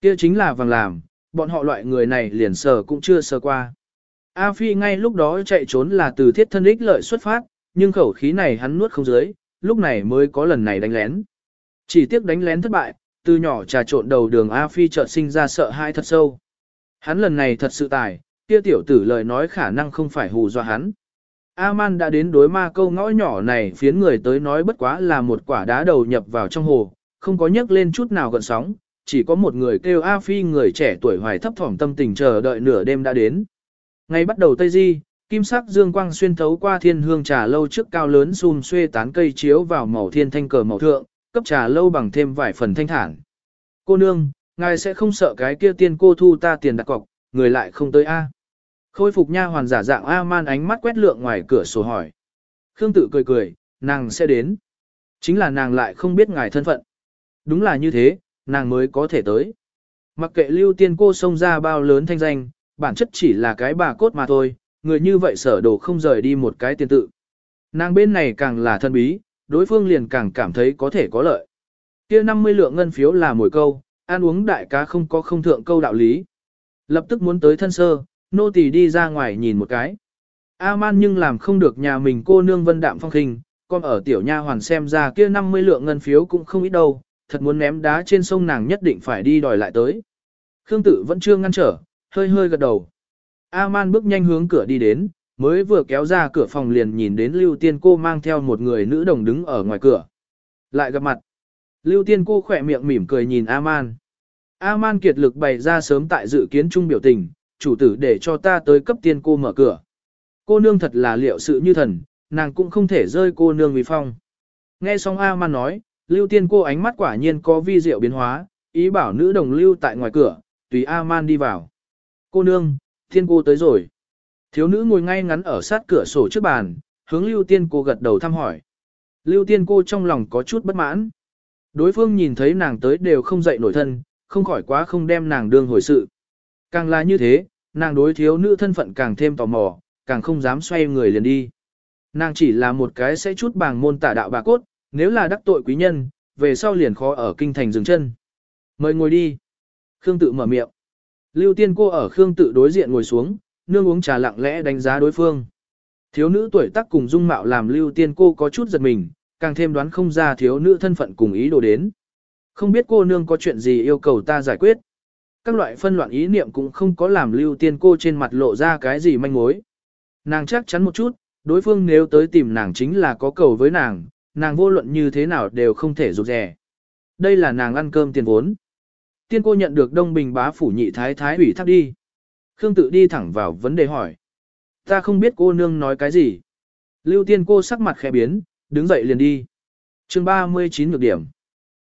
Kia chính là vàng làm, bọn họ loại người này liền sờ cũng chưa sờ qua. A Phi ngay lúc đó chạy trốn là từ thiết thân ích lợi xuất phát, nhưng khẩu khí này hắn nuốt không dưới, lúc này mới có lần này đánh lén. Chỉ tiếc đánh lén thất bại, từ nhỏ trà trộn đầu đường A Phi chợt sinh ra sợ hãi thật sâu. Hắn lần này thật sự tài, kia tiểu tử lời nói khả năng không phải hù dọa hắn. A-man đã đến đối ma câu ngõ nhỏ này phiến người tới nói bất quá là một quả đá đầu nhập vào trong hồ, không có nhấc lên chút nào gần sóng, chỉ có một người kêu A Phi người trẻ tuổi hoài thấp thỏm tâm tình chờ đợi nửa đêm đã đến. Ngày bắt đầu Tây Di, kim sắc dương quang xuyên thấu qua thiên hương trà lâu trước cao lớn xùm xuê tán cây chiếu vào màu thiên thanh cờ màu thượng, cấp trà lâu bằng thêm vài phần thanh thản. Cô nương, ngài sẽ không sợ cái kia tiên cô thu ta tiền đặt cọc, người lại không tới A. Khôi phục nha hoàn giả dạng A man ánh mắt quét lượng ngoài cửa sổ hỏi. Khương tự cười cười, nàng sẽ đến. Chính là nàng lại không biết ngài thân phận. Đúng là như thế, nàng mới có thể tới. Mặc kệ lưu tiên cô xông ra bao lớn thanh danh, bản chất chỉ là cái bà cốt mà thôi, người như vậy sở đồ không rời đi một cái tiền tự. Nàng bên này càng là thân bí, đối phương liền càng cảm thấy có thể có lợi. kia 50 lượng ngân phiếu là mồi câu, ăn uống đại cá không có không thượng câu đạo lý. Lập tức muốn tới thân sơ, nô tỳ đi ra ngoài nhìn một cái. A-man nhưng làm không được nhà mình cô nương vân đạm phong khinh, còn ở tiểu nha hoàn xem ra kia 50 lượng ngân phiếu cũng không ít đâu, thật muốn ném đá trên sông nàng nhất định phải đi đòi lại tới. Khương tự vẫn chưa ngăn trở, hơi hơi gật đầu. A-man bước nhanh hướng cửa đi đến, mới vừa kéo ra cửa phòng liền nhìn đến Lưu Tiên cô mang theo một người nữ đồng đứng ở ngoài cửa. Lại gặp mặt. Lưu Tiên cô khỏe miệng mỉm cười nhìn A-man. A-man kiệt lực bày ra sớm tại dự kiến trung biểu tình, chủ tử để cho ta tới cấp tiên cô mở cửa. Cô nương thật là liệu sự như thần, nàng cũng không thể rơi cô nương vì phong. Nghe xong A-man nói, Lưu Tiên cô ánh mắt quả nhiên có vi diệu biến hóa, ý bảo nữ đồng lưu tại ngoài cửa, tùy A-man đi vào. Cô nương, thiên cô tới rồi. Thiếu nữ ngồi ngay ngắn ở sát cửa sổ trước bàn, hướng Lưu Tiên cô gật đầu thăm hỏi. Lưu Tiên cô trong lòng có chút bất mãn. Đối phương nhìn thấy nàng tới đều không dậy nổi thân, không khỏi quá không đem nàng đương hồi sự. Càng là như thế, nàng đối thiếu nữ thân phận càng thêm tò mò, càng không dám xoay người liền đi. Nàng chỉ là một cái sẽ chút bàng môn tả đạo bà cốt, nếu là đắc tội quý nhân, về sau liền khó ở kinh thành dừng chân. Mời ngồi đi. Khương tự mở miệng. Lưu tiên cô ở Khương tự đối diện ngồi xuống, nương uống trà lặng lẽ đánh giá đối phương. Thiếu nữ tuổi tác cùng dung mạo làm lưu tiên cô có chút giật mình, càng thêm đoán không ra thiếu nữ thân phận cùng ý đồ đến. Không biết cô nương có chuyện gì yêu cầu ta giải quyết. Các loại phân loạn ý niệm cũng không có làm lưu tiên cô trên mặt lộ ra cái gì manh mối. Nàng chắc chắn một chút, đối phương nếu tới tìm nàng chính là có cầu với nàng, nàng vô luận như thế nào đều không thể rụt rẻ. Đây là nàng ăn cơm tiền vốn. Tiên cô nhận được Đông Bình bá phủ nhị thái thái ủy thác đi. Khương tự đi thẳng vào vấn đề hỏi. Ta không biết cô nương nói cái gì. Lưu tiên cô sắc mặt khẽ biến, đứng dậy liền đi. chương 39 ngược điểm.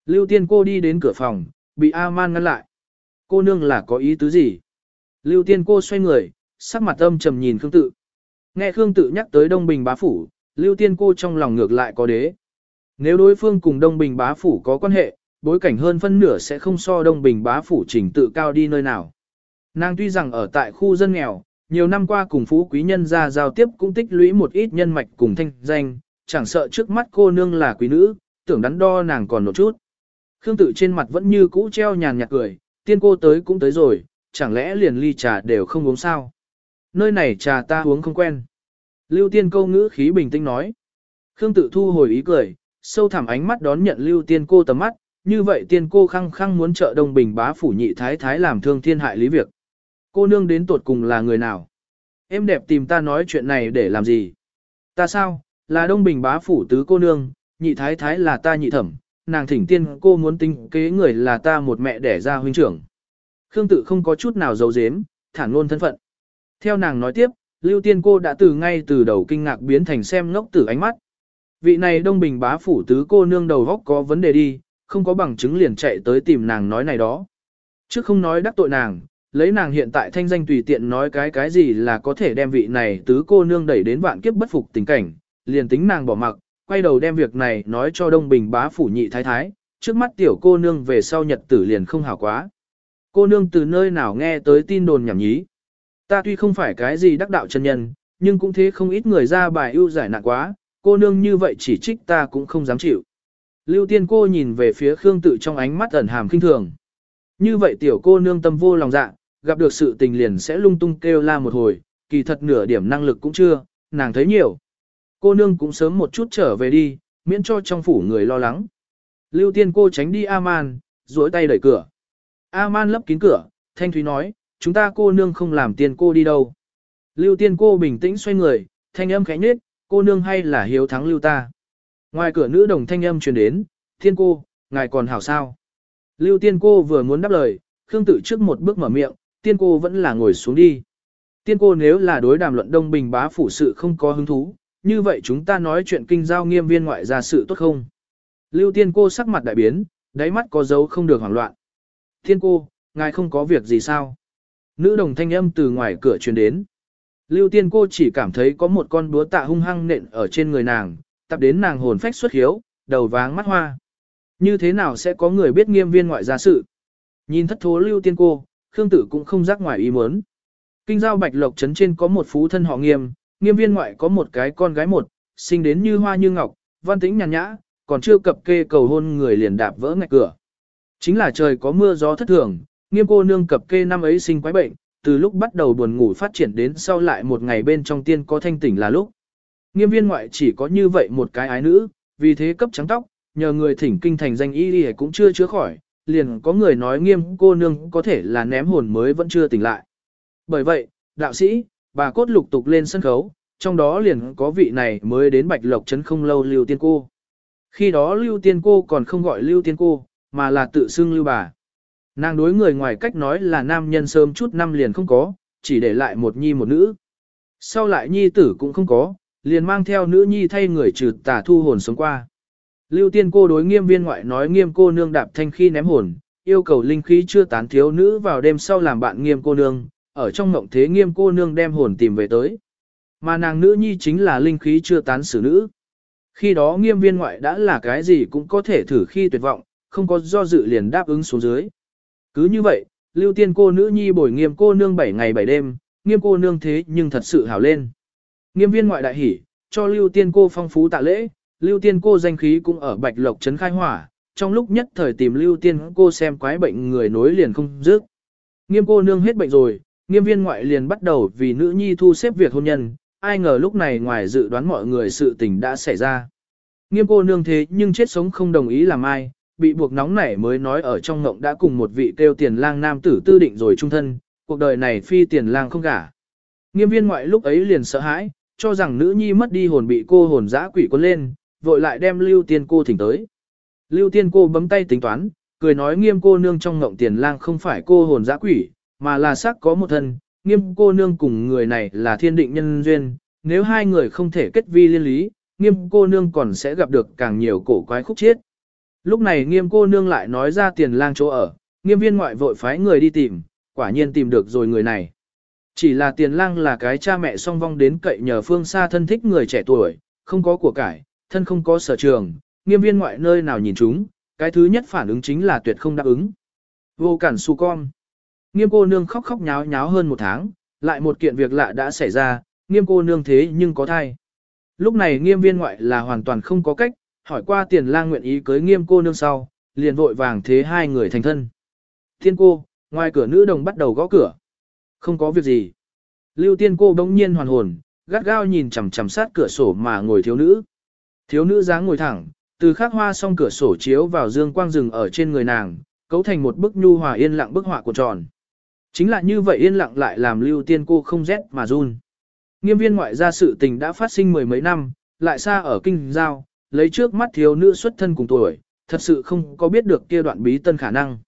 Lưu tiên cô đi đến cửa phòng, bị A-man ngăn lại. Cô nương là có ý tứ gì? Lưu tiên cô xoay người, sắc mặt âm trầm nhìn Khương tự. Nghe Khương tự nhắc tới Đông Bình bá phủ, Lưu tiên cô trong lòng ngược lại có đế. Nếu đối phương cùng Đông Bình bá phủ có quan hệ, bối cảnh hơn phân nửa sẽ không so Đông Bình bá phủ trình tự cao đi nơi nào. Nàng tuy rằng ở tại khu dân nghèo, nhiều năm qua cùng phú quý nhân ra giao tiếp cũng tích lũy một ít nhân mạch cùng thanh danh, chẳng sợ trước mắt cô nương là quý nữ, tưởng đắn đo nàng còn một chút. Khương tự trên mặt vẫn như cũ treo nhàn nhạt cười, tiên cô tới cũng tới rồi, chẳng lẽ liền ly trà đều không uống sao? Nơi này trà ta uống không quen. Lưu tiên câu ngữ khí bình tĩnh nói. Khương tự thu hồi ý cười, sâu thẳm ánh mắt đón nhận lưu tiên cô tầm mắt, như vậy tiên cô khăng khăng muốn trợ đông bình bá phủ nhị thái thái làm thương thiên hại lý việc. Cô nương đến tột cùng là người nào? Em đẹp tìm ta nói chuyện này để làm gì? Ta sao? Là đông bình bá phủ tứ cô nương, nhị thái thái là ta nhị thẩm, nàng thỉnh tiên cô muốn tính kế người là ta một mẹ đẻ ra huynh trưởng. Khương tự không có chút nào giấu giếm, thản luôn thân phận. Theo nàng nói tiếp, lưu tiên cô đã từ ngay từ đầu kinh ngạc biến thành xem ngốc tử ánh mắt. Vị này đông bình bá phủ tứ cô nương đầu góc có vấn đề đi, không có bằng chứng liền chạy tới tìm nàng nói này đó. Trước không nói đắc tội nàng, lấy nàng hiện tại thanh danh tùy tiện nói cái cái gì là có thể đem vị này tứ cô nương đẩy đến vạn kiếp bất phục tình cảnh, liền tính nàng bỏ mặc, quay đầu đem việc này nói cho Đông Bình bá phủ nhị thái thái, trước mắt tiểu cô nương về sau nhật tử liền không hảo quá. Cô nương từ nơi nào nghe tới tin đồn nhảm nhí. Ta tuy không phải cái gì đắc đạo chân nhân, nhưng cũng thế không ít người ra bài ưu giải nạn quá, cô nương như vậy chỉ trích ta cũng không dám chịu. Lưu tiên cô nhìn về phía Khương tự trong ánh mắt ẩn hàm kinh thường. Như vậy tiểu cô nương tâm vô lòng dạ, gặp được sự tình liền sẽ lung tung kêu la một hồi, kỳ thật nửa điểm năng lực cũng chưa, nàng thấy nhiều. Cô nương cũng sớm một chút trở về đi, miễn cho trong phủ người lo lắng. Lưu tiên cô tránh đi A-man, duỗi tay đẩy cửa. A-man lấp kín cửa, thanh thúy nói, chúng ta cô nương không làm tiên cô đi đâu. Lưu tiên cô bình tĩnh xoay người, thanh âm khẽ nhết, cô nương hay là hiếu thắng lưu ta. Ngoài cửa nữ đồng thanh âm truyền đến, thiên cô, ngài còn hảo sao. Lưu tiên cô vừa muốn đáp lời, Khương tự trước một bước mở miệng, tiên cô vẫn là ngồi xuống đi. Tiên cô nếu là đối đàm luận đông bình bá phủ sự không có hứng thú, như vậy chúng ta nói chuyện kinh giao nghiêm viên ngoại gia sự tốt không? Lưu tiên cô sắc mặt đại biến, đáy mắt có dấu không được hoảng loạn. Tiên cô, ngài không có việc gì sao? Nữ đồng thanh âm từ ngoài cửa truyền đến. Lưu tiên cô chỉ cảm thấy có một con búa tạ hung hăng nện ở trên người nàng, tập đến nàng hồn phách xuất hiếu, đầu váng mắt hoa. Như thế nào sẽ có người biết nghiêm viên ngoại gia sự? Nhìn thất thố lưu tiên cô, Khương Tử cũng không giác ngoài ý muốn. Kinh giao bạch lộc trấn trên có một phú thân họ nghiêm, nghiêm viên ngoại có một cái con gái một, sinh đến như hoa như ngọc, văn tĩnh nhàn nhã, còn chưa cập kê cầu hôn người liền đạp vỡ ngạch cửa. Chính là trời có mưa gió thất thường, nghiêm cô nương cập kê năm ấy sinh quái bệnh, từ lúc bắt đầu buồn ngủ phát triển đến sau lại một ngày bên trong tiên có thanh tỉnh là lúc. Nghiêm viên ngoại chỉ có như vậy một cái ái nữ, vì thế cấp trắng tóc, nhờ người thỉnh kinh thành danh y y cũng chưa chữa khỏi, liền có người nói nghiêm cô nương có thể là ném hồn mới vẫn chưa tỉnh lại. Bởi vậy, đạo sĩ, bà cốt lục tục lên sân khấu, trong đó liền có vị này mới đến Bạch Lộc Trấn không lâu Lưu Tiên Cô. Khi đó Lưu Tiên Cô còn không gọi Lưu Tiên Cô, mà là tự xưng Lưu Bà. Nàng đối người ngoài cách nói là nam nhân sớm chút năm liền không có, chỉ để lại một nhi một nữ. Sau lại nhi tử cũng không có, liền mang theo nữ nhi thay người trừ tà thu hồn sống qua. Lưu tiên cô đối nghiêm viên ngoại nói nghiêm cô nương đạp thanh khi ném hồn, yêu cầu linh khí chưa tán thiếu nữ vào đêm sau làm bạn nghiêm cô nương, ở trong mộng thế nghiêm cô nương đem hồn tìm về tới. Mà nàng nữ nhi chính là linh khí chưa tán xử nữ. Khi đó nghiêm viên ngoại đã là cái gì cũng có thể thử khi tuyệt vọng, không có do dự liền đáp ứng xuống dưới. Cứ như vậy, lưu tiên cô nữ nhi bồi nghiêm cô nương 7 ngày 7 đêm, nghiêm cô nương thế nhưng thật sự hảo lên. Nghiêm viên ngoại đại hỉ, cho lưu tiên cô phong phú tạ lễ, lưu tiên cô danh khí cũng ở bạch lộc trấn khai hỏa, trong lúc nhất thời tìm lưu tiên cô xem quái bệnh người nối liền không dứt. Nghiêm cô nương hết bệnh rồi, nghiêm viên ngoại liền bắt đầu vì nữ nhi thu xếp việc hôn nhân, ai ngờ lúc này ngoài dự đoán mọi người sự tình đã xảy ra. Nghiêm cô nương thế nhưng chết sống không đồng ý làm ai, bị buộc nóng nảy mới nói ở trong ngộng đã cùng một vị kêu tiền lang nam tử tư định rồi trung thân, cuộc đời này phi tiền lang không gả. Nghiêm viên ngoại lúc ấy liền sợ hãi, cho rằng nữ nhi mất đi hồn bị cô hồn dã quỷ quân lên, vội lại đem lưu tiên cô thỉnh tới. Lưu tiên cô bấm tay tính toán, cười nói nghiêm cô nương trong ngộng tiền lang không phải cô hồn dã quỷ, mà là sắc có một thân, nghiêm cô nương cùng người này là thiên định nhân duyên, nếu hai người không thể kết vi liên lý, nghiêm cô nương còn sẽ gặp được càng nhiều cổ quái khúc chiết. Lúc này nghiêm cô nương lại nói ra tiền lang chỗ ở, nghiêm viên ngoại vội phái người đi tìm, quả nhiên tìm được rồi người này. Chỉ là tiền lang là cái cha mẹ song vong đến cậy nhờ phương xa thân thích người trẻ tuổi, không có của cải, thân không có sở trường, nghiêm viên ngoại nơi nào nhìn chúng, cái thứ nhất phản ứng chính là tuyệt không đáp ứng. Vô cản su con. Nghiêm cô nương khóc khóc nháo nháo hơn một tháng, lại một kiện việc lạ đã xảy ra, nghiêm cô nương thế nhưng có thai. Lúc này nghiêm viên ngoại là hoàn toàn không có cách, hỏi qua tiền lang nguyện ý cưới nghiêm cô nương sau, liền vội vàng thế hai người thành thân. Thiên cô, ngoài cửa nữ đồng bắt đầu gõ cửa. Không có việc gì. Lưu tiên cô bỗng nhiên hoàn hồn, gắt gao nhìn chằm chằm sát cửa sổ mà ngồi thiếu nữ. Thiếu nữ dáng ngồi thẳng, từ khắc hoa song cửa sổ chiếu vào dương quang rừng ở trên người nàng, cấu thành một bức nhu hòa yên lặng bức họa của tròn. Chính là như vậy yên lặng lại làm lưu tiên cô không rét mà run. Nghiêm viên ngoại gia sự tình đã phát sinh mười mấy năm, lại xa ở kinh giao, lấy trước mắt thiếu nữ xuất thân cùng tuổi, thật sự không có biết được kia đoạn bí tân khả năng.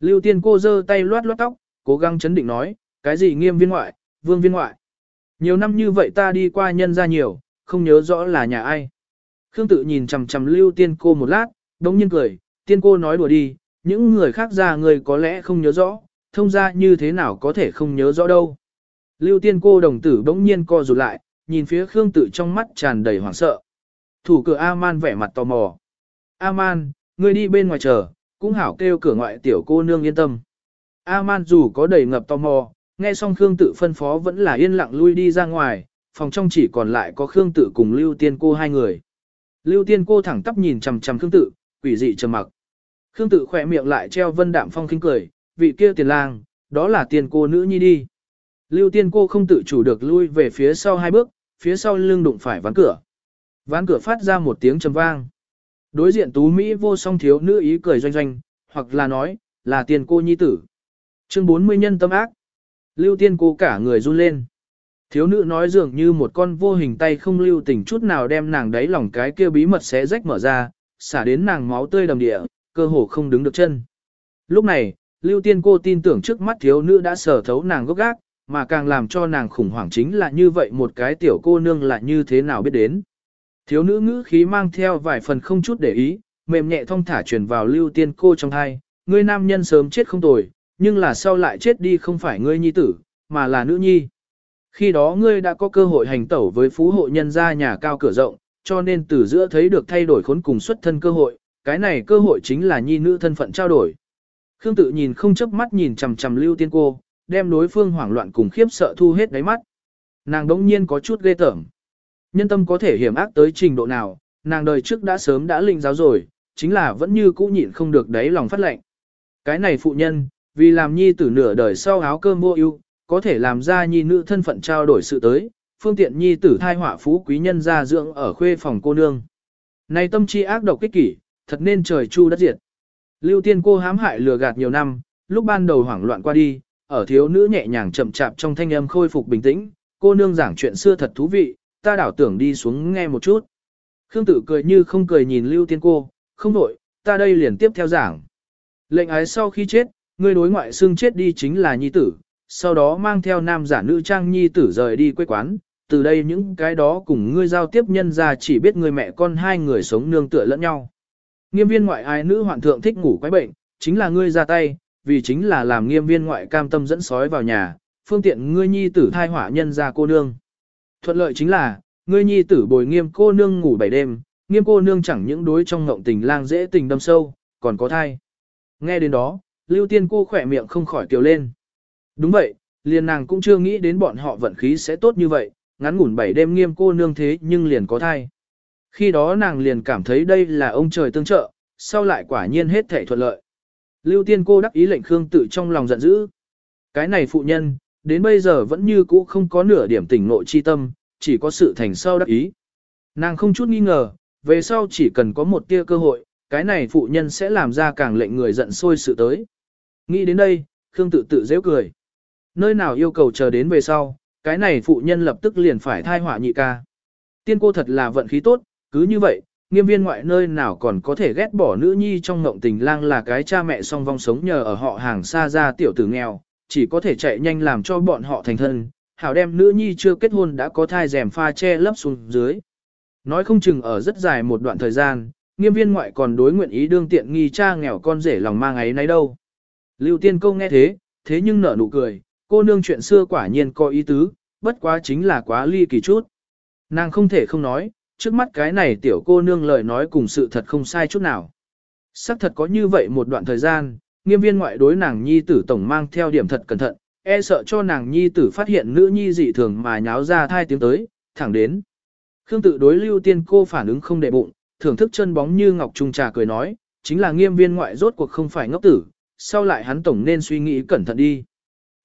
Lưu tiên cô giơ tay loát loát tóc, cố gắng chấn định nói, cái gì nghiêm viên ngoại, vương viên ngoại. Nhiều năm như vậy ta đi qua nhân ra nhiều, không nhớ rõ là nhà ai. Khương tự nhìn chằm chằm lưu tiên cô một lát, đống nhiên cười, tiên cô nói đùa đi, những người khác ra người có lẽ không nhớ rõ, thông ra như thế nào có thể không nhớ rõ đâu. Lưu tiên cô đồng tử đống nhiên co rụt lại, nhìn phía Khương tự trong mắt tràn đầy hoảng sợ. Thủ cửa A-man vẻ mặt tò mò. A-man, ngươi đi bên ngoài chờ, cũng hảo kêu cửa ngoại tiểu cô nương yên tâm. A-man dù có đầy ngập tò mò, nghe xong Khương tự phân phó vẫn là yên lặng lui đi ra ngoài, phòng trong chỉ còn lại có Khương tự cùng Lưu Tiên cô hai người. Lưu Tiên cô thẳng tắp nhìn chằm chằm Khương tự, quỷ dị trầm mặc. Khương tự khẽ miệng lại treo vân đạm phong khinh cười, vị kia tiền lang, đó là tiền cô nữ nhi đi. Lưu Tiên cô không tự chủ được lui về phía sau hai bước, phía sau lưng đụng phải ván cửa. Ván cửa phát ra một tiếng trầm vang. Đối diện tú Mỹ vô song thiếu nữ ý cười doanh doanh, hoặc là nói, là tiền cô nhi tử. Chương 40 nhân tâm ác. Lưu tiên cô cả người run lên. Thiếu nữ nói dường như một con vô hình tay không lưu tình chút nào đem nàng đáy lòng cái kia bí mật xé rách mở ra, xả đến nàng máu tươi đầm địa, cơ hồ không đứng được chân. Lúc này, lưu tiên cô tin tưởng trước mắt thiếu nữ đã sở thấu nàng gốc gác, mà càng làm cho nàng khủng hoảng chính là như vậy một cái tiểu cô nương là như thế nào biết đến. Thiếu nữ ngữ khí mang theo vài phần không chút để ý, mềm nhẹ thong thả truyền vào lưu tiên cô trong thai, ngươi nam nhân sớm chết không tồi, nhưng là sau lại chết đi không phải ngươi nhi tử, mà là nữ nhi. Khi đó ngươi đã có cơ hội hành tẩu với phú hộ nhân gia nhà cao cửa rộng, cho nên từ giữa thấy được thay đổi khốn cùng xuất thân cơ hội, cái này cơ hội chính là nhi nữ thân phận trao đổi. Khương tự nhìn không chớp mắt nhìn chằm chằm lưu tiên cô, đem đối phương hoảng loạn cùng khiếp sợ thu hết đáy mắt. Nàng đống nhiên có chút ghê tởm. Nhân tâm có thể hiểm ác tới trình độ nào, nàng đời trước đã sớm đã linh giáo rồi, chính là vẫn như cũ nhịn không được đáy lòng phát lệnh. Cái này phụ nhân, vì làm nhi tử nửa đời sau áo cơm mua ưu, có thể làm ra nhi nữ thân phận trao đổi sự tới, phương tiện nhi tử thai họa phú quý nhân gia dưỡng ở khuê phòng cô nương. Này tâm chi ác độc kích kỷ, thật nên trời chu đất diệt. Lưu tiên cô hãm hại lừa gạt nhiều năm, lúc ban đầu hoảng loạn qua đi, ở thiếu nữ nhẹ nhàng chậm chạp trong thanh âm khôi phục bình tĩnh, cô nương giảng chuyện xưa thật thú vị, ta đảo tưởng đi xuống nghe một chút. Khương tử cười như không cười nhìn lưu tiên cô, không đổi, ta đây liền tiếp theo giảng. Lệnh ái sau khi chết, Ngươi đối ngoại xương chết đi chính là nhi tử, sau đó mang theo nam giả nữ trang nhi tử rời đi quê quán, từ đây những cái đó cùng ngươi giao tiếp nhân ra chỉ biết người mẹ con hai người sống nương tựa lẫn nhau. Nghiêm viên ngoại ai nữ hoạn thượng thích ngủ quái bệnh, chính là ngươi ra tay, vì chính là làm nghiêm viên ngoại cam tâm dẫn sói vào nhà, phương tiện ngươi nhi tử thai hỏa nhân ra cô nương. Thuận lợi chính là, ngươi nhi tử bồi nghiêm cô nương ngủ bảy đêm, nghiêm cô nương chẳng những đối trong ngộng tình lang dễ tình đâm sâu, còn có thai. Nghe đến đó, lưu tiên cô khỏe miệng không khỏi kiều lên. Đúng vậy, liền nàng cũng chưa nghĩ đến bọn họ vận khí sẽ tốt như vậy, ngắn ngủn bảy đêm nghiêm cô nương thế nhưng liền có thai. Khi đó nàng liền cảm thấy đây là ông trời tương trợ, sau lại quả nhiên hết thể thuận lợi. Lưu tiên cô đắc ý lệnh Khương tự trong lòng giận dữ. Cái này phụ nhân, đến bây giờ vẫn như cũ không có nửa điểm tỉnh nội chi tâm, chỉ có sự thành sau đắc ý. Nàng không chút nghi ngờ, về sau chỉ cần có một tia cơ hội, cái này phụ nhân sẽ làm ra càng lệnh người giận sôi sự tới. Nghĩ đến đây, Khương tự tự dễ cười. Nơi nào yêu cầu chờ đến về sau, cái này phụ nhân lập tức liền phải thai họa nhị ca. Tiên cô thật là vận khí tốt, cứ như vậy, nghiêm viên ngoại nơi nào còn có thể ghét bỏ nữ nhi trong ngộng tình lang là cái cha mẹ song vong sống nhờ ở họ hàng xa ra tiểu tử nghèo, chỉ có thể chạy nhanh làm cho bọn họ thành thân, hảo đem nữ nhi chưa kết hôn đã có thai rèm pha che lấp xuống dưới. Nói không chừng ở rất dài một đoạn thời gian, nghiêm viên ngoại còn đối nguyện ý đương tiện nghi cha nghèo con rể lòng mang ấy nấy đâu. Lưu tiên câu nghe thế, thế nhưng nở nụ cười, cô nương chuyện xưa quả nhiên có ý tứ, bất quá chính là quá ly kỳ chút. Nàng không thể không nói, trước mắt cái này tiểu cô nương lời nói cùng sự thật không sai chút nào. Sắc thật có như vậy một đoạn thời gian, nghiêm viên ngoại đối nàng nhi tử tổng mang theo điểm thật cẩn thận, e sợ cho nàng nhi tử phát hiện nữ nhi dị thường mà nháo ra thai tiếng tới, thẳng đến. Khương tự đối lưu tiên cô phản ứng không đệ bụng, thưởng thức chân bóng như ngọc trung trà cười nói, chính là nghiêm viên ngoại rốt cuộc không phải ngốc tử, sau lại hắn tổng nên suy nghĩ cẩn thận đi.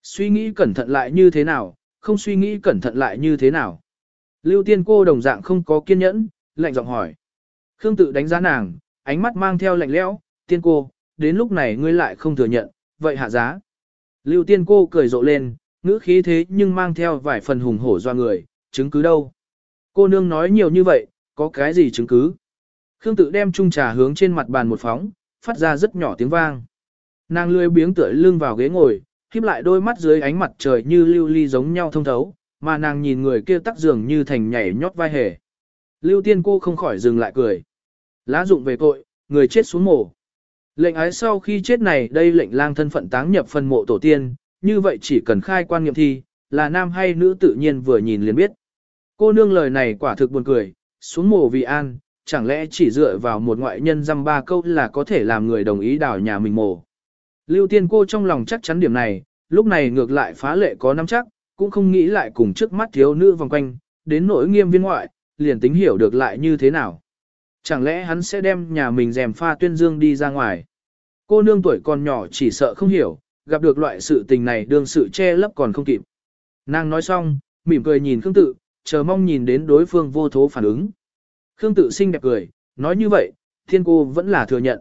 Suy nghĩ cẩn thận lại như thế nào, không suy nghĩ cẩn thận lại như thế nào. Lưu tiên cô đồng dạng không có kiên nhẫn, lạnh giọng hỏi. Khương tự đánh giá nàng, ánh mắt mang theo lạnh lẽo, tiên cô, đến lúc này ngươi lại không thừa nhận, vậy hạ giá. Lưu tiên cô cười rộ lên, ngữ khí thế nhưng mang theo vài phần hùng hổ doa người, chứng cứ đâu. Cô nương nói nhiều như vậy, có cái gì chứng cứ? Khương tự đem chung trà hướng trên mặt bàn một phóng, phát ra rất nhỏ tiếng vang. Nàng lười biếng tựa lưng vào ghế ngồi, khiếp lại đôi mắt dưới ánh mặt trời như lưu ly giống nhau thông thấu, mà nàng nhìn người kia tắc dường như thành nhảy nhót vai hề. Lưu tiên cô không khỏi dừng lại cười. Lá dụng về tội, người chết xuống mổ. Lệnh ái sau khi chết này đây lệnh lang thân phận táng nhập phần mộ tổ tiên, như vậy chỉ cần khai quan nghiệm thi, là nam hay nữ tự nhiên vừa nhìn liền biết. Cô nương lời này quả thực buồn cười, xuống mồ vì an, chẳng lẽ chỉ dựa vào một ngoại nhân dăm ba câu là có thể làm người đồng ý đào nhà mình mồ. Lưu tiên cô trong lòng chắc chắn điểm này, lúc này ngược lại phá lệ có nắm chắc, cũng không nghĩ lại cùng trước mắt thiếu nữ vòng quanh, đến nỗi nghiêm viên ngoại, liền tính hiểu được lại như thế nào. Chẳng lẽ hắn sẽ đem nhà mình rèm pha tuyên dương đi ra ngoài. Cô nương tuổi còn nhỏ chỉ sợ không hiểu, gặp được loại sự tình này đương sự che lấp còn không kịp. Nàng nói xong, mỉm cười nhìn Khương Tự, chờ mong nhìn đến đối phương vô thố phản ứng. Khương Tự xinh đẹp cười, nói như vậy, thiên cô vẫn là thừa nhận.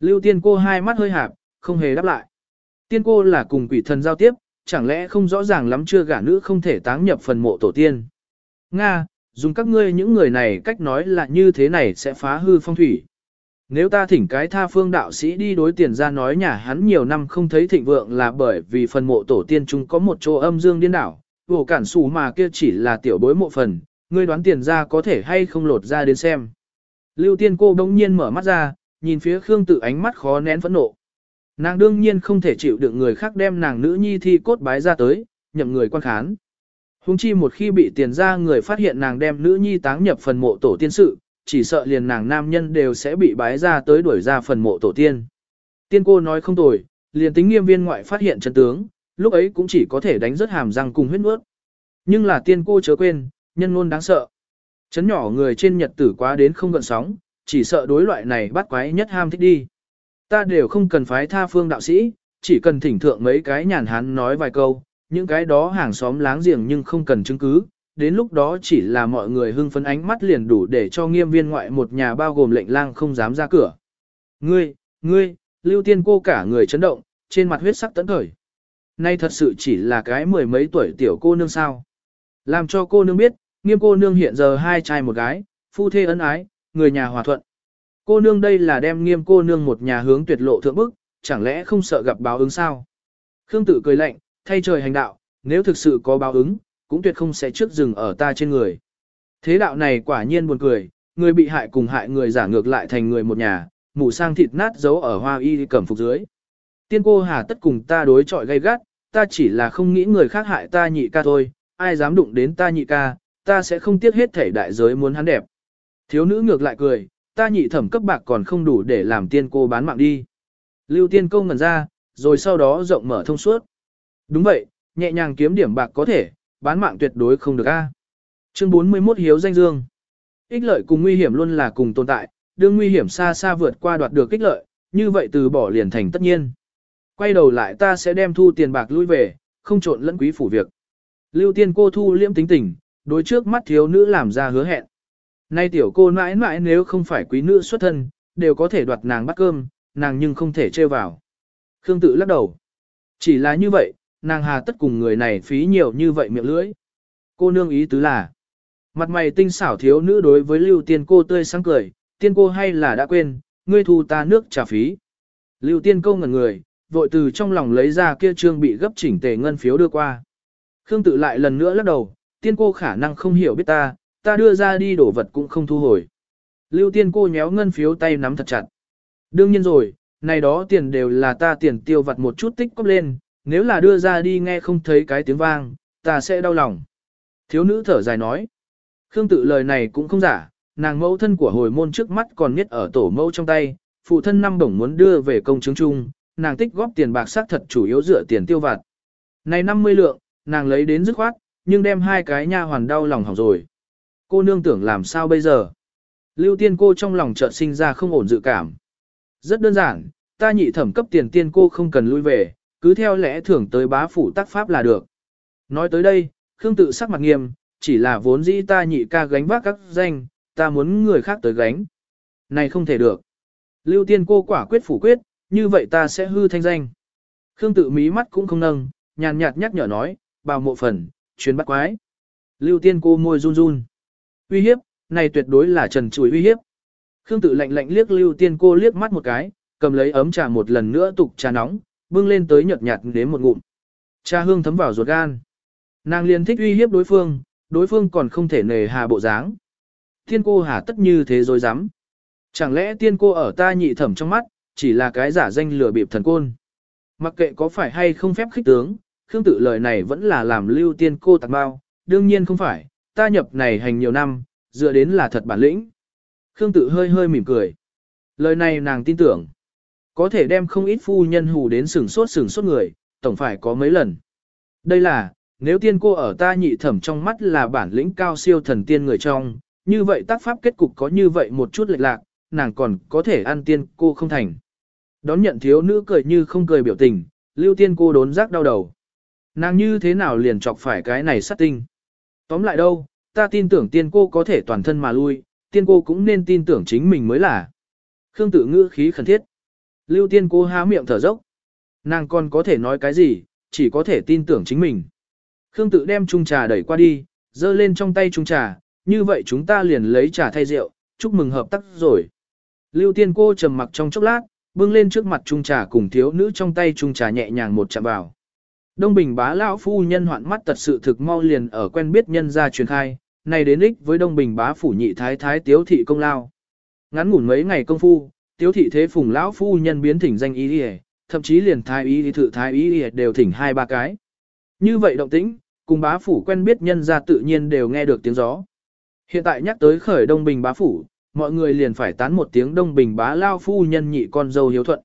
Lưu tiên cô hai mắt hơi hạp, không hề đáp lại. Tiên cô là cùng quỷ thần giao tiếp, chẳng lẽ không rõ ràng lắm chưa gả nữ không thể táng nhập phần mộ tổ tiên. Nga, dùng các ngươi những người này cách nói là như thế này sẽ phá hư phong thủy. Nếu ta thỉnh cái tha phương đạo sĩ đi đối tiền ra nói nhà hắn nhiều năm không thấy thịnh vượng là bởi vì phần mộ tổ tiên chúng có một chỗ âm dương điên đảo, vổ cản xù mà kia chỉ là tiểu bối mộ phần, ngươi đoán tiền ra có thể hay không lột ra đến xem. Lưu tiên cô đông nhiên mở mắt ra, nhìn phía Khương tự ánh mắt khó nén phẫn nộ. Nàng đương nhiên không thể chịu được người khác đem nàng nữ nhi thi cốt bái ra tới, nhậm người quan khán. Hùng chi một khi bị tiền ra người phát hiện nàng đem nữ nhi táng nhập phần mộ tổ tiên sự, chỉ sợ liền nàng nam nhân đều sẽ bị bái ra tới đuổi ra phần mộ tổ tiên. Tiên cô nói không tồi, liền tính nghiêm viên ngoại phát hiện chân tướng, lúc ấy cũng chỉ có thể đánh rớt hàm răng cùng huyết nuốt. Nhưng là tiên cô chớ quên, nhân luôn đáng sợ. Chấn nhỏ người trên nhật tử quá đến không gần sóng, chỉ sợ đối loại này bắt quái nhất ham thích đi. Ta đều không cần phái tha phương đạo sĩ, chỉ cần thỉnh thượng mấy cái nhàn hán nói vài câu, những cái đó hàng xóm láng giềng nhưng không cần chứng cứ, đến lúc đó chỉ là mọi người hưng phấn ánh mắt liền đủ để cho nghiêm viên ngoại một nhà bao gồm lệnh lang không dám ra cửa. Ngươi, ngươi, lưu tiên cô cả người chấn động, trên mặt huyết sắc tấn khởi. Nay thật sự chỉ là cái mười mấy tuổi tiểu cô nương sao. Làm cho cô nương biết, nghiêm cô nương hiện giờ hai trai một gái, phu thê ân ái, người nhà hòa thuận. Cô nương đây là đem nghiêm cô nương một nhà hướng tuyệt lộ thượng bức, chẳng lẽ không sợ gặp báo ứng sao? Khương tử cười lạnh, thay trời hành đạo, nếu thực sự có báo ứng, cũng tuyệt không sẽ trước dừng ở ta trên người. Thế đạo này quả nhiên buồn cười, người bị hại cùng hại người giả ngược lại thành người một nhà, mù sang thịt nát giấu ở hoa y cẩm phục dưới. Tiên cô hà tất cùng ta đối chọi gay gắt, ta chỉ là không nghĩ người khác hại ta nhị ca thôi, ai dám đụng đến ta nhị ca, ta sẽ không tiếc hết thể đại giới muốn hắn đẹp. Thiếu nữ ngược lại cười, ta nhị thẩm cấp bạc còn không đủ để làm tiên cô bán mạng đi. Lưu tiên câu ngẩn ra, rồi sau đó rộng mở thông suốt. Đúng vậy, nhẹ nhàng kiếm điểm bạc có thể, bán mạng tuyệt đối không được a. Chương 41 Hiếu danh dương. Ích lợi cùng nguy hiểm luôn là cùng tồn tại, đương nguy hiểm xa xa vượt qua đoạt được ích lợi, như vậy từ bỏ liền thành tất nhiên. Quay đầu lại ta sẽ đem thu tiền bạc lui về, không trộn lẫn quý phủ việc. Lưu tiên cô thu liễm tính tình, đối trước mắt thiếu nữ làm ra hứa hẹn. Nay tiểu cô mãi mãi nếu không phải quý nữ xuất thân, đều có thể đoạt nàng bắt cơm, nàng nhưng không thể trêu vào. Khương tự lắc đầu. Chỉ là như vậy, nàng hà tất cùng người này phí nhiều như vậy miệng lưỡi. Cô nương ý tứ là, mặt mày tinh xảo thiếu nữ đối với lưu tiên cô tươi sáng cười, tiên cô hay là đã quên, ngươi thu ta nước trả phí. Lưu tiên cô ngẩn người, vội từ trong lòng lấy ra kia trương bị gấp chỉnh tề ngân phiếu đưa qua. Khương tự lại lần nữa lắc đầu, tiên cô khả năng không hiểu biết ta, ta đưa ra đi đổ vật cũng không thu hồi. Lưu tiên cô nhéo ngân phiếu tay nắm thật chặt. Đương nhiên rồi, này đó tiền đều là ta tiền tiêu vặt một chút tích cóp lên, nếu là đưa ra đi nghe không thấy cái tiếng vang, ta sẽ đau lòng. Thiếu nữ thở dài nói. Khương tự lời này cũng không giả, nàng mẫu thân của hồi môn trước mắt còn nhất ở tổ mẫu trong tay, phụ thân năm bổng muốn đưa về công chứng chung, nàng tích góp tiền bạc xác thật chủ yếu dựa tiền tiêu vặt. Này 50 lượng, nàng lấy đến dứt khoát, nhưng đem hai cái nha hoàn đau lòng hỏng rồi. Cô nương tưởng làm sao bây giờ? Lưu tiên cô trong lòng chợt sinh ra không ổn dự cảm. Rất đơn giản, ta nhị thẩm cấp tiền tiên cô không cần lui về, cứ theo lẽ thưởng tới bá phủ tác pháp là được. Nói tới đây, Khương tự sắc mặt nghiêm, chỉ là vốn dĩ ta nhị ca gánh vác các danh, ta muốn người khác tới gánh. Này không thể được. Lưu tiên cô quả quyết phủ quyết, như vậy ta sẽ hư thanh danh. Khương tự mí mắt cũng không nâng, nhàn nhạt nhắc nhở nói, bào mộ phần, chuyến bắt quái. Lưu tiên cô môi run run. Uy hiếp, này tuyệt đối là trần chuối uy hiếp. Khương tự lạnh lạnh liếc lưu tiên cô liếc mắt một cái, cầm lấy ấm trà một lần nữa tục trà nóng, bưng lên tới nhợt nhạt đến một ngụm. Trà hương thấm vào ruột gan. Nàng liền thích uy hiếp đối phương, đối phương còn không thể nề hà bộ dáng. Tiên cô hà tất như thế rồi dám. Chẳng lẽ tiên cô ở ta nhị thẩm trong mắt, chỉ là cái giả danh lừa bịp thần côn. Mặc kệ có phải hay không phép khích tướng, Khương tự lời này vẫn là làm lưu tiên cô tạc bao, đương nhiên không phải, ta nhập này hành nhiều năm, dựa đến là thật bản lĩnh. Khương tự hơi hơi mỉm cười. Lời này nàng tin tưởng. Có thể đem không ít phu nhân hù đến sừng sốt sừng sốt người, tổng phải có mấy lần. Đây là, nếu tiên cô ở ta nhị thẩm trong mắt là bản lĩnh cao siêu thần tiên người trong, như vậy tác pháp kết cục có như vậy một chút lệch lạc, nàng còn có thể ăn tiên cô không thành. Đón nhận thiếu nữ cười như không cười biểu tình, lưu tiên cô đốn giác đau đầu. Nàng như thế nào liền chọc phải cái này sát tinh. Tóm lại đâu, ta tin tưởng tiên cô có thể toàn thân mà lui, tiên cô cũng nên tin tưởng chính mình mới là. Khương tự ngữ khí khẩn thiết. Lưu tiên cô há miệng thở dốc. Nàng còn có thể nói cái gì, chỉ có thể tin tưởng chính mình. Khương tự đem chung trà đẩy qua đi, dơ lên trong tay chung trà, như vậy chúng ta liền lấy trà thay rượu, chúc mừng hợp tác rồi. Lưu tiên cô trầm mặc trong chốc lát, bưng lên trước mặt chung trà cùng thiếu nữ trong tay chung trà nhẹ nhàng một chạm vào. Đông Bình bá lão phu nhân hoạn mắt tật sự thực mau liền ở quen biết nhân gia truyền khai, này đến ích với Đông Bình bá phủ nhị thái thái tiếu thị công lao. Ngắn ngủn mấy ngày công phu, tiếu thị thế phùng lão phu nhân biến thỉnh danh ý đi thậm chí liền thái ý thự thái ý đều thỉnh hai ba cái. Như vậy động tĩnh, cùng bá phủ quen biết nhân gia tự nhiên đều nghe được tiếng gió. Hiện tại nhắc tới khởi Đông Bình bá phủ, mọi người liền phải tán một tiếng Đông Bình bá lao phu nhân nhị con dâu hiếu thuận.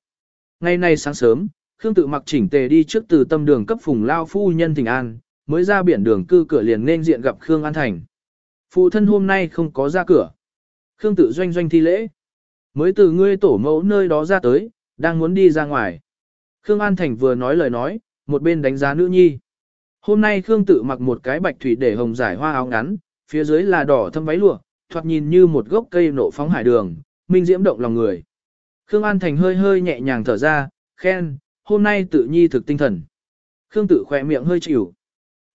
Ngày nay sáng sớm, Khương tự mặc chỉnh tề đi trước từ tâm đường cấp phùng lao phu nhân thỉnh an, mới ra biển đường cư cửa liền nên diện gặp Khương An Thành. Phụ thân hôm nay không có ra cửa. Khương tự doanh doanh thi lễ. Mới từ ngươi tổ mẫu nơi đó ra tới, đang muốn đi ra ngoài. Khương An Thành vừa nói lời nói, một bên đánh giá nữ nhi. Hôm nay Khương tự mặc một cái bạch thủy để hồng giải hoa áo ngắn, phía dưới là đỏ thâm váy lụa, thoạt nhìn như một gốc cây nộ phóng hải đường, minh diễm động lòng người. Khương An Thành hơi hơi nhẹ nhàng thở ra, khen, hôm nay tự nhi thực tinh thần. Khương tự khỏe miệng hơi chịu.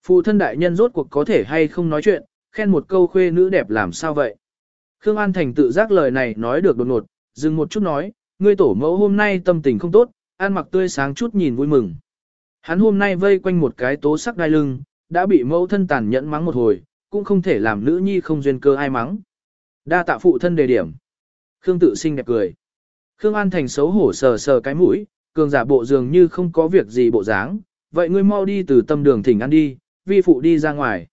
Phụ thân đại nhân rốt cuộc có thể hay không nói chuyện, khen một câu khuê nữ đẹp làm sao vậy. Khương An Thành tự giác lời này nói được đột ngột, dừng một chút nói, ngươi tổ mẫu hôm nay tâm tình không tốt, ăn mặc tươi sáng chút nhìn vui mừng. Hắn hôm nay vây quanh một cái tố sắc đai lưng, đã bị mẫu thân tàn nhẫn mắng một hồi, cũng không thể làm nữ nhi không duyên cơ ai mắng. Đa tạ phụ thân đề điểm. Khương tự sinh đẹp cười. Khương An Thành xấu hổ sờ sờ cái mũi, cường giả bộ dường như không có việc gì bộ dáng, vậy ngươi mau đi từ tâm đường thỉnh ăn đi, vi phụ đi ra ngoài.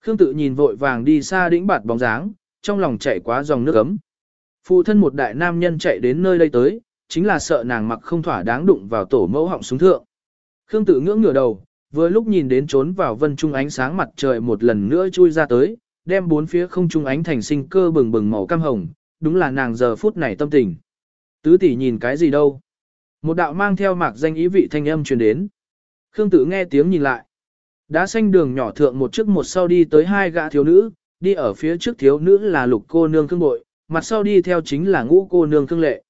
Khương tự nhìn vội vàng đi xa đĩnh bạt bóng dáng, trong lòng chạy quá dòng nước ấm. Phụ thân một đại nam nhân chạy đến nơi đây tới, chính là sợ nàng mặc không thỏa đáng đụng vào tổ mẫu họng súng thượng. Khương tự ngưỡng ngửa đầu, vừa lúc nhìn đến trốn vào vân trung ánh sáng mặt trời một lần nữa chui ra tới, đem bốn phía không trung ánh thành sinh cơ bừng bừng màu cam hồng, đúng là nàng giờ phút này tâm tình. Tứ tỷ nhìn cái gì đâu? Một đạo mang theo mạc danh ý vị thanh âm truyền đến. Khương tử nghe tiếng nhìn lại. Đá xanh đường nhỏ thượng một trước một sau đi tới hai gã thiếu nữ, đi ở phía trước thiếu nữ là lục cô nương khương bội, mặt sau đi theo chính là ngũ cô nương khương lệ.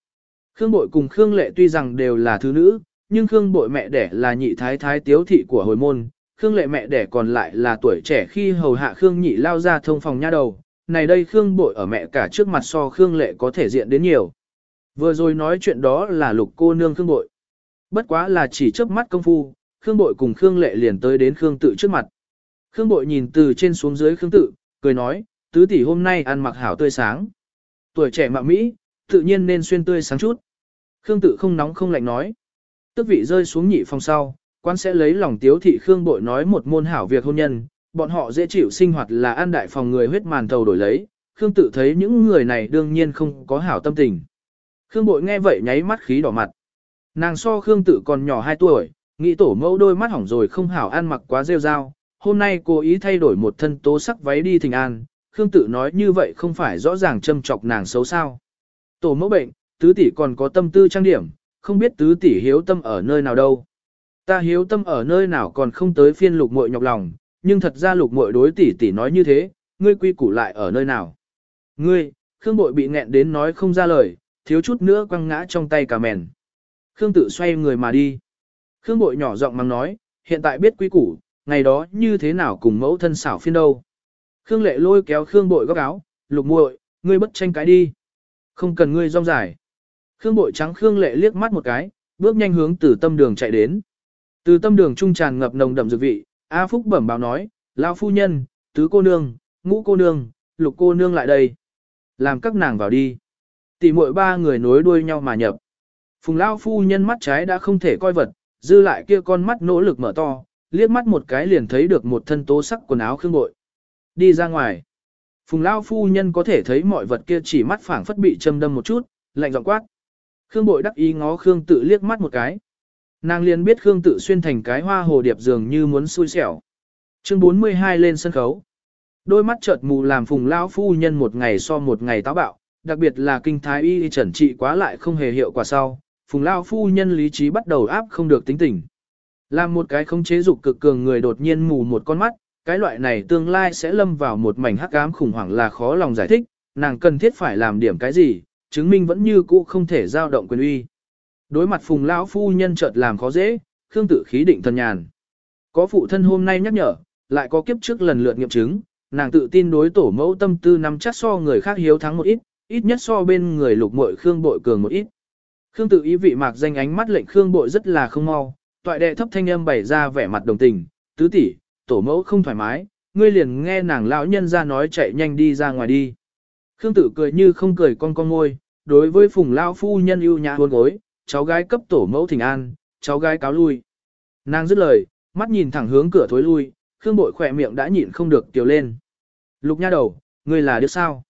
Khương bội cùng khương lệ tuy rằng đều là thứ nữ, nhưng khương bội mẹ đẻ là nhị thái thái tiếu thị của hồi môn, khương lệ mẹ đẻ còn lại là tuổi trẻ khi hầu hạ khương nhị lao ra thông phòng nha đầu. Này đây khương bội ở mẹ cả trước mặt so khương lệ có thể diện đến nhiều. Vừa rồi nói chuyện đó là lục cô nương khương bội. Bất quá là chỉ chớp mắt công phu, Khương Bội cùng Khương Lệ liền tới đến Khương Tự trước mặt. Khương Bội nhìn từ trên xuống dưới Khương Tự, cười nói, tứ tỷ hôm nay ăn mặc hảo tươi sáng. Tuổi trẻ mạo Mỹ, tự nhiên nên xuyên tươi sáng chút. Khương Tự không nóng không lạnh nói. Tức vị rơi xuống nhị phòng sau, quan sẽ lấy lòng tiếu thị Khương Bội nói một môn hảo việc hôn nhân, bọn họ dễ chịu sinh hoạt là ăn đại phòng người huyết màn thầu đổi lấy. Khương Tự thấy những người này đương nhiên không có hảo tâm tình. Khương Bội nghe vậy nháy mắt khí đỏ mặt. Nàng so Khương Tự còn nhỏ 2 tuổi, Nghĩ tổ mẫu đôi mắt hỏng rồi không hảo ăn mặc quá rêu rao, hôm nay cô ý thay đổi một thân tố sắc váy đi thình an, Khương tự nói như vậy không phải rõ ràng châm chọc nàng xấu sao. Tổ mẫu bệnh, tứ tỷ còn có tâm tư trang điểm, không biết tứ tỷ hiếu tâm ở nơi nào đâu. Ta hiếu tâm ở nơi nào còn không tới phiên lục muội nhọc lòng, nhưng thật ra lục muội đối tỷ tỷ nói như thế, ngươi quy củ lại ở nơi nào. Ngươi, Khương bội bị nghẹn đến nói không ra lời, thiếu chút nữa quăng ngã trong tay cả mèn. Khương tự xoay người mà đi. Khương bội nhỏ giọng mắng nói, hiện tại biết quý củ, ngày đó như thế nào cùng mẫu thân xảo phiên đâu. Khương lệ lôi kéo Khương bội góc áo, lục muội, ngươi bất tranh cái đi. Không cần ngươi rong dài. Khương bội trắng Khương lệ liếc mắt một cái, bước nhanh hướng từ tâm đường chạy đến. Từ tâm đường trung tràn ngập nồng đậm dược vị, A Phúc bẩm báo nói, lão phu nhân, tứ cô nương, ngũ cô nương, lục cô nương lại đây. Làm các nàng vào đi. Tỷ muội ba người nối đuôi nhau mà nhập. Phùng lão phu nhân mắt trái đã không thể coi vật, dư lại kia con mắt nỗ lực mở to, liếc mắt một cái liền thấy được một thân tố sắc quần áo khương bội. Đi ra ngoài. Phùng Lao phu nhân có thể thấy mọi vật kia chỉ mắt phảng phất bị châm đâm một chút, lạnh giọng quát. Khương bội đắc ý ngó Khương tự liếc mắt một cái. Nàng liền biết Khương tự xuyên thành cái hoa hồ điệp dường như muốn xui xẻo. Chương 42 lên sân khấu. Đôi mắt chợt mù làm Phùng Lao phu nhân một ngày so một ngày táo bạo, đặc biệt là kinh thái y trần trị quá lại không hề hiệu quả sau, phùng lao phu nhân lý trí bắt đầu áp không được tính tình. Làm một cái không chế dục cực cường người đột nhiên mù một con mắt, cái loại này tương lai sẽ lâm vào một mảnh hắc ám khủng hoảng là khó lòng giải thích, nàng cần thiết phải làm điểm cái gì, chứng minh vẫn như cũ không thể giao động quyền uy. Đối mặt phùng lão phu nhân chợt làm khó dễ, khương tự khí định thần nhàn. Có phụ thân hôm nay nhắc nhở, lại có kiếp trước lần lượt nghiệm chứng, nàng tự tin đối tổ mẫu tâm tư nắm chắc so người khác hiếu thắng một ít, ít nhất so bên người lục muội khương bội cường một ít. Khương tự ý vị mạc danh ánh mắt lệnh Khương bội rất là không mau, toại đệ thấp thanh âm bày ra vẻ mặt đồng tình, tứ tỷ, tổ mẫu không thoải mái, ngươi liền nghe nàng lão nhân ra nói chạy nhanh đi ra ngoài đi. Khương tự cười như không cười con con môi, đối với phùng lão phu nhân ưu nhã hôn gối, cháu gái cấp tổ mẫu thỉnh an, cháu gái cáo lui. Nàng dứt lời, mắt nhìn thẳng hướng cửa thối lui, Khương Bội khỏe miệng đã nhịn không được tiểu lên. Lục nha đầu, ngươi là đứa sao?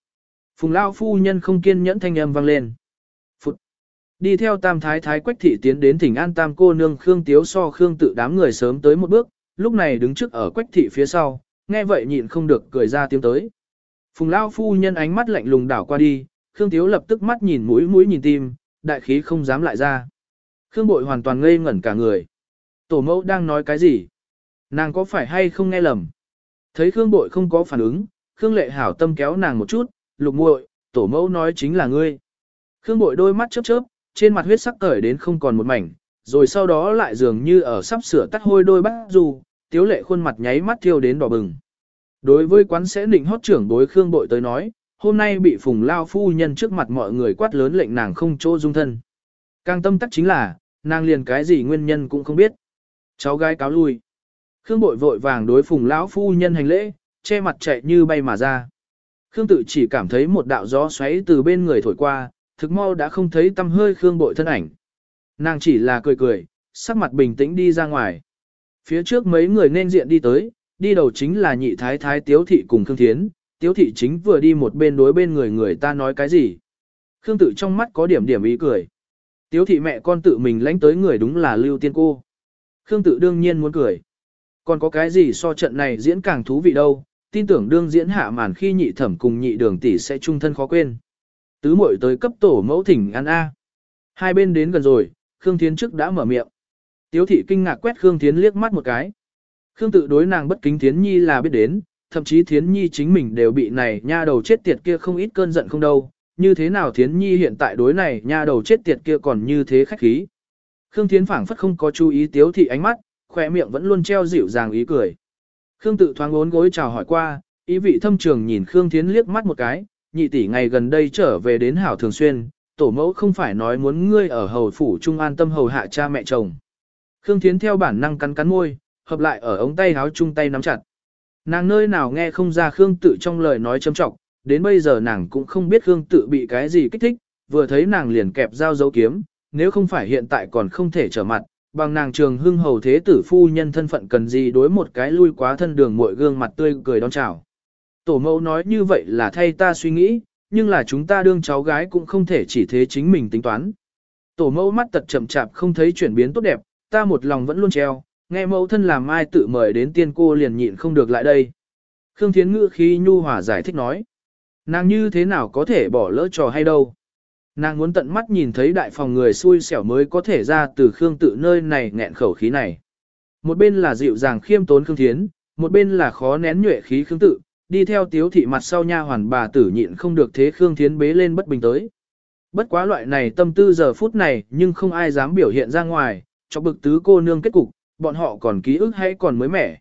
Phùng Lao phu nhân không kiên nhẫn thanh âm vang lên. Phụt. Đi theo tam thái thái quách thị tiến đến thỉnh an tam cô nương Khương Tiếu so Khương tự đám người sớm tới một bước, lúc này đứng trước ở quách thị phía sau, nghe vậy nhịn không được cười ra tiếng tới. Phùng Lao phu nhân ánh mắt lạnh lùng đảo qua đi, Khương Tiếu lập tức mắt nhìn mũi mũi nhìn tim, đại khí không dám lại ra. Khương Bội hoàn toàn ngây ngẩn cả người. Tổ mẫu đang nói cái gì? Nàng có phải hay không nghe lầm? Thấy Khương Bội không có phản ứng, Khương Lệ hảo tâm kéo nàng một chút, lục muội, tổ mẫu nói chính là ngươi. Khương Bội đôi mắt chớp chớp, trên mặt huyết sắc cởi đến không còn một mảnh, rồi sau đó lại dường như ở sắp sửa tắt hôi đôi bát dù, tiếu lệ khuôn mặt nháy mắt thiêu đến đỏ bừng. Đối với quán sẽ định hót trưởng đối Khương Bội tới nói, hôm nay bị phùng lao phu nhân trước mặt mọi người quát lớn lệnh nàng không chỗ dung thân. Càng tâm tắc chính là, nàng liền cái gì nguyên nhân cũng không biết. Cháu gái cáo lui. Khương bội vội vàng đối phùng lão phu nhân hành lễ, che mặt chạy như bay mà ra. Khương tự chỉ cảm thấy một đạo gió xoáy từ bên người thổi qua, thực mau đã không thấy tâm hơi Khương bội thân ảnh. Nàng chỉ là cười cười, sắc mặt bình tĩnh đi ra ngoài. Phía trước mấy người nên diện đi tới, đi đầu chính là nhị thái thái tiếu thị cùng Khương Thiến, tiếu thị chính vừa đi một bên đối bên người người ta nói cái gì. Khương tự trong mắt có điểm điểm ý cười. Tiếu thị mẹ con tự mình lánh tới người đúng là lưu tiên cô. Khương tự đương nhiên muốn cười. Còn có cái gì so trận này diễn càng thú vị đâu, tin tưởng đương diễn hạ màn khi nhị thẩm cùng nhị đường tỷ sẽ chung thân khó quên. Tứ muội tới cấp tổ mẫu thỉnh ăn A. Hai bên đến gần rồi, Khương Thiến trước đã mở miệng. Tiếu thị kinh ngạc quét Khương Thiến liếc mắt một cái. Khương tự đối nàng bất kính Thiến Nhi là biết đến, thậm chí Thiến Nhi chính mình đều bị này nha đầu chết tiệt kia không ít cơn giận không đâu, như thế nào Thiến Nhi hiện tại đối này nha đầu chết tiệt kia còn như thế khách khí. Khương Thiến phảng phất không có chú ý tiếu thị ánh mắt, khỏe miệng vẫn luôn treo dịu dàng ý cười. Khương tự thoáng ốn gối chào hỏi qua, ý vị thâm trường nhìn Khương Thiến liếc mắt một cái, nhị tỷ ngày gần đây trở về đến hảo thường xuyên, tổ mẫu không phải nói muốn ngươi ở hầu phủ trung an tâm hầu hạ cha mẹ chồng. Khương Thiến theo bản năng cắn cắn môi, hợp lại ở ống tay áo chung tay nắm chặt. Nàng nơi nào nghe không ra Khương tự trong lời nói châm trọng, đến bây giờ nàng cũng không biết Khương tự bị cái gì kích thích, vừa thấy nàng liền kẹp dao dấu kiếm, nếu không phải hiện tại còn không thể trở mặt, bằng nàng trường hưng hầu thế tử phu nhân thân phận cần gì đối một cái lui quá thân đường muội gương mặt tươi cười đón chào. Tổ mẫu nói như vậy là thay ta suy nghĩ, nhưng là chúng ta đương cháu gái cũng không thể chỉ thế chính mình tính toán. Tổ mẫu mắt tật chậm chạp không thấy chuyển biến tốt đẹp, ta một lòng vẫn luôn treo, nghe mẫu thân làm ai tự mời đến tiên cô liền nhịn không được lại đây. Khương Thiến Ngữ khi nhu hòa giải thích nói, nàng như thế nào có thể bỏ lỡ trò hay đâu. Nàng muốn tận mắt nhìn thấy đại phòng người xui xẻo mới có thể ra từ Khương tự nơi này nghẹn khẩu khí này. Một bên là dịu dàng khiêm tốn Khương Thiến, một bên là khó nén nhuệ khí Khương tự, đi theo tiếu thị mặt sau nha hoàn bà tử nhịn không được thế Khương Thiến bế lên bất bình tới. Bất quá loại này tâm tư giờ phút này nhưng không ai dám biểu hiện ra ngoài, cho bực tứ cô nương kết cục, bọn họ còn ký ức hay còn mới mẻ.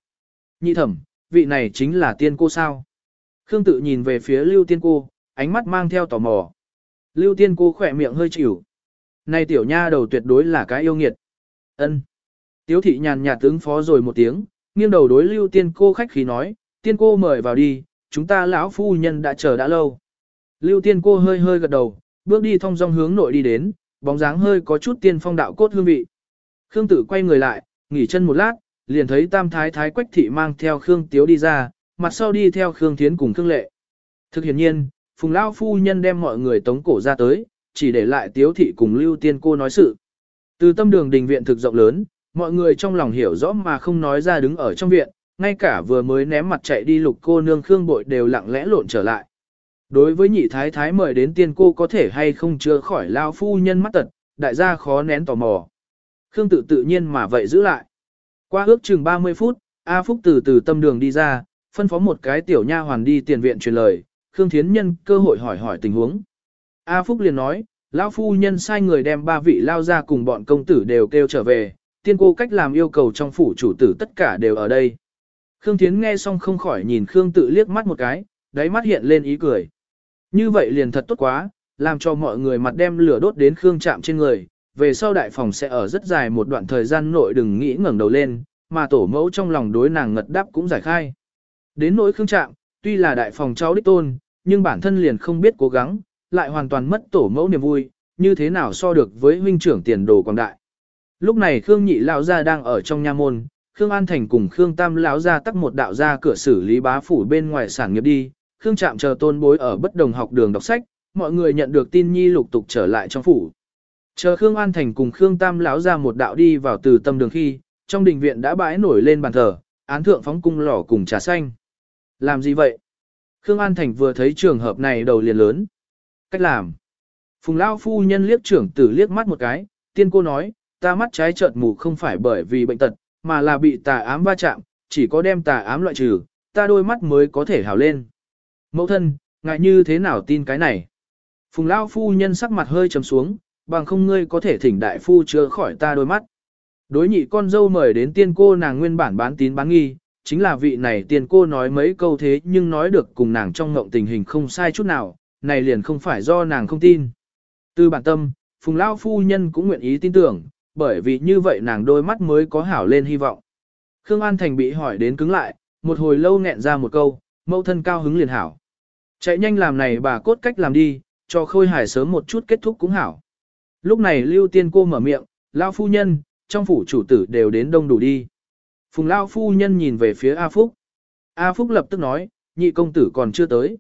Nhị thẩm, vị này chính là tiên cô sao? Khương tự nhìn về phía lưu tiên cô, ánh mắt mang theo tò mò. Lưu tiên cô khỏe miệng hơi chịu. Này tiểu nha đầu tuyệt đối là cái yêu nghiệt. ân Tiếu thị nhàn nhạt tướng phó rồi một tiếng, nghiêng đầu đối lưu tiên cô khách khí nói, tiên cô mời vào đi, chúng ta lão phu nhân đã chờ đã lâu. Lưu tiên cô hơi hơi gật đầu, bước đi thong dong hướng nội đi đến, bóng dáng hơi có chút tiên phong đạo cốt hương vị. Khương tử quay người lại, nghỉ chân một lát, liền thấy tam thái thái quách thị mang theo Khương Tiếu đi ra, mặt sau đi theo Khương Thiến cùng Khương Lệ. Thực hiện nhiên, Phùng Lao Phu Nhân đem mọi người tống cổ ra tới, chỉ để lại Tiếu Thị cùng Lưu Tiên Cô nói sự. Từ tâm đường đình viện thực rộng lớn, mọi người trong lòng hiểu rõ mà không nói ra đứng ở trong viện, ngay cả vừa mới ném mặt chạy đi lục cô nương Khương Bội đều lặng lẽ lộn trở lại. Đối với nhị thái thái mời đến tiên cô có thể hay không chữa khỏi Lao Phu Nhân mắt tật, đại gia khó nén tò mò. Khương tự tự nhiên mà vậy giữ lại. Qua ước chừng 30 phút, A Phúc từ từ tâm đường đi ra, phân phó một cái tiểu nha hoàn đi tiền viện truyền lời, Khương Thiến Nhân cơ hội hỏi hỏi tình huống. A Phúc liền nói, lão phu nhân sai người đem ba vị lao ra cùng bọn công tử đều kêu trở về, tiên cô cách làm yêu cầu trong phủ chủ tử tất cả đều ở đây. Khương Thiến nghe xong không khỏi nhìn Khương tự liếc mắt một cái, đáy mắt hiện lên ý cười. Như vậy liền thật tốt quá, làm cho mọi người mặt đem lửa đốt đến Khương chạm trên người, về sau đại phòng sẽ ở rất dài một đoạn thời gian nội đừng nghĩ ngẩng đầu lên, mà tổ mẫu trong lòng đối nàng ngật đáp cũng giải khai. Đến nỗi Khương chạm, tuy là đại phòng cháu đích tôn, nhưng bản thân liền không biết cố gắng, lại hoàn toàn mất tổ mẫu niềm vui, như thế nào so được với huynh trưởng tiền đồ quảng đại. Lúc này Khương Nhị lão gia đang ở trong nha môn, Khương An Thành cùng Khương Tam lão gia tắt một đạo ra cửa xử lý bá phủ bên ngoài sản nghiệp đi, Khương Trạm chờ tôn bối ở bất đồng học đường đọc sách, mọi người nhận được tin nhi lục tục trở lại trong phủ. Chờ Khương An Thành cùng Khương Tam lão ra một đạo đi vào từ tâm đường khi, trong đình viện đã bãi nổi lên bàn thờ, án thượng phóng cung lỏ cùng trà xanh. Làm gì vậy? Khương An Thành vừa thấy trường hợp này đầu liền lớn. Cách làm. Phùng Lao phu nhân liếc trưởng tử liếc mắt một cái, tiên cô nói, ta mắt trái chợt mù không phải bởi vì bệnh tật, mà là bị tà ám va chạm, chỉ có đem tà ám loại trừ, ta đôi mắt mới có thể hào lên. Mẫu thân, ngại như thế nào tin cái này? Phùng Lao phu nhân sắc mặt hơi trầm xuống, bằng không ngươi có thể thỉnh đại phu chữa khỏi ta đôi mắt. Đối nhị con dâu mời đến tiên cô nàng nguyên bản bán tín bán nghi, chính là vị này tiền cô nói mấy câu thế nhưng nói được cùng nàng trong ngộng tình hình không sai chút nào, này liền không phải do nàng không tin. Từ bản tâm, Phùng Lao phu nhân cũng nguyện ý tin tưởng, bởi vì như vậy nàng đôi mắt mới có hảo lên hy vọng. Khương An Thành bị hỏi đến cứng lại, một hồi lâu nghẹn ra một câu, mẫu thân cao hứng liền hảo. Chạy nhanh làm này bà cốt cách làm đi, cho khôi hải sớm một chút kết thúc cũng hảo. Lúc này lưu tiên cô mở miệng, Lao phu nhân, trong phủ chủ tử đều đến đông đủ đi. Phùng Lao phu nhân nhìn về phía A Phúc. A Phúc lập tức nói, nhị công tử còn chưa tới.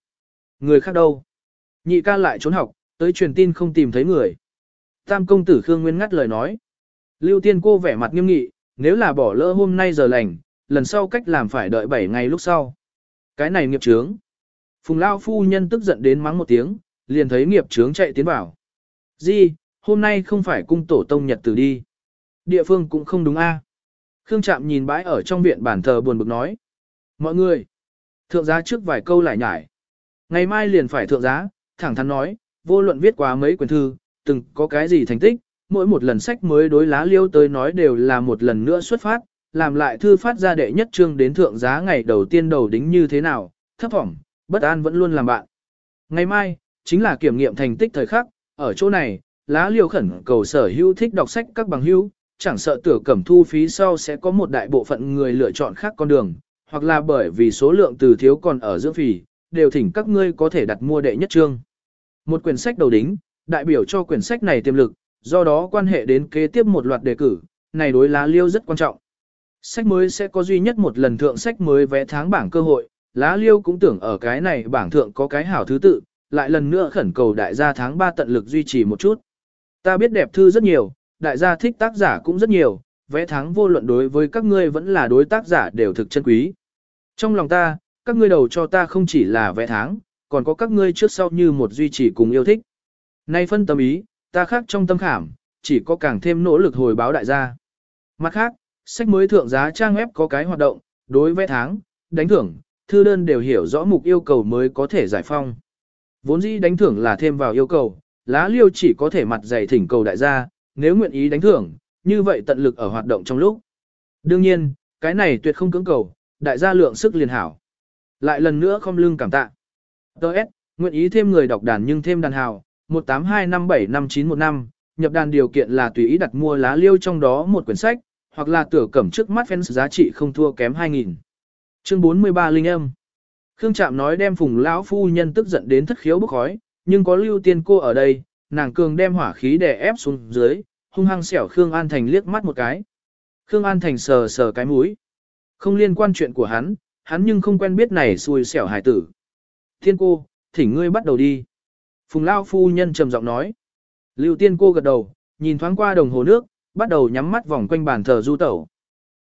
Người khác đâu? Nhị ca lại trốn học, tới truyền tin không tìm thấy người. Tam công tử Khương Nguyên ngắt lời nói. Lưu tiên cô vẻ mặt nghiêm nghị, nếu là bỏ lỡ hôm nay giờ lành, lần sau cách làm phải đợi 7 ngày lúc sau. Cái này nghiệp trướng. Phùng Lao phu nhân tức giận đến mắng một tiếng, liền thấy nghiệp trướng chạy tiến vào. Di, hôm nay không phải cung tổ tông nhật tử đi. Địa phương cũng không đúng a. Khương Trạm nhìn bãi ở trong viện bản thờ buồn bực nói. Mọi người, thượng giá trước vài câu lại nhải. Ngày mai liền phải thượng giá, thẳng thắn nói, vô luận viết quá mấy quyển thư, từng có cái gì thành tích, mỗi một lần sách mới đối lá liêu tới nói đều là một lần nữa xuất phát, làm lại thư phát ra đệ nhất trương đến thượng giá ngày đầu tiên đầu đính như thế nào, thấp thỏm, bất an vẫn luôn làm bạn. Ngày mai, chính là kiểm nghiệm thành tích thời khắc, ở chỗ này, lá liêu khẩn cầu sở hữu thích đọc sách các bằng hữu, chẳng sợ tử cẩm thu phí sau sẽ có một đại bộ phận người lựa chọn khác con đường, hoặc là bởi vì số lượng từ thiếu còn ở dưỡng phì, đều thỉnh các ngươi có thể đặt mua đệ nhất trương. Một quyển sách đầu đính, đại biểu cho quyển sách này tiềm lực, do đó quan hệ đến kế tiếp một loạt đề cử, này đối lá liêu rất quan trọng. Sách mới sẽ có duy nhất một lần thượng sách mới vẽ tháng bảng cơ hội, lá liêu cũng tưởng ở cái này bảng thượng có cái hảo thứ tự, lại lần nữa khẩn cầu đại gia tháng 3 tận lực duy trì một chút. Ta biết đẹp thư rất nhiều, đại gia thích tác giả cũng rất nhiều, vẽ tháng vô luận đối với các ngươi vẫn là đối tác giả đều thực chân quý. Trong lòng ta, các ngươi đầu cho ta không chỉ là vẽ tháng, còn có các ngươi trước sau như một duy trì cùng yêu thích. Nay phân tâm ý, ta khác trong tâm khảm, chỉ có càng thêm nỗ lực hồi báo đại gia. Mặt khác, sách mới thượng giá trang web có cái hoạt động, đối vẽ tháng, đánh thưởng, thư đơn đều hiểu rõ mục yêu cầu mới có thể giải phong. Vốn dĩ đánh thưởng là thêm vào yêu cầu, lá liêu chỉ có thể mặt dày thỉnh cầu đại gia, nếu nguyện ý đánh thưởng, như vậy tận lực ở hoạt động trong lúc. Đương nhiên, cái này tuyệt không cưỡng cầu, đại gia lượng sức liền hảo. Lại lần nữa không lưng cảm tạ. Đợt, nguyện ý thêm người đọc đàn nhưng thêm đàn hào, 182575915, nhập đàn điều kiện là tùy ý đặt mua lá liêu trong đó một quyển sách, hoặc là tửa cẩm trước mắt fans giá trị không thua kém 2.000. Chương 43 Linh âm Khương Trạm nói đem phùng lão phu nhân tức giận đến thất khiếu bức khói, nhưng có lưu tiên cô ở đây, nàng cường đem hỏa khí đè ép xuống dưới, hung hăng xẻo Khương An Thành liếc mắt một cái. Khương An Thành sờ sờ cái mũi. Không liên quan chuyện của hắn, hắn nhưng không quen biết này xui xẻo hải tử. Tiên cô, thỉnh ngươi bắt đầu đi. Phùng Lao phu nhân trầm giọng nói. Lưu tiên cô gật đầu, nhìn thoáng qua đồng hồ nước, bắt đầu nhắm mắt vòng quanh bàn thờ du tẩu.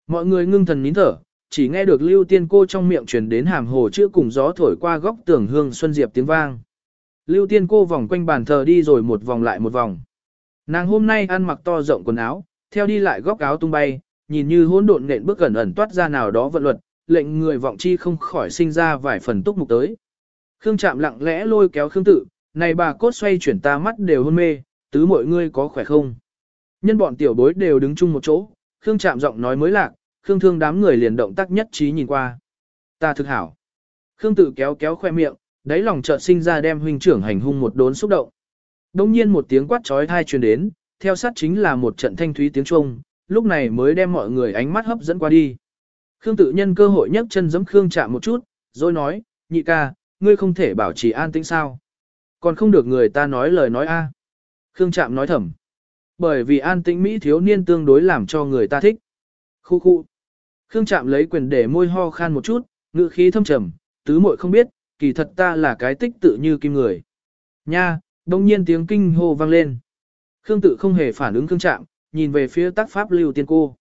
Mọi người ngưng thần nín thở, chỉ nghe được lưu tiên cô trong miệng truyền đến hàm hồ chữa cùng gió thổi qua góc tường hương xuân diệp tiếng vang. Lưu tiên cô vòng quanh bàn thờ đi rồi một vòng lại một vòng. Nàng hôm nay ăn mặc to rộng quần áo, theo đi lại góc áo tung bay, nhìn như hỗn độn nện bước gần ẩn toát ra nào đó vận luật, lệnh người vọng chi không khỏi sinh ra vài phần túc mục tới. Khương Trạm lặng lẽ lôi kéo Khương Tự, này bà cốt xoay chuyển ta mắt đều hôn mê, tứ mọi ngươi có khỏe không? Nhân bọn tiểu bối đều đứng chung một chỗ, Khương Trạm giọng nói mới lạc, Khương Thương đám người liền động tác nhất trí nhìn qua. Ta thực hảo. Khương Tự kéo kéo khoe miệng, đáy lòng chợt sinh ra đem huynh trưởng hành hung một đốn xúc động. Đông nhiên một tiếng quát trói thai truyền đến, theo sát chính là một trận thanh thúy tiếng chuông, lúc này mới đem mọi người ánh mắt hấp dẫn qua đi. Khương tự nhân cơ hội nhấc chân giẫm Khương chạm một chút, rồi nói, nhị ca, ngươi không thể bảo trì an tĩnh sao. Còn không được người ta nói lời nói a. Khương chạm nói thầm. Bởi vì an tĩnh Mỹ thiếu niên tương đối làm cho người ta thích. Khu khu. Khương Trạm lấy quyền để môi ho khan một chút, ngữ khí thâm trầm, tứ muội không biết, kỳ thật ta là cái tích tự như kim người. Nha, đông nhiên tiếng kinh hô vang lên. Khương tự không hề phản ứng Khương Trạm, nhìn về phía tác pháp lưu tiên cô.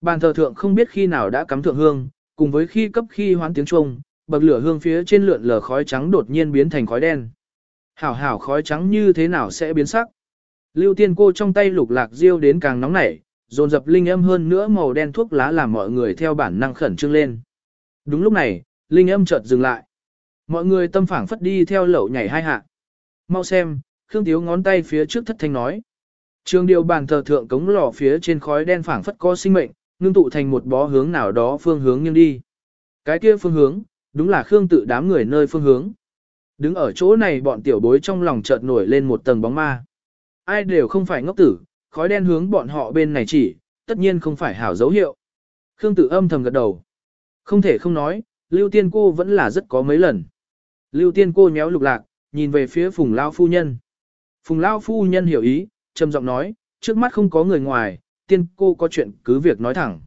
Bàn thờ thượng không biết khi nào đã cắm thượng hương, cùng với khi cấp khi hoán tiếng chuông, bậc lửa hương phía trên lượn lờ khói trắng đột nhiên biến thành khói đen. Hảo hảo khói trắng như thế nào sẽ biến sắc? Lưu tiên cô trong tay lục lạc diêu đến càng nóng nảy, dồn dập linh âm hơn nữa màu đen thuốc lá làm mọi người theo bản năng khẩn trương lên. Đúng lúc này, linh âm chợt dừng lại. Mọi người tâm phảng phất đi theo lẩu nhảy hai hạ. Mau xem, Khương Tiếu ngón tay phía trước thất thanh nói. Trường điều bàn thờ thượng cống lò phía trên khói đen phảng phất có sinh mệnh, ngưng tụ thành một bó hướng nào đó phương hướng nghiêng đi. Cái kia phương hướng, đúng là Khương tự đám người nơi phương hướng. Đứng ở chỗ này bọn tiểu bối trong lòng chợt nổi lên một tầng bóng ma. Ai đều không phải ngốc tử, khói đen hướng bọn họ bên này chỉ, tất nhiên không phải hảo dấu hiệu. Khương tự âm thầm gật đầu. Không thể không nói, Lưu Tiên cô vẫn là rất có mấy lần. Lưu Tiên cô nhéo lục lạc, nhìn về phía Phùng Lao Phu Nhân. Phùng Lao Phu Nhân hiểu ý, trầm giọng nói, trước mắt không có người ngoài, Tiên cô có chuyện cứ việc nói thẳng.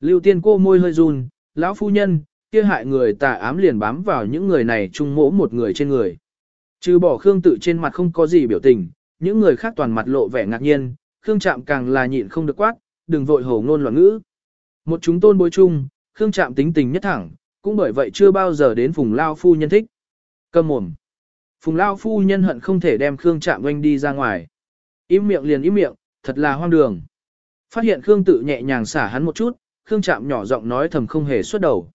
Lưu Tiên cô môi hơi run, lão Phu Nhân, kia hại người tà ám liền bám vào những người này chung mỗ một người trên người. Trừ bỏ Khương tự trên mặt không có gì biểu tình, những người khác toàn mặt lộ vẻ ngạc nhiên, Khương Trạm càng là nhịn không được quát, đừng vội hổ ngôn loạn ngữ. Một chúng tôn bối chung, Khương Trạm tính tình nhất thẳng, cũng bởi vậy chưa bao giờ đến Phùng Lao Phu nhân thích. Câm mồm. Phùng Lao Phu nhân hận không thể đem Khương Trạm oanh đi ra ngoài. Im miệng liền im miệng, thật là hoang đường. Phát hiện Khương tự nhẹ nhàng xả hắn một chút, Khương Trạm nhỏ giọng nói thầm không hề xuất đầu.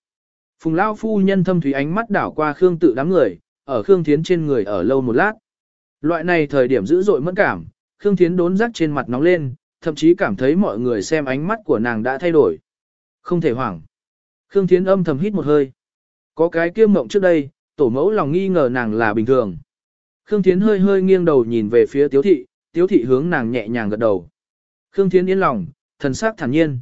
Phùng Lao Phu nhân thâm thủy ánh mắt đảo qua Khương tự đám người, ở Khương Thiến trên người ở lâu một lát. Loại này thời điểm dữ dội mẫn cảm, Khương Thiến đốn rắc trên mặt nóng lên, thậm chí cảm thấy mọi người xem ánh mắt của nàng đã thay đổi. Không thể hoảng. Khương Thiến âm thầm hít một hơi. Có cái kiêm mộng trước đây, tổ mẫu lòng nghi ngờ nàng là bình thường. Khương Thiến hơi hơi nghiêng đầu nhìn về phía Tiếu Thị, Tiếu Thị hướng nàng nhẹ nhàng gật đầu. Khương Thiến yên lòng, thần sắc thản nhiên.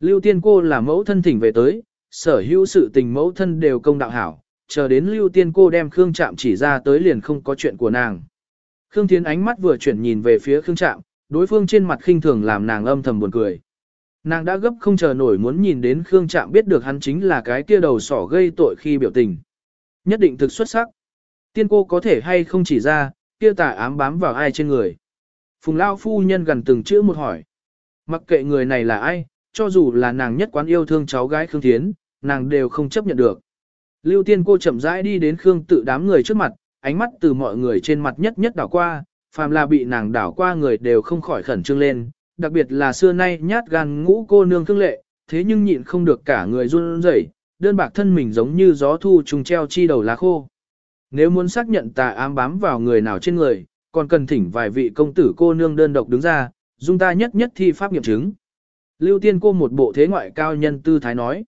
Lưu Tiên cô là mẫu thân thỉnh về tới, sở hữu sự tình mẫu thân đều công đạo hảo, chờ đến Lưu Tiên cô đem Khương Trạm chỉ ra tới liền không có chuyện của nàng. Khương Thiến ánh mắt vừa chuyển nhìn về phía Khương Trạm, đối phương trên mặt khinh thường làm nàng âm thầm buồn cười. Nàng đã gấp không chờ nổi muốn nhìn đến Khương Trạm biết được hắn chính là cái kia đầu sỏ gây tội khi biểu tình. Nhất định thực xuất sắc. Tiên cô có thể hay không chỉ ra, kia tà ám bám vào ai trên người. Phùng Lao phu nhân gần từng chữ một hỏi. Mặc kệ người này là ai, cho dù là nàng nhất quán yêu thương cháu gái Khương Thiến, nàng đều không chấp nhận được. Lưu tiên cô chậm rãi đi đến Khương tự đám người trước mặt, ánh mắt từ mọi người trên mặt nhất nhất đảo qua, phàm là bị nàng đảo qua người đều không khỏi khẩn trương lên, đặc biệt là xưa nay nhát gan ngũ cô nương Khương lệ, thế nhưng nhịn không được cả người run rẩy, đơn bạc thân mình giống như gió thu trùng treo chi đầu lá khô. Nếu muốn xác nhận tà ám bám vào người nào trên người, còn cần thỉnh vài vị công tử cô nương đơn độc đứng ra, dung ta nhất nhất thi pháp nghiệm chứng. Lưu tiên cô một bộ thế ngoại cao nhân tư thái nói.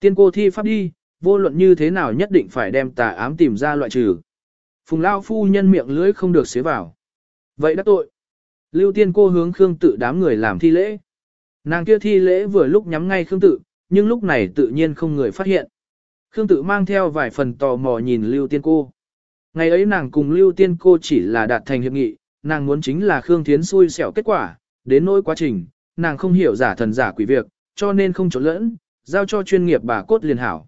Tiên cô thi pháp đi, vô luận như thế nào nhất định phải đem tà ám tìm ra loại trừ. Phùng Lao phu nhân miệng lưỡi không được xế vào. Vậy đã tội. Lưu tiên cô hướng Khương tự đám người làm thi lễ. Nàng kia thi lễ vừa lúc nhắm ngay Khương tự, nhưng lúc này tự nhiên không người phát hiện. Khương tự mang theo vài phần tò mò nhìn Lưu tiên cô. Ngày ấy nàng cùng Lưu tiên cô chỉ là đạt thành hiệp nghị, nàng muốn chính là Khương Thiến xui xẻo kết quả, đến nỗi quá trình, nàng không hiểu giả thần giả quỷ việc, cho nên không trốn lẫn, giao cho chuyên nghiệp bà cốt liền hảo.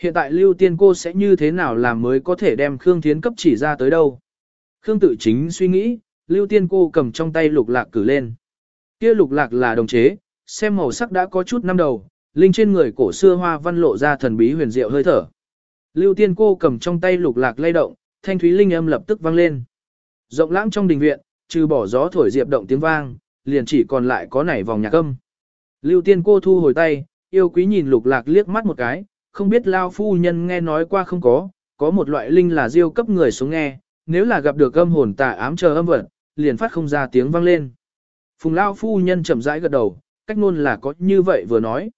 Hiện tại Lưu Tiên cô sẽ như thế nào làm mới có thể đem Khương Thiến cấp chỉ ra tới đâu? Khương tự chính suy nghĩ, Lưu Tiên cô cầm trong tay lục lạc cử lên. Kia lục lạc là đồng chế, xem màu sắc đã có chút năm đầu, linh trên người cổ xưa hoa văn lộ ra thần bí huyền diệu hơi thở. Lưu Tiên cô cầm trong tay lục lạc lay động, thanh thúy linh âm lập tức vang lên. Rộng lãng trong đình viện, trừ bỏ gió thổi diệp động tiếng vang, liền chỉ còn lại có nảy vòng nhạc âm. Lưu Tiên cô thu hồi tay, yêu quý nhìn lục lạc liếc mắt một cái, không biết lao phu nhân nghe nói qua không có, có một loại linh là diêu cấp người xuống nghe, nếu là gặp được âm hồn tà ám chờ âm vật, liền phát không ra tiếng vang lên. Phùng lao phu nhân chậm rãi gật đầu, cách ngôn là có như vậy vừa nói.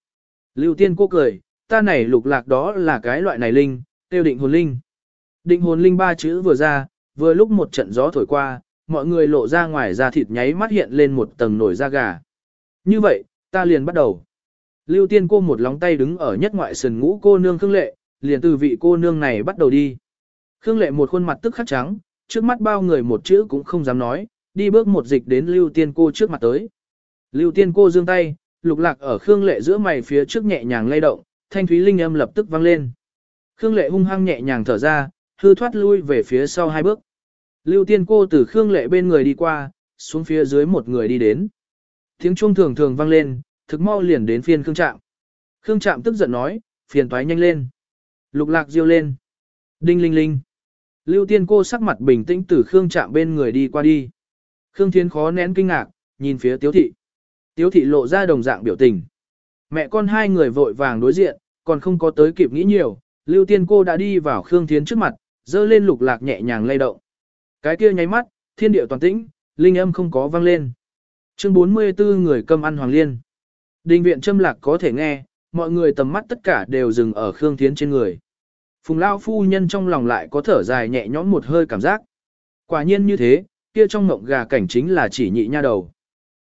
Lưu tiên cô cười, ta này lục lạc đó là cái loại này linh, tiêu định hồn linh. Định hồn linh ba chữ vừa ra, vừa lúc một trận gió thổi qua, mọi người lộ ra ngoài da thịt nháy mắt hiện lên một tầng nổi da gà. Như vậy, ta liền bắt đầu. Lưu tiên cô một lóng tay đứng ở nhất ngoại sườn ngũ cô nương Khương Lệ, liền từ vị cô nương này bắt đầu đi. Khương Lệ một khuôn mặt tức khắc trắng, trước mắt bao người một chữ cũng không dám nói, đi bước một dịch đến Lưu tiên cô trước mặt tới. Lưu tiên cô giương tay, lục lạc ở Khương Lệ giữa mày phía trước nhẹ nhàng lay động, thanh thúy linh âm lập tức vang lên. Khương Lệ hung hăng nhẹ nhàng thở ra, hư thoát lui về phía sau hai bước. Lưu Tiên cô từ Khương Lệ bên người đi qua, xuống phía dưới một người đi đến. Tiếng chuông thường thường vang lên, thực mau liền đến phiên Khương Trạm. Khương Trạm tức giận nói, phiền toái nhanh lên. Lục lạc diêu lên. Đinh linh linh. Lưu Tiên cô sắc mặt bình tĩnh từ Khương Trạm bên người đi qua đi. Khương Thiên khó nén kinh ngạc, nhìn phía Tiếu Thị. Tiếu Thị lộ ra đồng dạng biểu tình. Mẹ con hai người vội vàng đối diện, còn không có tới kịp nghĩ nhiều, Lưu Tiên cô đã đi vào Khương Thiến trước mặt, dơ lên lục lạc nhẹ nhàng lay động. Cái kia nháy mắt, thiên địa toàn tĩnh, linh âm không có vang lên. Chương 44 người câm ăn hoàng liên. Đình viện châm lạc có thể nghe, mọi người tầm mắt tất cả đều dừng ở Khương Thiến trên người. Phùng Lao phu nhân trong lòng lại có thở dài nhẹ nhõm một hơi cảm giác. Quả nhiên như thế, kia trong ngộng gà cảnh chính là chỉ nhị nha đầu.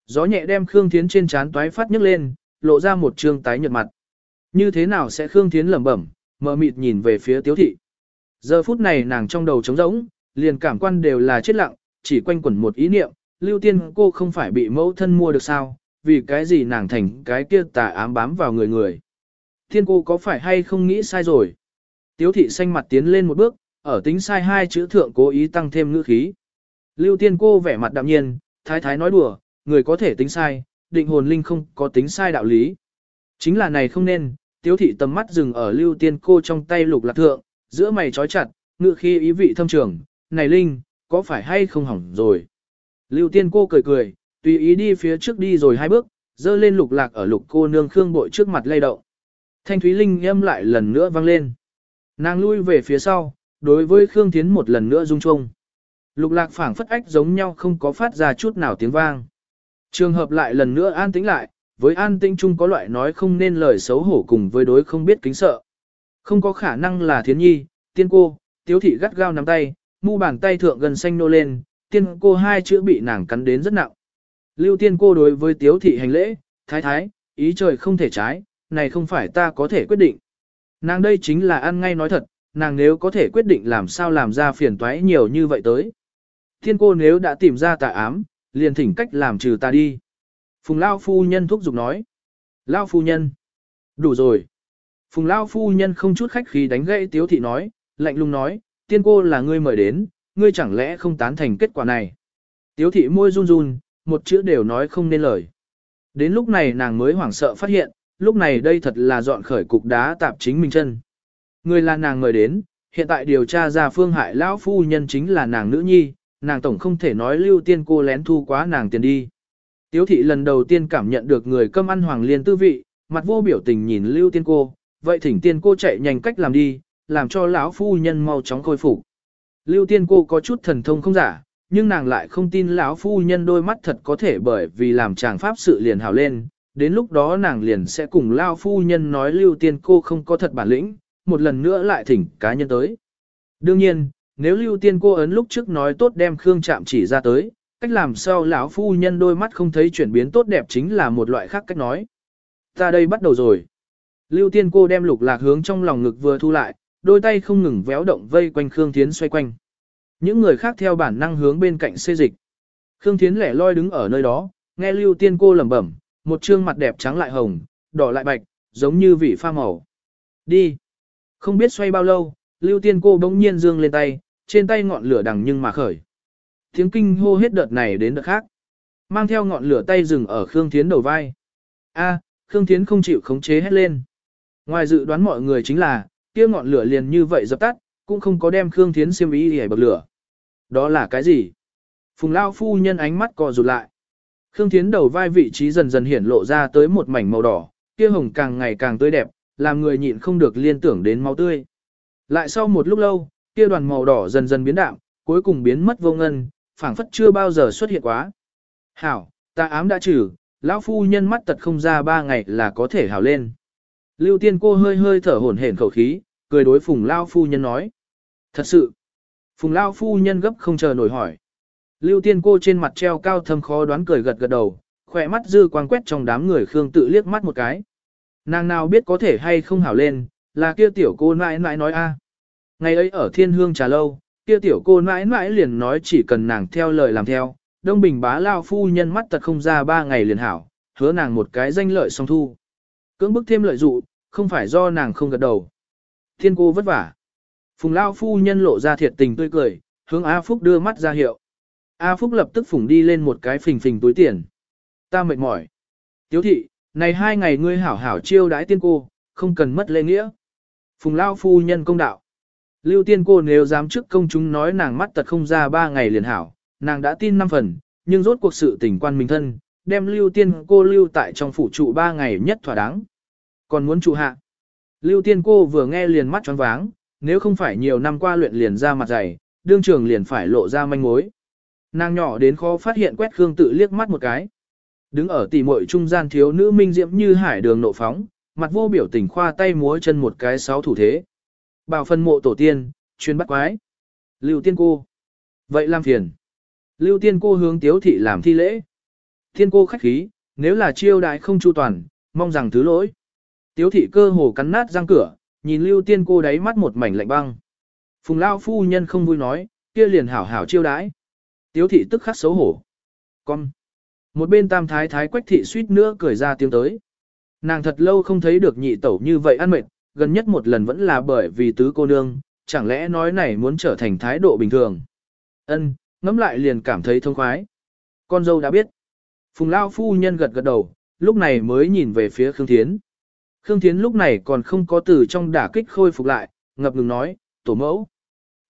Gió nhẹ đem Khương Thiến trên trán toái phát nhấc lên, lộ ra một trương tái nhợt mặt. Như thế nào sẽ Khương Thiến lẩm bẩm, mờ mịt nhìn về phía Tiếu thị. Giờ phút này nàng trong đầu trống rỗng, liền cảm quan đều là chết lặng, chỉ quanh quẩn một ý niệm, Lưu Tiên cô không phải bị mẫu thân mua được sao, vì cái gì nàng thành cái kia tà ám bám vào người người. Thiên cô có phải hay không nghĩ sai rồi? Tiếu thị xanh mặt tiến lên một bước, ở tính sai hai chữ thượng cố ý tăng thêm ngữ khí. Lưu tiên cô vẻ mặt đạm nhiên, thái thái nói đùa, người có thể tính sai, định hồn linh không có tính sai đạo lý. Chính là này không nên, tiếu thị tầm mắt dừng ở lưu tiên cô trong tay lục lạc thượng, giữa mày trói chặt, ngữ khi ý vị thâm trường, này linh, có phải hay không hỏng rồi. Lưu tiên cô cười cười, tùy ý đi phía trước đi rồi hai bước, dơ lên lục lạc ở lục cô nương khương bội trước mặt lay động. Thanh thúy linh âm lại lần nữa vang lên. Nàng lui về phía sau, đối với Khương Thiến một lần nữa rung trông. Lục lạc phảng phất ách giống nhau không có phát ra chút nào tiếng vang. Trường hợp lại lần nữa an tĩnh lại, với an tĩnh chung có loại nói không nên lời xấu hổ cùng với đối không biết kính sợ. Không có khả năng là thiến nhi, tiên cô, tiếu thị gắt gao nắm tay, mu bàn tay thượng gần xanh nô lên, tiên cô hai chữ bị nàng cắn đến rất nặng. Lưu tiên cô đối với tiếu thị hành lễ, thái thái, ý trời không thể trái, này không phải ta có thể quyết định. Nàng đây chính là ăn ngay nói thật, nàng nếu có thể quyết định làm sao làm ra phiền toái nhiều như vậy tới. Thiên cô nếu đã tìm ra tà ám, liền thỉnh cách làm trừ ta đi. Phùng Lao Phu Nhân thúc giục nói. Lao Phu Nhân. Đủ rồi. Phùng Lao Phu Nhân không chút khách khí đánh gãy Tiếu Thị nói, lạnh lùng nói, tiên cô là ngươi mời đến, ngươi chẳng lẽ không tán thành kết quả này. Tiếu Thị môi run run, một chữ đều nói không nên lời. Đến lúc này nàng mới hoảng sợ phát hiện, lúc này đây thật là dọn khởi cục đá tạp chính mình chân. Người là nàng mời đến, hiện tại điều tra ra phương hại lão phu nhân chính là nàng nữ nhi, nàng tổng không thể nói lưu tiên cô lén thu quá nàng tiền đi. Tiếu thị lần đầu tiên cảm nhận được người cơm ăn hoàng liên tư vị, mặt vô biểu tình nhìn lưu tiên cô, vậy thỉnh tiên cô chạy nhanh cách làm đi, làm cho lão phu nhân mau chóng khôi phục. Lưu tiên cô có chút thần thông không giả, nhưng nàng lại không tin lão phu nhân đôi mắt thật có thể bởi vì làm chàng pháp sự liền hào lên, đến lúc đó nàng liền sẽ cùng lão phu nhân nói lưu tiên cô không có thật bản lĩnh, một lần nữa lại thỉnh cá nhân tới. Đương nhiên, nếu lưu tiên cô ấn lúc trước nói tốt đem Khương Trạm chỉ ra tới, cách làm sao lão phu nhân đôi mắt không thấy chuyển biến tốt đẹp chính là một loại khác cách nói. Ta đây bắt đầu rồi. Lưu tiên cô đem lục lạc hướng trong lòng ngực vừa thu lại, đôi tay không ngừng véo động vây quanh Khương Thiến xoay quanh. Những người khác theo bản năng hướng bên cạnh xê dịch. Khương Thiến lẻ loi đứng ở nơi đó, nghe Lưu Tiên cô lẩm bẩm, một trương mặt đẹp trắng lại hồng, đỏ lại bạch, giống như vị pha màu. Đi. Không biết xoay bao lâu, Lưu Tiên cô bỗng nhiên dương lên tay, trên tay ngọn lửa đằng nhưng mà khởi. Tiếng kinh hô hết đợt này đến đợt khác. Mang theo ngọn lửa tay dừng ở Khương Thiến đầu vai. A, Khương Thiến không chịu khống chế hết lên. Ngoài dự đoán mọi người chính là, kia ngọn lửa liền như vậy dập tắt, cũng không có đem Khương Thiến xiêm ý để bậc lửa. Đó là cái gì? Phùng Lao phu nhân ánh mắt co rụt lại. Khương Thiến đầu vai vị trí dần dần hiển lộ ra tới một mảnh màu đỏ, kia hồng càng ngày càng tươi đẹp, làm người nhịn không được liên tưởng đến máu tươi. Lại sau một lúc lâu, kia đoàn màu đỏ dần dần biến đạm, cuối cùng biến mất vô ngân, phảng phất chưa bao giờ xuất hiện quá. Hảo, ta ám đã trừ, lão phu nhân mắt tật không ra ba ngày là có thể hảo lên. Lưu tiên cô hơi hơi thở hổn hển khẩu khí, cười đối phùng lao phu nhân nói. Thật sự, phùng lao phu nhân gấp không chờ nổi hỏi. Lưu tiên cô trên mặt treo cao thâm khó đoán cười gật gật đầu, khỏe mắt dư quang quét trong đám người Khương tự liếc mắt một cái. Nàng nào biết có thể hay không hảo lên, là kia tiểu cô nãi nãi nói a. Ngày ấy ở thiên hương trà lâu, kia tiểu cô nãi nãi liền nói chỉ cần nàng theo lời làm theo, đông bình bá lao phu nhân mắt tật không ra ba ngày liền hảo, hứa nàng một cái danh lợi song thu. Cưỡng bức thêm lợi dụ, không phải do nàng không gật đầu. Thiên cô vất vả. Phùng Lao phu nhân lộ ra thiệt tình tươi cười, hướng A Phúc đưa mắt ra hiệu. A Phúc lập tức phủng đi lên một cái phình phình túi tiền. Ta mệt mỏi. Tiếu thị, này hai ngày ngươi hảo hảo chiêu đãi tiên cô, không cần mất lễ nghĩa. Phùng Lao phu nhân công đạo. Lưu tiên cô nếu dám trước công chúng nói nàng mắt tật không ra ba ngày liền hảo, nàng đã tin năm phần, nhưng rốt cuộc sự tình quan mình thân, đem lưu tiên cô lưu tại trong phủ trụ ba ngày nhất thỏa đáng. Còn muốn trụ hạ. Lưu tiên cô vừa nghe liền mắt tròn váng, nếu không phải nhiều năm qua luyện liền ra mặt dày, đương trường liền phải lộ ra manh mối. Nàng nhỏ đến khó phát hiện quét Khương tự liếc mắt một cái. Đứng ở tỉ muội trung gian thiếu nữ minh diễm như hải đường nộ phóng, mặt vô biểu tình khoa tay múa chân một cái sáu thủ thế. Bảo phân mộ tổ tiên, chuyên bắt quái. Lưu tiên cô. Vậy làm phiền. Lưu tiên cô hướng tiếu thị làm thi lễ. Tiên cô khách khí, nếu là chiêu đại không chu toàn, mong rằng thứ lỗi. Tiếu thị cơ hồ cắn nát răng cửa, nhìn lưu tiên cô đáy mắt một mảnh lạnh băng. Phùng lao phu nhân không vui nói, kia liền hảo hảo chiêu đãi. Tiếu thị tức khắc xấu hổ. Con. Một bên tam thái thái quách thị suýt nữa cười ra tiếng tới. Nàng thật lâu không thấy được nhị tẩu như vậy ăn mệt, gần nhất một lần vẫn là bởi vì tứ cô nương, chẳng lẽ nói này muốn trở thành thái độ bình thường. Ân, ngẫm lại liền cảm thấy thông khoái. Con dâu đã biết. Phùng Lao phu nhân gật gật đầu, lúc này mới nhìn về phía Khương Thiến. Khương Thiến lúc này còn không có từ trong đả kích khôi phục lại, ngập ngừng nói, tổ mẫu.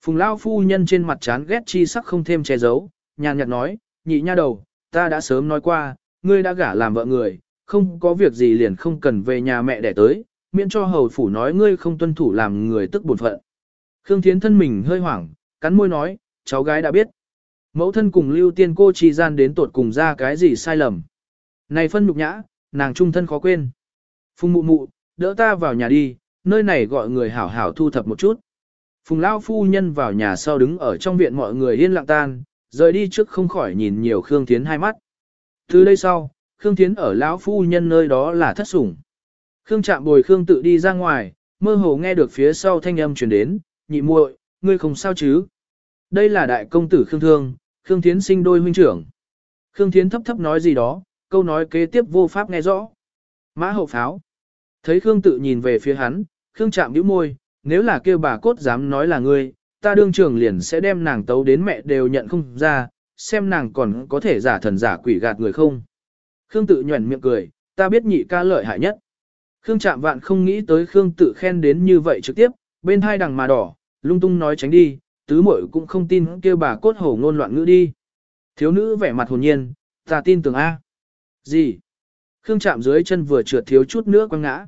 Phùng Lao phu nhân trên mặt chán ghét chi sắc không thêm che giấu, nhàn nhạt nói, nhị nha đầu, ta đã sớm nói qua, ngươi đã gả làm vợ người, không có việc gì liền không cần về nhà mẹ đẻ tới, miễn cho hầu phủ nói ngươi không tuân thủ làm người tức buồn phận. Khương Thiến thân mình hơi hoảng, cắn môi nói, cháu gái đã biết. Mẫu thân cùng lưu tiên cô chi gian đến tột cùng ra cái gì sai lầm. Này phân nhục nhã, nàng trung thân khó quên. Phùng mụ mụ, đỡ ta vào nhà đi, nơi này gọi người hảo hảo thu thập một chút. Phùng Lao phu nhân vào nhà sau đứng ở trong viện mọi người yên lặng tan, rời đi trước không khỏi nhìn nhiều Khương Thiến hai mắt. Từ đây sau, Khương Thiến ở lão phu nhân nơi đó là thất sủng. Khương Trạm bồi Khương tự đi ra ngoài, mơ hồ nghe được phía sau thanh âm truyền đến, nhị muội, ngươi không sao chứ? Đây là đại công tử Khương Thương, Khương Thiến sinh đôi huynh trưởng. Khương Thiến thấp thấp nói gì đó, câu nói kế tiếp vô pháp nghe rõ. Mã hậu pháo. Thấy Khương tự nhìn về phía hắn, Khương Trạm nhíu môi, nếu là kêu bà cốt dám nói là ngươi, ta đương trưởng liền sẽ đem nàng tấu đến mẹ đều nhận không ra, xem nàng còn có thể giả thần giả quỷ gạt người không. Khương tự nhuẩn miệng cười, ta biết nhị ca lợi hại nhất. Khương chạm vạn không nghĩ tới Khương tự khen đến như vậy trực tiếp, bên hai đằng mà đỏ, lung tung nói tránh đi, tứ muội cũng không tin kêu bà cốt hổ ngôn loạn ngữ đi. Thiếu nữ vẻ mặt hồn nhiên, ta tin tưởng A. Gì? Khương chạm dưới chân vừa trượt thiếu chút nữa quăng ngã.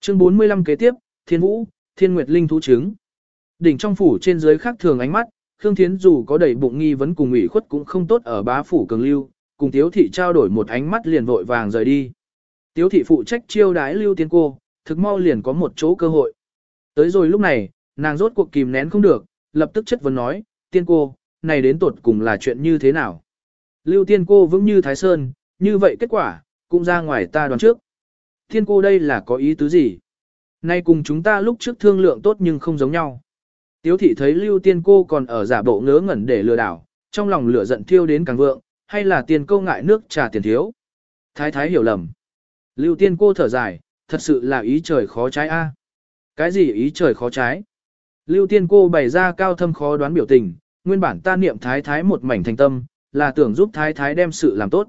Chương 45 kế tiếp, Thiên Vũ, Thiên Nguyệt Linh thú trứng. Đỉnh trong phủ trên dưới khác thường ánh mắt, Khương Thiến dù có đầy bụng nghi vấn cùng ủy khuất cũng không tốt ở bá phủ cường lưu, cùng Tiếu thị trao đổi một ánh mắt liền vội vàng rời đi. Tiếu thị phụ trách chiêu đái lưu tiên cô, thực mau liền có một chỗ cơ hội. Tới rồi lúc này, nàng rốt cuộc kìm nén không được, lập tức chất vấn nói, tiên cô, này đến tột cùng là chuyện như thế nào? Lưu tiên cô vững như Thái Sơn, như vậy kết quả, cũng ra ngoài ta đoán trước. Tiên cô đây là có ý tứ gì? Nay cùng chúng ta lúc trước thương lượng tốt nhưng không giống nhau. Tiếu thị thấy lưu tiên cô còn ở giả bộ ngớ ngẩn để lừa đảo, trong lòng lửa giận thiêu đến càng vượng, hay là tiền câu ngại nước trà tiền thiếu. Thái thái hiểu lầm. Lưu tiên cô thở dài, thật sự là ý trời khó trái a. Cái gì ý trời khó trái? Lưu tiên cô bày ra cao thâm khó đoán biểu tình, nguyên bản ta niệm thái thái một mảnh thành tâm, là tưởng giúp thái thái đem sự làm tốt.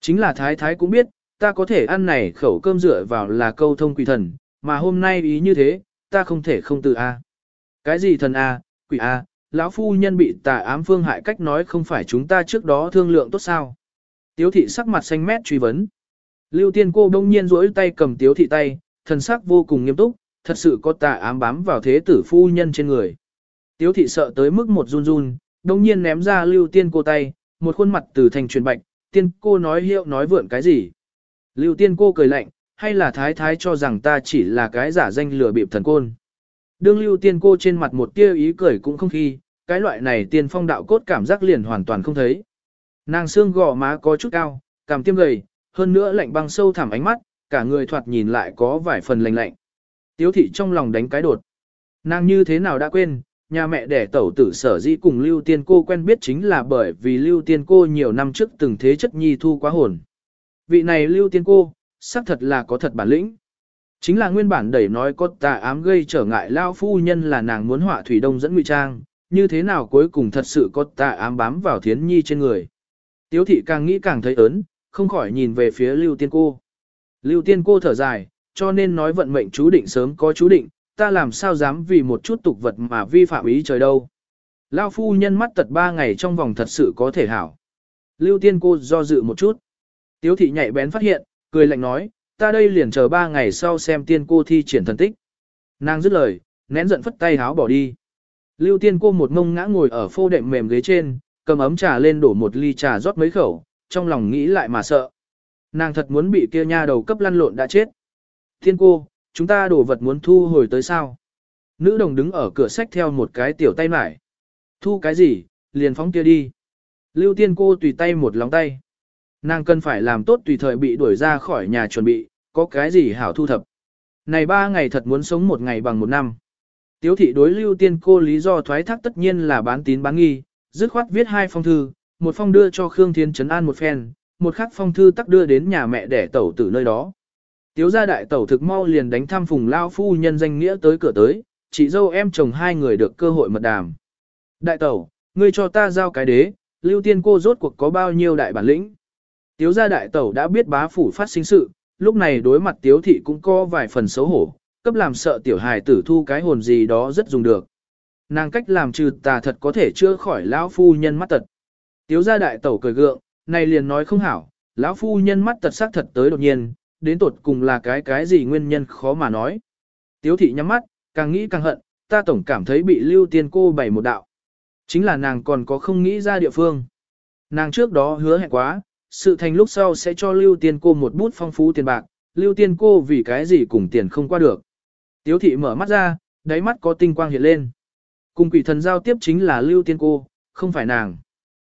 Chính là thái thái cũng biết, ta có thể ăn này khẩu cơm dựa vào là câu thông quỷ thần, mà hôm nay ý như thế, ta không thể không từ a. Cái gì thần a, quỷ a, lão phu nhân bị tà ám phương hại cách nói không phải chúng ta trước đó thương lượng tốt sao? Tiếu thị sắc mặt xanh mét truy vấn. Lưu tiên cô đông nhiên rỗi tay cầm tiếu thị tay, thần sắc vô cùng nghiêm túc, thật sự có tà ám bám vào thế tử phu nhân trên người. Tiếu thị sợ tới mức một run run, đông nhiên ném ra lưu tiên cô tay, một khuôn mặt từ thành truyền bạch, tiên cô nói hiệu nói vượn cái gì. Lưu tiên cô cười lạnh, hay là thái thái cho rằng ta chỉ là cái giả danh lừa bịp thần côn. Đương lưu tiên cô trên mặt một tia ý cười cũng không khi, cái loại này tiên phong đạo cốt cảm giác liền hoàn toàn không thấy. Nàng xương gò má có chút cao, cảm tiêm gầy, hơn nữa lạnh băng sâu thẳm ánh mắt, cả người thoạt nhìn lại có vài phần lạnh lạnh. Tiếu thị trong lòng đánh cái đột. Nàng như thế nào đã quên, nhà mẹ đẻ tẩu tử sở dĩ cùng Lưu Tiên Cô quen biết chính là bởi vì Lưu Tiên Cô nhiều năm trước từng thế chất nhi thu quá hồn. vị này lưu tiên cô, xác thật là có thật bản lĩnh. Chính là nguyên bản đẩy nói có tà ám gây trở ngại lao phu nhân là nàng muốn họa thủy đông dẫn ngụy trang, như thế nào cuối cùng thật sự có tà ám bám vào thiến nhi trên người. Tiếu thị càng nghĩ càng thấy ớn, không khỏi nhìn về phía lưu tiên cô. Lưu tiên cô thở dài, cho nên nói vận mệnh chú định sớm có chú định, ta làm sao dám vì một chút tục vật mà vi phạm ý trời đâu. Lao phu nhân mắt tật ba ngày trong vòng thật sự có thể hảo. Lưu tiên cô do dự một chút. Tiếu thị nhạy bén phát hiện, cười lạnh nói, ta đây liền chờ ba ngày sau xem tiên cô thi triển thần tích. Nàng dứt lời, nén giận phất tay háo bỏ đi. Lưu tiên cô một mông ngã ngồi ở phô đệm mềm ghế trên, cầm ấm trà lên đổ một ly trà rót mấy khẩu, trong lòng nghĩ lại mà sợ. Nàng thật muốn bị kia nha đầu cấp lăn lộn đã chết. Tiên cô, chúng ta đổ vật muốn thu hồi tới sao? Nữ đồng đứng ở cửa sách theo một cái tiểu tay mải. Thu cái gì, liền phóng kia đi. Lưu tiên cô tùy tay một lòng tay. Nàng cần phải làm tốt tùy thời bị đuổi ra khỏi nhà chuẩn bị, có cái gì hảo thu thập. Này ba ngày thật muốn sống một ngày bằng một năm. Tiếu thị đối lưu tiên cô lý do thoái thác tất nhiên là bán tín bán nghi, dứt khoát viết hai phong thư, một phong đưa cho Khương Thiên Trấn An một phen, một khác phong thư tắc đưa đến nhà mẹ đẻ tẩu tử nơi đó. Tiếu gia đại tẩu thực mau liền đánh thăm phùng lao phu nhân danh nghĩa tới cửa tới, chị dâu em chồng hai người được cơ hội mật đàm. Đại tẩu, ngươi cho ta giao cái đế, lưu tiên cô rốt cuộc có bao nhiêu đại bản lĩnh. Tiếu gia đại tẩu đã biết bá phủ phát sinh sự, lúc này đối mặt tiếu thị cũng có vài phần xấu hổ, cấp làm sợ tiểu hài tử thu cái hồn gì đó rất dùng được. Nàng cách làm trừ tà thật có thể chữa khỏi lão phu nhân mắt tật. Tiếu gia đại tẩu cười gượng, này liền nói không hảo, lão phu nhân mắt tật xác thật tới đột nhiên, đến tột cùng là cái cái gì nguyên nhân khó mà nói. Tiếu thị nhắm mắt, càng nghĩ càng hận, ta tổng cảm thấy bị lưu tiên cô bày một đạo. Chính là nàng còn có không nghĩ ra địa phương. Nàng trước đó hứa hẹn quá, sự thành lúc sau sẽ cho lưu tiên cô một bút phong phú tiền bạc, lưu tiên cô vì cái gì cùng tiền không qua được. Tiếu thị mở mắt ra, đáy mắt có tinh quang hiện lên. Cùng quỷ thần giao tiếp chính là lưu tiên cô, không phải nàng.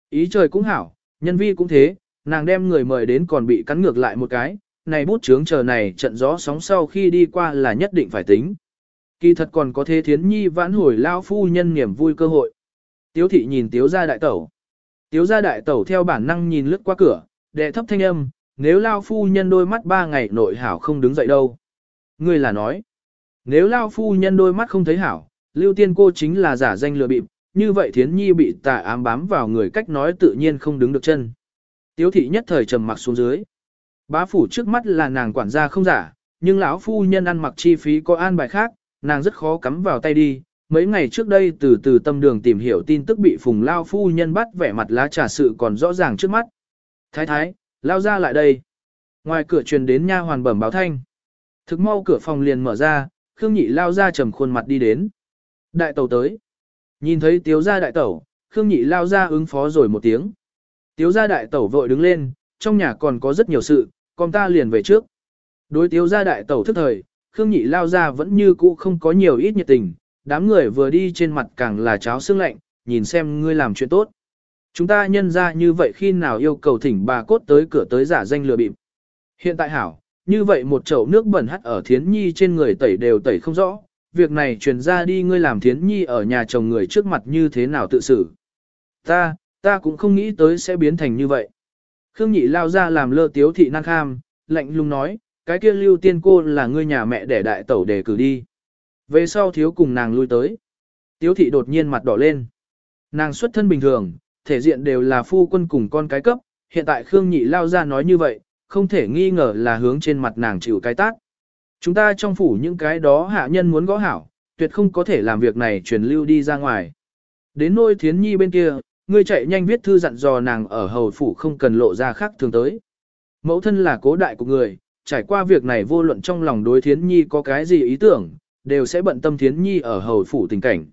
Ý trời cũng hảo, nhân vi cũng thế, nàng đem người mời đến còn bị cắn ngược lại một cái, này bút chướng chờ này trận gió sóng sau khi đi qua là nhất định phải tính. Kỳ thật còn có thế thiến nhi vãn hồi lao phu nhân niềm vui cơ hội. Tiếu thị nhìn tiếu gia đại tẩu. Tiếu gia đại tẩu theo bản năng nhìn lướt qua cửa, đệ thấp thanh âm, nếu lao phu nhân đôi mắt ba ngày nội hảo không đứng dậy đâu. Ngươi là nói, nếu lao phu nhân đôi mắt không thấy hảo, lưu tiên cô chính là giả danh lừa bịp, như vậy thiến nhi bị tà ám bám vào người cách nói tự nhiên không đứng được chân. Tiếu thị nhất thời trầm mặc xuống dưới. Bá phủ trước mắt là nàng quản gia không giả, nhưng lão phu nhân ăn mặc chi phí có an bài khác, nàng rất khó cắm vào tay đi. Mấy ngày trước đây từ từ tâm đường tìm hiểu tin tức bị phùng lao phu nhân bắt vẻ mặt lá trà sự còn rõ ràng trước mắt. Thái thái, lao ra lại đây. Ngoài cửa truyền đến nha hoàn bẩm báo thanh. Thực mau cửa phòng liền mở ra, Khương Nhị lao ra trầm khuôn mặt đi đến. Đại tàu tới. Nhìn thấy tiếu gia đại tẩu, Khương Nhị lao ra ứng phó rồi một tiếng. Tiếu gia đại tẩu vội đứng lên, trong nhà còn có rất nhiều sự, con ta liền về trước. Đối tiếu gia đại tẩu thức thời, Khương Nhị lao ra vẫn như cũ không có nhiều ít nhiệt tình, đám người vừa đi trên mặt càng là cháo xương lạnh, nhìn xem ngươi làm chuyện tốt. Chúng ta nhân ra như vậy khi nào yêu cầu thỉnh bà cốt tới cửa tới giả danh lừa bịp. Hiện tại hảo, như vậy một chậu nước bẩn hắt ở thiến nhi trên người tẩy đều tẩy không rõ, việc này truyền ra đi ngươi làm thiến nhi ở nhà chồng người trước mặt như thế nào tự xử. Ta, ta cũng không nghĩ tới sẽ biến thành như vậy. Khương nhị lao ra làm lơ tiếu thị năng kham, lạnh lùng nói, cái kia lưu tiên cô là ngươi nhà mẹ để đại tẩu để cử đi. Về sau thiếu cùng nàng lui tới. Tiếu thị đột nhiên mặt đỏ lên. Nàng xuất thân bình thường, thể diện đều là phu quân cùng con cái cấp, hiện tại Khương nhị lao ra nói như vậy, không thể nghi ngờ là hướng trên mặt nàng chịu cái tác. Chúng ta trong phủ những cái đó hạ nhân muốn gõ hảo, tuyệt không có thể làm việc này truyền lưu đi ra ngoài. Đến nôi thiến nhi bên kia, ngươi chạy nhanh viết thư dặn dò nàng ở hầu phủ không cần lộ ra khác thường tới. Mẫu thân là cố đại của người, trải qua việc này vô luận trong lòng đối thiến nhi có cái gì ý tưởng, đều sẽ bận tâm thiến nhi ở hầu phủ tình cảnh.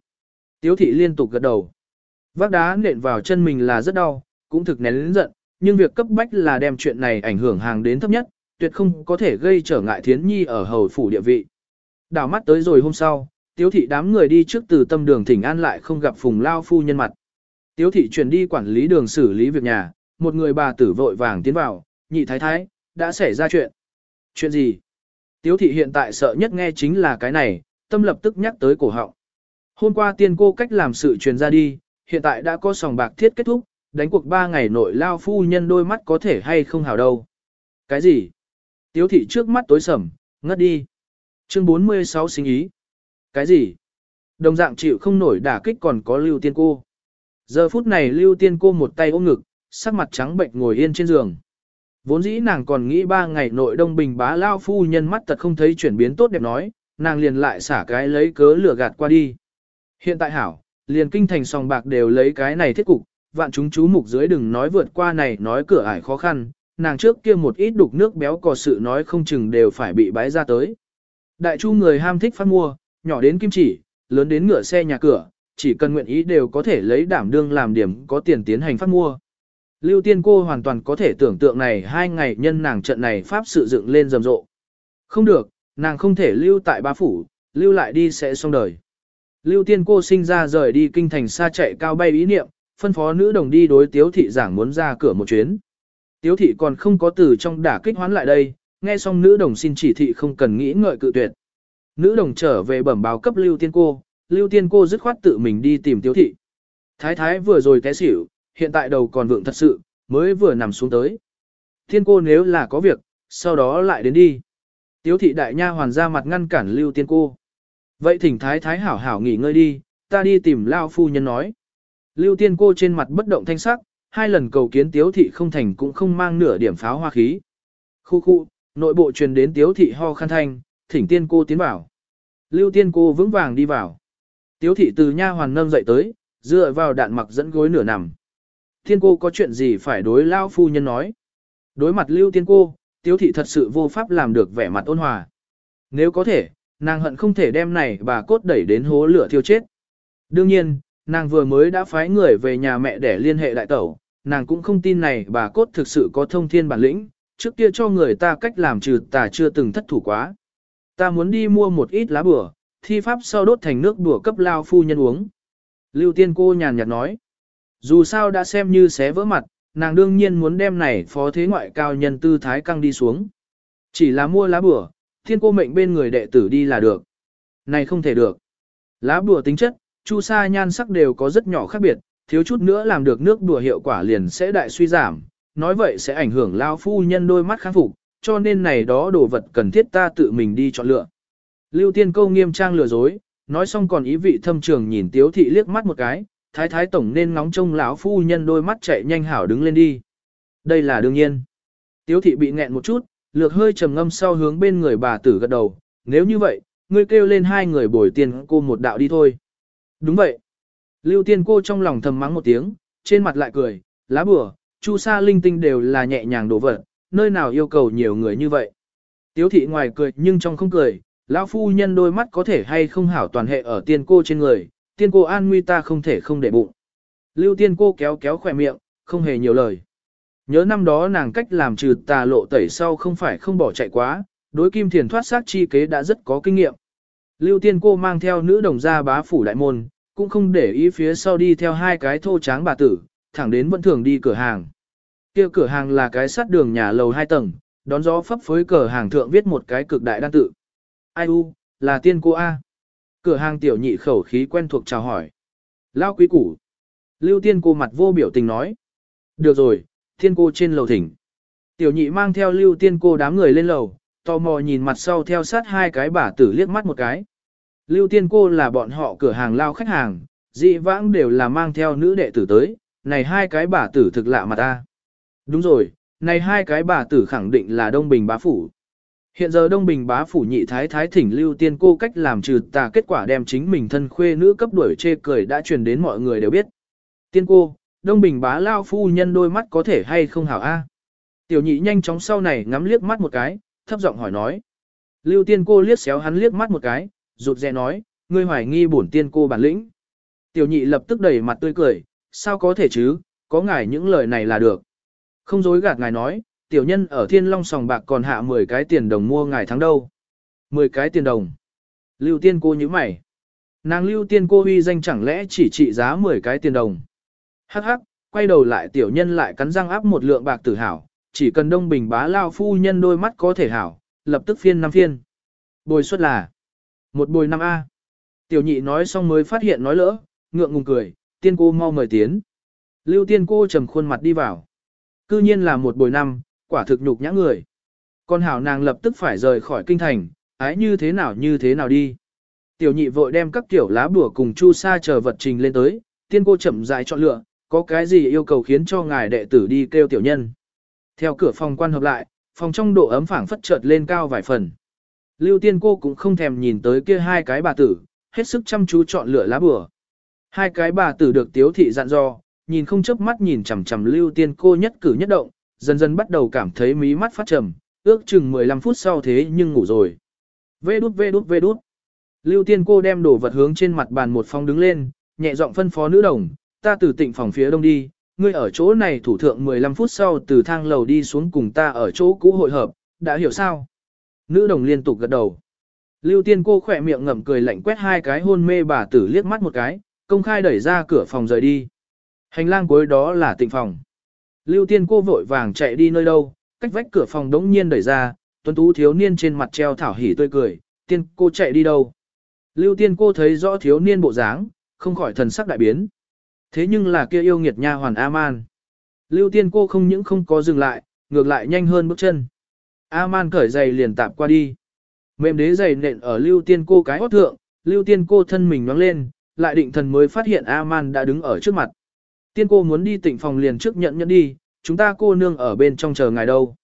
Tiếu thị liên tục gật đầu. Vác đá nện vào chân mình là rất đau, cũng thực nén lĩnh giận, nhưng việc cấp bách là đem chuyện này ảnh hưởng hàng đến thấp nhất, tuyệt không có thể gây trở ngại thiến nhi ở hầu phủ địa vị. Đảo mắt tới rồi hôm sau, tiếu thị đám người đi trước từ tâm đường thỉnh an lại không gặp phùng lao phu nhân mặt. Tiếu thị chuyển đi quản lý đường xử lý việc nhà, một người bà tử vội vàng tiến vào, nhị thái thái, đã xảy ra chuyện. Chuyện gì? Tiếu thị hiện tại sợ nhất nghe chính là cái này, tâm lập tức nhắc tới cổ họng. Hôm qua tiên cô cách làm sự truyền ra đi, hiện tại đã có sòng bạc thiết kết thúc, đánh cuộc 3 ngày nội lao phu nhân đôi mắt có thể hay không hào đâu. Cái gì? Tiếu thị trước mắt tối sầm, ngất đi. Chương 46 sinh ý. Cái gì? Đồng dạng chịu không nổi đả kích còn có lưu tiên cô. Giờ phút này lưu tiên cô một tay ôm ngực, sắc mặt trắng bệnh ngồi yên trên giường. Vốn dĩ nàng còn nghĩ ba ngày nội đông bình bá lao phu nhân mắt tật không thấy chuyển biến tốt đẹp nói, nàng liền lại xả cái lấy cớ lửa gạt qua đi. Hiện tại hảo, liền kinh thành sòng bạc đều lấy cái này thiết cục, vạn chúng chú mục dưới đừng nói vượt qua này nói cửa ải khó khăn, nàng trước kia một ít đục nước béo có sự nói không chừng đều phải bị bái ra tới. Đại chu người ham thích phát mua, nhỏ đến kim chỉ, lớn đến ngựa xe nhà cửa, chỉ cần nguyện ý đều có thể lấy đảm đương làm điểm có tiền tiến hành phát mua. Lưu tiên cô hoàn toàn có thể tưởng tượng này hai ngày nhân nàng trận này pháp sự dựng lên rầm rộ. Không được, nàng không thể lưu tại ba phủ, lưu lại đi sẽ xong đời. Lưu tiên cô sinh ra rời đi kinh thành xa chạy cao bay ý niệm, phân phó nữ đồng đi đối tiếu thị giảng muốn ra cửa một chuyến. Tiếu thị còn không có từ trong đả kích hoán lại đây, nghe xong nữ đồng xin chỉ thị không cần nghĩ ngợi cự tuyệt. Nữ đồng trở về bẩm báo cấp lưu tiên cô, lưu tiên cô dứt khoát tự mình đi tìm tiếu thị. Thái thái vừa rồi té xỉu, hiện tại đầu còn vượng thật sự, mới vừa nằm xuống tới. thiên cô nếu là có việc, sau đó lại đến đi. Tiếu thị đại nha hoàn ra mặt ngăn cản lưu tiên cô. Vậy thỉnh thái thái hảo hảo nghỉ ngơi đi, ta đi tìm lao phu nhân nói. Lưu tiên cô trên mặt bất động thanh sắc, hai lần cầu kiến tiếu thị không thành cũng không mang nửa điểm pháo hoa khí. Khu khu, nội bộ truyền đến tiếu thị ho khăn thanh, thỉnh tiên cô tiến vào. Lưu tiên cô vững vàng đi vào. Tiếu thị từ nha hoàn nâng dậy tới, dựa vào đạn mặc dẫn gối nửa nằm. Thiên cô có chuyện gì phải đối lao phu nhân nói. Đối mặt lưu tiên cô, tiếu thị thật sự vô pháp làm được vẻ mặt ôn hòa. Nếu có thể, nàng hận không thể đem này bà cốt đẩy đến hố lửa thiêu chết. Đương nhiên, nàng vừa mới đã phái người về nhà mẹ để liên hệ đại tẩu, nàng cũng không tin này bà cốt thực sự có thông thiên bản lĩnh, trước kia cho người ta cách làm trừ tà chưa từng thất thủ quá. Ta muốn đi mua một ít lá bùa, thi pháp sau đốt thành nước bùa cấp lao phu nhân uống. Lưu tiên cô nhàn nhạt nói, dù sao đã xem như xé vỡ mặt, nàng đương nhiên muốn đem này phó thế ngoại cao nhân tư thái căng đi xuống. Chỉ là mua lá bùa, thiên cô mệnh bên người đệ tử đi là được. Này không thể được. Lá bùa tính chất, chu sa nhan sắc đều có rất nhỏ khác biệt, thiếu chút nữa làm được nước đùa hiệu quả liền sẽ đại suy giảm, nói vậy sẽ ảnh hưởng lao phu nhân đôi mắt kháng phục, cho nên này đó đồ vật cần thiết ta tự mình đi chọn lựa. Lưu tiên câu nghiêm trang lừa dối, nói xong còn ý vị thâm trường nhìn tiếu thị liếc mắt một cái, thái thái tổng nên ngóng trông lão phu nhân đôi mắt chạy nhanh hảo đứng lên đi. Đây là đương nhiên. Tiếu thị bị nghẹn một chút, lược hơi trầm ngâm sau hướng bên người bà tử gật đầu, nếu như vậy, ngươi kêu lên hai người bồi tiền cô một đạo đi thôi. Đúng vậy. Lưu tiên cô trong lòng thầm mắng một tiếng, trên mặt lại cười, lá bùa, chu sa linh tinh đều là nhẹ nhàng đổ vật, nơi nào yêu cầu nhiều người như vậy. Tiếu thị ngoài cười nhưng trong không cười, lão phu nhân đôi mắt có thể hay không hảo toàn hệ ở tiên cô trên người, tiên cô an nguy ta không thể không để bụng. Lưu tiên cô kéo kéo khỏe miệng, không hề nhiều lời. Nhớ năm đó nàng cách làm trừ tà lộ tẩy sau không phải không bỏ chạy quá, đối kim thiền thoát xác chi kế đã rất có kinh nghiệm. Lưu tiên cô mang theo nữ đồng gia bá phủ đại môn, cũng không để ý phía sau đi theo hai cái thô tráng bà tử, thẳng đến vẫn thường đi cửa hàng. kia cửa hàng là cái sát đường nhà lầu hai tầng, đón gió phấp phới cửa hàng thượng viết một cái cực đại đan tự. Ai u, là tiên cô A. Cửa hàng tiểu nhị khẩu khí quen thuộc chào hỏi. Lao quý củ. Lưu tiên cô mặt vô biểu tình nói. Được rồi, tiên cô trên lầu thỉnh. Tiểu nhị mang theo lưu tiên cô đám người lên lầu, tò mò nhìn mặt sau theo sát hai cái bà tử liếc mắt một cái. Lưu tiên cô là bọn họ cửa hàng lao khách hàng, dị vãng đều là mang theo nữ đệ tử tới, này hai cái bà tử thực lạ mà ta. Đúng rồi, này hai cái bà tử khẳng định là Đông Bình bá phủ. Hiện giờ Đông Bình bá phủ nhị thái thái thỉnh lưu tiên cô cách làm trừ tà kết quả đem chính mình thân khuê nữ cấp đuổi chê cười đã truyền đến mọi người đều biết. Tiên cô, Đông Bình bá lao phu nhân đôi mắt có thể hay không hảo a? Tiểu nhị nhanh chóng sau này ngắm liếc mắt một cái, thấp giọng hỏi nói. Lưu tiên cô liếc xéo hắn liếc mắt một cái, rụt rè nói, ngươi hoài nghi bổn tiên cô bản lĩnh. Tiểu nhị lập tức đẩy mặt tươi cười, sao có thể chứ, có ngài những lời này là được. Không dối gạt ngài nói, tiểu nhân ở thiên long sòng bạc còn hạ 10 cái tiền đồng mua ngài thắng đâu. 10 cái tiền đồng. Lưu tiên cô như mày. Nàng lưu tiên cô huy danh chẳng lẽ chỉ trị giá 10 cái tiền đồng. Hắc hắc, quay đầu lại tiểu nhân lại cắn răng áp một lượng bạc tử hảo, chỉ cần đông bình bá lao phu nhân đôi mắt có thể hảo, lập tức phiên năm phiên. Bồi suất là một bồi năm A. Tiểu nhị nói xong mới phát hiện nói lỡ, ngượng ngùng cười, tiên cô mau mời tiến. Lưu tiên cô trầm khuôn mặt đi vào. Cư nhiên là một bồi năm, quả thực nhục nhã người. Con hảo nàng lập tức phải rời khỏi kinh thành, ái như thế nào như thế nào đi. Tiểu nhị vội đem các kiểu lá bùa cùng chu sa chờ vật trình lên tới, tiên cô chậm rãi chọn lựa, có cái gì yêu cầu khiến cho ngài đệ tử đi kêu tiểu nhân. Theo cửa phòng quan hợp lại, phòng trong độ ấm phảng phất chợt lên cao vài phần. Lưu tiên cô cũng không thèm nhìn tới kia hai cái bà tử, hết sức chăm chú chọn lựa lá bùa. Hai cái bà tử được tiếu thị dặn dò, nhìn không chớp mắt nhìn chằm chằm lưu tiên cô nhất cử nhất động, dần dần bắt đầu cảm thấy mí mắt phát trầm, ước chừng 15 phút sau thế nhưng ngủ rồi. Vê đút vê đút vê đút. Lưu tiên cô đem đồ vật hướng trên mặt bàn một phong đứng lên, nhẹ giọng phân phó nữ đồng, ta từ tịnh phòng phía đông đi, ngươi ở chỗ này thủ thượng 15 phút sau từ thang lầu đi xuống cùng ta ở chỗ cũ hội hợp, đã hiểu sao? Nữ đồng liên tục gật đầu. Lưu tiên cô khỏe miệng ngậm cười lạnh quét hai cái hôn mê bà tử liếc mắt một cái, công khai đẩy ra cửa phòng rời đi. Hành lang cuối đó là tịnh phòng. Lưu tiên cô vội vàng chạy đi nơi đâu, cách vách cửa phòng đống nhiên đẩy ra, tuấn tú thiếu niên trên mặt treo thảo hỉ tươi cười, tiên cô chạy đi đâu. Lưu tiên cô thấy rõ thiếu niên bộ dáng, không khỏi thần sắc đại biến. Thế nhưng là kia yêu nghiệt nha hoàn A-man. Lưu tiên cô không những không có dừng lại, ngược lại nhanh hơn bước chân. A-man cởi giày liền tạp qua đi. Mềm đế giày nện ở lưu tiên cô cái hót thượng, lưu tiên cô thân mình nhoáng lên, lại định thần mới phát hiện A-man đã đứng ở trước mặt. Tiên cô muốn đi tịnh phòng liền trước nhận nhận đi, chúng ta cô nương ở bên trong chờ ngài đâu.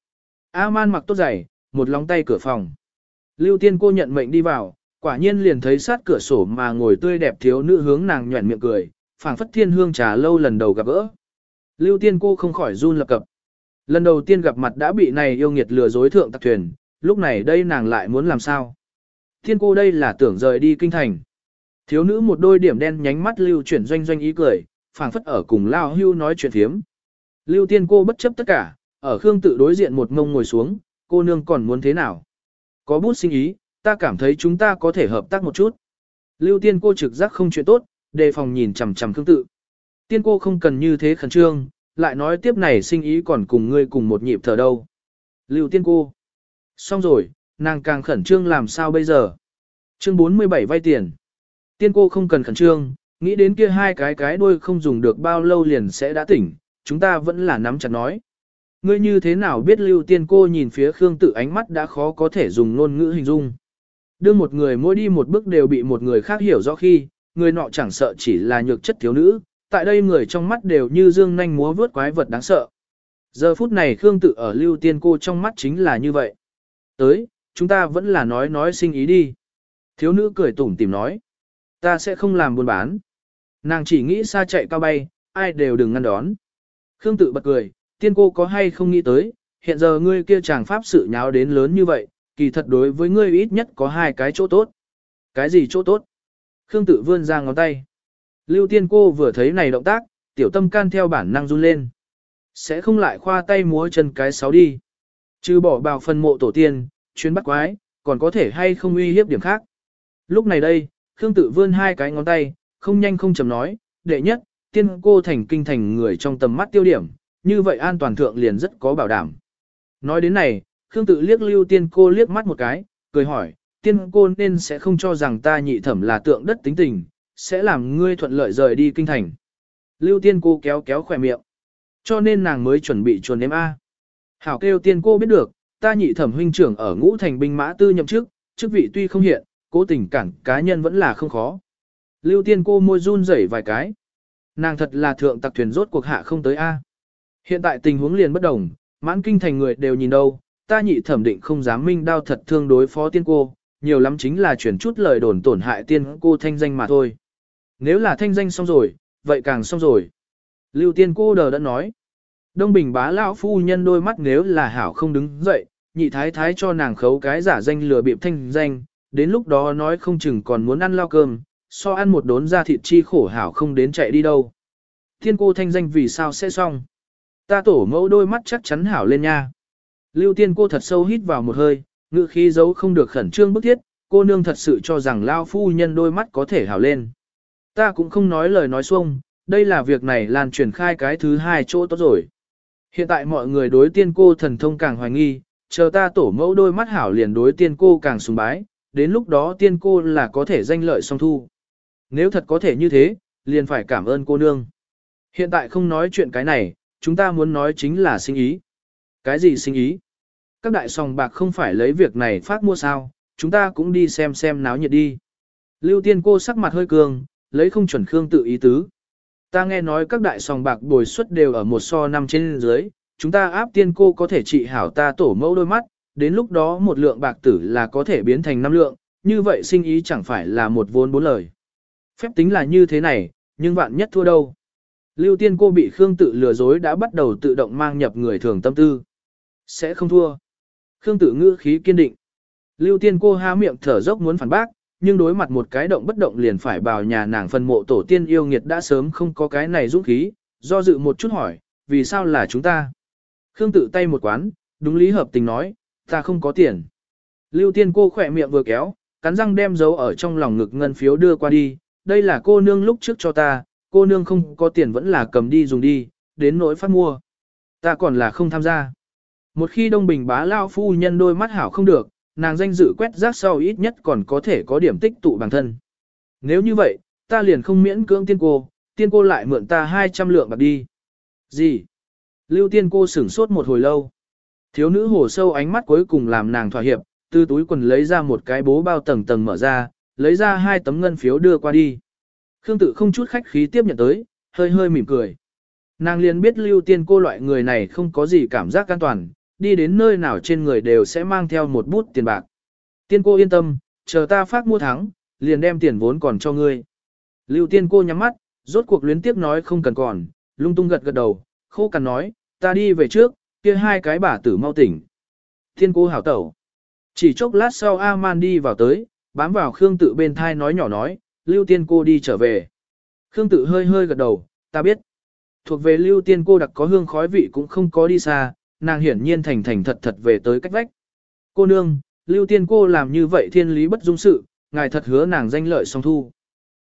A-man mặc tốt giày, một lóng tay cửa phòng. Lưu tiên cô nhận mệnh đi vào, quả nhiên liền thấy sát cửa sổ mà ngồi tươi đẹp thiếu nữ hướng nàng nhuẩn miệng cười, phảng phất thiên hương trà lâu lần đầu gặp gỡ. Lưu tiên cô không khỏi run lập cập. Lần đầu tiên gặp mặt đã bị này yêu nghiệt lừa dối thượng tặc thuyền, lúc này đây nàng lại muốn làm sao? Tiên cô đây là tưởng rời đi kinh thành. Thiếu nữ một đôi điểm đen nhánh mắt lưu chuyển doanh doanh ý cười, phảng phất ở cùng lao hưu nói chuyện phiếm. Lưu tiên cô bất chấp tất cả, ở Khương tự đối diện một ngông ngồi xuống, cô nương còn muốn thế nào? Có bút sinh ý, ta cảm thấy chúng ta có thể hợp tác một chút. Lưu tiên cô trực giác không chuyện tốt, đề phòng nhìn chằm chằm Khương tự. Tiên cô không cần như thế khẩn trương, lại nói tiếp này sinh ý còn cùng ngươi cùng một nhịp thở đâu. Lưu tiên cô. Xong rồi, nàng càng khẩn trương làm sao bây giờ? Chương 47 vay tiền. Tiên cô không cần khẩn trương, nghĩ đến kia hai cái cái đuôi không dùng được bao lâu liền sẽ đã tỉnh, chúng ta vẫn là nắm chặt nói. Ngươi như thế nào biết lưu tiên cô nhìn phía Khương tự ánh mắt đã khó có thể dùng ngôn ngữ hình dung. Đưa một người mỗi đi một bước đều bị một người khác hiểu rõ khi, người nọ chẳng sợ chỉ là nhược chất thiếu nữ, tại đây người trong mắt đều như dương nhanh múa vướt quái vật đáng sợ. Giờ phút này Khương tự ở lưu tiên cô trong mắt chính là như vậy. Tới, chúng ta vẫn là nói nói sinh ý đi. Thiếu nữ cười tủm tìm nói. Ta sẽ không làm buôn bán. Nàng chỉ nghĩ xa chạy cao bay, ai đều đừng ngăn đón. Khương tự bật cười, tiên cô có hay không nghĩ tới, hiện giờ ngươi kia chàng pháp sự nháo đến lớn như vậy, kỳ thật đối với ngươi ít nhất có hai cái chỗ tốt. Cái gì chỗ tốt? Khương tự vươn ra ngón tay. Lưu tiên cô vừa thấy này động tác, tiểu tâm can theo bản năng run lên. Sẽ không lại khoa tay múa chân cái sáu đi. Chứ bỏ bào phân mộ tổ tiên, chuyến bắt quái, còn có thể hay không uy hiếp điểm khác. Lúc này đây, Khương tự vươn hai cái ngón tay, không nhanh không chậm nói, đệ nhất, tiên cô thành kinh thành người trong tầm mắt tiêu điểm, như vậy an toàn thượng liền rất có bảo đảm. Nói đến này, Khương tự liếc lưu tiên cô liếc mắt một cái, cười hỏi, tiên cô nên sẽ không cho rằng ta nhị thẩm là tượng đất tính tình, sẽ làm ngươi thuận lợi rời đi kinh thành. Lưu tiên cô kéo kéo khỏe miệng. Cho nên nàng mới chuẩn bị chuồn em A. Hảo kêu tiên cô biết được, ta nhị thẩm huynh trưởng ở ngũ thành binh mã tư nhậm chức, chức vị tuy không hiện, cố tình cản cá nhân vẫn là không khó. Lưu tiên cô môi run rẩy vài cái. Nàng thật là thượng tặc thuyền rốt cuộc hạ không tới A. Hiện tại tình huống liền bất đồng, mãn kinh thành người đều nhìn đâu, ta nhị thẩm định không dám minh đao thật thương đối phó tiên cô, nhiều lắm chính là chuyển chút lời đồn tổn hại tiên cô thanh danh mà thôi. Nếu là thanh danh xong rồi, vậy càng xong rồi. Lưu tiên cô đờ đã nói. Đông bình bá lão phu nhân đôi mắt nếu là hảo không đứng dậy, nhị thái thái cho nàng khấu cái giả danh lừa bịp thanh danh, đến lúc đó nói không chừng còn muốn ăn lao cơm, so ăn một đốn da thịt chi khổ hảo không đến chạy đi đâu. Thiên cô thanh danh vì sao sẽ xong? Ta tổ mẫu đôi mắt chắc chắn hảo lên nha. Lưu tiên cô thật sâu hít vào một hơi, ngự khí giấu không được khẩn trương bức thiết, cô nương thật sự cho rằng lao phu nhân đôi mắt có thể hảo lên. Ta cũng không nói lời nói xuông, đây là việc này lan truyền khai cái thứ hai chỗ tốt rồi. Hiện tại mọi người đối tiên cô thần thông càng hoài nghi, chờ ta tổ mẫu đôi mắt hảo liền đối tiên cô càng sùng bái, đến lúc đó tiên cô là có thể danh lợi song thu. Nếu thật có thể như thế, liền phải cảm ơn cô nương. Hiện tại không nói chuyện cái này, chúng ta muốn nói chính là sinh ý. Cái gì sinh ý? Các đại sòng bạc không phải lấy việc này phát mua sao, chúng ta cũng đi xem xem náo nhiệt đi. Lưu tiên cô sắc mặt hơi cường, lấy không chuẩn khương tự ý tứ. Ta nghe nói các đại sòng bạc bồi suất đều ở một so năm trên dưới, chúng ta áp tiên cô có thể trị hảo ta tổ mẫu đôi mắt, đến lúc đó một lượng bạc tử là có thể biến thành năm lượng, như vậy sinh ý chẳng phải là một vốn bốn lời. Phép tính là như thế này, nhưng vạn nhất thua đâu. Lưu tiên cô bị Khương tự lừa dối đã bắt đầu tự động mang nhập người thường tâm tư. Sẽ không thua. Khương tự ngữ khí kiên định. Lưu tiên cô há miệng thở dốc muốn phản bác, nhưng đối mặt một cái động bất động liền phải bào nhà nàng phân mộ tổ tiên yêu nghiệt đã sớm không có cái này dũng khí, do dự một chút hỏi, vì sao là chúng ta? Khương tự tay một quán, đúng lý hợp tình nói, ta không có tiền. Lưu tiên cô khỏe miệng vừa kéo, cắn răng đem dấu ở trong lòng ngực ngân phiếu đưa qua đi, đây là cô nương lúc trước cho ta, cô nương không có tiền vẫn là cầm đi dùng đi, đến nỗi phát mua. Ta còn là không tham gia. Một khi Đông Bình bá lao phu nhân đôi mắt hảo không được, nàng danh dự quét rác sau ít nhất còn có thể có điểm tích tụ bản thân. Nếu như vậy, ta liền không miễn cưỡng tiên cô, tiên cô lại mượn ta 200 lượng bạc đi. Gì? Lưu tiên cô sửng sốt một hồi lâu. Thiếu nữ hồ sâu ánh mắt cuối cùng làm nàng thỏa hiệp, từ túi quần lấy ra một cái bố bao tầng tầng mở ra, lấy ra hai tấm ngân phiếu đưa qua đi. Khương tự không chút khách khí tiếp nhận tới, hơi hơi mỉm cười. Nàng liền biết lưu tiên cô loại người này không có gì cảm giác an toàn, đi đến nơi nào trên người đều sẽ mang theo một bút tiền bạc. Tiên cô yên tâm, chờ ta phát mua thắng, liền đem tiền vốn còn cho ngươi. Lưu tiên cô nhắm mắt, rốt cuộc luyến tiếc nói không cần còn, lung tung gật gật đầu, khô cằn nói, ta đi về trước, kia hai cái bả tử mau tỉnh. Tiên cô hảo tẩu. Chỉ chốc lát sau A-man đi vào tới, bám vào Khương tự bên thai nói nhỏ nói, lưu tiên cô đi trở về. Khương tự hơi hơi gật đầu, ta biết. Thuộc về lưu tiên cô đặc có hương khói vị cũng không có đi xa, nàng hiển nhiên thành thành thật thật về tới cách vách. Cô nương, lưu tiên cô làm như vậy thiên lý bất dung sự, ngài thật hứa nàng danh lợi song thu.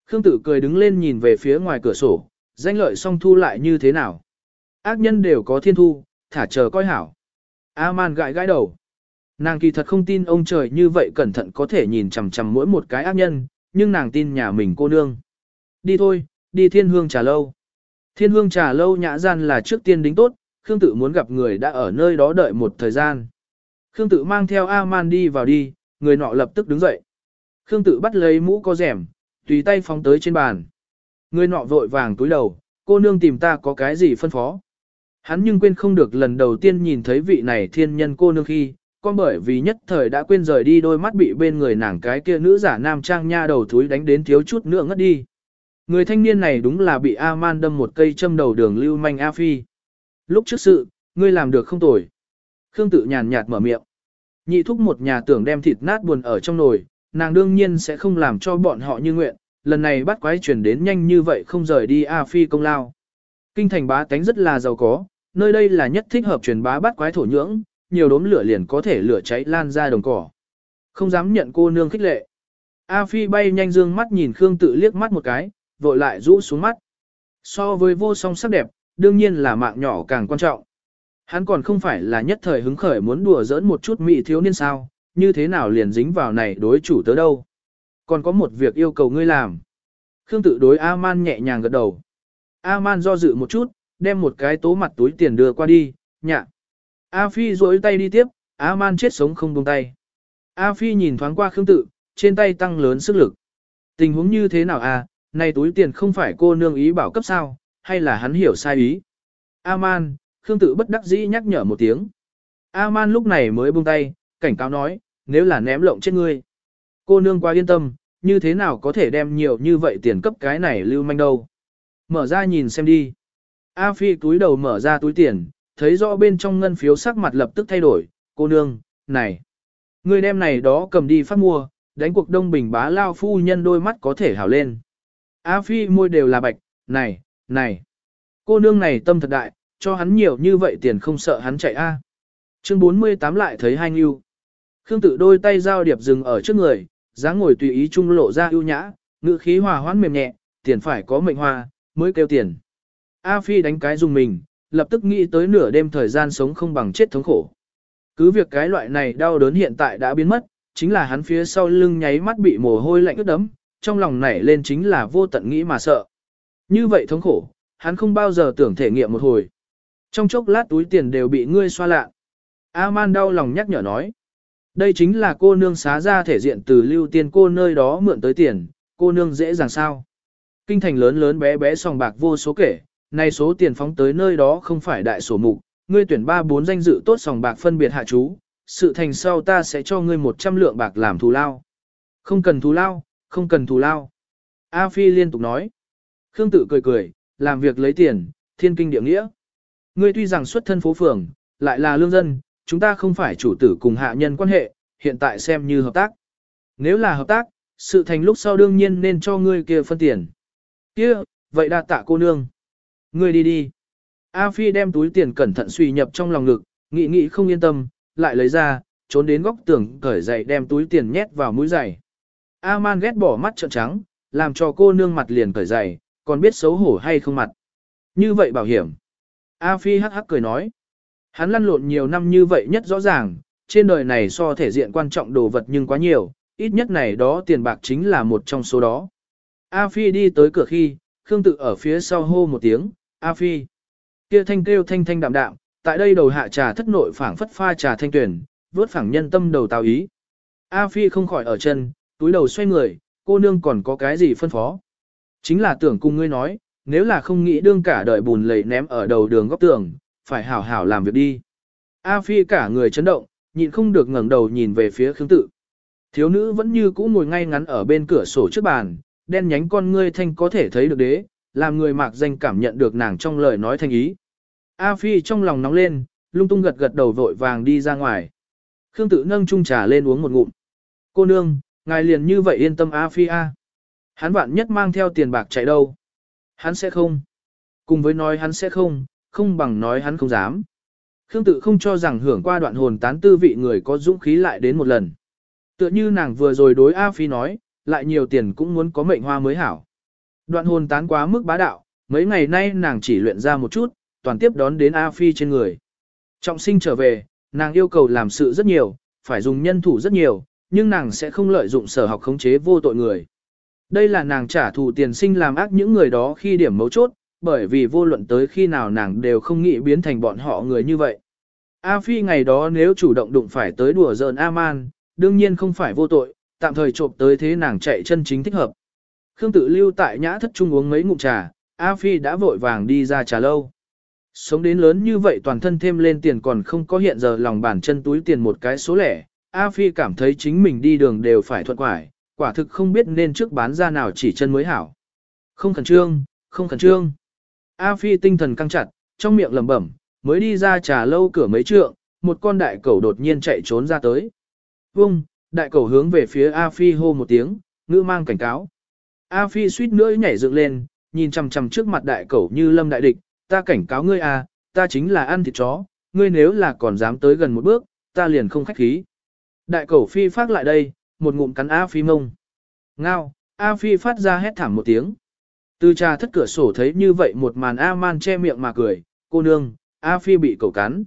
Khương tử cười đứng lên nhìn về phía ngoài cửa sổ, danh lợi song thu lại như thế nào? Ác nhân đều có thiên thu, thả chờ coi hảo. A-man gãi gãi đầu. Nàng kỳ thật không tin ông trời như vậy cẩn thận có thể nhìn chằm chằm mỗi một cái ác nhân, nhưng nàng tin nhà mình cô nương. Đi thôi, đi thiên hương trà lâu. Thiên hương trà lâu nhã gian là trước tiên đính tốt, Khương Tự muốn gặp người đã ở nơi đó đợi một thời gian. Khương Tự mang theo A-man đi vào đi, người nọ lập tức đứng dậy. Khương Tự bắt lấy mũ có rẻm, tùy tay phóng tới trên bàn. Người nọ vội vàng túi đầu, cô nương tìm ta có cái gì phân phó. Hắn nhưng quên không được lần đầu tiên nhìn thấy vị này thiên nhân cô nương khi, con bởi vì nhất thời đã quên rời đi đôi mắt bị bên người nàng cái kia nữ giả nam trang nha đầu thúi đánh đến thiếu chút nữa ngất đi. Người thanh niên này đúng là bị A-man đâm một cây châm đầu đường lưu manh A Phi. Lúc trước sự, ngươi làm được không tồi. Khương tự nhàn nhạt mở miệng. Nhị thúc một nhà tưởng đem thịt nát buồn ở trong nồi, nàng đương nhiên sẽ không làm cho bọn họ như nguyện, lần này bắt quái chuyển đến nhanh như vậy không rời đi A Phi công lao. Kinh thành bá tánh rất là giàu có, nơi đây là nhất thích hợp truyền bá bắt quái thổ nhưỡng, nhiều đốm lửa liền có thể lửa cháy lan ra đồng cỏ. Không dám nhận cô nương khích lệ. A Phi bay nhanh dương mắt nhìn Khương tự liếc mắt một cái, vội lại rũ xuống mắt. So với vô song sắc đẹp, đương nhiên là mạng nhỏ càng quan trọng. Hắn còn không phải là nhất thời hứng khởi muốn đùa giỡn một chút mỹ thiếu niên sao, như thế nào liền dính vào này đối chủ tớ đâu. Còn có một việc yêu cầu ngươi làm. Khương tự đối A-man nhẹ nhàng gật đầu. A-man do dự một chút, đem một cái tố mặt túi tiền đưa qua đi, nhạc. A Phi duỗi tay đi tiếp, A-man chết sống không buông tay. A Phi nhìn thoáng qua Khương tự, trên tay tăng lớn sức lực. Tình huống như thế nào à, này túi tiền không phải cô nương ý bảo cấp sao, hay là hắn hiểu sai ý. A-man, Khương tự bất đắc dĩ nhắc nhở một tiếng. A-man lúc này mới buông tay, cảnh cáo nói, nếu là ném lộng chết ngươi. Cô nương quá yên tâm, như thế nào có thể đem nhiều như vậy tiền cấp cái này lưu manh đâu. Mở ra nhìn xem đi. A Phi túi đầu mở ra túi tiền, thấy rõ bên trong ngân phiếu sắc mặt lập tức thay đổi, cô nương, này. người đem này đó cầm đi phát mua, đánh cuộc đông bình bá lao phu nhân đôi mắt có thể hảo lên. A Phi môi đều là bạch, này, này. Cô nương này tâm thật đại, cho hắn nhiều như vậy tiền không sợ hắn chạy a. Chương 48 lại thấy hai ngưu. Khương tự đôi tay giao điệp dừng ở trước người, dáng ngồi tùy ý trung lộ ra ưu nhã, ngữ khí hòa hoãn mềm nhẹ, tiền phải có mệnh hoa, mới kêu tiền. A Phi đánh cái dùng mình, lập tức nghĩ tới nửa đêm thời gian sống không bằng chết thống khổ. Cứ việc cái loại này đau đớn hiện tại đã biến mất, chính là hắn phía sau lưng nháy mắt bị mồ hôi lạnh ướt đấm, trong lòng nảy lên chính là vô tận nghĩ mà sợ. Như vậy thống khổ, hắn không bao giờ tưởng thể nghiệm một hồi. Trong chốc lát túi tiền đều bị ngươi xoa lạ. A-man đau lòng nhắc nhở nói. Đây chính là cô nương xá ra thể diện từ lưu tiên cô nơi đó mượn tới tiền, cô nương dễ dàng sao. Kinh thành lớn lớn bé bé sòng bạc vô số kể, nay số tiền phóng tới nơi đó không phải đại sổ mục, ngươi tuyển ba bốn danh dự tốt sòng bạc phân biệt hạ chú, sự thành sau ta sẽ cho ngươi 100 lượng bạc làm thù lao. Không cần thù lao, không cần thù lao. A Phi liên tục nói. Khương tự cười cười, làm việc lấy tiền, thiên kinh địa nghĩa. Ngươi tuy rằng xuất thân phố phường, lại là lương dân, chúng ta không phải chủ tử cùng hạ nhân quan hệ, hiện tại xem như hợp tác. Nếu là hợp tác, sự thành lúc sau đương nhiên nên cho ngươi kia phân tiền. Kia, vậy đa tạ cô nương. Ngươi đi đi. A Phi đem túi tiền cẩn thận suy nhập trong lòng ngực, nghĩ nghĩ không yên tâm, lại lấy ra, trốn đến góc tường cởi giày đem túi tiền nhét vào mũi giày. A Man ghét bỏ mắt trợn trắng, làm cho cô nương mặt liền cởi giày, còn biết xấu hổ hay không mặt. Như vậy bảo hiểm. A Phi hắc hắc cười nói. Hắn lăn lộn nhiều năm như vậy nhất rõ ràng, trên đời này so thể diện quan trọng đồ vật nhưng quá nhiều, ít nhất này đó tiền bạc chính là một trong số đó. A Phi đi tới cửa khi, Khương Tự ở phía sau hô một tiếng, A Phi. Kia thanh kêu thanh thanh đạm đạm, tại đây đầu hạ trà thất nội phảng phất pha trà thanh tuyển, vớt phảng nhân tâm đầu tào ý. A Phi không khỏi ở chân, túi đầu xoay người, cô nương còn có cái gì phân phó. Chính là tưởng cùng ngươi nói, nếu là không nghĩ đương cả đời bùn lầy ném ở đầu đường góc tường, phải hảo hảo làm việc đi. A Phi cả người chấn động, nhịn không được ngẩng đầu nhìn về phía Khương Tự. Thiếu nữ vẫn như cũ ngồi ngay ngắn ở bên cửa sổ trước bàn, đen nhánh con ngươi thanh có thể thấy được đế, làm người mạc danh cảm nhận được nàng trong lời nói thanh ý. A Phi trong lòng nóng lên, lung tung gật gật đầu vội vàng đi ra ngoài. Khương tự nâng chung trà lên uống một ngụm. Cô nương, ngài liền như vậy yên tâm A Phi A. Hắn vạn nhất mang theo tiền bạc chạy đâu. Hắn sẽ không. Cùng với nói hắn sẽ không, không bằng nói hắn không dám. Khương tự không cho rằng hưởng qua đoạn hồn tán tư vị người có dũng khí lại đến một lần. Tựa như nàng vừa rồi đối A Phi nói, lại nhiều tiền cũng muốn có mệnh hoa mới hảo. Đoạn hồn tán quá mức bá đạo, mấy ngày nay nàng chỉ luyện ra một chút, toàn tiếp đón đến A Phi trên người. Trọng sinh trở về, nàng yêu cầu làm sự rất nhiều, phải dùng nhân thủ rất nhiều, nhưng nàng sẽ không lợi dụng sở học khống chế vô tội người. Đây là nàng trả thù tiền sinh làm ác những người đó khi điểm mấu chốt, bởi vì vô luận tới khi nào nàng đều không nghĩ biến thành bọn họ người như vậy. A Phi ngày đó nếu chủ động đụng phải tới đùa giỡn A-man, đương nhiên không phải vô tội, tạm thời trộm tới thế nàng chạy chân chính thích hợp. Khương tự lưu tại nhã thất trung uống mấy ngụm trà, A Phi đã vội vàng đi ra trà lâu. Sống đến lớn như vậy toàn thân thêm lên tiền còn không có hiện giờ lòng bàn chân túi tiền một cái số lẻ, A Phi cảm thấy chính mình đi đường đều phải thuận quải, quả thực không biết nên trước bán ra nào chỉ chân mới hảo. Không khẩn trương, không khẩn trương. A Phi tinh thần căng chặt, trong miệng lẩm bẩm, mới đi ra trà lâu cửa mấy trượng, một con đại cẩu đột nhiên chạy trốn ra tới. Vung, đại cẩu hướng về phía A Phi hô một tiếng, ngữ mang cảnh cáo. A Phi suýt nữa nhảy dựng lên, nhìn chằm chằm trước mặt đại cẩu như lâm đại địch, ta cảnh cáo ngươi à, ta chính là ăn thịt chó, ngươi nếu là còn dám tới gần một bước, ta liền không khách khí. Đại cẩu Phi phát lại đây, một ngụm cắn A Phi mông. Ngao, A Phi phát ra hét thảm một tiếng. Từ trà thất cửa sổ thấy như vậy một màn A man che miệng mà cười, cô nương, A Phi bị cẩu cắn.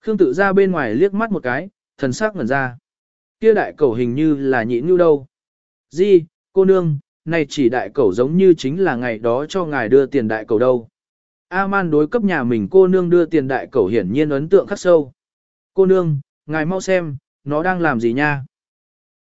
Khương tự ra bên ngoài liếc mắt một cái, thần sắc ngẩn ra. Kia đại cẩu hình như là nhịn như đâu. Di, cô nương, này chỉ đại cẩu giống như chính là ngày đó cho ngài đưa tiền đại cẩu đâu. A-man đối cấp nhà mình cô nương đưa tiền đại cẩu hiển nhiên ấn tượng khắc sâu. Cô nương, ngài mau xem, nó đang làm gì nha?